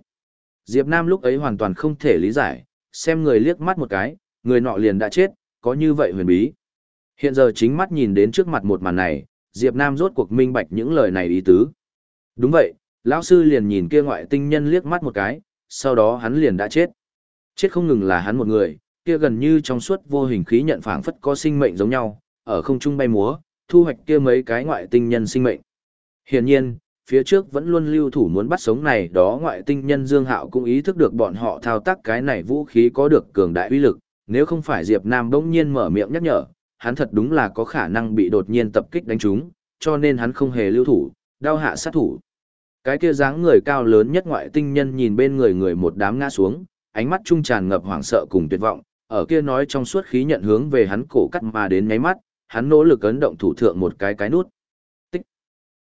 A: Diệp Nam lúc ấy hoàn toàn không thể lý giải, xem người liếc mắt một cái, người nọ liền đã chết, có như vậy huyền bí. Hiện giờ chính mắt nhìn đến trước mặt một màn này, Diệp Nam rốt cuộc minh bạch những lời này ý tứ. Đúng vậy, lão sư liền nhìn kia ngoại tinh nhân liếc mắt một cái, sau đó hắn liền đã chết. Chết không ngừng là hắn một người, kia gần như trong suốt vô hình khí nhận phảng phất có sinh mệnh giống nhau, ở không trung bay múa, thu hoạch kia mấy cái ngoại tinh nhân sinh mệnh. Hiển nhiên, phía trước vẫn luôn lưu thủ muốn bắt sống này đó ngoại tinh nhân Dương Hạo cũng ý thức được bọn họ thao tác cái này vũ khí có được cường đại uy lực, nếu không phải Diệp Nam bỗng nhiên mở miệng nhắc nhở, hắn thật đúng là có khả năng bị đột nhiên tập kích đánh trúng, cho nên hắn không hề lưu thủ, đao hạ sát thủ. Cái kia dáng người cao lớn nhất ngoại tinh nhân nhìn bên người người một đám ngã xuống, ánh mắt trung tràn ngập hoảng sợ cùng tuyệt vọng, ở kia nói trong suốt khí nhận hướng về hắn cổ cắt mà đến nháy mắt, hắn nỗ lực ấn động thủ thượng một cái cái nút. Tích.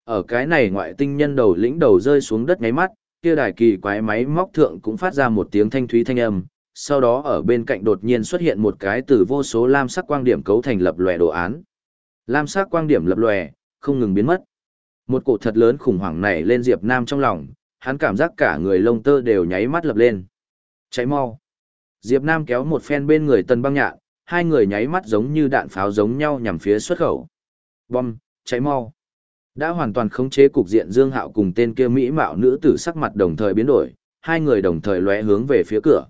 A: Ở cái này ngoại tinh nhân đầu lĩnh đầu rơi xuống đất nháy mắt, kia đài kỳ quái máy móc thượng cũng phát ra một tiếng thanh thúy thanh âm, sau đó ở bên cạnh đột nhiên xuất hiện một cái từ vô số lam sắc quang điểm cấu thành lập lòe đồ án. Lam sắc quang điểm lập lòe, không ngừng biến mất. Một cổ thật lớn khủng hoảng này lên Diệp Nam trong lòng, hắn cảm giác cả người lông tơ đều nháy mắt lập lên. Cháy mau. Diệp Nam kéo một phen bên người tần băng nhạn, hai người nháy mắt giống như đạn pháo giống nhau nhằm phía xuất khẩu. Bom, cháy mau. Đã hoàn toàn khống chế cục diện Dương Hạo cùng tên kia mỹ mạo nữ tử sắc mặt đồng thời biến đổi, hai người đồng thời lóe hướng về phía cửa.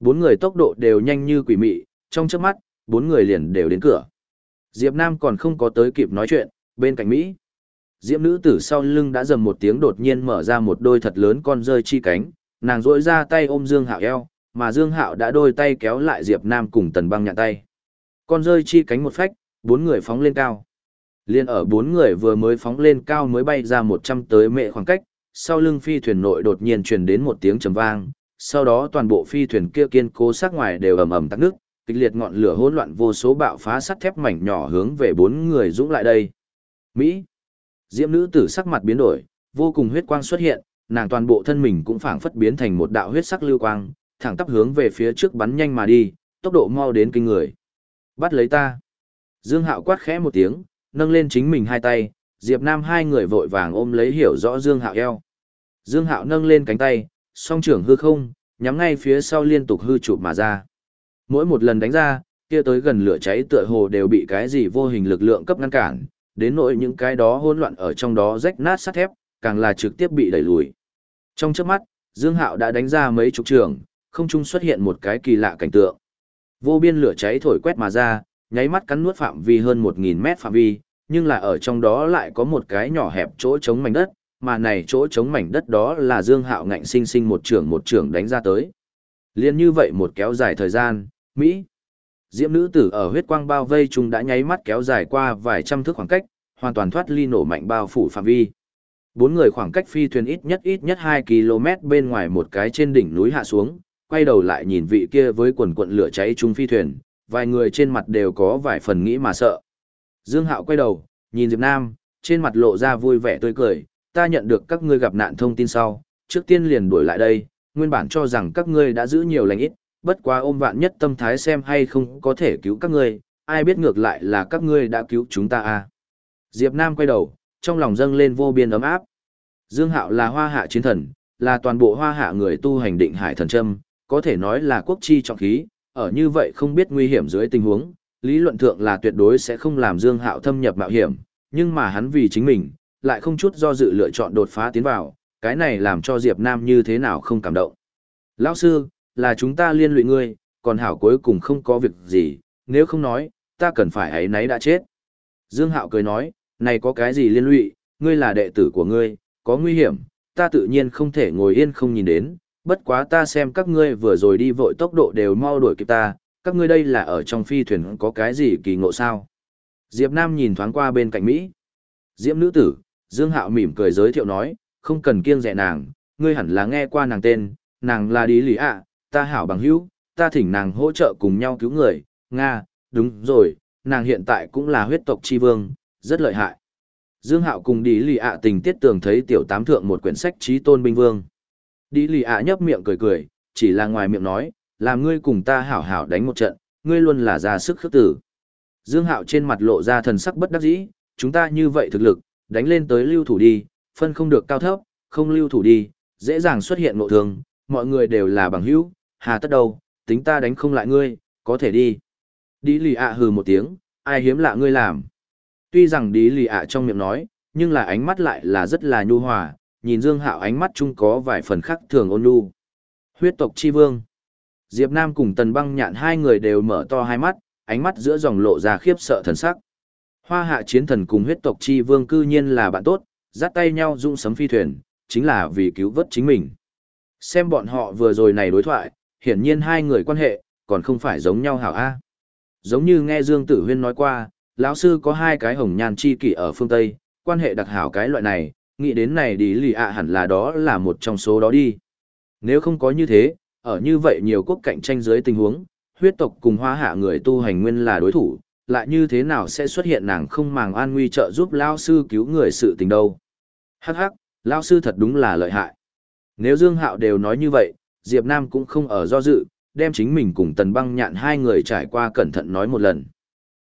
A: Bốn người tốc độ đều nhanh như quỷ mị, trong chớp mắt, bốn người liền đều đến cửa. Diệp Nam còn không có tới kịp nói chuyện, bên cạnh Mỹ. Diệp nữ tử sau lưng đã dầm một tiếng đột nhiên mở ra một đôi thật lớn con rơi chi cánh, nàng rỗi ra tay ôm Dương Hạo eo, mà Dương Hạo đã đôi tay kéo lại Diệp Nam cùng Tần Băng nhạn tay. Con rơi chi cánh một phách, bốn người phóng lên cao. Liên ở bốn người vừa mới phóng lên cao mới bay ra 100 tới mệ khoảng cách, sau lưng phi thuyền nội đột nhiên truyền đến một tiếng trầm vang, sau đó toàn bộ phi thuyền kia kiên cố sắc ngoài đều ầm ầm tắc nước, kịch liệt ngọn lửa hỗn loạn vô số bạo phá sắt thép mảnh nhỏ hướng về bốn người dũng lại đây. Mỹ. Diễm nữ tử sắc mặt biến đổi, vô cùng huyết quang xuất hiện, nàng toàn bộ thân mình cũng phảng phất biến thành một đạo huyết sắc lưu quang, thẳng tắp hướng về phía trước bắn nhanh mà đi, tốc độ mau đến kinh người. Bắt lấy ta. Dương Hạo quát khẽ một tiếng, nâng lên chính mình hai tay, Diệp Nam hai người vội vàng ôm lấy hiểu rõ Dương Hạo eo. Dương Hạo nâng lên cánh tay, song trưởng hư không, nhắm ngay phía sau liên tục hư chụp mà ra. Mỗi một lần đánh ra, kia tới gần lửa cháy tựa hồ đều bị cái gì vô hình lực lượng cấp ngăn cản, đến nỗi những cái đó hỗn loạn ở trong đó rách nát sắt thép, càng là trực tiếp bị đẩy lùi. Trong chớp mắt, Dương Hạo đã đánh ra mấy chục trường, không trung xuất hiện một cái kỳ lạ cảnh tượng. Vô biên lửa cháy thổi quét mà ra, nháy mắt cắn nuốt phạm vi hơn 1000 mét phạm vi, nhưng là ở trong đó lại có một cái nhỏ hẹp chỗ chống mảnh đất, mà này chỗ chống mảnh đất đó là Dương Hạo ngạnh sinh sinh một trưởng một trưởng đánh ra tới. Liên như vậy một kéo dài thời gian, Mỹ. Diễm nữ tử ở huyết quang bao vây chúng đã nháy mắt kéo dài qua vài trăm thước khoảng cách, hoàn toàn thoát ly nổ mạnh bao phủ phạm vi. Bốn người khoảng cách phi thuyền ít nhất ít nhất 2 km bên ngoài một cái trên đỉnh núi hạ xuống, quay đầu lại nhìn vị kia với quần quận lửa cháy chung phi thuyền, vài người trên mặt đều có vài phần nghĩ mà sợ. Dương Hạo quay đầu, nhìn Diệp Nam, trên mặt lộ ra vui vẻ tươi cười, ta nhận được các ngươi gặp nạn thông tin sau, trước tiên liền đuổi lại đây, nguyên bản cho rằng các ngươi đã giữ nhiều lành ít, bất quá ôm vạn nhất tâm thái xem hay không có thể cứu các ngươi, ai biết ngược lại là các ngươi đã cứu chúng ta à. Diệp Nam quay đầu, trong lòng dâng lên vô biên ấm áp. Dương Hạo là hoa hạ chiến thần, là toàn bộ hoa hạ người tu hành định hải thần châm, có thể nói là quốc chi trọng khí, ở như vậy không biết nguy hiểm dưới tình huống, lý luận thượng là tuyệt đối sẽ không làm Dương Hạo thâm nhập mạo hiểm, nhưng mà hắn vì chính mình, lại không chút do dự lựa chọn đột phá tiến vào, cái này làm cho Diệp Nam như thế nào không cảm động. Lão sư, là chúng ta liên lụy ngươi, còn hảo cuối cùng không có việc gì, nếu không nói, ta cần phải ấy nấy đã chết. Dương Hạo cười nói, này có cái gì liên lụy, ngươi là đệ tử của ngươi, có nguy hiểm, ta tự nhiên không thể ngồi yên không nhìn đến, bất quá ta xem các ngươi vừa rồi đi vội tốc độ đều mau đuổi kịp ta, các ngươi đây là ở trong phi thuyền có cái gì kỳ ngộ sao? Diệp Nam nhìn thoáng qua bên cạnh Mỹ. Diễm nữ tử, Dương Hạo mỉm cười giới thiệu nói, không cần kiêng dè nàng, ngươi hẳn là nghe qua nàng tên, nàng là Đi Lý ạ, ta hảo bằng hữu, ta thỉnh nàng hỗ trợ cùng nhau cứu người, Nga, đúng rồi, nàng hiện tại cũng là huyết tộc chi vương, rất lợi hại. Dương Hạo cùng Đi Lý ạ tình tiết tường thấy tiểu tám thượng một quyển sách trí tôn binh vương. Đi Lì ạ nhấp miệng cười cười, chỉ là ngoài miệng nói, làm ngươi cùng ta hảo hảo đánh một trận, ngươi luôn là ra sức khước tử. Dương Hạo trên mặt lộ ra thần sắc bất đắc dĩ, chúng ta như vậy thực lực, đánh lên tới lưu thủ đi, phân không được cao thấp, không lưu thủ đi, dễ dàng xuất hiện ngộ thương. mọi người đều là bằng hữu, hà tất đâu, tính ta đánh không lại ngươi, có thể đi. Đi lì ạ hừ một tiếng, ai hiếm lạ ngươi làm. Tuy rằng đi lì ạ trong miệng nói, nhưng là ánh mắt lại là rất là nhu hòa, nhìn Dương Hạo ánh mắt chung có vài phần khác thường ôn nhu. Huyết tộc chi vương. Diệp Nam cùng Tần Băng Nhạn hai người đều mở to hai mắt, ánh mắt giữa dòng lộ ra khiếp sợ thần sắc. Hoa hạ chiến thần cùng huyết tộc chi vương cư nhiên là bạn tốt, dắt tay nhau dụng sấm phi thuyền, chính là vì cứu vớt chính mình. Xem bọn họ vừa rồi này đối thoại, hiển nhiên hai người quan hệ, còn không phải giống nhau hảo A. Giống như nghe Dương Tử Huyên nói qua, lão sư có hai cái hồng nhan chi kỷ ở phương Tây, quan hệ đặc hảo cái loại này, nghĩ đến này đi lì ạ hẳn là đó là một trong số đó đi. Nếu không có như thế, ở như vậy nhiều quốc cạnh tranh dưới tình huống, huyết tộc cùng hoa hạ người tu hành nguyên là đối thủ, lại như thế nào sẽ xuất hiện nàng không màng an nguy trợ giúp lao sư cứu người sự tình đâu. Hắc hắc, lao sư thật đúng là lợi hại. Nếu Dương Hạo đều nói như vậy, Diệp Nam cũng không ở do dự, đem chính mình cùng Tần Băng Nhạn hai người trải qua cẩn thận nói một lần.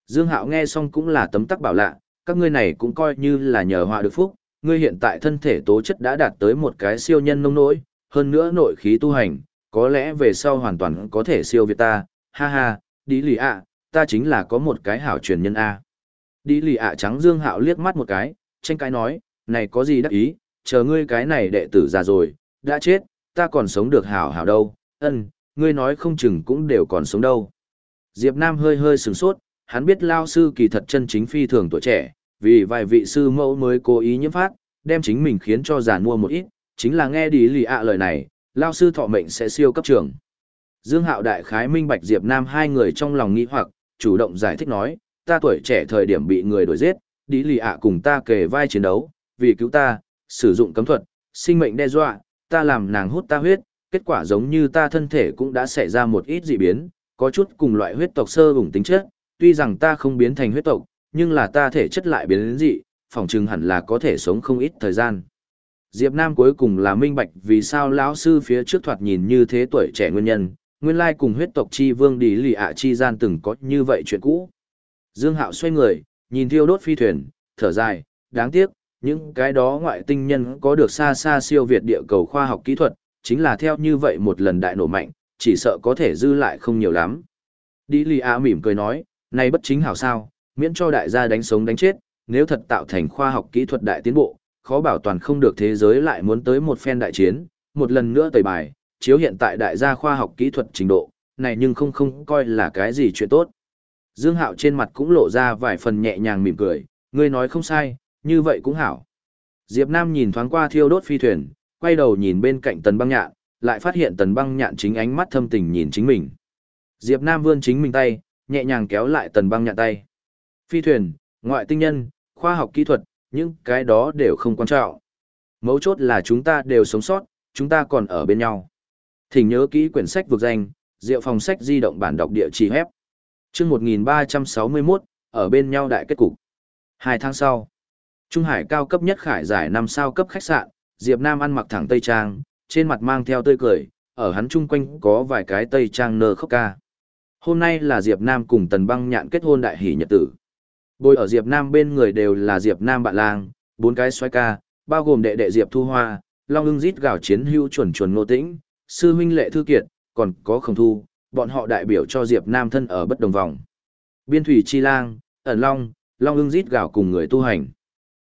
A: Dương Hạo nghe xong cũng là tấm tắc bảo lạ, các ngươi này cũng coi như là nhờ họa được phúc, ngươi hiện tại thân thể tố chất đã đạt tới một cái siêu nhân nông nỗi, hơn nữa nội khí tu hành, có lẽ về sau hoàn toàn có thể siêu việt ta, ha ha, đi lì ạ, ta chính là có một cái hảo truyền nhân A. Đi lì ạ trắng Dương Hạo liếc mắt một cái, tranh cái nói, này có gì đắc ý, chờ ngươi cái này đệ tử già rồi, đã chết, ta còn sống được hảo hảo đâu, ân, ngươi nói không chừng cũng đều còn sống đâu. Diệp Nam hơi hơi sừng sốt, hắn biết lao sư kỳ thật chân chính phi thường tuổi trẻ, vì vài vị sư mẫu mới cố ý nhiễm phát, đem chính mình khiến cho già mua một ít, chính là nghe đi lì ạ lời này, lao sư thọ mệnh sẽ siêu cấp trường. Dương Hạo Đại Khái minh bạch Diệp Nam hai người trong lòng nghĩ hoặc, chủ động giải thích nói, ta tuổi trẻ thời điểm bị người đuổi giết, đi lì ạ cùng ta kề vai chiến đấu, vì cứu ta, sử dụng cấm thuật, sinh mệnh đe dọa, ta làm nàng hút ta huyết, kết quả giống như ta thân thể cũng đã xảy ra một ít dị biến, có chút cùng loại huyết tộc sơ vùng tính chất, tuy rằng ta không biến thành huyết tộc, nhưng là ta thể chất lại biến đến dị, phòng trừng hẳn là có thể sống không ít thời gian. Diệp Nam cuối cùng là minh bạch vì sao lão sư phía trước thoạt nhìn như thế tuổi trẻ nguyên nhân, nguyên lai cùng huyết tộc chi vương đi lì ạ chi gian từng có như vậy chuyện cũ. Dương Hạo xoay người, nhìn thiêu đốt phi thuyền, thở dài, đáng tiếc, những cái đó ngoại tinh nhân có được xa xa siêu việt địa cầu khoa học kỹ thuật, chính là theo như vậy một lần đại nổ mạnh, chỉ sợ có thể dư lại không nhiều lắm. Đi lì ạ mỉm cười nói, này bất chính hảo sao, miễn cho đại gia đánh sống đánh chết, nếu thật tạo thành khoa học kỹ thuật đại tiến bộ, khó bảo toàn không được thế giới lại muốn tới một phen đại chiến, một lần nữa tẩy bài, chiếu hiện tại đại gia khoa học kỹ thuật trình độ, này nhưng không không coi là cái gì chuyện tốt. Dương Hạo trên mặt cũng lộ ra vài phần nhẹ nhàng mỉm cười, ngươi nói không sai, như vậy cũng hảo. Diệp Nam nhìn thoáng qua thiêu đốt phi thuyền, quay đầu nhìn bên cạnh tần băng nhạn, lại phát hiện tần băng nhạn chính ánh mắt thâm tình nhìn chính mình. Diệp Nam vươn chính mình tay, nhẹ nhàng kéo lại tần băng nhạn tay. Phi thuyền, ngoại tinh nhân, khoa học kỹ thuật, những cái đó đều không quan trọng. Mấu chốt là chúng ta đều sống sót, chúng ta còn ở bên nhau. Thỉnh nhớ kỹ quyển sách vực danh, Diệu phòng sách di động bản đọc địa chỉ hép. Chương 1361, ở bên nhau đại kết cục. Hai tháng sau, Trung Hải cao cấp nhất khải giải năm sao cấp khách sạn, Diệp Nam ăn mặc thẳng tây trang, trên mặt mang theo tươi cười, ở hắn chung quanh có vài cái tây trang nơ khóc ca. Hôm nay là Diệp Nam cùng Tần Băng Nhạn kết hôn đại hỷ nhật tử. Bồi ở Diệp Nam bên người đều là Diệp Nam bạn lang, bốn cái xoay ca, bao gồm đệ đệ Diệp Thu Hoa, Long ưng rít gào chiến hưu chuẩn chuẩn nô tĩnh, sư huynh lệ thư kiệt, còn có khổng thu, bọn họ đại biểu cho Diệp Nam thân ở bất đồng vòng. Biên thủy chi lang, ẩn long, long ưng rít gào cùng người tu hành.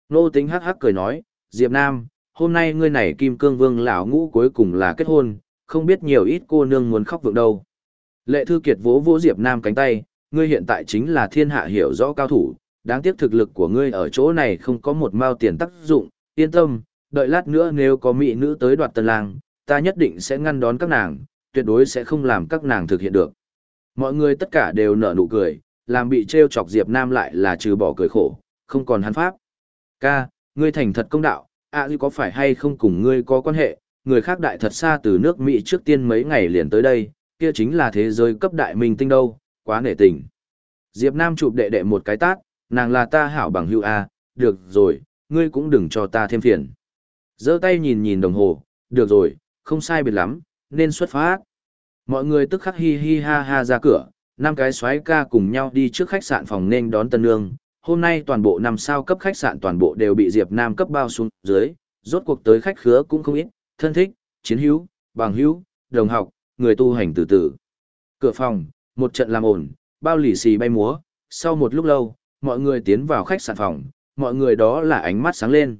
A: Nô tính hắc hắc cười nói, Diệp Nam, hôm nay ngươi này kim cương vương lão ngũ cuối cùng là kết hôn, không biết nhiều ít cô nương muốn khóc vượng đâu. Lệ thư kiệt vỗ vỗ Diệp Nam cánh tay, ngươi hiện tại chính là thiên hạ hiểu rõ cao thủ, đáng tiếc thực lực của ngươi ở chỗ này không có một mao tiền tác dụng, yên tâm, đợi lát nữa nếu có mỹ nữ tới đoạt tân lang, ta nhất định sẽ ngăn đón các nàng, tuyệt đối sẽ không làm các nàng thực hiện được. Mọi người tất cả đều nở nụ cười, làm bị trêu chọc Diệp Nam lại là trừ bỏ cười khổ, không còn hắn pháp. Ca, ngươi thành thật công đạo, à có phải hay không cùng ngươi có quan hệ, người khác đại thật xa từ nước Mỹ trước tiên mấy ngày liền tới đây, kia chính là thế giới cấp đại minh tinh đâu, quá nể tình. Diệp Nam chụp đệ đệ một cái tát, nàng là ta hảo bằng hữu a, được rồi, ngươi cũng đừng cho ta thêm phiền. Giơ tay nhìn nhìn đồng hồ, được rồi, không sai biệt lắm, nên xuất phát. Mọi người tức khắc hi hi ha ha ra cửa, năm cái xoái ca cùng nhau đi trước khách sạn phòng nên đón tân nương. Hôm nay toàn bộ năm sao cấp khách sạn toàn bộ đều bị Diệp Nam cấp bao xuống dưới, rốt cuộc tới khách khứa cũng không ít, thân thích, chiến hữu, bằng hữu, đồng học, người tu hành từ từ. Cửa phòng, một trận làm ổn, bao lì xì bay múa, sau một lúc lâu, mọi người tiến vào khách sạn phòng, mọi người đó là ánh mắt sáng lên.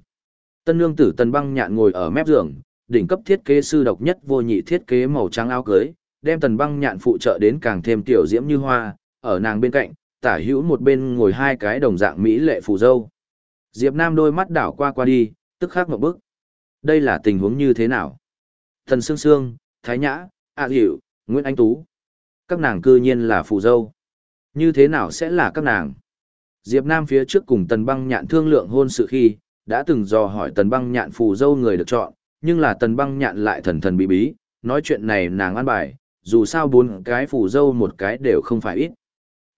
A: Tân nương tử Tân Băng Nhạn ngồi ở mép giường, đỉnh cấp thiết kế sư độc nhất vô nhị thiết kế màu trắng áo cưới, đem Tần Băng Nhạn phụ trợ đến càng thêm tiểu diễm như hoa, ở nàng bên cạnh, tả hữu một bên ngồi hai cái đồng dạng mỹ lệ phù dâu. Diệp Nam đôi mắt đảo qua qua đi, tức khắc một bước. Đây là tình huống như thế nào? Thần Sương Sương, Thái Nhã, A Hiểu, Nguyễn Anh Tú. Các nàng cư nhiên là phù dâu. Như thế nào sẽ là các nàng? Diệp Nam phía trước cùng Tần Băng Nhạn thương lượng hôn sự khi, đã từng dò hỏi Tần Băng Nhạn phù dâu người được chọn, nhưng là Tần Băng Nhạn lại thần thần bí bí, nói chuyện này nàng ăn bài, dù sao bốn cái phù dâu một cái đều không phải ít.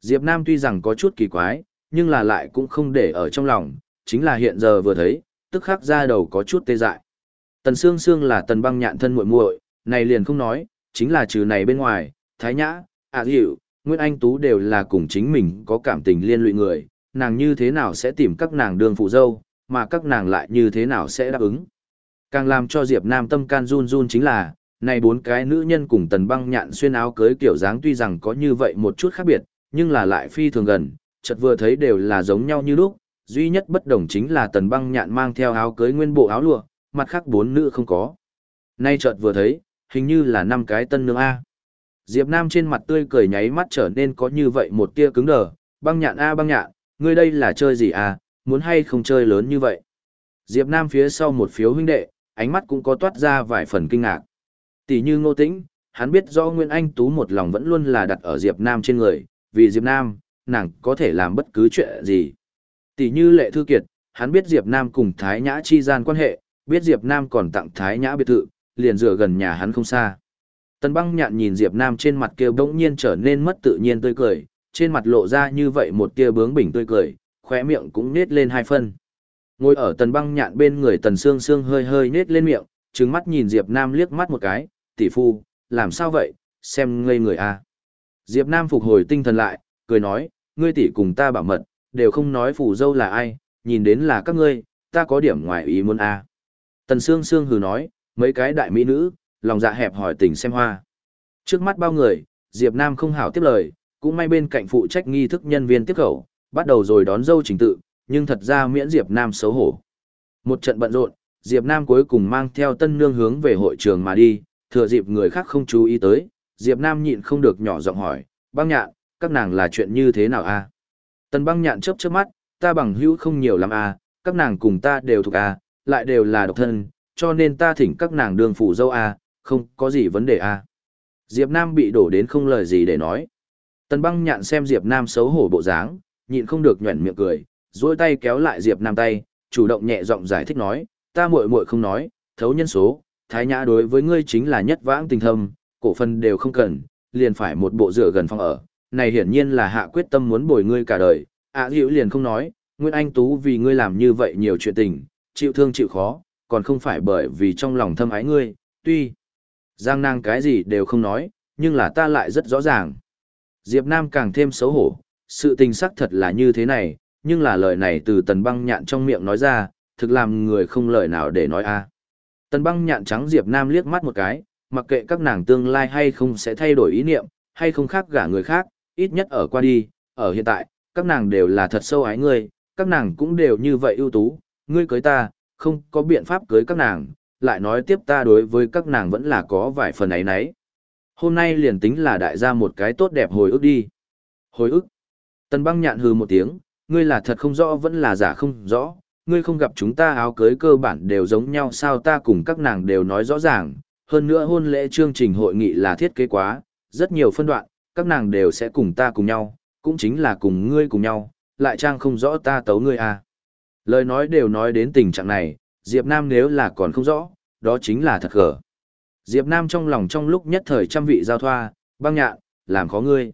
A: Diệp Nam tuy rằng có chút kỳ quái, nhưng là lại cũng không để ở trong lòng, chính là hiện giờ vừa thấy, tức khắc ra đầu có chút tê dại. Tần Sương Sương là Tần Băng Nhạn thân muội muội, này liền không nói, chính là trừ này bên ngoài, Thái Nhã, À Dịu, Nguyễn Anh Tú đều là cùng chính mình có cảm tình liên lụy người, nàng như thế nào sẽ tìm các nàng đường phụ dâu, mà các nàng lại như thế nào sẽ đáp ứng. Càng làm cho Diệp Nam tâm can run run chính là, này bốn cái nữ nhân cùng tần băng nhạn xuyên áo cưới kiểu dáng tuy rằng có như vậy một chút khác biệt, nhưng là lại phi thường gần, chợt vừa thấy đều là giống nhau như lúc, duy nhất bất đồng chính là tần băng nhạn mang theo áo cưới nguyên bộ áo lụa, mặt khác bốn nữ không có. Nay chợt vừa thấy, hình như là năm cái tân nương A. Diệp Nam trên mặt tươi cười nháy mắt trở nên có như vậy một tia cứng đờ, băng nhạn A băng nhạn, ngươi đây là chơi gì à, muốn hay không chơi lớn như vậy. Diệp Nam phía sau một phiếu huynh đệ, ánh mắt cũng có toát ra vài phần kinh ngạc. Tỷ như ngô tĩnh, hắn biết do Nguyên Anh Tú một lòng vẫn luôn là đặt ở Diệp Nam trên người, vì Diệp Nam, nàng có thể làm bất cứ chuyện gì. Tỷ như lệ thư kiệt, hắn biết Diệp Nam cùng Thái Nhã chi gian quan hệ, biết Diệp Nam còn tặng Thái Nhã biệt thự, liền dựa gần nhà hắn không xa. Tần băng nhạn nhìn Diệp Nam trên mặt kia bỗng nhiên trở nên mất tự nhiên tươi cười, trên mặt lộ ra như vậy một tia bướng bỉnh tươi cười, khóe miệng cũng nết lên hai phân. Ngồi ở tần băng nhạn bên người tần xương xương hơi hơi nết lên miệng, trừng mắt nhìn Diệp Nam liếc mắt một cái, tỷ phu, làm sao vậy, xem ngây người à. Diệp Nam phục hồi tinh thần lại, cười nói, ngươi tỷ cùng ta bảo mật, đều không nói phù dâu là ai, nhìn đến là các ngươi, ta có điểm ngoài ý muốn à. Tần xương xương hừ nói, mấy cái đại mỹ nữ, lòng dạ hẹp hỏi tình xem hoa. Trước mắt bao người, Diệp Nam không hảo tiếp lời, cũng may bên cạnh phụ trách nghi thức nhân viên tiếp khẩu, bắt đầu rồi đón dâu trình tự, nhưng thật ra miễn Diệp Nam xấu hổ. Một trận bận rộn, Diệp Nam cuối cùng mang theo tân nương hướng về hội trường mà đi, thừa dịp người khác không chú ý tới, Diệp Nam nhịn không được nhỏ giọng hỏi, băng nhạn, các nàng là chuyện như thế nào a? Tân băng nhạn chớp chớp mắt, ta bằng hữu không nhiều lắm a, các nàng cùng ta đều thuộc a, lại đều là độc thân, cho nên ta thỉnh các nàng đường phụ dâu a, không có gì vấn đề a. Diệp Nam bị đổ đến không lời gì để nói. Tần băng nhạn xem Diệp Nam xấu hổ bộ dáng, nhịn không được nhuẩn miệng cười, duỗi tay kéo lại Diệp Nam tay, chủ động nhẹ giọng giải thích nói, ta muội muội không nói, thấu nhân số, thái nhã đối với ngươi chính là nhất vãng tình thâm, cổ phần đều không cần, liền phải một bộ rửa gần phòng ở, này hiển nhiên là hạ quyết tâm muốn bồi ngươi cả đời, ạ à, hữu liền không nói, Nguyên Anh Tú vì ngươi làm như vậy nhiều chuyện tình, chịu thương chịu khó, còn không phải bởi vì trong lòng thâm ái ngươi, tuy Giang nàng cái gì đều không nói, nhưng là ta lại rất rõ ràng. Diệp Nam càng thêm xấu hổ, sự tình xác thật là như thế này, nhưng là lời này từ tần băng nhạn trong miệng nói ra, thực làm người không lời nào để nói a. À. Tần băng nhạn trắng Diệp Nam liếc mắt một cái, mặc kệ các nàng tương lai hay không sẽ thay đổi ý niệm, hay không khác gả người khác, ít nhất ở qua đi, ở hiện tại, các nàng đều là thật sâu ái ngươi, các nàng cũng đều như vậy ưu tú, ngươi cưới ta, không có biện pháp cưới các nàng, lại nói tiếp ta đối với các nàng vẫn là có vài phần ấy nấy. Hôm nay liền tính là đại gia một cái tốt đẹp hồi ức đi. Hồi ức. Tần băng nhạn hừ một tiếng, ngươi là thật không rõ vẫn là giả không rõ, ngươi không gặp chúng ta áo cưới cơ bản đều giống nhau sao ta cùng các nàng đều nói rõ ràng, hơn nữa hôn lễ chương trình hội nghị là thiết kế quá, rất nhiều phân đoạn, các nàng đều sẽ cùng ta cùng nhau, cũng chính là cùng ngươi cùng nhau, lại trang không rõ ta tấu ngươi à. Lời nói đều nói đến tình trạng này, Diệp Nam nếu là còn không rõ, đó chính là thật gở. Diệp Nam trong lòng trong lúc nhất thời trăm vị giao thoa, băng nhạn, làm khó ngươi.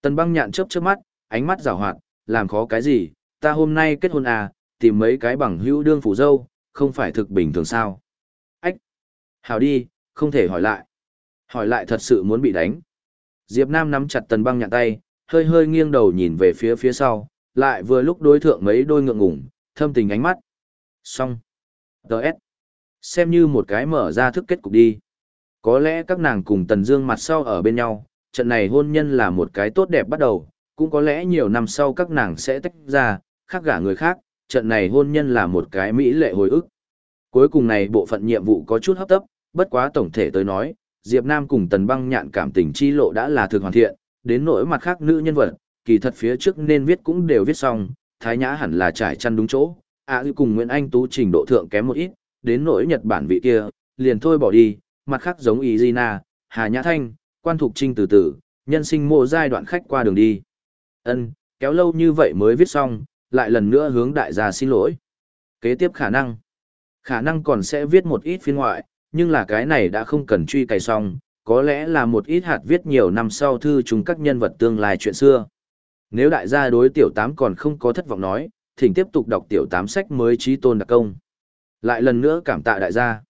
A: Tần băng nhạn chớp chớp mắt, ánh mắt rào hoạt, làm khó cái gì, ta hôm nay kết hôn à, tìm mấy cái bằng hữu đương phủ dâu, không phải thực bình thường sao. Ách! Hào đi, không thể hỏi lại. Hỏi lại thật sự muốn bị đánh. Diệp Nam nắm chặt tần băng nhạn tay, hơi hơi nghiêng đầu nhìn về phía phía sau, lại vừa lúc đối thượng mấy đôi ngượng ngủng, thâm tình ánh mắt. Xong. Đợt. Xem như một cái mở ra thức kết cục đi. Có lẽ các nàng cùng Tần Dương mặt sau ở bên nhau, trận này hôn nhân là một cái tốt đẹp bắt đầu, cũng có lẽ nhiều năm sau các nàng sẽ tách ra, khác gả người khác, trận này hôn nhân là một cái mỹ lệ hồi ức. Cuối cùng này bộ phận nhiệm vụ có chút hấp tấp, bất quá tổng thể tới nói, Diệp Nam cùng Tần Băng nhạn cảm tình chi lộ đã là thực hoàn thiện, đến nỗi mặt khác nữ nhân vật, kỳ thật phía trước nên viết cũng đều viết xong, Thái Nhã hẳn là trải chăn đúng chỗ, à cùng Nguyễn Anh Tú trình độ thượng kém một ít, đến nỗi Nhật Bản vị kia, liền thôi bỏ đi, mặt khác giống Izina, Hà Nhã Thanh, Quan Thục Trinh từ từ, nhân sinh mộ giai đoạn khách qua đường đi. Ân, kéo lâu như vậy mới viết xong, lại lần nữa hướng đại gia xin lỗi. Kế tiếp khả năng, khả năng còn sẽ viết một ít phiên ngoại, nhưng là cái này đã không cần truy cày xong, có lẽ là một ít hạt viết nhiều năm sau thư chúng các nhân vật tương lai chuyện xưa. Nếu đại gia đối tiểu tám còn không có thất vọng nói, thỉnh tiếp tục đọc tiểu tám sách mới trí tôn đặc công. Lại lần nữa cảm tạ đại gia.